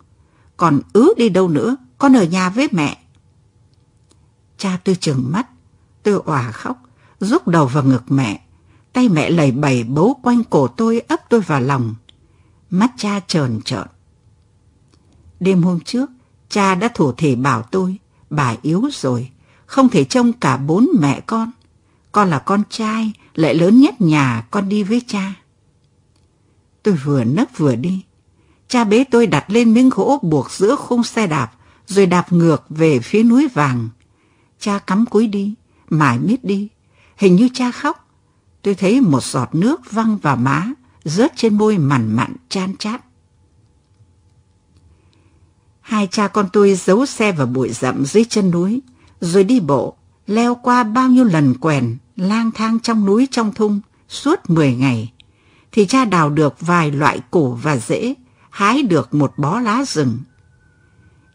Còn ứ đi đâu nữa, con ở nhà với mẹ. Cha tôi trừng mắt, tôi òa khóc, rúc đầu vào ngực mẹ. Tay mẹ lầy bầy bấu quanh cổ tôi ấp tôi vào lòng. Mắt cha trờn trợn. Đêm hôm trước, cha đã thủ thể bảo tôi, bà yếu rồi, không thể trông cả bốn mẹ con. Con là con trai, lại lớn nhất nhà, con đi với cha. Tôi vừa nấc vừa đi. Cha bế tôi đặt lên miếng gỗ buộc giữa khung xe đạp, rồi đạp ngược về phía núi vàng. Cha cắm cúi đi, mải miết đi. Hình như cha khóc. Tôi thấy một giọt nước văng vào má, rớt trên môi mặn mặn chan chát. Hai cha con tôi giấu xe vào bụi rậm dưới chân núi, rồi đi bộ, leo qua bao nhiêu lần quèn, lang thang trong núi trong thung, suốt 10 ngày. Thì cha đào được vài loại củ và rễ, hái được một bó lá rừng.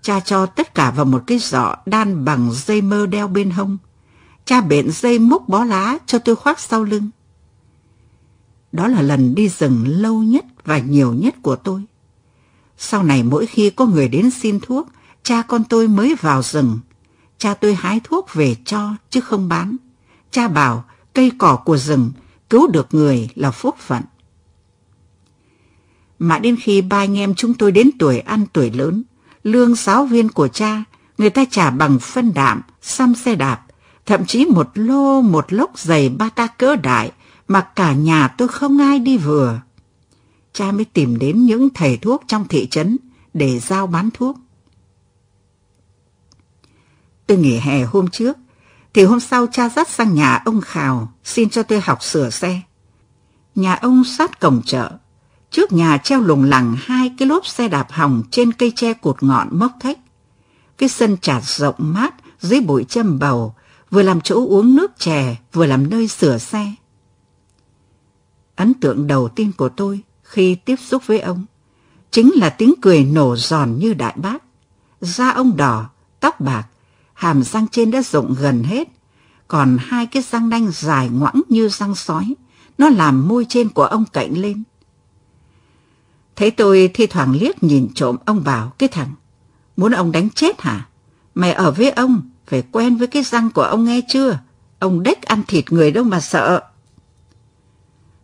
Cha cho tất cả vào một cái giỏ đan bằng dây mơ đeo bên hông. Cha bện dây múc bó lá cho tôi khoác sau lưng. Đó là lần đi rừng lâu nhất và nhiều nhất của tôi. Sau này mỗi khi có người đến xin thuốc, cha con tôi mới vào rừng. Cha tôi hái thuốc về cho chứ không bán. Cha bảo cây cỏ của rừng cứu được người là phúc phận. Mà đến khi ba anh em chúng tôi đến tuổi ăn tuổi lớn, lương giáo viên của cha, người ta trả bằng phân đạm, xăm xe đạp, thậm chí một lô một lốc giày ba ta cỡ đại mà cả nhà tôi không ai đi vừa. Cha mới tìm đến những thầy thuốc trong thị trấn để giao bán thuốc. Tôi nghỉ hè hôm trước, thì hôm sau cha dắt sang nhà ông Khào xin cho tôi học sửa xe. Nhà ông sát cổng chợ, Trước nhà treo lủng lẳng hai cái lốp xe đạp hỏng trên cây tre cột ngọn mốc thách. Cái sân trạt rộng mát dưới bụi châm bầu, vừa làm chỗ uống nước chè, vừa làm nơi sửa xe. Ấn tượng đầu tiên của tôi khi tiếp xúc với ông chính là tiếng cười nổ giòn như đại bác. Da ông đỏ, tóc bạc, hàm răng trên đã rụng gần hết, còn hai cái răng nanh dài ngoẵng như răng sói, nó làm môi trên của ông cạnh lên. Thấy tôi thi thoảng liếc nhìn trộm ông bảo cái thằng, muốn ông đánh chết hả? Mày ở với ông, phải quen với cái răng của ông nghe chưa? Ông đếch ăn thịt người đâu mà sợ.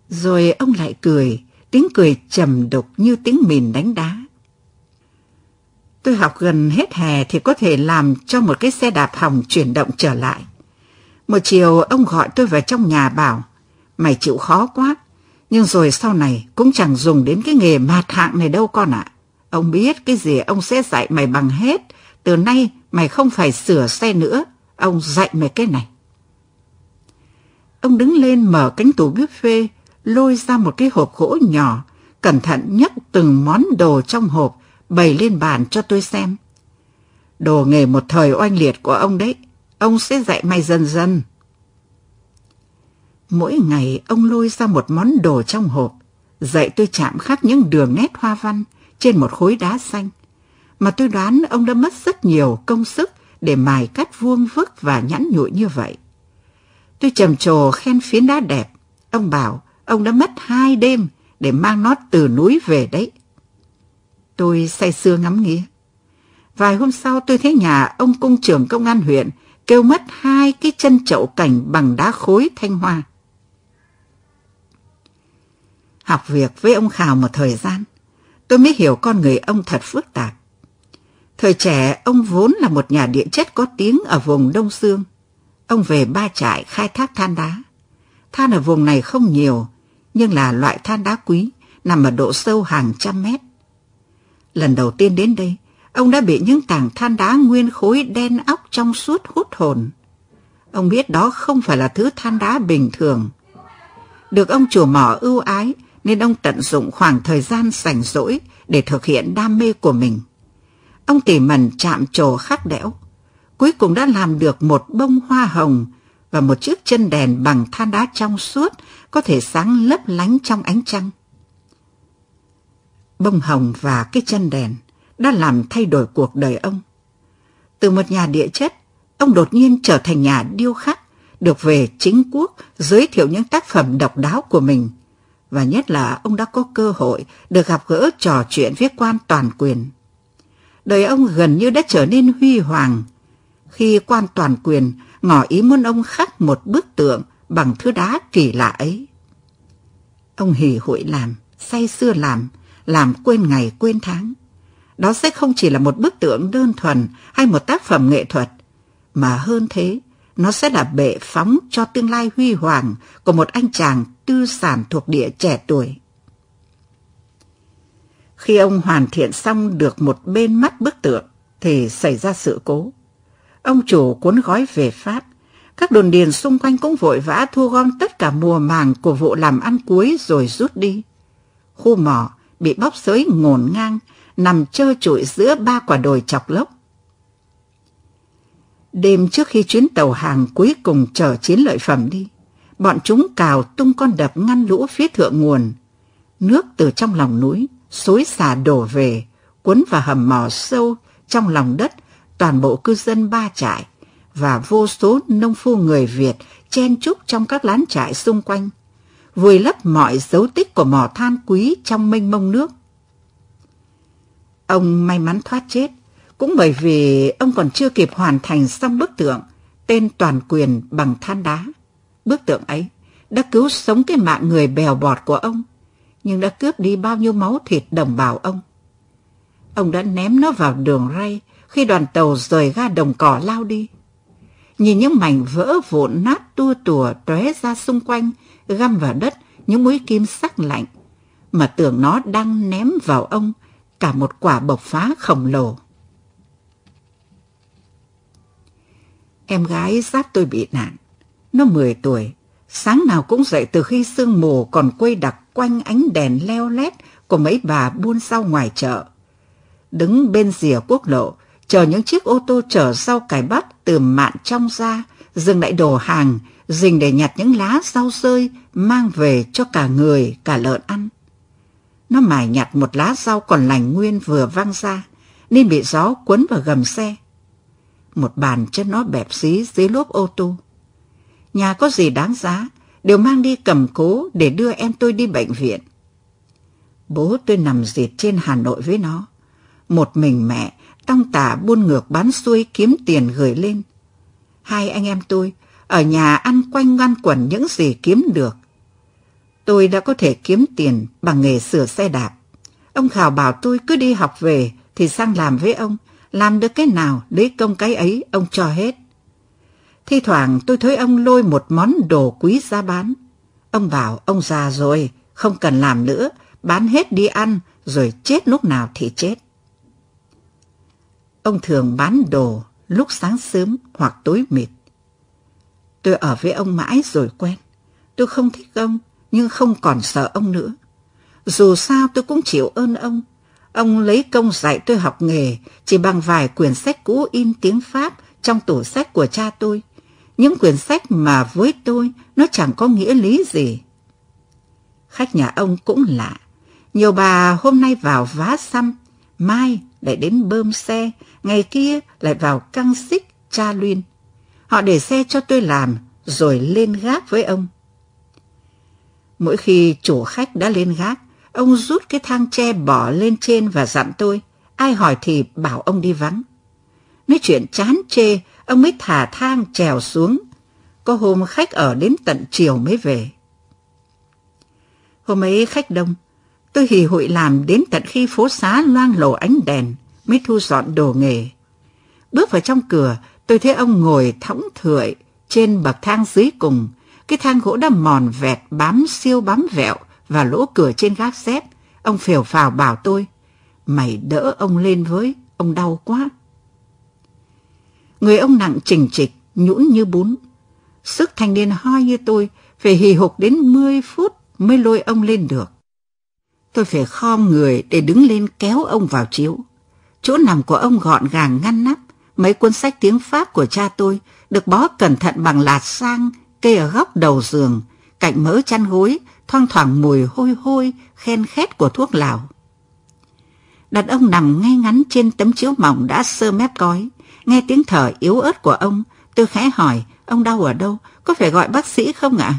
Rồi ông lại cười, tiếng cười trầm đục như tiếng mìn đánh đá. Tôi học gần hết hè thì có thể làm cho một cái xe đạp hỏng chuyển động trở lại. Một chiều ông gọi tôi vào trong nhà bảo, mày chịu khó quá, nhưng rồi sau này cũng chẳng dùng đến cái nghề mạt hạng này đâu con ạ. Ông biết cái gì ông sẽ dạy mày bằng hết, từ nay mày không phải sửa xe nữa, ông dạy mày cái này. Ông đứng lên mở cánh tủ buffet, lôi ra một cái hộp gỗ nhỏ, cẩn thận nhấc từng món đồ trong hộp, bày lên bàn cho tôi xem. Đồ nghề một thời oanh liệt của ông đấy, ông sẽ dạy mày dần dần. Mỗi ngày ông lôi ra một món đồ trong hộp, dạy tôi chạm khắc những đường nét hoa văn trên một khối đá xanh. Mà tôi đoán ông đã mất rất nhiều công sức để mài cắt vuông vức và nhẵn nhụi như vậy. Tôi trầm trồ khen phiến đá đẹp. Ông bảo ông đã mất hai đêm để mang nó từ núi về đấy. Tôi say sưa ngắm nghía. Vài hôm sau tôi thấy nhà ông cung trưởng công an huyện kêu mất hai cái chân chậu cảnh bằng đá khối thanh hoa. Học việc với ông Khảo một thời gian, tôi mới hiểu con người ông thật phức tạp. Thời trẻ, ông vốn là một nhà địa chất có tiếng ở vùng Đông Sương. Ông về ba trại khai thác than đá. Than ở vùng này không nhiều, nhưng là loại than đá quý, nằm ở độ sâu hàng trăm mét. Lần đầu tiên đến đây, ông đã bị những tảng than đá nguyên khối đen óc trong suốt hút hồn. Ông biết đó không phải là thứ than đá bình thường. Được ông chủ mỏ ưu ái, nên ông tận dụng khoảng thời gian rảnh rỗi để thực hiện đam mê của mình. Ông tỉ mẩn chạm trổ khắc đẽo, cuối cùng đã làm được một bông hoa hồng và một chiếc chân đèn bằng than đá trong suốt có thể sáng lấp lánh trong ánh trăng. Bông hồng và cái chân đèn đã làm thay đổi cuộc đời ông. Từ một nhà địa chất, ông đột nhiên trở thành nhà điêu khắc, được về chính quốc giới thiệu những tác phẩm độc đáo của mình. Và nhất là ông đã có cơ hội được gặp gỡ trò chuyện với quan toàn quyền. Đời ông gần như đã trở nên huy hoàng khi quan toàn quyền ngỏ ý muốn ông khắc một bức tượng bằng thứ đá kỳ lạ ấy. Ông hì hội làm, say xưa làm, làm quên ngày quên tháng. Đó sẽ không chỉ là một bức tượng đơn thuần hay một tác phẩm nghệ thuật, mà hơn thế, nó sẽ là bệ phóng cho tương lai huy hoàng của một anh chàng tư sản thuộc địa trẻ tuổi. Khi ông hoàn thiện xong được một bên mắt bức tượng, thì xảy ra sự cố. Ông chủ cuốn gói về Pháp. Các đồn điền xung quanh cũng vội vã thu gom tất cả mùa màng của vụ làm ăn cuối rồi rút đi. Khu mỏ bị bóc xới ngổn ngang, nằm trơ trụi giữa ba quả đồi chọc lốc. Đêm trước khi chuyến tàu hàng cuối cùng chở chiến lợi phẩm đi, bọn chúng cào tung con đập ngăn lũ phía thượng nguồn. Nước từ trong lòng núi, xối xả đổ về, cuốn vào hầm mỏ sâu trong lòng đất toàn bộ cư dân ba trại và vô số nông phu người Việt chen chúc trong các lán trại xung quanh, vùi lấp mọi dấu tích của mỏ than quý trong mênh mông nước. Ông may mắn thoát chết, cũng bởi vì ông còn chưa kịp hoàn thành xong bức tượng tên toàn quyền bằng than đá. Bức tượng ấy đã cứu sống cái mạng người bèo bọt của ông, nhưng đã cướp đi bao nhiêu máu thịt đồng bào ông. Ông đã ném nó vào đường ray khi đoàn tàu rời ga đồng cỏ lao đi. Nhìn những mảnh vỡ vụn nát tua tùa tóe ra xung quanh, găm vào đất những mũi kim sắc lạnh, mà tưởng nó đang ném vào ông cả một quả bộc phá khổng lồ. Em gái giáp tôi bị nạn. Nó 10 tuổi, sáng nào cũng dậy từ khi sương mù còn quây đặc quanh ánh đèn leo lét của mấy bà buôn sau ngoài chợ. Đứng bên rìa quốc lộ, chờ những chiếc ô tô chở rau cải bắp từ mạn trong ra, dừng lại đổ hàng, dình để nhặt những lá rau rơi mang về cho cả người, cả lợn ăn. Nó mải nhặt một lá rau còn lành nguyên vừa văng ra, nên bị gió cuốn vào gầm xe. Một bàn chân nó bẹp xí dưới lốp ô tô. Nhà có gì đáng giá, đều mang đi cầm cố để đưa em tôi đi bệnh viện. Bố tôi nằm dịt trên Hà Nội với nó. Một mình mẹ Tông tả buôn ngược bán xuôi kiếm tiền gửi lên. Hai anh em tôi ở nhà ăn quanh ngoan quẩn những gì kiếm được. Tôi đã có thể kiếm tiền bằng nghề sửa xe đạp. Ông Khảo bảo tôi cứ đi học về thì sang làm với ông. Làm được cái nào lấy công cái ấy ông cho hết. Thi thoảng tôi thấy ông lôi một món đồ quý ra bán. Ông bảo ông già rồi, không cần làm nữa, bán hết đi ăn, rồi chết lúc nào thì chết. Ông thường bán đồ lúc sáng sớm hoặc tối mịt. Tôi ở với ông mãi rồi quen. Tôi không thích ông, nhưng không còn sợ ông nữa. Dù sao tôi cũng chịu ơn ông. Ông lấy công dạy tôi học nghề chỉ bằng vài quyển sách cũ in tiếng Pháp trong tủ sách của cha tôi. Những quyển sách mà với tôi nó chẳng có nghĩa lý gì. Khách nhà ông cũng lạ. Nhiều bà hôm nay vào vá xăm, mai lại đến bơm xe, ngày kia lại vào căng xích, cha luyên. Họ để xe cho tôi làm, rồi lên gác với ông. Mỗi khi chủ khách đã lên gác, ông rút cái thang tre bỏ lên trên và dặn tôi. Ai hỏi thì bảo ông đi vắng. Nói chuyện chán chê, ông mới thả thang trèo xuống. Có hôm khách ở đến tận chiều mới về. Hôm ấy khách đông, tôi hì hụi làm đến tận khi phố xá loang lổ ánh đèn mới thu dọn đồ nghề. Bước vào trong cửa, tôi thấy ông ngồi thõng thưởi trên bậc thang dưới cùng. Cái thang gỗ đã mòn vẹt bám siêu bám vẹo và lỗ cửa trên gác xếp. Ông phều phào bảo tôi, mày đỡ ông lên với, ông đau quá. Người ông nặng chỉnh trịch, nhũn như bún. Sức thanh niên hoi như tôi, phải hì hục đến 10 phút mới lôi ông lên được. Tôi phải khom người để đứng lên kéo ông vào chiếu. Chỗ nằm của ông gọn gàng ngăn nắp, mấy cuốn sách tiếng Pháp của cha tôi được bó cẩn thận bằng lạt sang kê ở góc đầu giường, cạnh mớ chăn gối, thoang thoảng mùi hôi hôi, khen khét của thuốc lào. Đặt ông nằm ngay ngắn trên tấm chiếu mỏng đã sơ mép cói, nghe tiếng thở yếu ớt của ông, tôi khẽ hỏi, ông đau ở đâu, có phải gọi bác sĩ không ạ?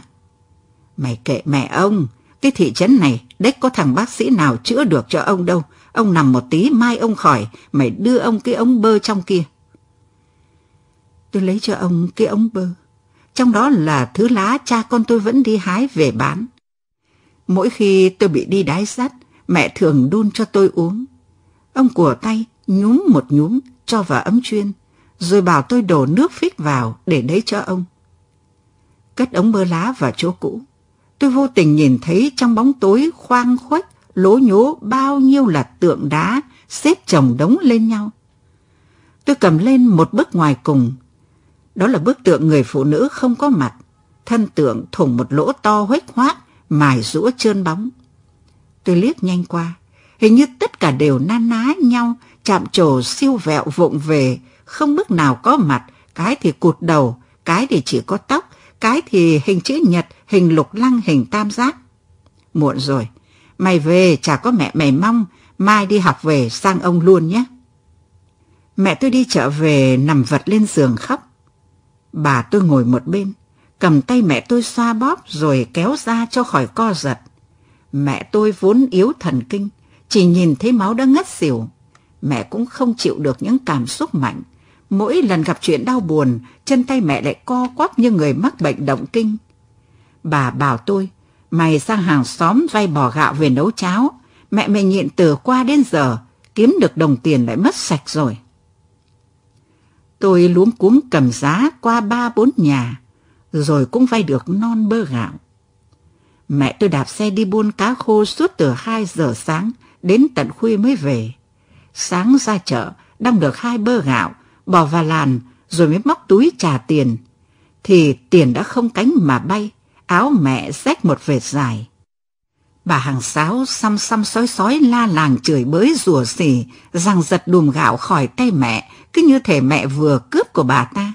Mày kệ mẹ ông, cái thị trấn này đếch có thằng bác sĩ nào chữa được cho ông đâu. Ông nằm một tí mai ông khỏi, mày đưa ông cái ống bơ trong kia. Tôi lấy cho ông cái ống bơ. Trong đó là thứ lá cha con tôi vẫn đi hái về bán. Mỗi khi tôi bị đi đái sắt, mẹ thường đun cho tôi uống. Ông của tay nhúm một nhúm cho vào ấm chuyên, rồi bảo tôi đổ nước phích vào để đấy cho ông. Cất ống bơ lá vào chỗ cũ. Tôi vô tình nhìn thấy trong bóng tối khoang khuếch, lố nhố bao nhiêu là tượng đá xếp chồng đống lên nhau. Tôi cầm lên một bức ngoài cùng. Đó là bức tượng người phụ nữ không có mặt. Thân tượng thủng một lỗ to huếch hoác, mài rũa trơn bóng. Tôi liếc nhanh qua. Hình như tất cả đều na ná nhau, chạm trổ siêu vẹo vụng về, không bức nào có mặt, cái thì cụt đầu, cái thì chỉ có tóc, cái thì hình chữ nhật, hình lục lăng, hình tam giác. Muộn rồi, mày về chả có mẹ mày mong, mai đi học về sang ông luôn nhé. Mẹ tôi đi chợ về nằm vật lên giường khóc. Bà tôi ngồi một bên, cầm tay mẹ tôi xoa bóp rồi kéo ra cho khỏi co giật. Mẹ tôi vốn yếu thần kinh, chỉ nhìn thấy máu đã ngất xỉu. Mẹ cũng không chịu được những cảm xúc mạnh. Mỗi lần gặp chuyện đau buồn, chân tay mẹ lại co quắp như người mắc bệnh động kinh. Bà bảo tôi, mày sang hàng xóm vay bò gạo về nấu cháo. Mẹ mày nhịn từ qua đến giờ, kiếm được đồng tiền lại mất sạch rồi. Tôi luống cuống cầm giá qua ba bốn nhà, rồi cũng vay được non bơ gạo. Mẹ tôi đạp xe đi buôn cá khô suốt từ 2 giờ sáng đến tận khuya mới về. Sáng ra chợ, đong được hai bơ gạo, bỏ vào làn rồi mới móc túi trả tiền. Thì tiền đã không cánh mà bay, áo mẹ rách một vệt dài. Bà hàng sáo xăm xăm sói sói la làng chửi bới rủa xỉ, rằng giật đùm gạo khỏi tay mẹ, cứ như thể mẹ vừa cướp của bà ta.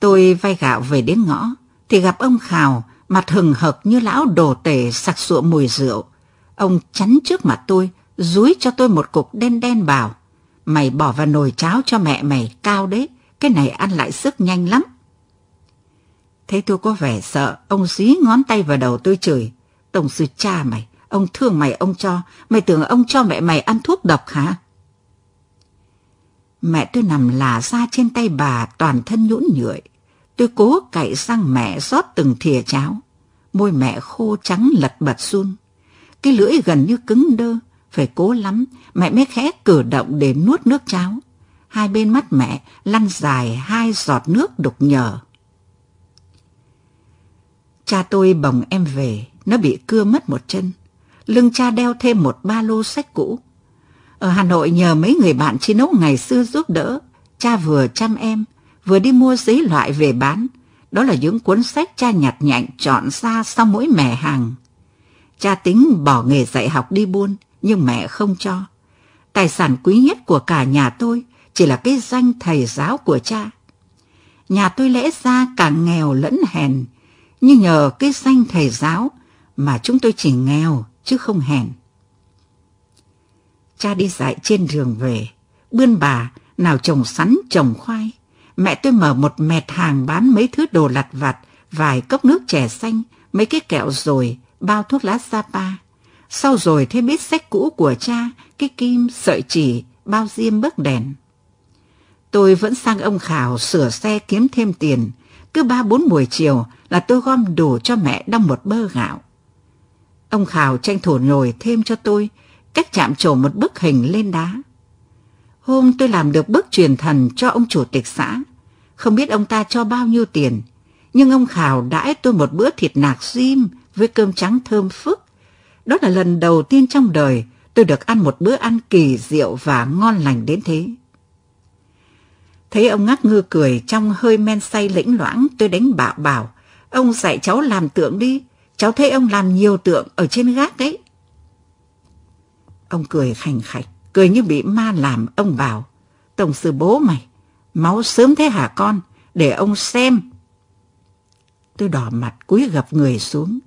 Tôi vay gạo về đến ngõ, thì gặp ông Khào, mặt hừng hực như lão đồ tể sặc sụa mùi rượu. Ông chắn trước mặt tôi, dúi cho tôi một cục đen đen bảo. Mày bỏ vào nồi cháo cho mẹ mày, cao đấy, cái này ăn lại sức nhanh lắm thấy tôi có vẻ sợ, ông dí ngón tay vào đầu tôi chửi. Tổng sư cha mày, ông thương mày ông cho, mày tưởng ông cho mẹ mày ăn thuốc độc hả? Mẹ tôi nằm là ra trên tay bà toàn thân nhũn nhượi. Tôi cố cậy sang mẹ rót từng thìa cháo. Môi mẹ khô trắng lật bật run. Cái lưỡi gần như cứng đơ. Phải cố lắm, mẹ mới khẽ cử động để nuốt nước cháo. Hai bên mắt mẹ lăn dài hai giọt nước đục nhờ. Cha tôi bồng em về, nó bị cưa mất một chân. Lưng cha đeo thêm một ba lô sách cũ. Ở Hà Nội nhờ mấy người bạn chi nấu ngày xưa giúp đỡ, cha vừa chăm em, vừa đi mua giấy loại về bán. Đó là những cuốn sách cha nhặt nhạnh chọn ra sau mỗi mẻ hàng. Cha tính bỏ nghề dạy học đi buôn, nhưng mẹ không cho. Tài sản quý nhất của cả nhà tôi chỉ là cái danh thầy giáo của cha. Nhà tôi lẽ ra cả nghèo lẫn hèn, nhưng nhờ cái danh thầy giáo mà chúng tôi chỉ nghèo chứ không hèn. Cha đi dạy trên đường về, bươn bà, nào trồng sắn trồng khoai. Mẹ tôi mở một mẹt hàng bán mấy thứ đồ lặt vặt, vài cốc nước chè xanh, mấy cái kẹo rồi, bao thuốc lá Sapa. Sau rồi thêm biết sách cũ của cha, cái kim, sợi chỉ, bao diêm bấc đèn. Tôi vẫn sang ông Khảo sửa xe kiếm thêm tiền. Cứ ba bốn buổi chiều là tôi gom đủ cho mẹ đong một bơ gạo. Ông Khảo tranh thủ nhồi thêm cho tôi, cách chạm trổ một bức hình lên đá. Hôm tôi làm được bức truyền thần cho ông chủ tịch xã. Không biết ông ta cho bao nhiêu tiền, nhưng ông Khảo đãi tôi một bữa thịt nạc rim với cơm trắng thơm phức. Đó là lần đầu tiên trong đời tôi được ăn một bữa ăn kỳ diệu và ngon lành đến thế. Thấy ông ngắc ngư cười trong hơi men say lĩnh loãng tôi đánh bạo bảo. Ông dạy cháu làm tượng đi. Cháu thấy ông làm nhiều tượng ở trên gác đấy. Ông cười khành khạch, cười như bị ma làm. Ông bảo, Tổng sư bố mày, máu sớm thế hả con, để ông xem. Tôi đỏ mặt cúi gập người xuống.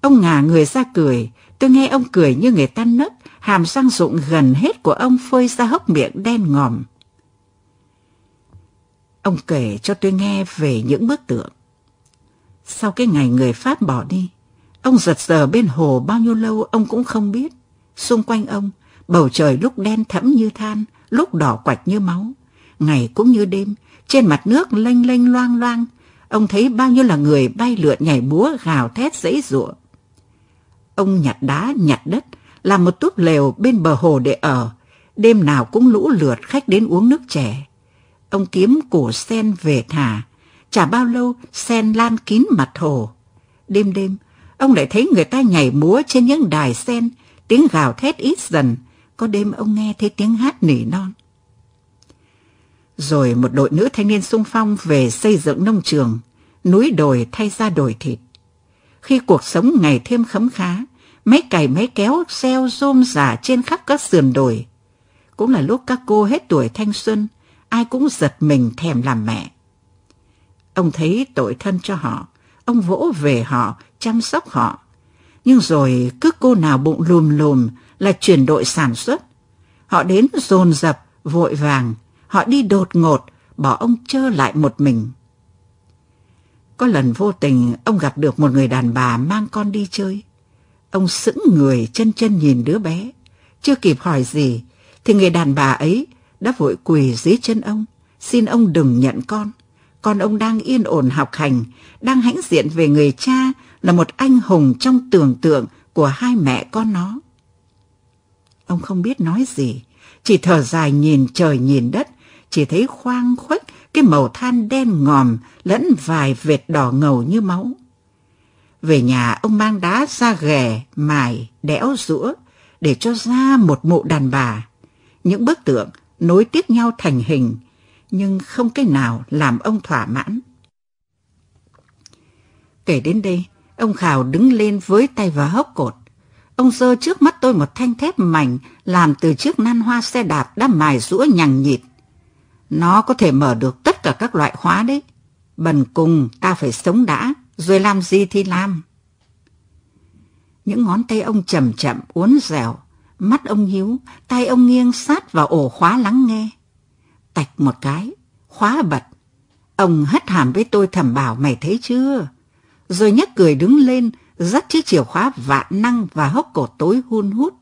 Ông ngả người ra cười, tôi nghe ông cười như người ta nấc, hàm răng rụng gần hết của ông phơi ra hốc miệng đen ngòm. Ông kể cho tôi nghe về những bức tượng. Sau cái ngày người Pháp bỏ đi, ông giật giờ bên hồ bao nhiêu lâu ông cũng không biết. Xung quanh ông, bầu trời lúc đen thẫm như than, lúc đỏ quạch như máu. Ngày cũng như đêm, trên mặt nước lênh lênh loang loang, ông thấy bao nhiêu là người bay lượn nhảy búa gào thét dãy giụa. Ông nhặt đá, nhặt đất, làm một túp lều bên bờ hồ để ở. Đêm nào cũng lũ lượt khách đến uống nước chè. Ông kiếm cổ sen về thả. Chả bao lâu sen lan kín mặt hồ. Đêm đêm, ông lại thấy người ta nhảy múa trên những đài sen, tiếng gào thét ít dần. Có đêm ông nghe thấy tiếng hát nỉ non. Rồi một đội nữ thanh niên sung phong về xây dựng nông trường, núi đồi thay ra đồi thịt. Khi cuộc sống ngày thêm khấm khá, mấy cày mấy kéo xeo rôm rả trên khắp các sườn đồi. Cũng là lúc các cô hết tuổi thanh xuân, ai cũng giật mình thèm làm mẹ. Ông thấy tội thân cho họ, ông vỗ về họ, chăm sóc họ. Nhưng rồi cứ cô nào bụng lùm lùm là chuyển đội sản xuất. Họ đến dồn dập, vội vàng, họ đi đột ngột, bỏ ông trơ lại một mình. Có lần vô tình ông gặp được một người đàn bà mang con đi chơi. Ông sững người chân chân nhìn đứa bé. Chưa kịp hỏi gì, thì người đàn bà ấy đã vội quỳ dưới chân ông, xin ông đừng nhận con. Con ông đang yên ổn học hành, đang hãnh diện về người cha là một anh hùng trong tưởng tượng của hai mẹ con nó. Ông không biết nói gì, chỉ thở dài nhìn trời nhìn đất, chỉ thấy khoang khuếch cái màu than đen ngòm lẫn vài vệt đỏ ngầu như máu. Về nhà ông mang đá ra ghè, mài, đẽo rũa để cho ra một mụ đàn bà. Những bức tượng nối tiếp nhau thành hình, nhưng không cái nào làm ông thỏa mãn. Kể đến đây, ông Khảo đứng lên với tay vào hốc cột. Ông giơ trước mắt tôi một thanh thép mảnh làm từ chiếc nan hoa xe đạp đã mài rũa nhằng nhịt. Nó có thể mở được tất cả các loại khóa đấy. Bần cùng ta phải sống đã, rồi làm gì thì làm. Những ngón tay ông chậm chậm uốn dẻo, Mắt ông hiếu, tay ông nghiêng sát vào ổ khóa lắng nghe. Tạch một cái, khóa bật. Ông hất hàm với tôi thầm bảo mày thấy chưa? Rồi nhắc cười đứng lên, dắt chiếc chìa khóa vạn năng và hốc cổ tối hun hút.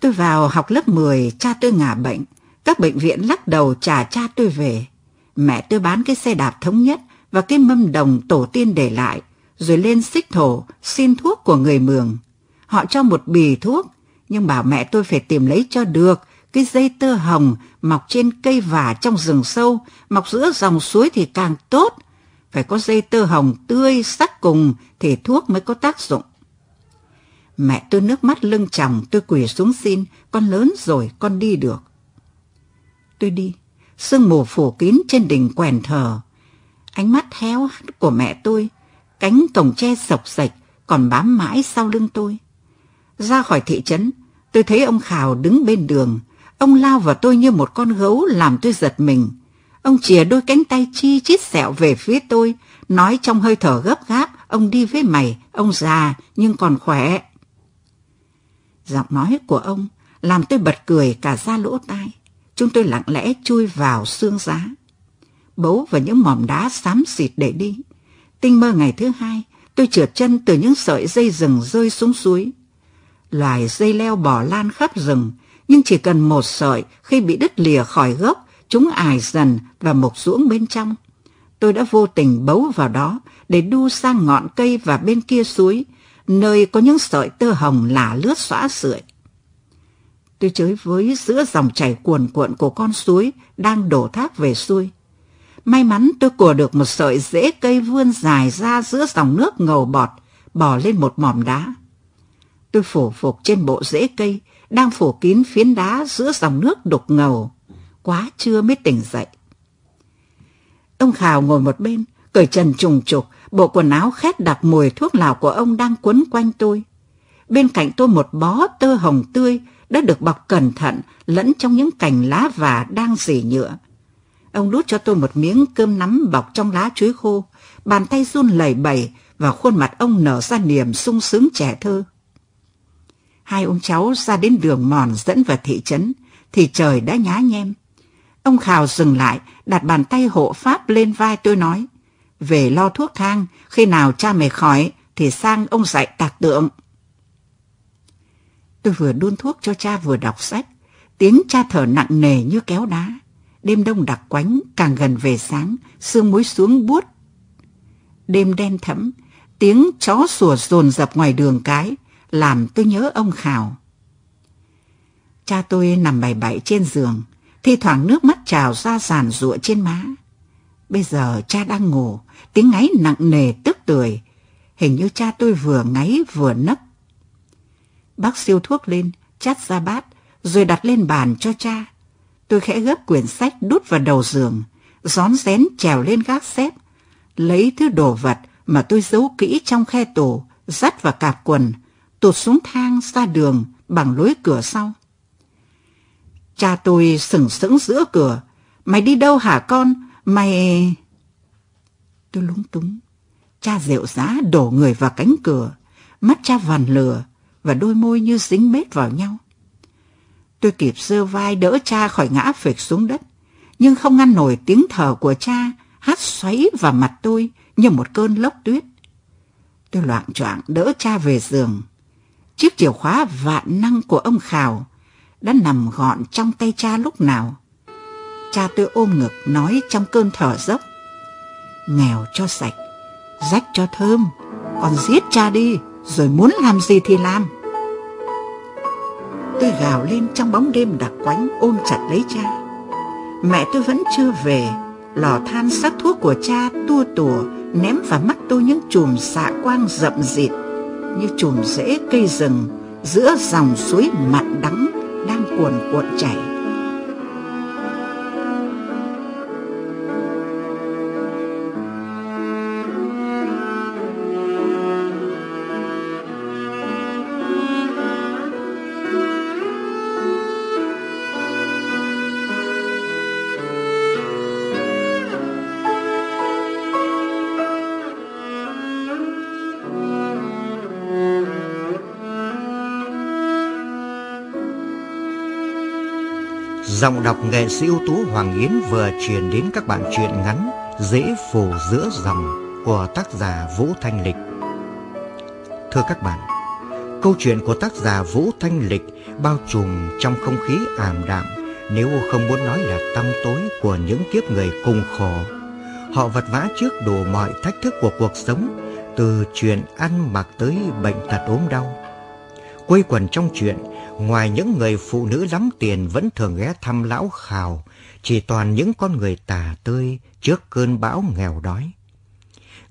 Tôi vào học lớp 10, cha tôi ngả bệnh, Các bệnh viện lắc đầu trả cha tôi về. Mẹ tôi bán cái xe đạp thống nhất và cái mâm đồng tổ tiên để lại, rồi lên xích thổ xin thuốc của người mường. Họ cho một bì thuốc, nhưng bảo mẹ tôi phải tìm lấy cho được cái dây tơ hồng mọc trên cây vả trong rừng sâu, mọc giữa dòng suối thì càng tốt. Phải có dây tơ hồng tươi sắc cùng thì thuốc mới có tác dụng. Mẹ tôi nước mắt lưng chồng, tôi quỳ xuống xin, con lớn rồi, con đi được. Tôi đi, sương mù phủ kín trên đỉnh quèn thờ. Ánh mắt héo hắt của mẹ tôi, cánh cổng tre sọc sạch còn bám mãi sau lưng tôi. Ra khỏi thị trấn, tôi thấy ông Khảo đứng bên đường. Ông lao vào tôi như một con gấu làm tôi giật mình. Ông chìa đôi cánh tay chi chít sẹo về phía tôi, nói trong hơi thở gấp gáp, ông đi với mày, ông già nhưng còn khỏe. Giọng nói của ông làm tôi bật cười cả ra lỗ tai. Chúng tôi lặng lẽ chui vào xương giá. Bấu vào những mỏm đá xám xịt để đi. Tinh mơ ngày thứ hai, tôi trượt chân từ những sợi dây rừng rơi xuống suối. Loài dây leo bò lan khắp rừng, nhưng chỉ cần một sợi khi bị đứt lìa khỏi gốc, chúng ải dần và mục ruỗng bên trong. Tôi đã vô tình bấu vào đó để đu sang ngọn cây và bên kia suối, nơi có những sợi tơ hồng lả lướt xóa sưởi. Tôi chới với giữa dòng chảy cuồn cuộn của con suối đang đổ thác về xuôi. May mắn tôi cùa được một sợi rễ cây vươn dài ra giữa dòng nước ngầu bọt, bò lên một mỏm đá. Tôi phủ phục trên bộ rễ cây, đang phủ kín phiến đá giữa dòng nước đục ngầu. Quá trưa mới tỉnh dậy. Ông Khảo ngồi một bên, cởi trần trùng trục, bộ quần áo khét đặc mùi thuốc lào của ông đang quấn quanh tôi. Bên cạnh tôi một bó tơ hồng tươi đã được bọc cẩn thận lẫn trong những cành lá và đang rỉ nhựa. Ông đút cho tôi một miếng cơm nắm bọc trong lá chuối khô, bàn tay run lẩy bẩy và khuôn mặt ông nở ra niềm sung sướng trẻ thơ. Hai ông cháu ra đến đường mòn dẫn vào thị trấn, thì trời đã nhá nhem. Ông Khào dừng lại, đặt bàn tay hộ pháp lên vai tôi nói, về lo thuốc thang, khi nào cha mày khỏi thì sang ông dạy tạc tượng. Tôi vừa đun thuốc cho cha vừa đọc sách, tiếng cha thở nặng nề như kéo đá. Đêm đông đặc quánh, càng gần về sáng, sương muối xuống buốt. Đêm đen thẫm, tiếng chó sủa dồn dập ngoài đường cái, làm tôi nhớ ông Khảo. Cha tôi nằm bày bậy trên giường, thi thoảng nước mắt trào ra giàn rụa trên má. Bây giờ cha đang ngủ, tiếng ngáy nặng nề tức tưởi. Hình như cha tôi vừa ngáy vừa nấc. Bác siêu thuốc lên, chắt ra bát, rồi đặt lên bàn cho cha. Tôi khẽ gấp quyển sách đút vào đầu giường, rón rén trèo lên gác xếp, lấy thứ đồ vật mà tôi giấu kỹ trong khe tủ, dắt vào cạp quần, tụt xuống thang ra đường bằng lối cửa sau. Cha tôi sừng sững giữa cửa. Mày đi đâu hả con? Mày... Tôi lúng túng. Cha rượu giá đổ người vào cánh cửa. Mắt cha vằn lửa và đôi môi như dính mết vào nhau. Tôi kịp giơ vai đỡ cha khỏi ngã phịch xuống đất, nhưng không ngăn nổi tiếng thở của cha hát xoáy vào mặt tôi như một cơn lốc tuyết. Tôi loạn choạng đỡ cha về giường. Chiếc chìa khóa vạn năng của ông Khảo đã nằm gọn trong tay cha lúc nào. Cha tôi ôm ngực nói trong cơn thở dốc. Nghèo cho sạch, rách cho thơm, còn giết cha đi, rồi muốn làm gì thì làm. Tôi gào lên trong bóng đêm đặc quánh ôm chặt lấy cha. Mẹ tôi vẫn chưa về, lò than sắc thuốc của cha tua tủa ném vào mắt tôi những chùm xạ quang rậm rịt như chùm rễ cây rừng giữa dòng suối mặn đắng đang cuồn cuộn chảy. Giọng đọc nghệ sĩ ưu tú Hoàng Yến vừa truyền đến các bạn truyện ngắn Dễ phù giữa dòng của tác giả Vũ Thanh Lịch. Thưa các bạn, câu chuyện của tác giả Vũ Thanh Lịch bao trùm trong không khí ảm đạm Nếu không muốn nói là tăm tối của những kiếp người cùng khổ, họ vật vã trước đủ mọi thách thức của cuộc sống, từ chuyện ăn mặc tới bệnh tật ốm đau. Quây quần trong chuyện, ngoài những người phụ nữ lắm tiền vẫn thường ghé thăm lão khào, chỉ toàn những con người tà tươi trước cơn bão nghèo đói.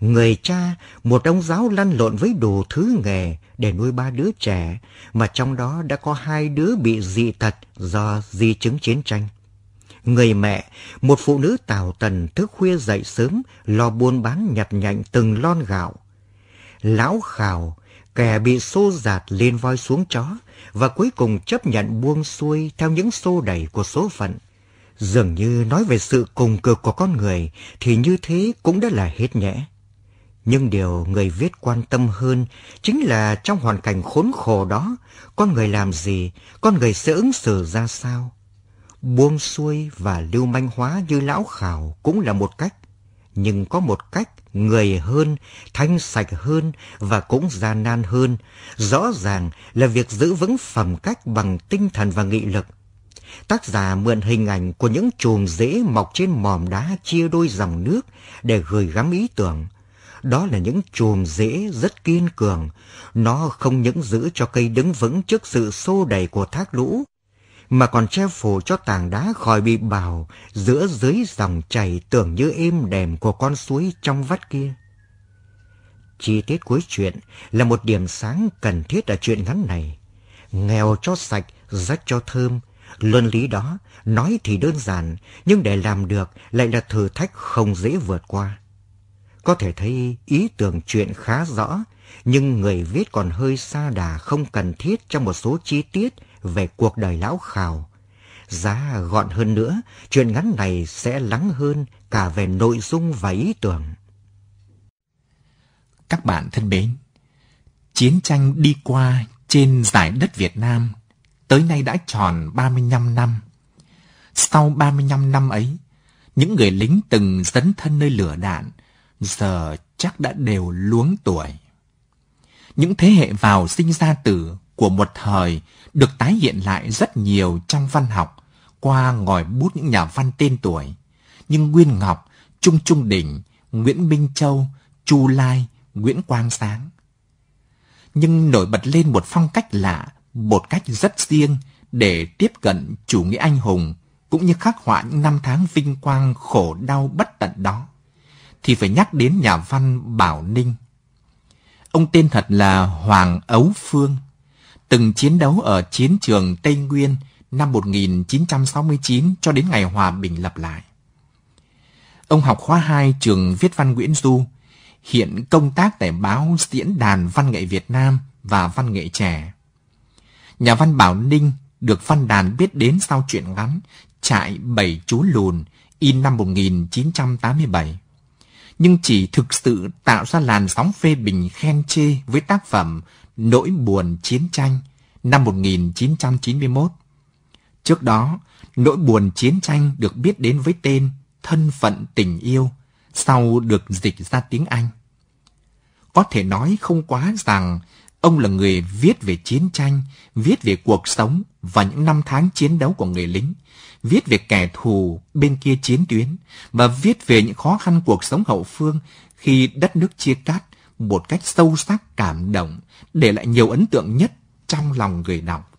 Người cha, một ông giáo lăn lộn với đủ thứ nghề để nuôi ba đứa trẻ, mà trong đó đã có hai đứa bị dị tật do di chứng chiến tranh. Người mẹ, một phụ nữ tào tần thức khuya dậy sớm, lo buôn bán nhặt nhạnh từng lon gạo. Lão khảo, kẻ bị xô giạt lên voi xuống chó, và cuối cùng chấp nhận buông xuôi theo những xô đẩy của số phận. Dường như nói về sự cùng cực của con người thì như thế cũng đã là hết nhẽ. Nhưng điều người viết quan tâm hơn chính là trong hoàn cảnh khốn khổ đó, con người làm gì, con người sẽ ứng xử ra sao. Buông xuôi và lưu manh hóa như lão khảo cũng là một cách. Nhưng có một cách người hơn, thanh sạch hơn và cũng gian nan hơn. Rõ ràng là việc giữ vững phẩm cách bằng tinh thần và nghị lực. Tác giả mượn hình ảnh của những chùm rễ mọc trên mỏm đá chia đôi dòng nước để gửi gắm ý tưởng. Đó là những chùm rễ rất kiên cường. Nó không những giữ cho cây đứng vững trước sự xô đẩy của thác lũ, mà còn che phủ cho tảng đá khỏi bị bào giữa dưới dòng chảy tưởng như êm đềm của con suối trong vắt kia. Chi tiết cuối chuyện là một điểm sáng cần thiết ở chuyện ngắn này. Nghèo cho sạch, rách cho thơm. Luân lý đó, nói thì đơn giản, nhưng để làm được lại là thử thách không dễ vượt qua. Có thể thấy ý tưởng chuyện khá rõ, nhưng người viết còn hơi xa đà không cần thiết trong một số chi tiết về cuộc đời lão khảo. Giá gọn hơn nữa, chuyện ngắn này sẽ lắng hơn cả về nội dung và ý tưởng. Các bạn thân mến, chiến tranh đi qua trên giải đất Việt Nam tới nay đã tròn 35 năm. Sau 35 năm ấy, những người lính từng dấn thân nơi lửa đạn, giờ chắc đã đều luống tuổi. Những thế hệ vào sinh ra tử của một thời được tái hiện lại rất nhiều trong văn học qua ngòi bút những nhà văn tên tuổi như Nguyên Ngọc, Trung Trung Đỉnh, Nguyễn Minh Châu, Chu Lai, Nguyễn Quang Sáng. Nhưng nổi bật lên một phong cách lạ, một cách rất riêng để tiếp cận chủ nghĩa anh hùng cũng như khắc họa những năm tháng vinh quang khổ đau bất tận đó thì phải nhắc đến nhà văn Bảo Ninh. Ông tên thật là Hoàng Ấu Phương, từng chiến đấu ở chiến trường Tây Nguyên năm 1969 cho đến ngày hòa bình lập lại. Ông học khóa 2 trường viết văn Nguyễn Du, hiện công tác tại báo Diễn đàn Văn nghệ Việt Nam và Văn nghệ trẻ. Nhà văn Bảo Ninh được văn đàn biết đến sau truyện ngắn Trại Bảy Chú Lùn in năm 1987 nhưng chỉ thực sự tạo ra làn sóng phê bình khen chê với tác phẩm Nỗi buồn chiến tranh năm 1991. Trước đó, nỗi buồn chiến tranh được biết đến với tên Thân phận tình yêu, sau được dịch ra tiếng Anh. Có thể nói không quá rằng ông là người viết về chiến tranh, viết về cuộc sống và những năm tháng chiến đấu của người lính, viết về kẻ thù bên kia chiến tuyến và viết về những khó khăn cuộc sống hậu phương khi đất nước chia cắt một cách sâu sắc cảm động, để lại nhiều ấn tượng nhất trong lòng người đọc.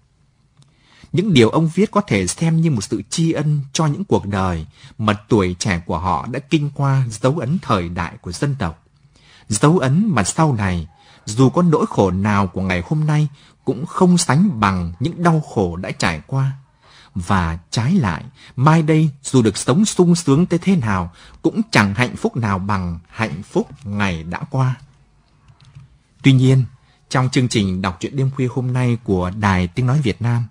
Những điều ông viết có thể xem như một sự tri ân cho những cuộc đời mà tuổi trẻ của họ đã kinh qua dấu ấn thời đại của dân tộc. Dấu ấn mà sau này, dù có nỗi khổ nào của ngày hôm nay cũng không sánh bằng những đau khổ đã trải qua. Và trái lại, mai đây dù được sống sung sướng tới thế nào, cũng chẳng hạnh phúc nào bằng hạnh phúc ngày đã qua. Tuy nhiên, trong chương trình đọc truyện đêm khuya hôm nay của Đài Tiếng Nói Việt Nam,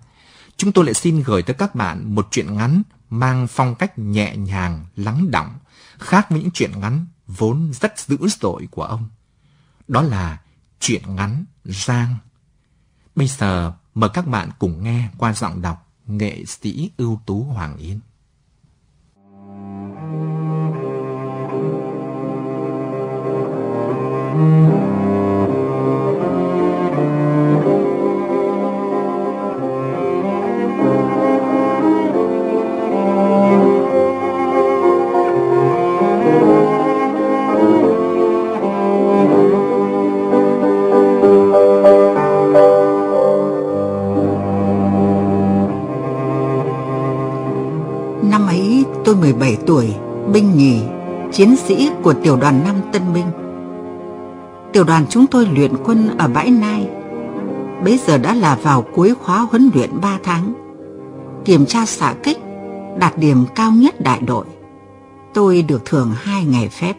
chúng tôi lại xin gửi tới các bạn một truyện ngắn mang phong cách nhẹ nhàng, lắng đọng khác với những truyện ngắn vốn rất dữ dội của ông. Đó là truyện ngắn Giang. Bây giờ mời các bạn cùng nghe qua giọng đọc nghệ sĩ ưu tú Hoàng Yến. tôi 17 tuổi, binh nhì, chiến sĩ của tiểu đoàn 5 Tân binh. Tiểu đoàn chúng tôi luyện quân ở bãi Nai. Bây giờ đã là vào cuối khóa huấn luyện 3 tháng. Kiểm tra xạ kích, đạt điểm cao nhất đại đội. Tôi được thưởng 2 ngày phép.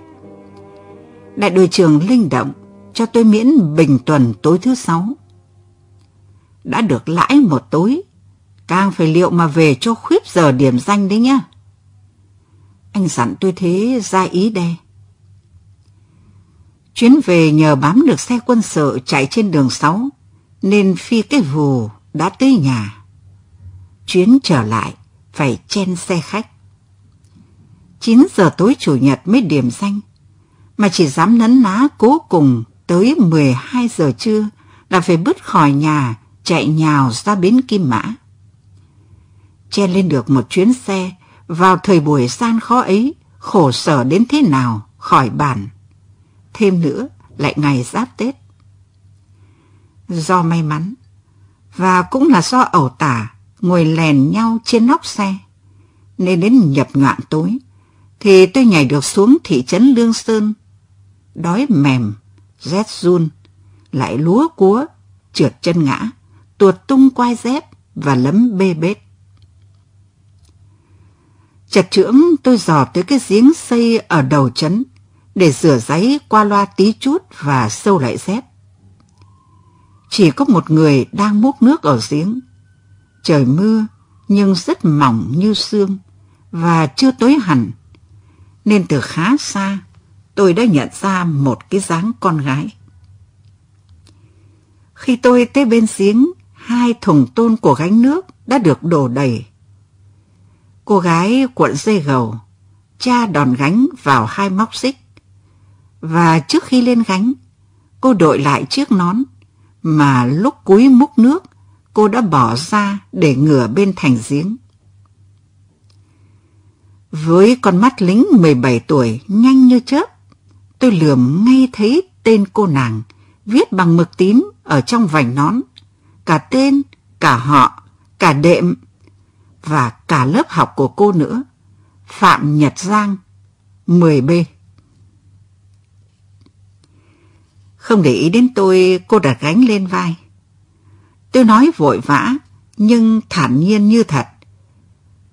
Đại đội trưởng linh động cho tôi miễn bình tuần tối thứ sáu. Đã được lãi một tối, càng phải liệu mà về cho khuyết giờ điểm danh đấy nhá. Anh dặn tôi thế ra ý đe. Chuyến về nhờ bám được xe quân sự chạy trên đường 6, nên phi cái vù đã tới nhà. Chuyến trở lại, phải chen xe khách. 9 giờ tối chủ nhật mới điểm danh, mà chỉ dám nấn ná cố cùng tới 12 giờ trưa là phải bứt khỏi nhà, chạy nhào ra bến Kim Mã. Chen lên được một chuyến xe, vào thời buổi gian khó ấy, khổ sở đến thế nào, khỏi bàn. Thêm nữa, lại ngày giáp Tết. Do may mắn, và cũng là do ẩu tả, ngồi lèn nhau trên nóc xe, nên đến nhập ngoạn tối, thì tôi nhảy được xuống thị trấn Lương Sơn. Đói mềm, rét run, lại lúa cúa, trượt chân ngã, tuột tung quai dép và lấm bê bết. Chặt trưởng tôi dò tới cái giếng xây ở đầu trấn để rửa giấy qua loa tí chút và sâu lại dép. Chỉ có một người đang múc nước ở giếng. Trời mưa nhưng rất mỏng như sương và chưa tối hẳn. Nên từ khá xa tôi đã nhận ra một cái dáng con gái. Khi tôi tới bên giếng, hai thùng tôn của gánh nước đã được đổ đầy. Cô gái cuộn dây gầu, cha đòn gánh vào hai móc xích. Và trước khi lên gánh, cô đội lại chiếc nón mà lúc cúi múc nước cô đã bỏ ra để ngửa bên thành giếng. Với con mắt lính 17 tuổi nhanh như chớp, tôi lườm ngay thấy tên cô nàng viết bằng mực tím ở trong vành nón. Cả tên, cả họ, cả đệm và cả lớp học của cô nữa. Phạm Nhật Giang, 10B. Không để ý đến tôi, cô đặt gánh lên vai. Tôi nói vội vã, nhưng thản nhiên như thật.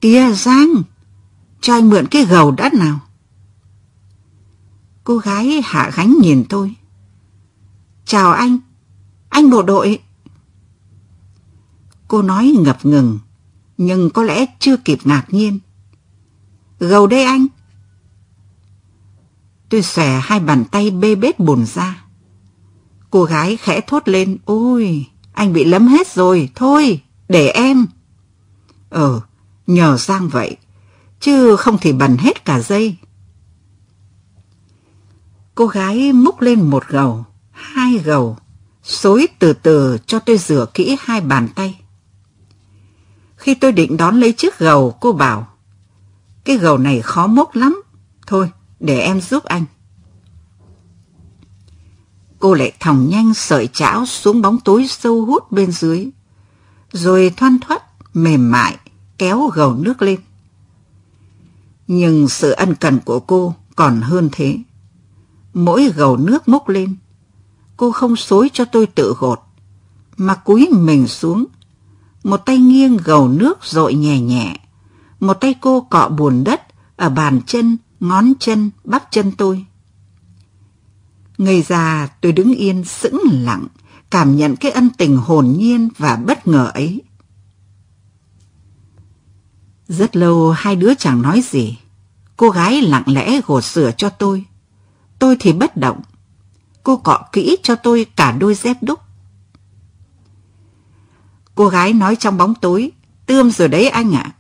Kìa Giang, cho anh mượn cái gầu đất nào. Cô gái hạ gánh nhìn tôi. Chào anh, anh bộ đội. Cô nói ngập ngừng, nhưng có lẽ chưa kịp ngạc nhiên. Gầu đây anh. Tôi xòe hai bàn tay bê bết bùn ra. Cô gái khẽ thốt lên, ôi, anh bị lấm hết rồi, thôi, để em. Ờ, nhờ Giang vậy, chứ không thì bẩn hết cả dây. Cô gái múc lên một gầu, hai gầu, xối từ từ cho tôi rửa kỹ hai bàn tay. Khi tôi định đón lấy chiếc gầu, cô bảo, cái gầu này khó múc lắm, thôi, để em giúp anh. Cô lại thòng nhanh sợi chảo xuống bóng tối sâu hút bên dưới, rồi thoăn thoắt, mềm mại, kéo gầu nước lên. Nhưng sự ân cần của cô còn hơn thế. Mỗi gầu nước múc lên, cô không xối cho tôi tự gột, mà cúi mình xuống. Một tay nghiêng gầu nước rội nhẹ nhẹ, một tay cô cọ buồn đất ở bàn chân, ngón chân, bắp chân tôi. Ngây già tôi đứng yên sững lặng, cảm nhận cái ân tình hồn nhiên và bất ngờ ấy. Rất lâu hai đứa chẳng nói gì. Cô gái lặng lẽ gột sửa cho tôi. Tôi thì bất động. Cô cọ kỹ cho tôi cả đôi dép đúc. Cô gái nói trong bóng tối, tươm rồi đấy anh ạ.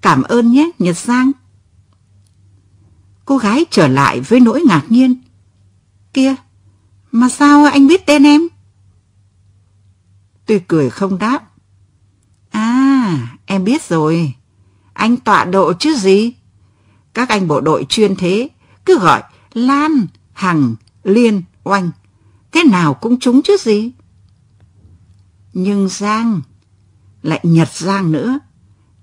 Cảm ơn nhé, Nhật Giang. Cô gái trở lại với nỗi ngạc nhiên. Kia, mà sao anh biết tên em? Tôi cười không đáp. À, em biết rồi. Anh tọa độ chứ gì? Các anh bộ đội chuyên thế, cứ gọi Lan, Hằng, Liên, Oanh. Thế nào cũng trúng chứ gì? Nhưng Giang, lại Nhật Giang nữa.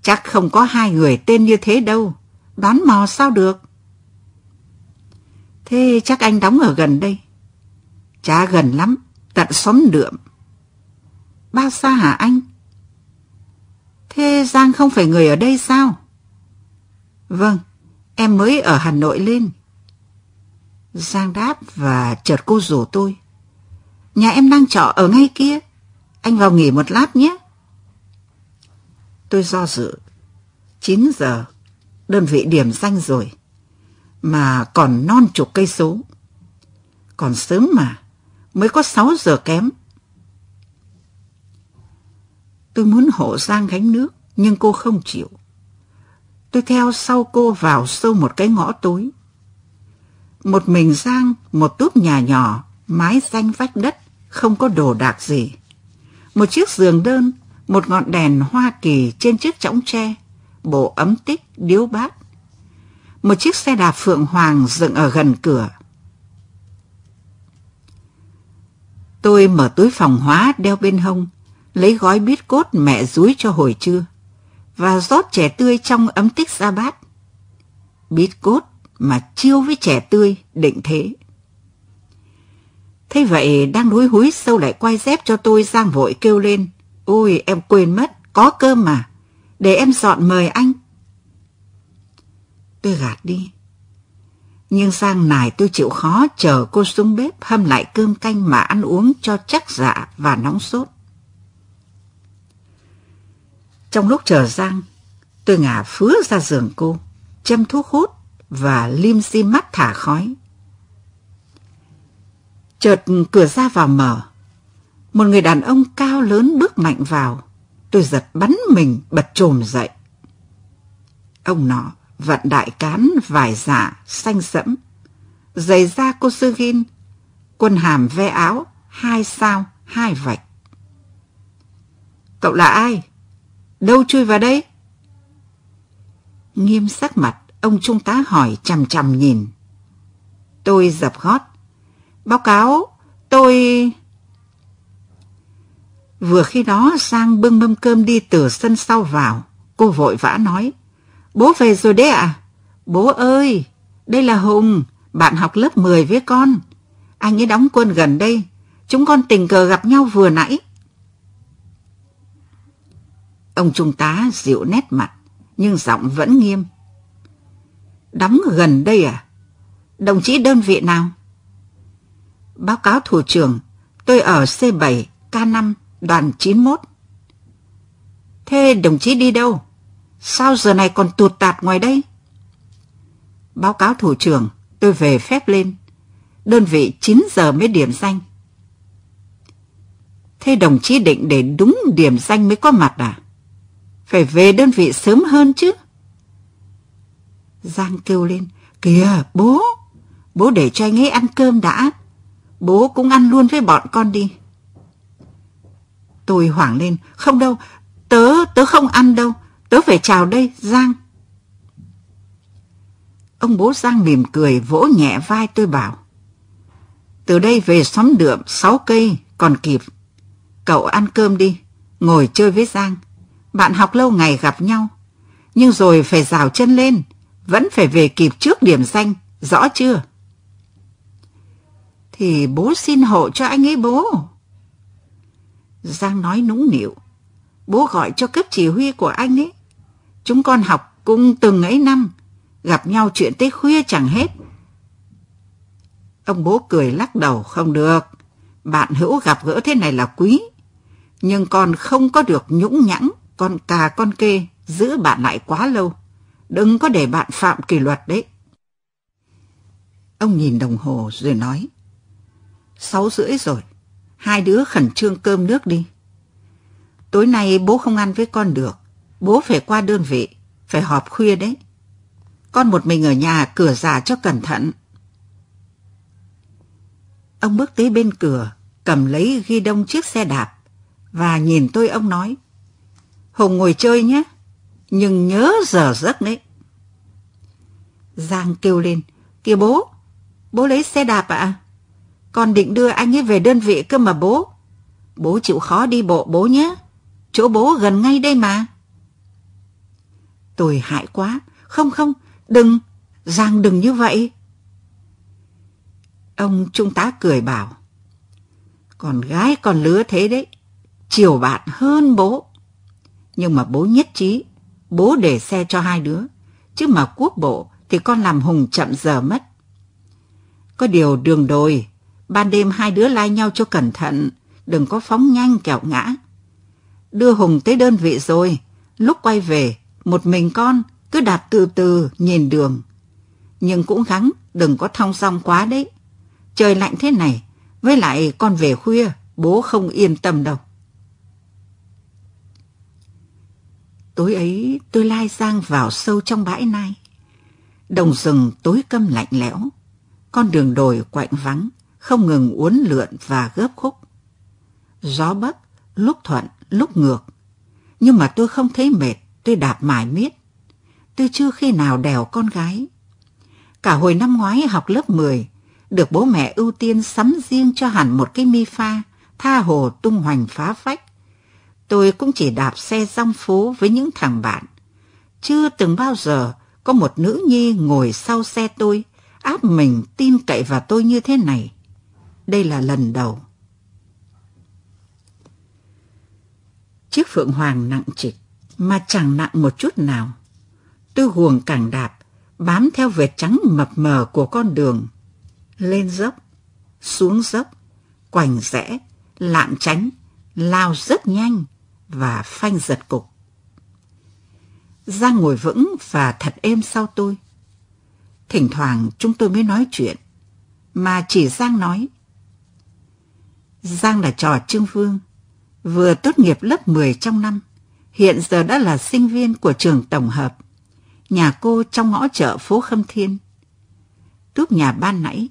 Chắc không có hai người tên như thế đâu. Đoán mò sao được? Thế chắc anh đóng ở gần đây. Chả gần lắm, tận xóm đượm. Bao xa hả anh? Thế Giang không phải người ở đây sao? Vâng, em mới ở Hà Nội lên. Giang đáp và chợt cô rủ tôi. Nhà em đang trọ ở ngay kia. Anh vào nghỉ một lát nhé. Tôi do dự. 9 giờ, đơn vị điểm danh rồi. Mà còn non chục cây số. Còn sớm mà, mới có 6 giờ kém. Tôi muốn hộ Giang gánh nước, nhưng cô không chịu. Tôi theo sau cô vào sâu một cái ngõ tối. Một mình Giang, một túp nhà nhỏ, mái xanh vách đất, không có đồ đạc gì. Một chiếc giường đơn, một ngọn đèn Hoa Kỳ trên chiếc chõng tre, bộ ấm tích, điếu bát. Một chiếc xe đạp phượng hoàng dựng ở gần cửa. Tôi mở túi phòng hóa đeo bên hông, lấy gói bít cốt mẹ rúi cho hồi trưa, và rót chè tươi trong ấm tích ra bát. Bít cốt mà chiêu với chè tươi, định thế. Thế vậy đang lúi húi sâu lại quay dép cho tôi Giang vội kêu lên. Ôi em quên mất, có cơm mà. Để em dọn mời anh. Tôi gạt đi. Nhưng Giang nài tôi chịu khó chờ cô xuống bếp hâm lại cơm canh mà ăn uống cho chắc dạ và nóng sốt. Trong lúc chờ Giang, tôi ngả phứa ra giường cô, châm thuốc hút và lim di mắt thả khói. Chợt cửa ra vào mở. Một người đàn ông cao lớn bước mạnh vào. Tôi giật bắn mình bật trồm dậy. Ông nọ vận đại cán vải giả xanh sẫm. Giày da cô sư ghin, quần hàm ve áo, hai sao, hai vạch. Cậu là ai? Đâu chui vào đây? Nghiêm sắc mặt, ông trung tá hỏi chằm chằm nhìn. Tôi dập gót. Báo cáo, tôi... Vừa khi đó Giang bưng mâm cơm đi từ sân sau vào. Cô vội vã nói. Bố về rồi đấy ạ. À? Bố ơi, đây là Hùng, bạn học lớp 10 với con. Anh ấy đóng quân gần đây. Chúng con tình cờ gặp nhau vừa nãy. Ông trung tá dịu nét mặt, nhưng giọng vẫn nghiêm. Đóng gần đây à? Đồng chí đơn vị nào? Báo cáo thủ trưởng, tôi ở C7, K5, đoàn 91. Thế đồng chí đi đâu? Sao giờ này còn tụt tạt ngoài đây? Báo cáo thủ trưởng, tôi về phép lên. Đơn vị 9 giờ mới điểm danh. Thế đồng chí định để đúng điểm danh mới có mặt à? Phải về đơn vị sớm hơn chứ. Giang kêu lên, kìa bố, bố để cho anh ấy ăn cơm đã. Bố cũng ăn luôn với bọn con đi. Tôi hoảng lên, không đâu, tớ, tớ không ăn đâu, tớ phải chào đây, Giang. Ông bố Giang mỉm cười vỗ nhẹ vai tôi bảo. Từ đây về xóm đượm sáu cây còn kịp. Cậu ăn cơm đi, ngồi chơi với Giang. Bạn học lâu ngày gặp nhau, nhưng rồi phải rào chân lên, vẫn phải về kịp trước điểm danh, rõ chưa? Thì bố xin hộ cho anh ấy bố. Giang nói nũng nịu. Bố gọi cho cấp chỉ huy của anh ấy. Chúng con học cùng từng ấy năm, gặp nhau chuyện tới khuya chẳng hết. Ông bố cười lắc đầu, không được. Bạn hữu gặp gỡ thế này là quý. Nhưng con không có được nhũng nhãng, con cà con kê, giữ bạn lại quá lâu. Đừng có để bạn phạm kỷ luật đấy. Ông nhìn đồng hồ rồi nói. Sáu rưỡi rồi, hai đứa khẩn trương cơm nước đi. Tối nay bố không ăn với con được, bố phải qua đơn vị, phải họp khuya đấy. Con một mình ở nhà cửa già cho cẩn thận. Ông bước tới bên cửa, cầm lấy ghi đông chiếc xe đạp và nhìn tôi ông nói. Hùng ngồi chơi nhé, nhưng nhớ giờ giấc đấy. Giang kêu lên, kìa bố, bố lấy xe đạp ạ. À? Con định đưa anh ấy về đơn vị cơ mà bố. Bố chịu khó đi bộ bố nhé. Chỗ bố gần ngay đây mà. Tôi hại quá. Không không, đừng, Giang đừng như vậy. Ông trung tá cười bảo. Con gái con lứa thế đấy, chiều bạn hơn bố. Nhưng mà bố nhất trí, bố để xe cho hai đứa. Chứ mà quốc bộ thì con làm hùng chậm giờ mất. Có điều đường đồi, ban đêm hai đứa lai nhau cho cẩn thận, đừng có phóng nhanh kẹo ngã. Đưa Hùng tới đơn vị rồi, lúc quay về, một mình con cứ đạp từ từ nhìn đường. Nhưng cũng gắng đừng có thong song quá đấy. Trời lạnh thế này, với lại con về khuya, bố không yên tâm đâu. Tối ấy tôi lai Giang vào sâu trong bãi nai. Đồng rừng tối câm lạnh lẽo, con đường đồi quạnh vắng, không ngừng uốn lượn và gấp khúc. Gió bắc, lúc thuận, lúc ngược. Nhưng mà tôi không thấy mệt, tôi đạp mải miết. Tôi chưa khi nào đèo con gái. Cả hồi năm ngoái học lớp 10, được bố mẹ ưu tiên sắm riêng cho hẳn một cái mi pha, tha hồ tung hoành phá phách. Tôi cũng chỉ đạp xe rong phố với những thằng bạn. Chưa từng bao giờ có một nữ nhi ngồi sau xe tôi, áp mình tin cậy vào tôi như thế này. Đây là lần đầu. Chiếc phượng hoàng nặng trịch, mà chẳng nặng một chút nào. Tôi huồng càng đạp, bám theo vệt trắng mập mờ của con đường. Lên dốc, xuống dốc, quành rẽ, lạng tránh, lao rất nhanh và phanh giật cục. Giang ngồi vững và thật êm sau tôi. Thỉnh thoảng chúng tôi mới nói chuyện, mà chỉ Giang nói. Giang là trò Trương Vương, vừa tốt nghiệp lớp 10 trong năm, hiện giờ đã là sinh viên của trường tổng hợp. Nhà cô trong ngõ chợ phố Khâm Thiên. Túp nhà ban nãy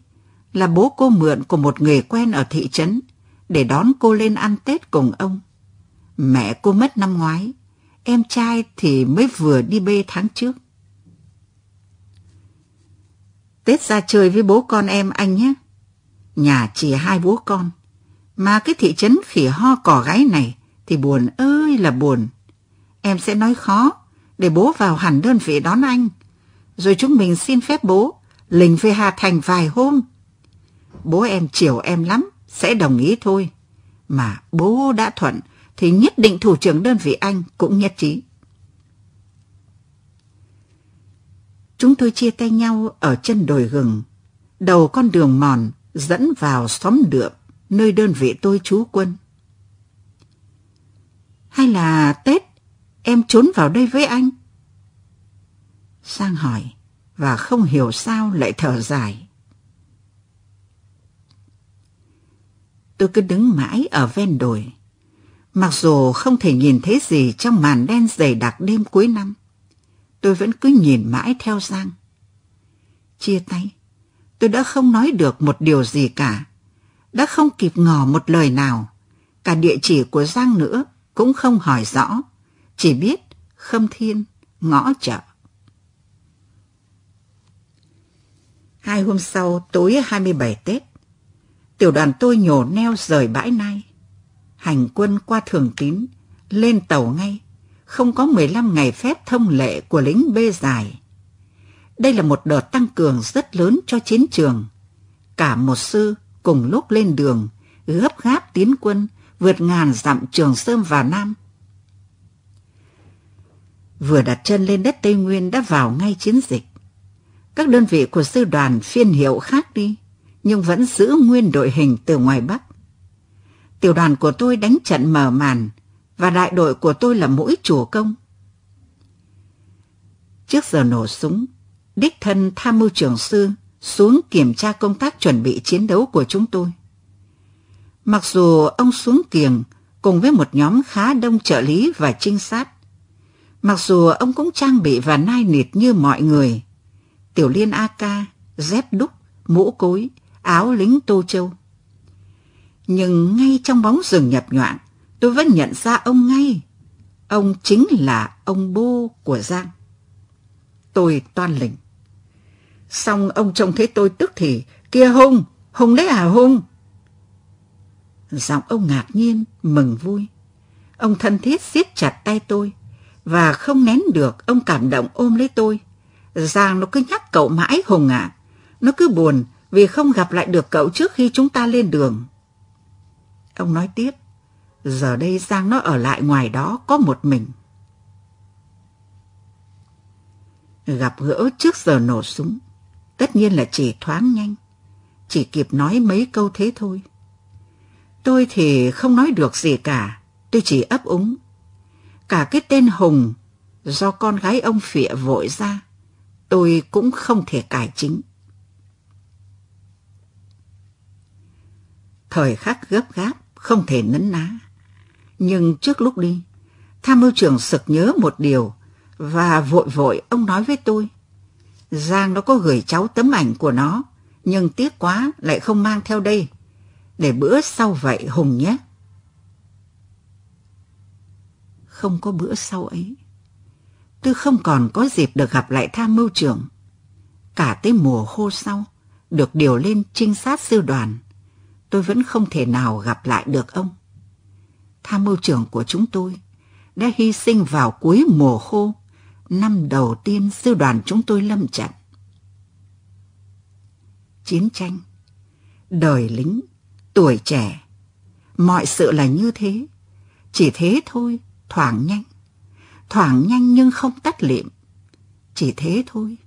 là bố cô mượn của một người quen ở thị trấn để đón cô lên ăn Tết cùng ông. Mẹ cô mất năm ngoái, em trai thì mới vừa đi bê tháng trước. Tết ra chơi với bố con em anh nhé. Nhà chỉ hai bố con. Mà cái thị trấn khỉ ho cỏ gáy này thì buồn ơi là buồn. Em sẽ nói khó để bố vào hẳn đơn vị đón anh. Rồi chúng mình xin phép bố lình về Hà Thành vài hôm. Bố em chiều em lắm, sẽ đồng ý thôi. Mà bố đã thuận thì nhất định thủ trưởng đơn vị anh cũng nhất trí. Chúng tôi chia tay nhau ở chân đồi gừng, đầu con đường mòn dẫn vào xóm đượm, nơi đơn vị tôi trú quân. Hay là Tết, em trốn vào đây với anh? Sang hỏi, và không hiểu sao lại thở dài. Tôi cứ đứng mãi ở ven đồi. Mặc dù không thể nhìn thấy gì trong màn đen dày đặc đêm cuối năm, tôi vẫn cứ nhìn mãi theo Giang. Chia tay, tôi đã không nói được một điều gì cả, đã không kịp ngỏ một lời nào. Cả địa chỉ của Giang nữa cũng không hỏi rõ, chỉ biết Khâm Thiên, ngõ chợ. Hai hôm sau, tối 27 Tết, tiểu đoàn tôi nhổ neo rời bãi nay, Hành quân qua thường tín, lên tàu ngay, không có 15 ngày phép thông lệ của lính bê dài. Đây là một đợt tăng cường rất lớn cho chiến trường. Cả một sư cùng lúc lên đường, gấp gáp tiến quân, vượt ngàn dặm trường Sơn vào Nam. Vừa đặt chân lên đất Tây Nguyên đã vào ngay chiến dịch. Các đơn vị của sư đoàn phiên hiệu khác đi, nhưng vẫn giữ nguyên đội hình từ ngoài Bắc. Tiểu đoàn của tôi đánh trận mở màn, và đại đội của tôi là mũi chủ công. Trước giờ nổ súng, đích thân tham mưu trưởng sư xuống kiểm tra công tác chuẩn bị chiến đấu của chúng tôi. Mặc dù ông xuống kiềng cùng với một nhóm khá đông trợ lý và trinh sát, mặc dù ông cũng trang bị và nai nịt như mọi người, tiểu liên AK, dép đúc, mũ cối, áo lính tô châu. Nhưng ngay trong bóng rừng nhập nhoạng, tôi vẫn nhận ra ông ngay. Ông chính là ông bô của Giang. Tôi toan lình. Xong ông trông thấy tôi tức thì, kia Hùng, Hùng đấy à Hùng? Giọng ông ngạc nhiên, mừng vui. Ông thân thiết siết chặt tay tôi, Và không nén được, ông cảm động ôm lấy tôi. Giang nó cứ nhắc cậu mãi Hùng ạ. Nó cứ buồn vì không gặp lại được cậu trước khi chúng ta lên đường. Ông nói tiếp, giờ đây Giang nó ở lại ngoài đó có một mình. Gặp gỡ trước giờ nổ súng, tất nhiên là chỉ thoáng nhanh, chỉ kịp nói mấy câu thế thôi. Tôi thì không nói được gì cả, tôi chỉ ấp úng. Cả cái tên Hùng do con gái ông Phịa vội ra, tôi cũng không thể cải chính. Thời khắc gấp gáp, không thể nấn ná. Nhưng trước lúc đi, tham mưu trưởng sực nhớ một điều và vội vội ông nói với tôi. Giang nó có gửi cháu tấm ảnh của nó, nhưng tiếc quá lại không mang theo đây. Để bữa sau vậy Hùng nhé. Không có bữa sau ấy. Tôi không còn có dịp được gặp lại tham mưu trưởng. Cả tới mùa khô sau, được điều lên trinh sát sư đoàn, tôi vẫn không thể nào gặp lại được ông. Tham mưu trưởng của chúng tôi đã hy sinh vào cuối mùa khô, năm đầu tiên sư đoàn chúng tôi lâm trận. Chiến tranh, đời lính, tuổi trẻ, mọi sự là như thế, chỉ thế thôi, thoảng nhanh. Thoảng nhanh nhưng không tắt liệm, chỉ thế thôi,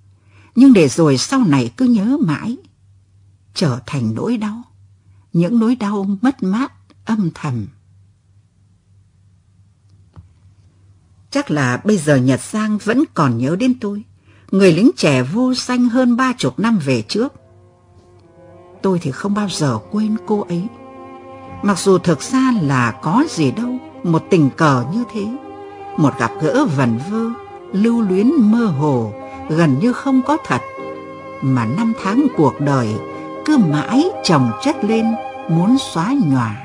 nhưng để rồi sau này cứ nhớ mãi, trở thành nỗi đau, những nỗi đau mất mát âm thầm. Chắc là bây giờ Nhật Giang vẫn còn nhớ đến tôi, người lính trẻ vô danh hơn ba chục năm về trước. Tôi thì không bao giờ quên cô ấy. Mặc dù thực ra là có gì đâu, một tình cờ như thế, một gặp gỡ vần vơ, lưu luyến mơ hồ, gần như không có thật, mà năm tháng cuộc đời cứ mãi chồng chất lên muốn xóa nhòa.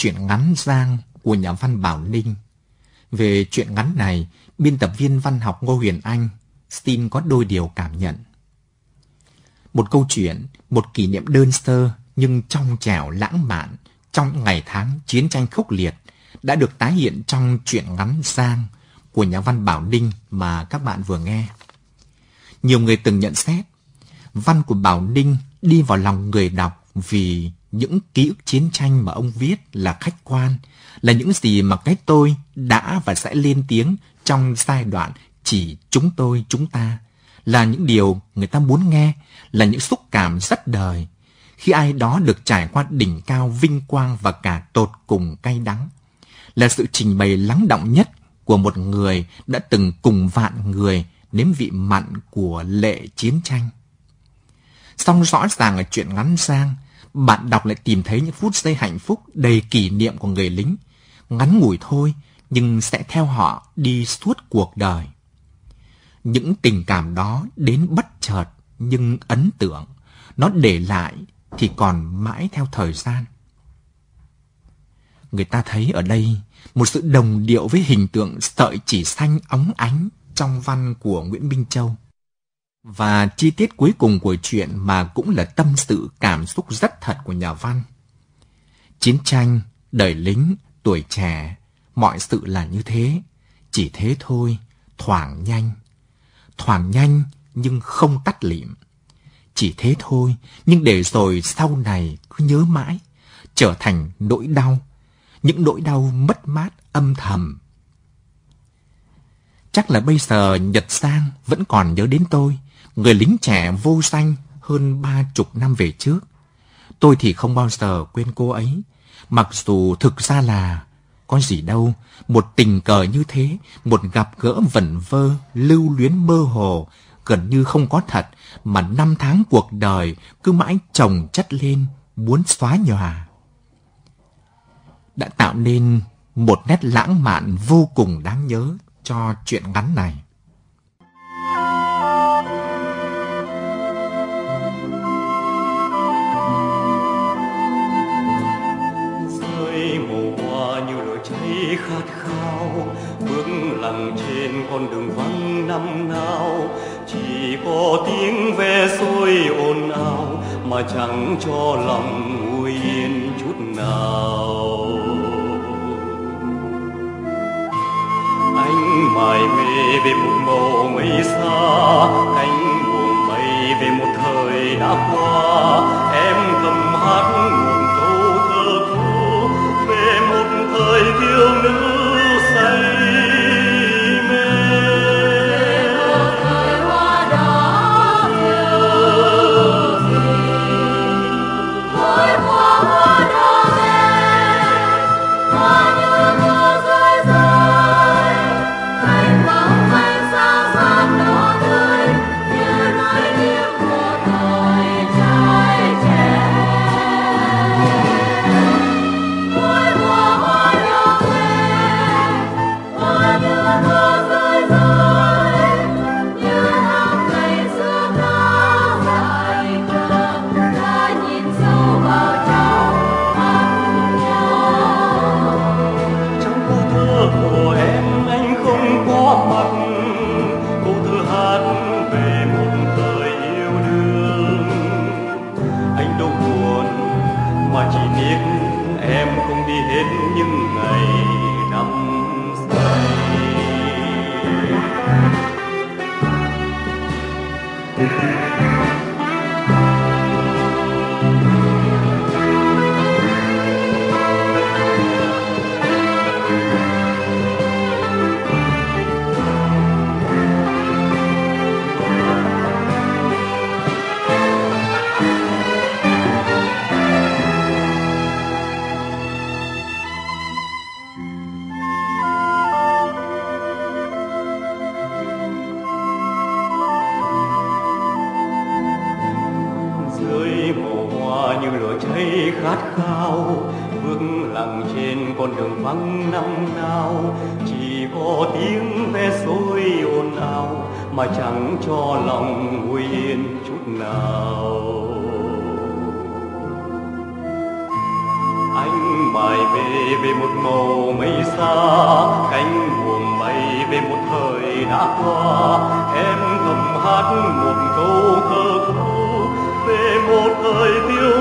Truyện ngắn Giang của nhà văn Bảo Ninh. Về truyện ngắn này, biên tập viên văn học Ngô Huyền Anh stein có đôi điều cảm nhận. Một câu chuyện, một kỷ niệm đơn sơ nhưng trong trẻo lãng mạn trong ngày tháng chiến tranh khốc liệt đã được tái hiện trong truyện ngắn Giang của nhà văn Bảo Ninh mà các bạn vừa nghe. Nhiều người từng nhận xét, văn của Bảo Ninh đi vào lòng người đọc vì những ký ức chiến tranh mà ông viết là khách quan, là những gì mà cái tôi đã và sẽ lên tiếng trong giai đoạn chỉ chúng tôi, chúng ta, là những điều người ta muốn nghe, là những xúc cảm rất đời, khi ai đó được trải qua đỉnh cao vinh quang và cả tột cùng cay đắng, là sự trình bày lắng động nhất của một người đã từng cùng vạn người nếm vị mặn của lệ chiến tranh. Song rõ ràng ở chuyện ngắn sang, bạn đọc lại tìm thấy những phút giây hạnh phúc đầy kỷ niệm của người lính. Ngắn ngủi thôi, nhưng sẽ theo họ đi suốt cuộc đời. Những tình cảm đó đến bất chợt nhưng ấn tượng, nó để lại thì còn mãi theo thời gian. Người ta thấy ở đây một sự đồng điệu với hình tượng sợi chỉ xanh óng ánh trong văn của Nguyễn Minh Châu. Và chi tiết cuối cùng của chuyện mà cũng là tâm sự cảm xúc rất thật của nhà văn. Chiến tranh, đời lính, tuổi trẻ, mọi sự là như thế. Chỉ thế thôi, thoảng nhanh. Thoảng nhanh nhưng không tắt lịm. Chỉ thế thôi, nhưng để rồi sau này cứ nhớ mãi, trở thành nỗi đau. Những nỗi đau mất mát âm thầm. Chắc là bây giờ Nhật Sang vẫn còn nhớ đến tôi, người lính trẻ vô danh hơn ba chục năm về trước. Tôi thì không bao giờ quên cô ấy, mặc dù thực ra là có gì đâu, một tình cờ như thế, một gặp gỡ vẩn vơ, lưu luyến mơ hồ, gần như không có thật, mà năm tháng cuộc đời cứ mãi chồng chất lên, muốn xóa nhòa. Đã tạo nên một nét lãng mạn vô cùng đáng nhớ cho chuyện ngắn này. Khát khao, bước lặng trên con đường vắng năm nào. Chỉ có tiếng ve sôi ồn ào mà chẳng cho lòng nguôi yên chút nào. Anh mải mê về một màu mây xa, cánh buồm bay về một thời đã qua. Em cầm hát thời thiếu nữ say. Mà chẳng cho lòng nguôi yên chút nào. Anh mải mê về một màu mây xa, cánh buồm bay về một thời đã qua. Em thầm hát một câu thơ cũ về một thời tiêu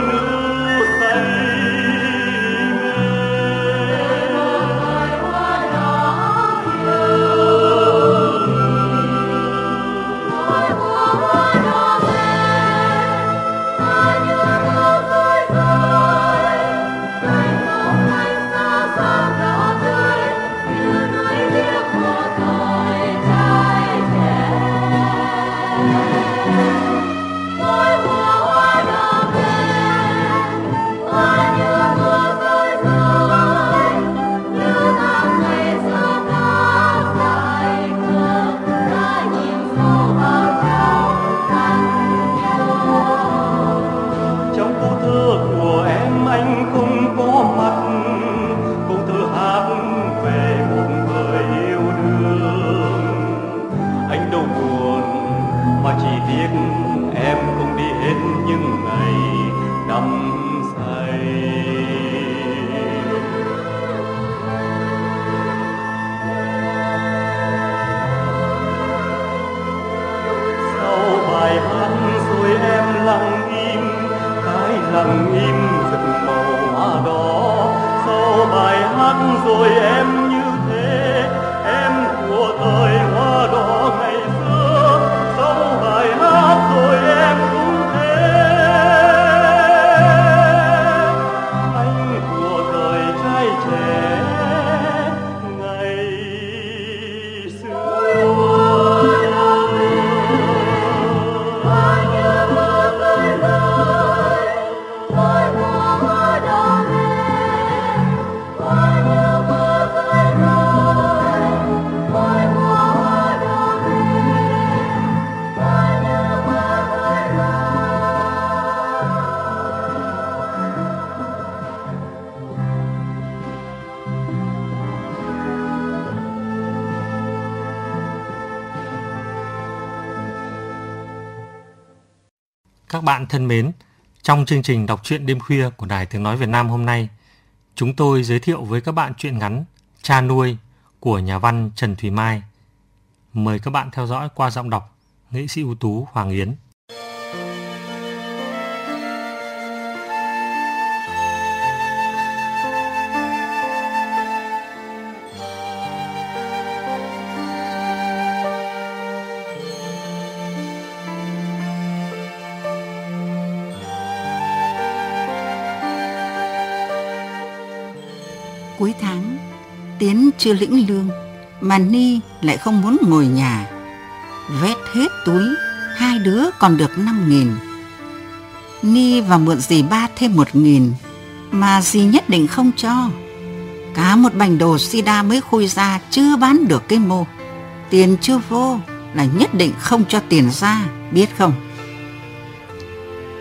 thân mến, trong chương trình đọc truyện đêm khuya của Đài Tiếng Nói Việt Nam hôm nay, chúng tôi giới thiệu với các bạn truyện ngắn Cha nuôi của nhà văn Trần Thùy Mai. Mời các bạn theo dõi qua giọng đọc nghệ sĩ ưu tú Hoàng Yến. Chưa lĩnh lương, mà Ni lại không muốn ngồi nhà. Vét hết túi, hai đứa còn được năm nghìn. Ni và mượn dì ba thêm một nghìn, mà dì nhất định không cho. Cả một bành đồ sida mới khui ra chưa bán được cái mô. Tiền chưa vô là nhất định không cho tiền ra, biết không?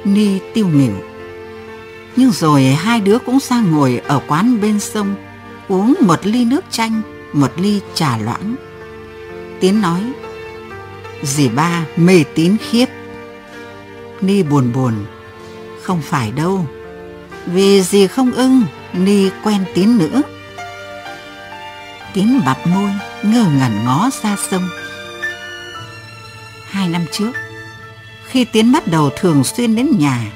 Ni tiêu nghỉu. Nhưng rồi hai đứa cũng sang ngồi ở quán bên sông uống một ly nước chanh, một ly trà loãng. Tiến nói, dì ba mê tín khiếp. Ni buồn buồn, không phải đâu, vì dì không ưng, Ni quen tín nữa. Tiến bặt môi, ngơ ngẩn ngó ra sông. Hai năm trước, khi Tiến bắt đầu thường xuyên đến nhà,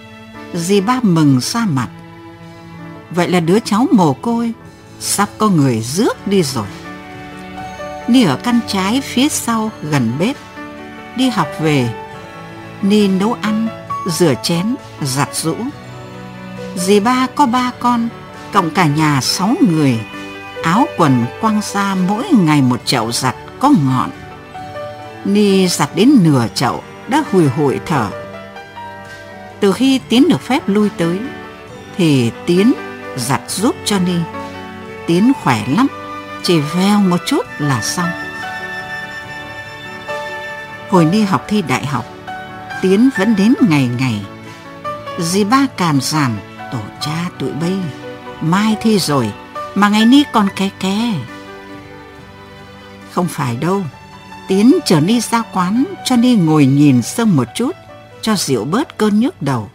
dì ba mừng xa mặt. Vậy là đứa cháu mồ côi sắp có người rước đi rồi. Ni ở căn trái phía sau gần bếp, đi học về, Ni nấu ăn, rửa chén, giặt rũ. Dì ba có ba con, cộng cả nhà sáu người, áo quần quăng ra mỗi ngày một chậu giặt có ngọn. Ni giặt đến nửa chậu đã hùi hụi thở. Từ khi Tiến được phép lui tới, thì Tiến giặt giúp cho Ni. Tiến khỏe lắm, chỉ veo một chút là xong. Hồi đi học thi đại học, Tiến vẫn đến ngày ngày. Dì ba càm giảm, tổ cha tụi bây, mai thi rồi, mà ngày ni còn ké ké. Không phải đâu, Tiến trở đi ra quán cho đi ngồi nhìn sông một chút, cho dịu bớt cơn nhức đầu.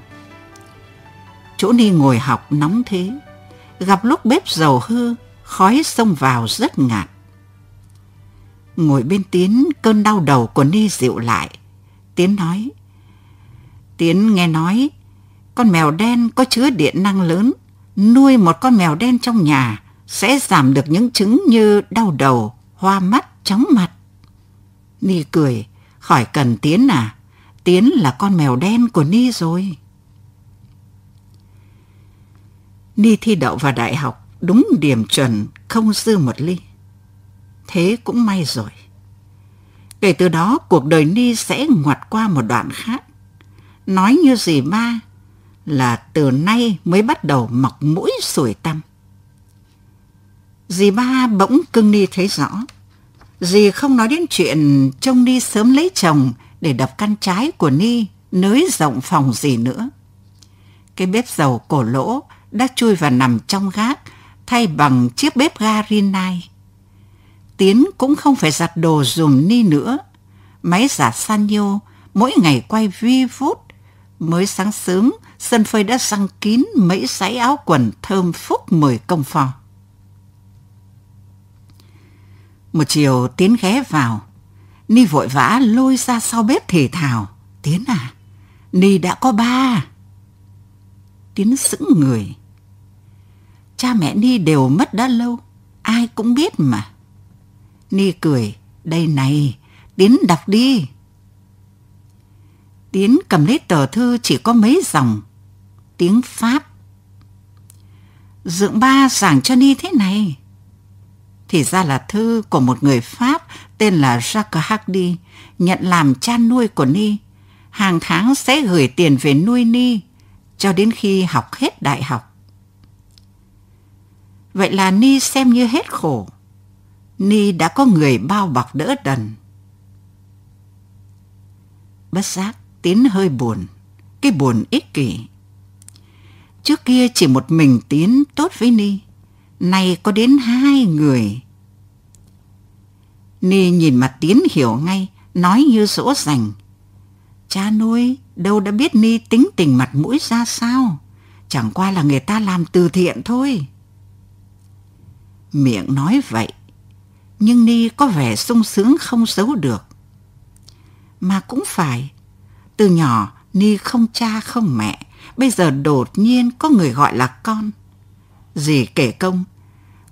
Chỗ đi ngồi học nóng thế, gặp lúc bếp dầu hư, khói xông vào rất ngạt. Ngồi bên Tiến, cơn đau đầu của Ni dịu lại. Tiến nói, Tiến nghe nói, con mèo đen có chứa điện năng lớn, nuôi một con mèo đen trong nhà sẽ giảm được những chứng như đau đầu, hoa mắt, chóng mặt. Ni cười, khỏi cần Tiến à, Tiến là con mèo đen của Ni rồi. Ni thi đậu vào đại học, đúng điểm chuẩn, không dư một ly. Thế cũng may rồi. Kể từ đó, cuộc đời Ni sẽ ngoặt qua một đoạn khác. Nói như gì ma, là từ nay mới bắt đầu mọc mũi sủi tăm. Dì ba bỗng cưng Ni thấy rõ. Dì không nói đến chuyện trông Ni sớm lấy chồng để đập căn trái của Ni nới rộng phòng gì nữa. Cái bếp dầu cổ lỗ đã chui vào nằm trong gác thay bằng chiếc bếp ga Rinnai. Tiến cũng không phải giặt đồ dùm Ni nữa. Máy giặt Sanyo mỗi ngày quay vi vút. Mới sáng sớm, sân phơi đã răng kín mấy sáy áo quần thơm phúc mười công phò. Một chiều Tiến ghé vào, Ni vội vã lôi ra sau bếp thì thào. Tiến à, Ni đã có ba. Tiến sững người. Cha mẹ Ni đều mất đã lâu, ai cũng biết mà. Ni cười, đây này, Tiến đọc đi. Tiến cầm lấy tờ thư chỉ có mấy dòng, tiếng Pháp. Dượng ba giảng cho Ni thế này. Thì ra là thư của một người Pháp tên là Jacques Hardy, nhận làm cha nuôi của Ni. Hàng tháng sẽ gửi tiền về nuôi Ni cho đến khi học hết đại học. Vậy là Ni xem như hết khổ. Ni đã có người bao bọc đỡ đần. Bất giác, Tiến hơi buồn. Cái buồn ích kỷ. Trước kia chỉ một mình Tiến tốt với Ni. Nay có đến hai người. Ni nhìn mặt Tiến hiểu ngay, nói như dỗ dành. Cha nuôi, đâu đã biết Ni tính tình mặt mũi ra sao. Chẳng qua là người ta làm từ thiện thôi. Miệng nói vậy, nhưng Ni có vẻ sung sướng không giấu được. Mà cũng phải, từ nhỏ Ni không cha không mẹ, bây giờ đột nhiên có người gọi là con. Dì kể công,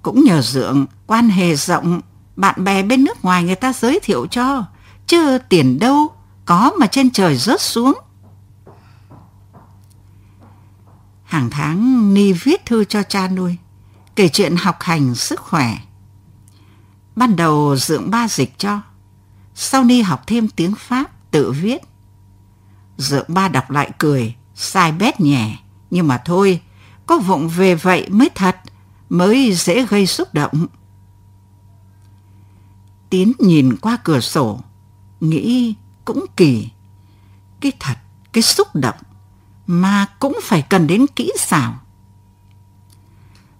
cũng nhờ dượng quan hệ rộng, bạn bè bên nước ngoài người ta giới thiệu cho, chứ tiền đâu có mà trên trời rớt xuống. Hàng tháng Ni viết thư cho cha nuôi, kể chuyện học hành sức khỏe. Ban đầu dưỡng ba dịch cho, sau Ni học thêm tiếng Pháp tự viết. dưỡng ba đọc lại cười, sai bét nhẹ, nhưng mà thôi, có vụng về vậy mới thật, mới dễ gây xúc động. Tiến nhìn qua cửa sổ, nghĩ cũng kỳ. Cái thật, cái xúc động, mà cũng phải cần đến kỹ xảo.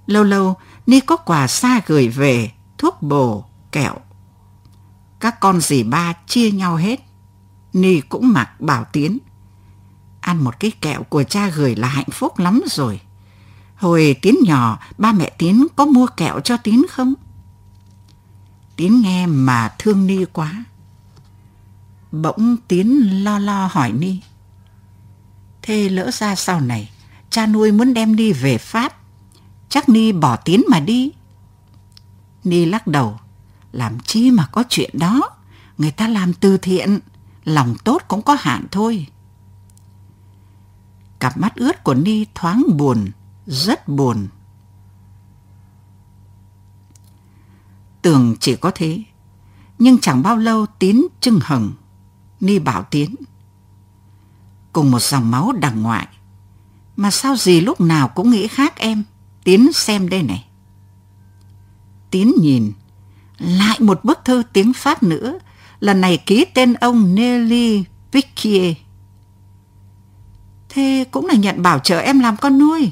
Lâu lâu, Ni có quà xa gửi về, thuốc bổ, kẹo. Các con dì ba chia nhau hết. Ni cũng mặc bảo Tiến. Ăn một cái kẹo của cha gửi là hạnh phúc lắm rồi. Hồi Tiến nhỏ, ba mẹ Tiến có mua kẹo cho Tiến không? Tiến nghe mà thương Ni quá. Bỗng Tiến lo lo hỏi Ni. Thế lỡ ra sau này, cha nuôi muốn đem Ni về Pháp, chắc Ni bỏ Tiến mà đi. Ni lắc đầu, làm chi mà có chuyện đó, người ta làm từ thiện, lòng tốt cũng có hạn thôi. Cặp mắt ướt của Ni thoáng buồn, rất buồn. Tưởng chỉ có thế, nhưng chẳng bao lâu Tiến trưng hừng. Ni bảo Tiến. Cùng một dòng máu đằng ngoại, mà sao gì lúc nào cũng nghĩ khác em. Tiến xem đây này. Tiến nhìn, lại một bức thư tiếng Pháp nữa, lần này ký tên ông Nelly Picquier. Thế cũng là nhận bảo trợ em làm con nuôi.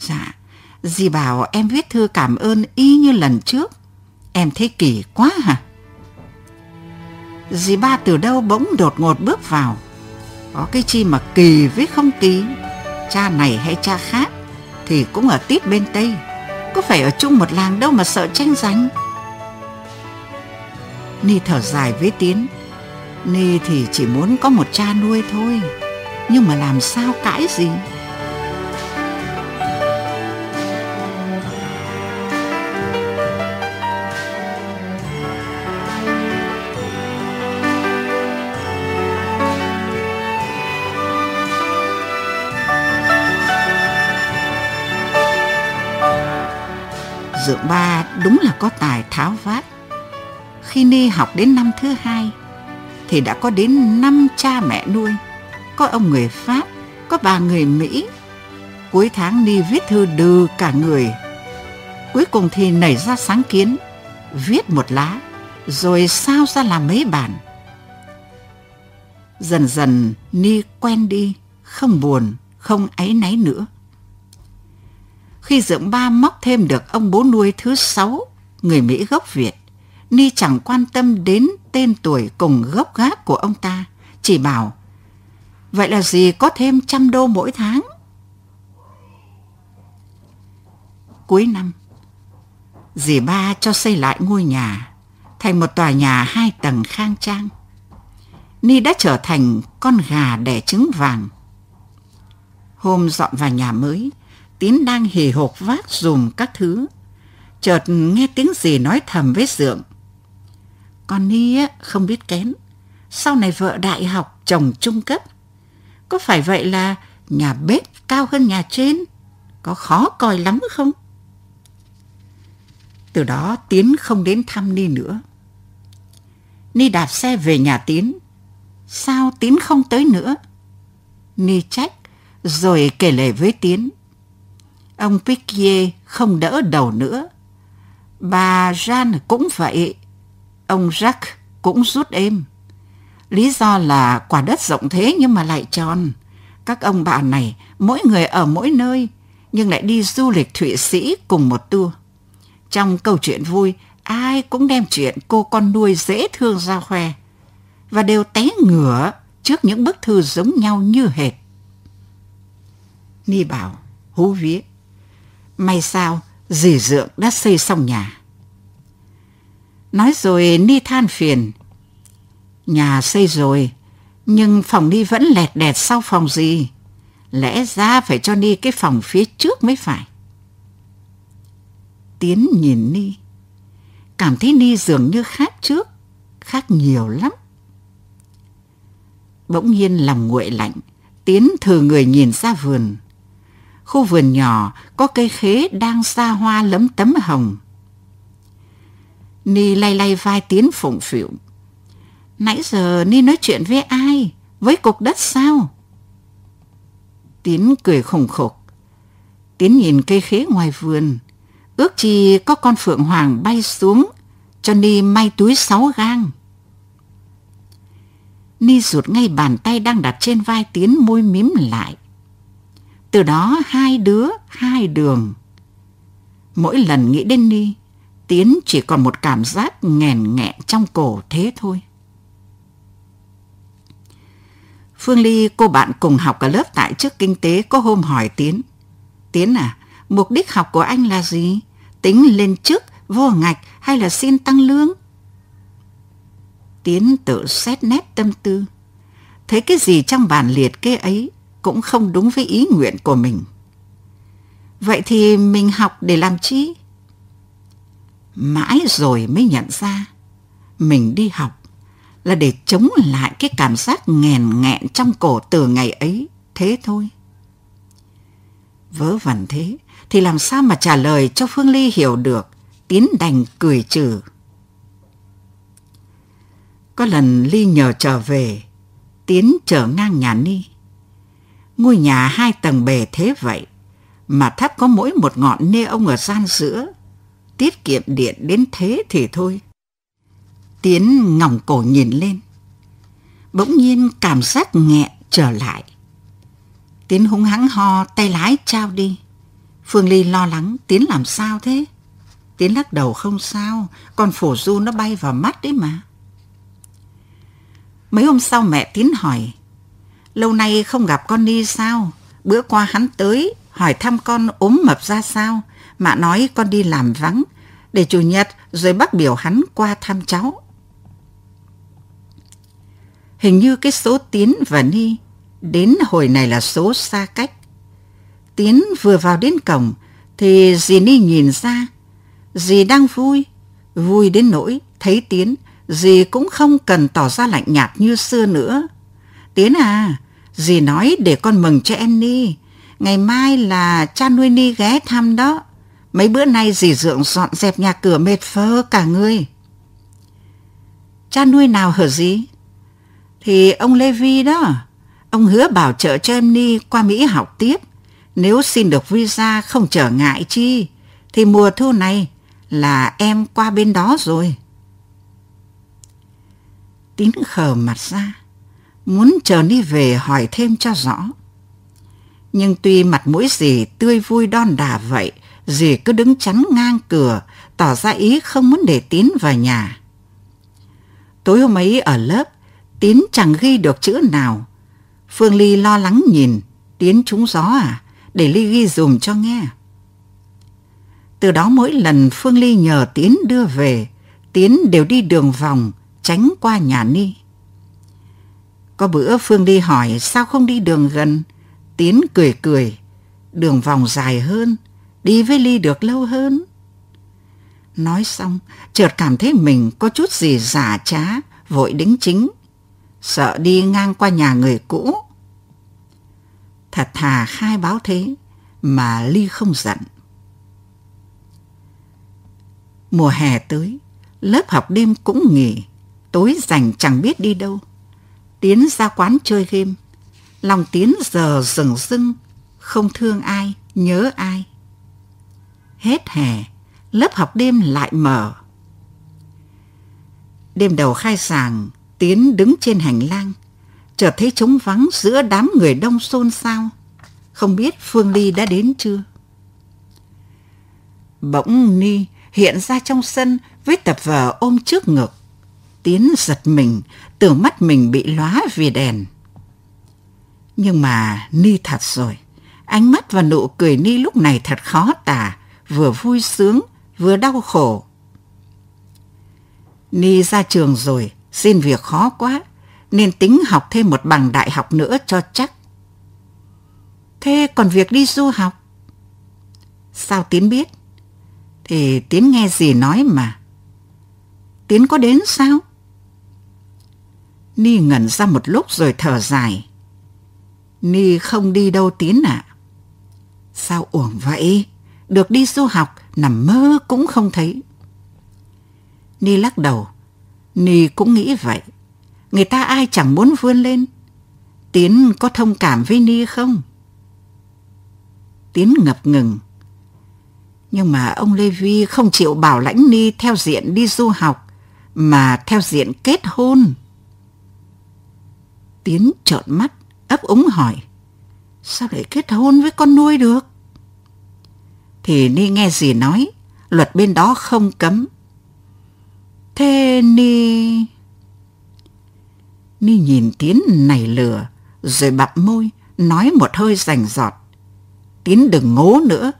Dạ, dì bảo em viết thư cảm ơn y như lần trước. Em thấy kỳ quá hả? Dì ba từ đâu bỗng đột ngột bước vào. Có cái chi mà kỳ với không kỳ. Cha này hay cha khác thì cũng ở tít bên Tây. Có phải ở chung một làng đâu mà sợ tranh giành. Ni thở dài với Tiến. Ni thì chỉ muốn có một cha nuôi thôi. Nhưng mà làm sao cãi gì? Dượng ba đúng là có tài tháo vát. Khi Ni học đến năm thứ hai, thì đã có đến năm cha mẹ nuôi. Có ông người Pháp, có bà người Mỹ. Cuối tháng Ni viết thư đừ cả người. Cuối cùng thì nảy ra sáng kiến, viết một lá, rồi sao ra làm mấy bản. Dần dần Ni quen đi, không buồn, không áy náy nữa khi dưỡng ba móc thêm được ông bố nuôi thứ sáu, người Mỹ gốc Việt, Ni chẳng quan tâm đến tên tuổi cùng gốc gác của ông ta, chỉ bảo, vậy là gì có thêm trăm đô mỗi tháng. Cuối năm, dì ba cho xây lại ngôi nhà, thành một tòa nhà hai tầng khang trang. Ni đã trở thành con gà đẻ trứng vàng. Hôm dọn vào nhà mới, Tín đang hì hục vác dùm các thứ. Chợt nghe tiếng gì nói thầm với Dượng. Con Ni á, không biết kén. Sau này vợ đại học, chồng trung cấp. Có phải vậy là nhà bếp cao hơn nhà trên? Có khó coi lắm không? Từ đó Tiến không đến thăm Ni nữa. Ni đạp xe về nhà Tiến. Sao Tiến không tới nữa? Ni trách, rồi kể lể với Tiến. Ông Piquier không đỡ đầu nữa. Bà Jean cũng vậy. Ông Jacques cũng rút êm. Lý do là quả đất rộng thế nhưng mà lại tròn. Các ông bà này, mỗi người ở mỗi nơi, nhưng lại đi du lịch Thụy Sĩ cùng một tour. Trong câu chuyện vui, ai cũng đem chuyện cô con nuôi dễ thương ra khoe. Và đều té ngửa trước những bức thư giống nhau như hệt. Ni bảo, hú vía. May sao, dì dượng đã xây xong nhà. Nói rồi Ni than phiền. Nhà xây rồi, nhưng phòng Ni vẫn lẹt đẹt sau phòng gì. Lẽ ra phải cho Ni cái phòng phía trước mới phải. Tiến nhìn Ni, cảm thấy Ni dường như khác trước, khác nhiều lắm. Bỗng nhiên lòng nguội lạnh, Tiến thừa người nhìn ra vườn. Khu vườn nhỏ có cây khế đang xa hoa lấm tấm hồng. Ni lay lay vai Tiến phụng phịu. Nãy giờ Ni nói chuyện với ai? Với cục đất sao? Tiến cười khủng khục. Tiến nhìn cây khế ngoài vườn. Ước chi có con phượng hoàng bay xuống, cho Ni may túi sáu gang. Ni rụt ngay bàn tay đang đặt trên vai Tiến môi mím lại. Từ đó hai đứa, hai đường. Mỗi lần nghĩ đến Ni, Tiến chỉ còn một cảm giác nghèn nghẹn trong cổ thế thôi. Phương Ly, cô bạn cùng học ở lớp tại trước kinh tế có hôm hỏi Tiến. Tiến à, mục đích học của anh là gì? Tính lên chức, vô ngạch hay là xin tăng lương? Tiến tự xét nét tâm tư. Thấy cái gì trong bản liệt kê ấy cũng không đúng với ý nguyện của mình. Vậy thì mình học để làm chi? Mãi rồi mới nhận ra mình đi học là để chống lại cái cảm giác nghèn nghẹn trong cổ từ ngày ấy, thế thôi. Vớ vẩn thế, thì làm sao mà trả lời cho Phương Ly hiểu được, Tiến đành cười trừ. Có lần Ly nhờ trở về, Tiến trở ngang nhà Ni. Ngôi nhà hai tầng bề thế vậy, mà tháp có mỗi một ngọn nê ông ở gian giữa. Tiết kiệm điện đến thế thì thôi. Tiến ngỏng cổ nhìn lên. Bỗng nhiên cảm giác nghẹn trở lại. Tiến hung hắng ho, tay lái trao đi. Phương Ly lo lắng, Tiến làm sao thế? Tiến lắc đầu không sao, còn phổ du nó bay vào mắt đấy mà. Mấy hôm sau mẹ Tiến hỏi, lâu nay không gặp con đi sao? Bữa qua hắn tới, hỏi thăm con ốm mập ra sao? Mạ nói con đi làm vắng, để chủ nhật rồi bác biểu hắn qua thăm cháu. Hình như cái số Tiến và Ni đến hồi này là số xa cách. Tiến vừa vào đến cổng thì dì Ni nhìn ra. Dì đang vui, vui đến nỗi thấy Tiến, dì cũng không cần tỏ ra lạnh nhạt như xưa nữa. Tiến à, dì nói để con mừng cho em Ni. Ngày mai là cha nuôi Ni ghé thăm đó. Mấy bữa nay dì dượng dọn dẹp nhà cửa mệt phơ cả người. Cha nuôi nào hở gì? Thì ông Lê Vi đó. Ông hứa bảo trợ cho em Ni qua Mỹ học tiếp. Nếu xin được visa không trở ngại chi, thì mùa thu này là em qua bên đó rồi. Tín khờ mặt ra, muốn chờ Ni về hỏi thêm cho rõ. Nhưng tuy mặt mũi gì tươi vui đon đà vậy, dì cứ đứng chắn ngang cửa, tỏ ra ý không muốn để Tín vào nhà. Tối hôm ấy ở lớp, Tín chẳng ghi được chữ nào. Phương Ly lo lắng nhìn, tín trúng gió à, để Ly ghi dùm cho nghe. Từ đó mỗi lần Phương Ly nhờ tín đưa về, Tiến đều đi đường vòng, tránh qua nhà Ni. Có bữa Phương đi hỏi sao không đi đường gần, Tiến cười cười, đường vòng dài hơn, đi với Ly được lâu hơn. Nói xong, chợt cảm thấy mình có chút gì giả trá, vội đính chính, sợ đi ngang qua nhà người cũ. Thật thà khai báo thế, mà Ly không giận. Mùa hè tới, lớp học đêm cũng nghỉ, tối rảnh chẳng biết đi đâu. Tiến ra quán chơi game, lòng Tiến giờ rừng rưng, không thương ai, nhớ ai. Hết hè, lớp học đêm lại mở. Đêm đầu khai giảng, Tiến đứng trên hành lang, chợt thấy trống vắng giữa đám người đông xôn xao. Không biết Phương Ly đã đến chưa? Bỗng Ni hiện ra trong sân với tập vở ôm trước ngực. Tiến giật mình, tưởng mắt mình bị lóa vì đèn. Nhưng mà Ni thật rồi. Ánh mắt và nụ cười Ni lúc này thật khó tả, vừa vui sướng, vừa đau khổ. Ni ra trường rồi, xin việc khó quá, nên tính học thêm một bằng đại học nữa cho chắc. Thế còn việc đi du học? Sao Tiến biết? Thì Tiến nghe gì nói mà. Tiến có đến sao? Ni ngẩn ra một lúc rồi thở dài. Ni không đi đâu Tiến ạ. À? Sao uổng vậy? Được đi du học, nằm mơ cũng không thấy. Ni lắc đầu. Ni cũng nghĩ vậy. Người ta ai chẳng muốn vươn lên. Tiến có thông cảm với Ni không? Tiến ngập ngừng. Nhưng mà ông Lê Vi không chịu bảo lãnh Ni theo diện đi du học, mà theo diện kết hôn. Tiến trợn mắt, ấp úng hỏi. Sao lại kết hôn với con nuôi được? Thì Ni nghe gì nói, luật bên đó không cấm. Thế Ni... Ni nhìn Tiến này lừa, rồi bặm môi, nói một hơi rành giọt. Tiến đừng ngố nữa.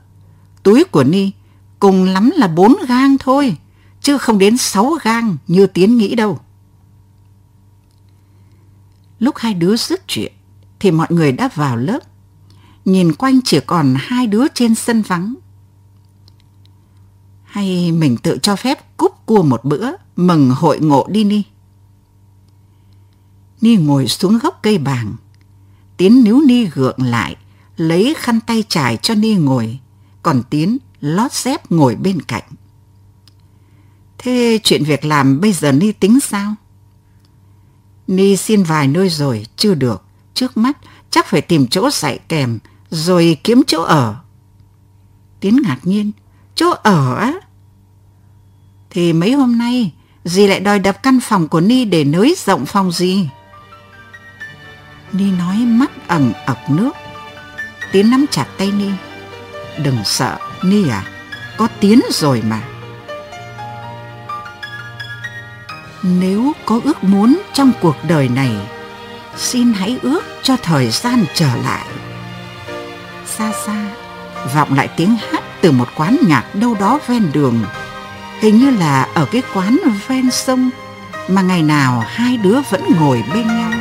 Túi của Ni cùng lắm là bốn gang thôi, chứ không đến sáu gang như Tiến nghĩ đâu. Lúc hai đứa dứt chuyện, thì mọi người đã vào lớp. Nhìn quanh chỉ còn hai đứa trên sân vắng. Hay mình tự cho phép cúp cua một bữa, mừng hội ngộ đi Ni. Ni ngồi xuống gốc cây bàng. Tiến níu Ni gượng lại, lấy khăn tay trải cho Ni ngồi, còn Tiến lót dép ngồi bên cạnh. Thế chuyện việc làm bây giờ Ni tính sao? Ni xin vài nơi rồi, chưa được. Trước mắt chắc phải tìm chỗ dạy kèm, rồi kiếm chỗ ở. Tiến ngạc nhiên, chỗ ở á? Thì mấy hôm nay, dì lại đòi đập căn phòng của Ni để nới rộng phòng gì? Ni nói mắt ẩm ập nước. Tiến nắm chặt tay Ni. Đừng sợ, Ni à, có Tiến rồi mà. Nếu có ước muốn trong cuộc đời này, xin hãy ước cho thời gian trở lại. Xa xa, vọng lại tiếng hát từ một quán nhạc đâu đó ven đường. Hình như là ở cái quán ven sông mà ngày nào hai đứa vẫn ngồi bên nhau.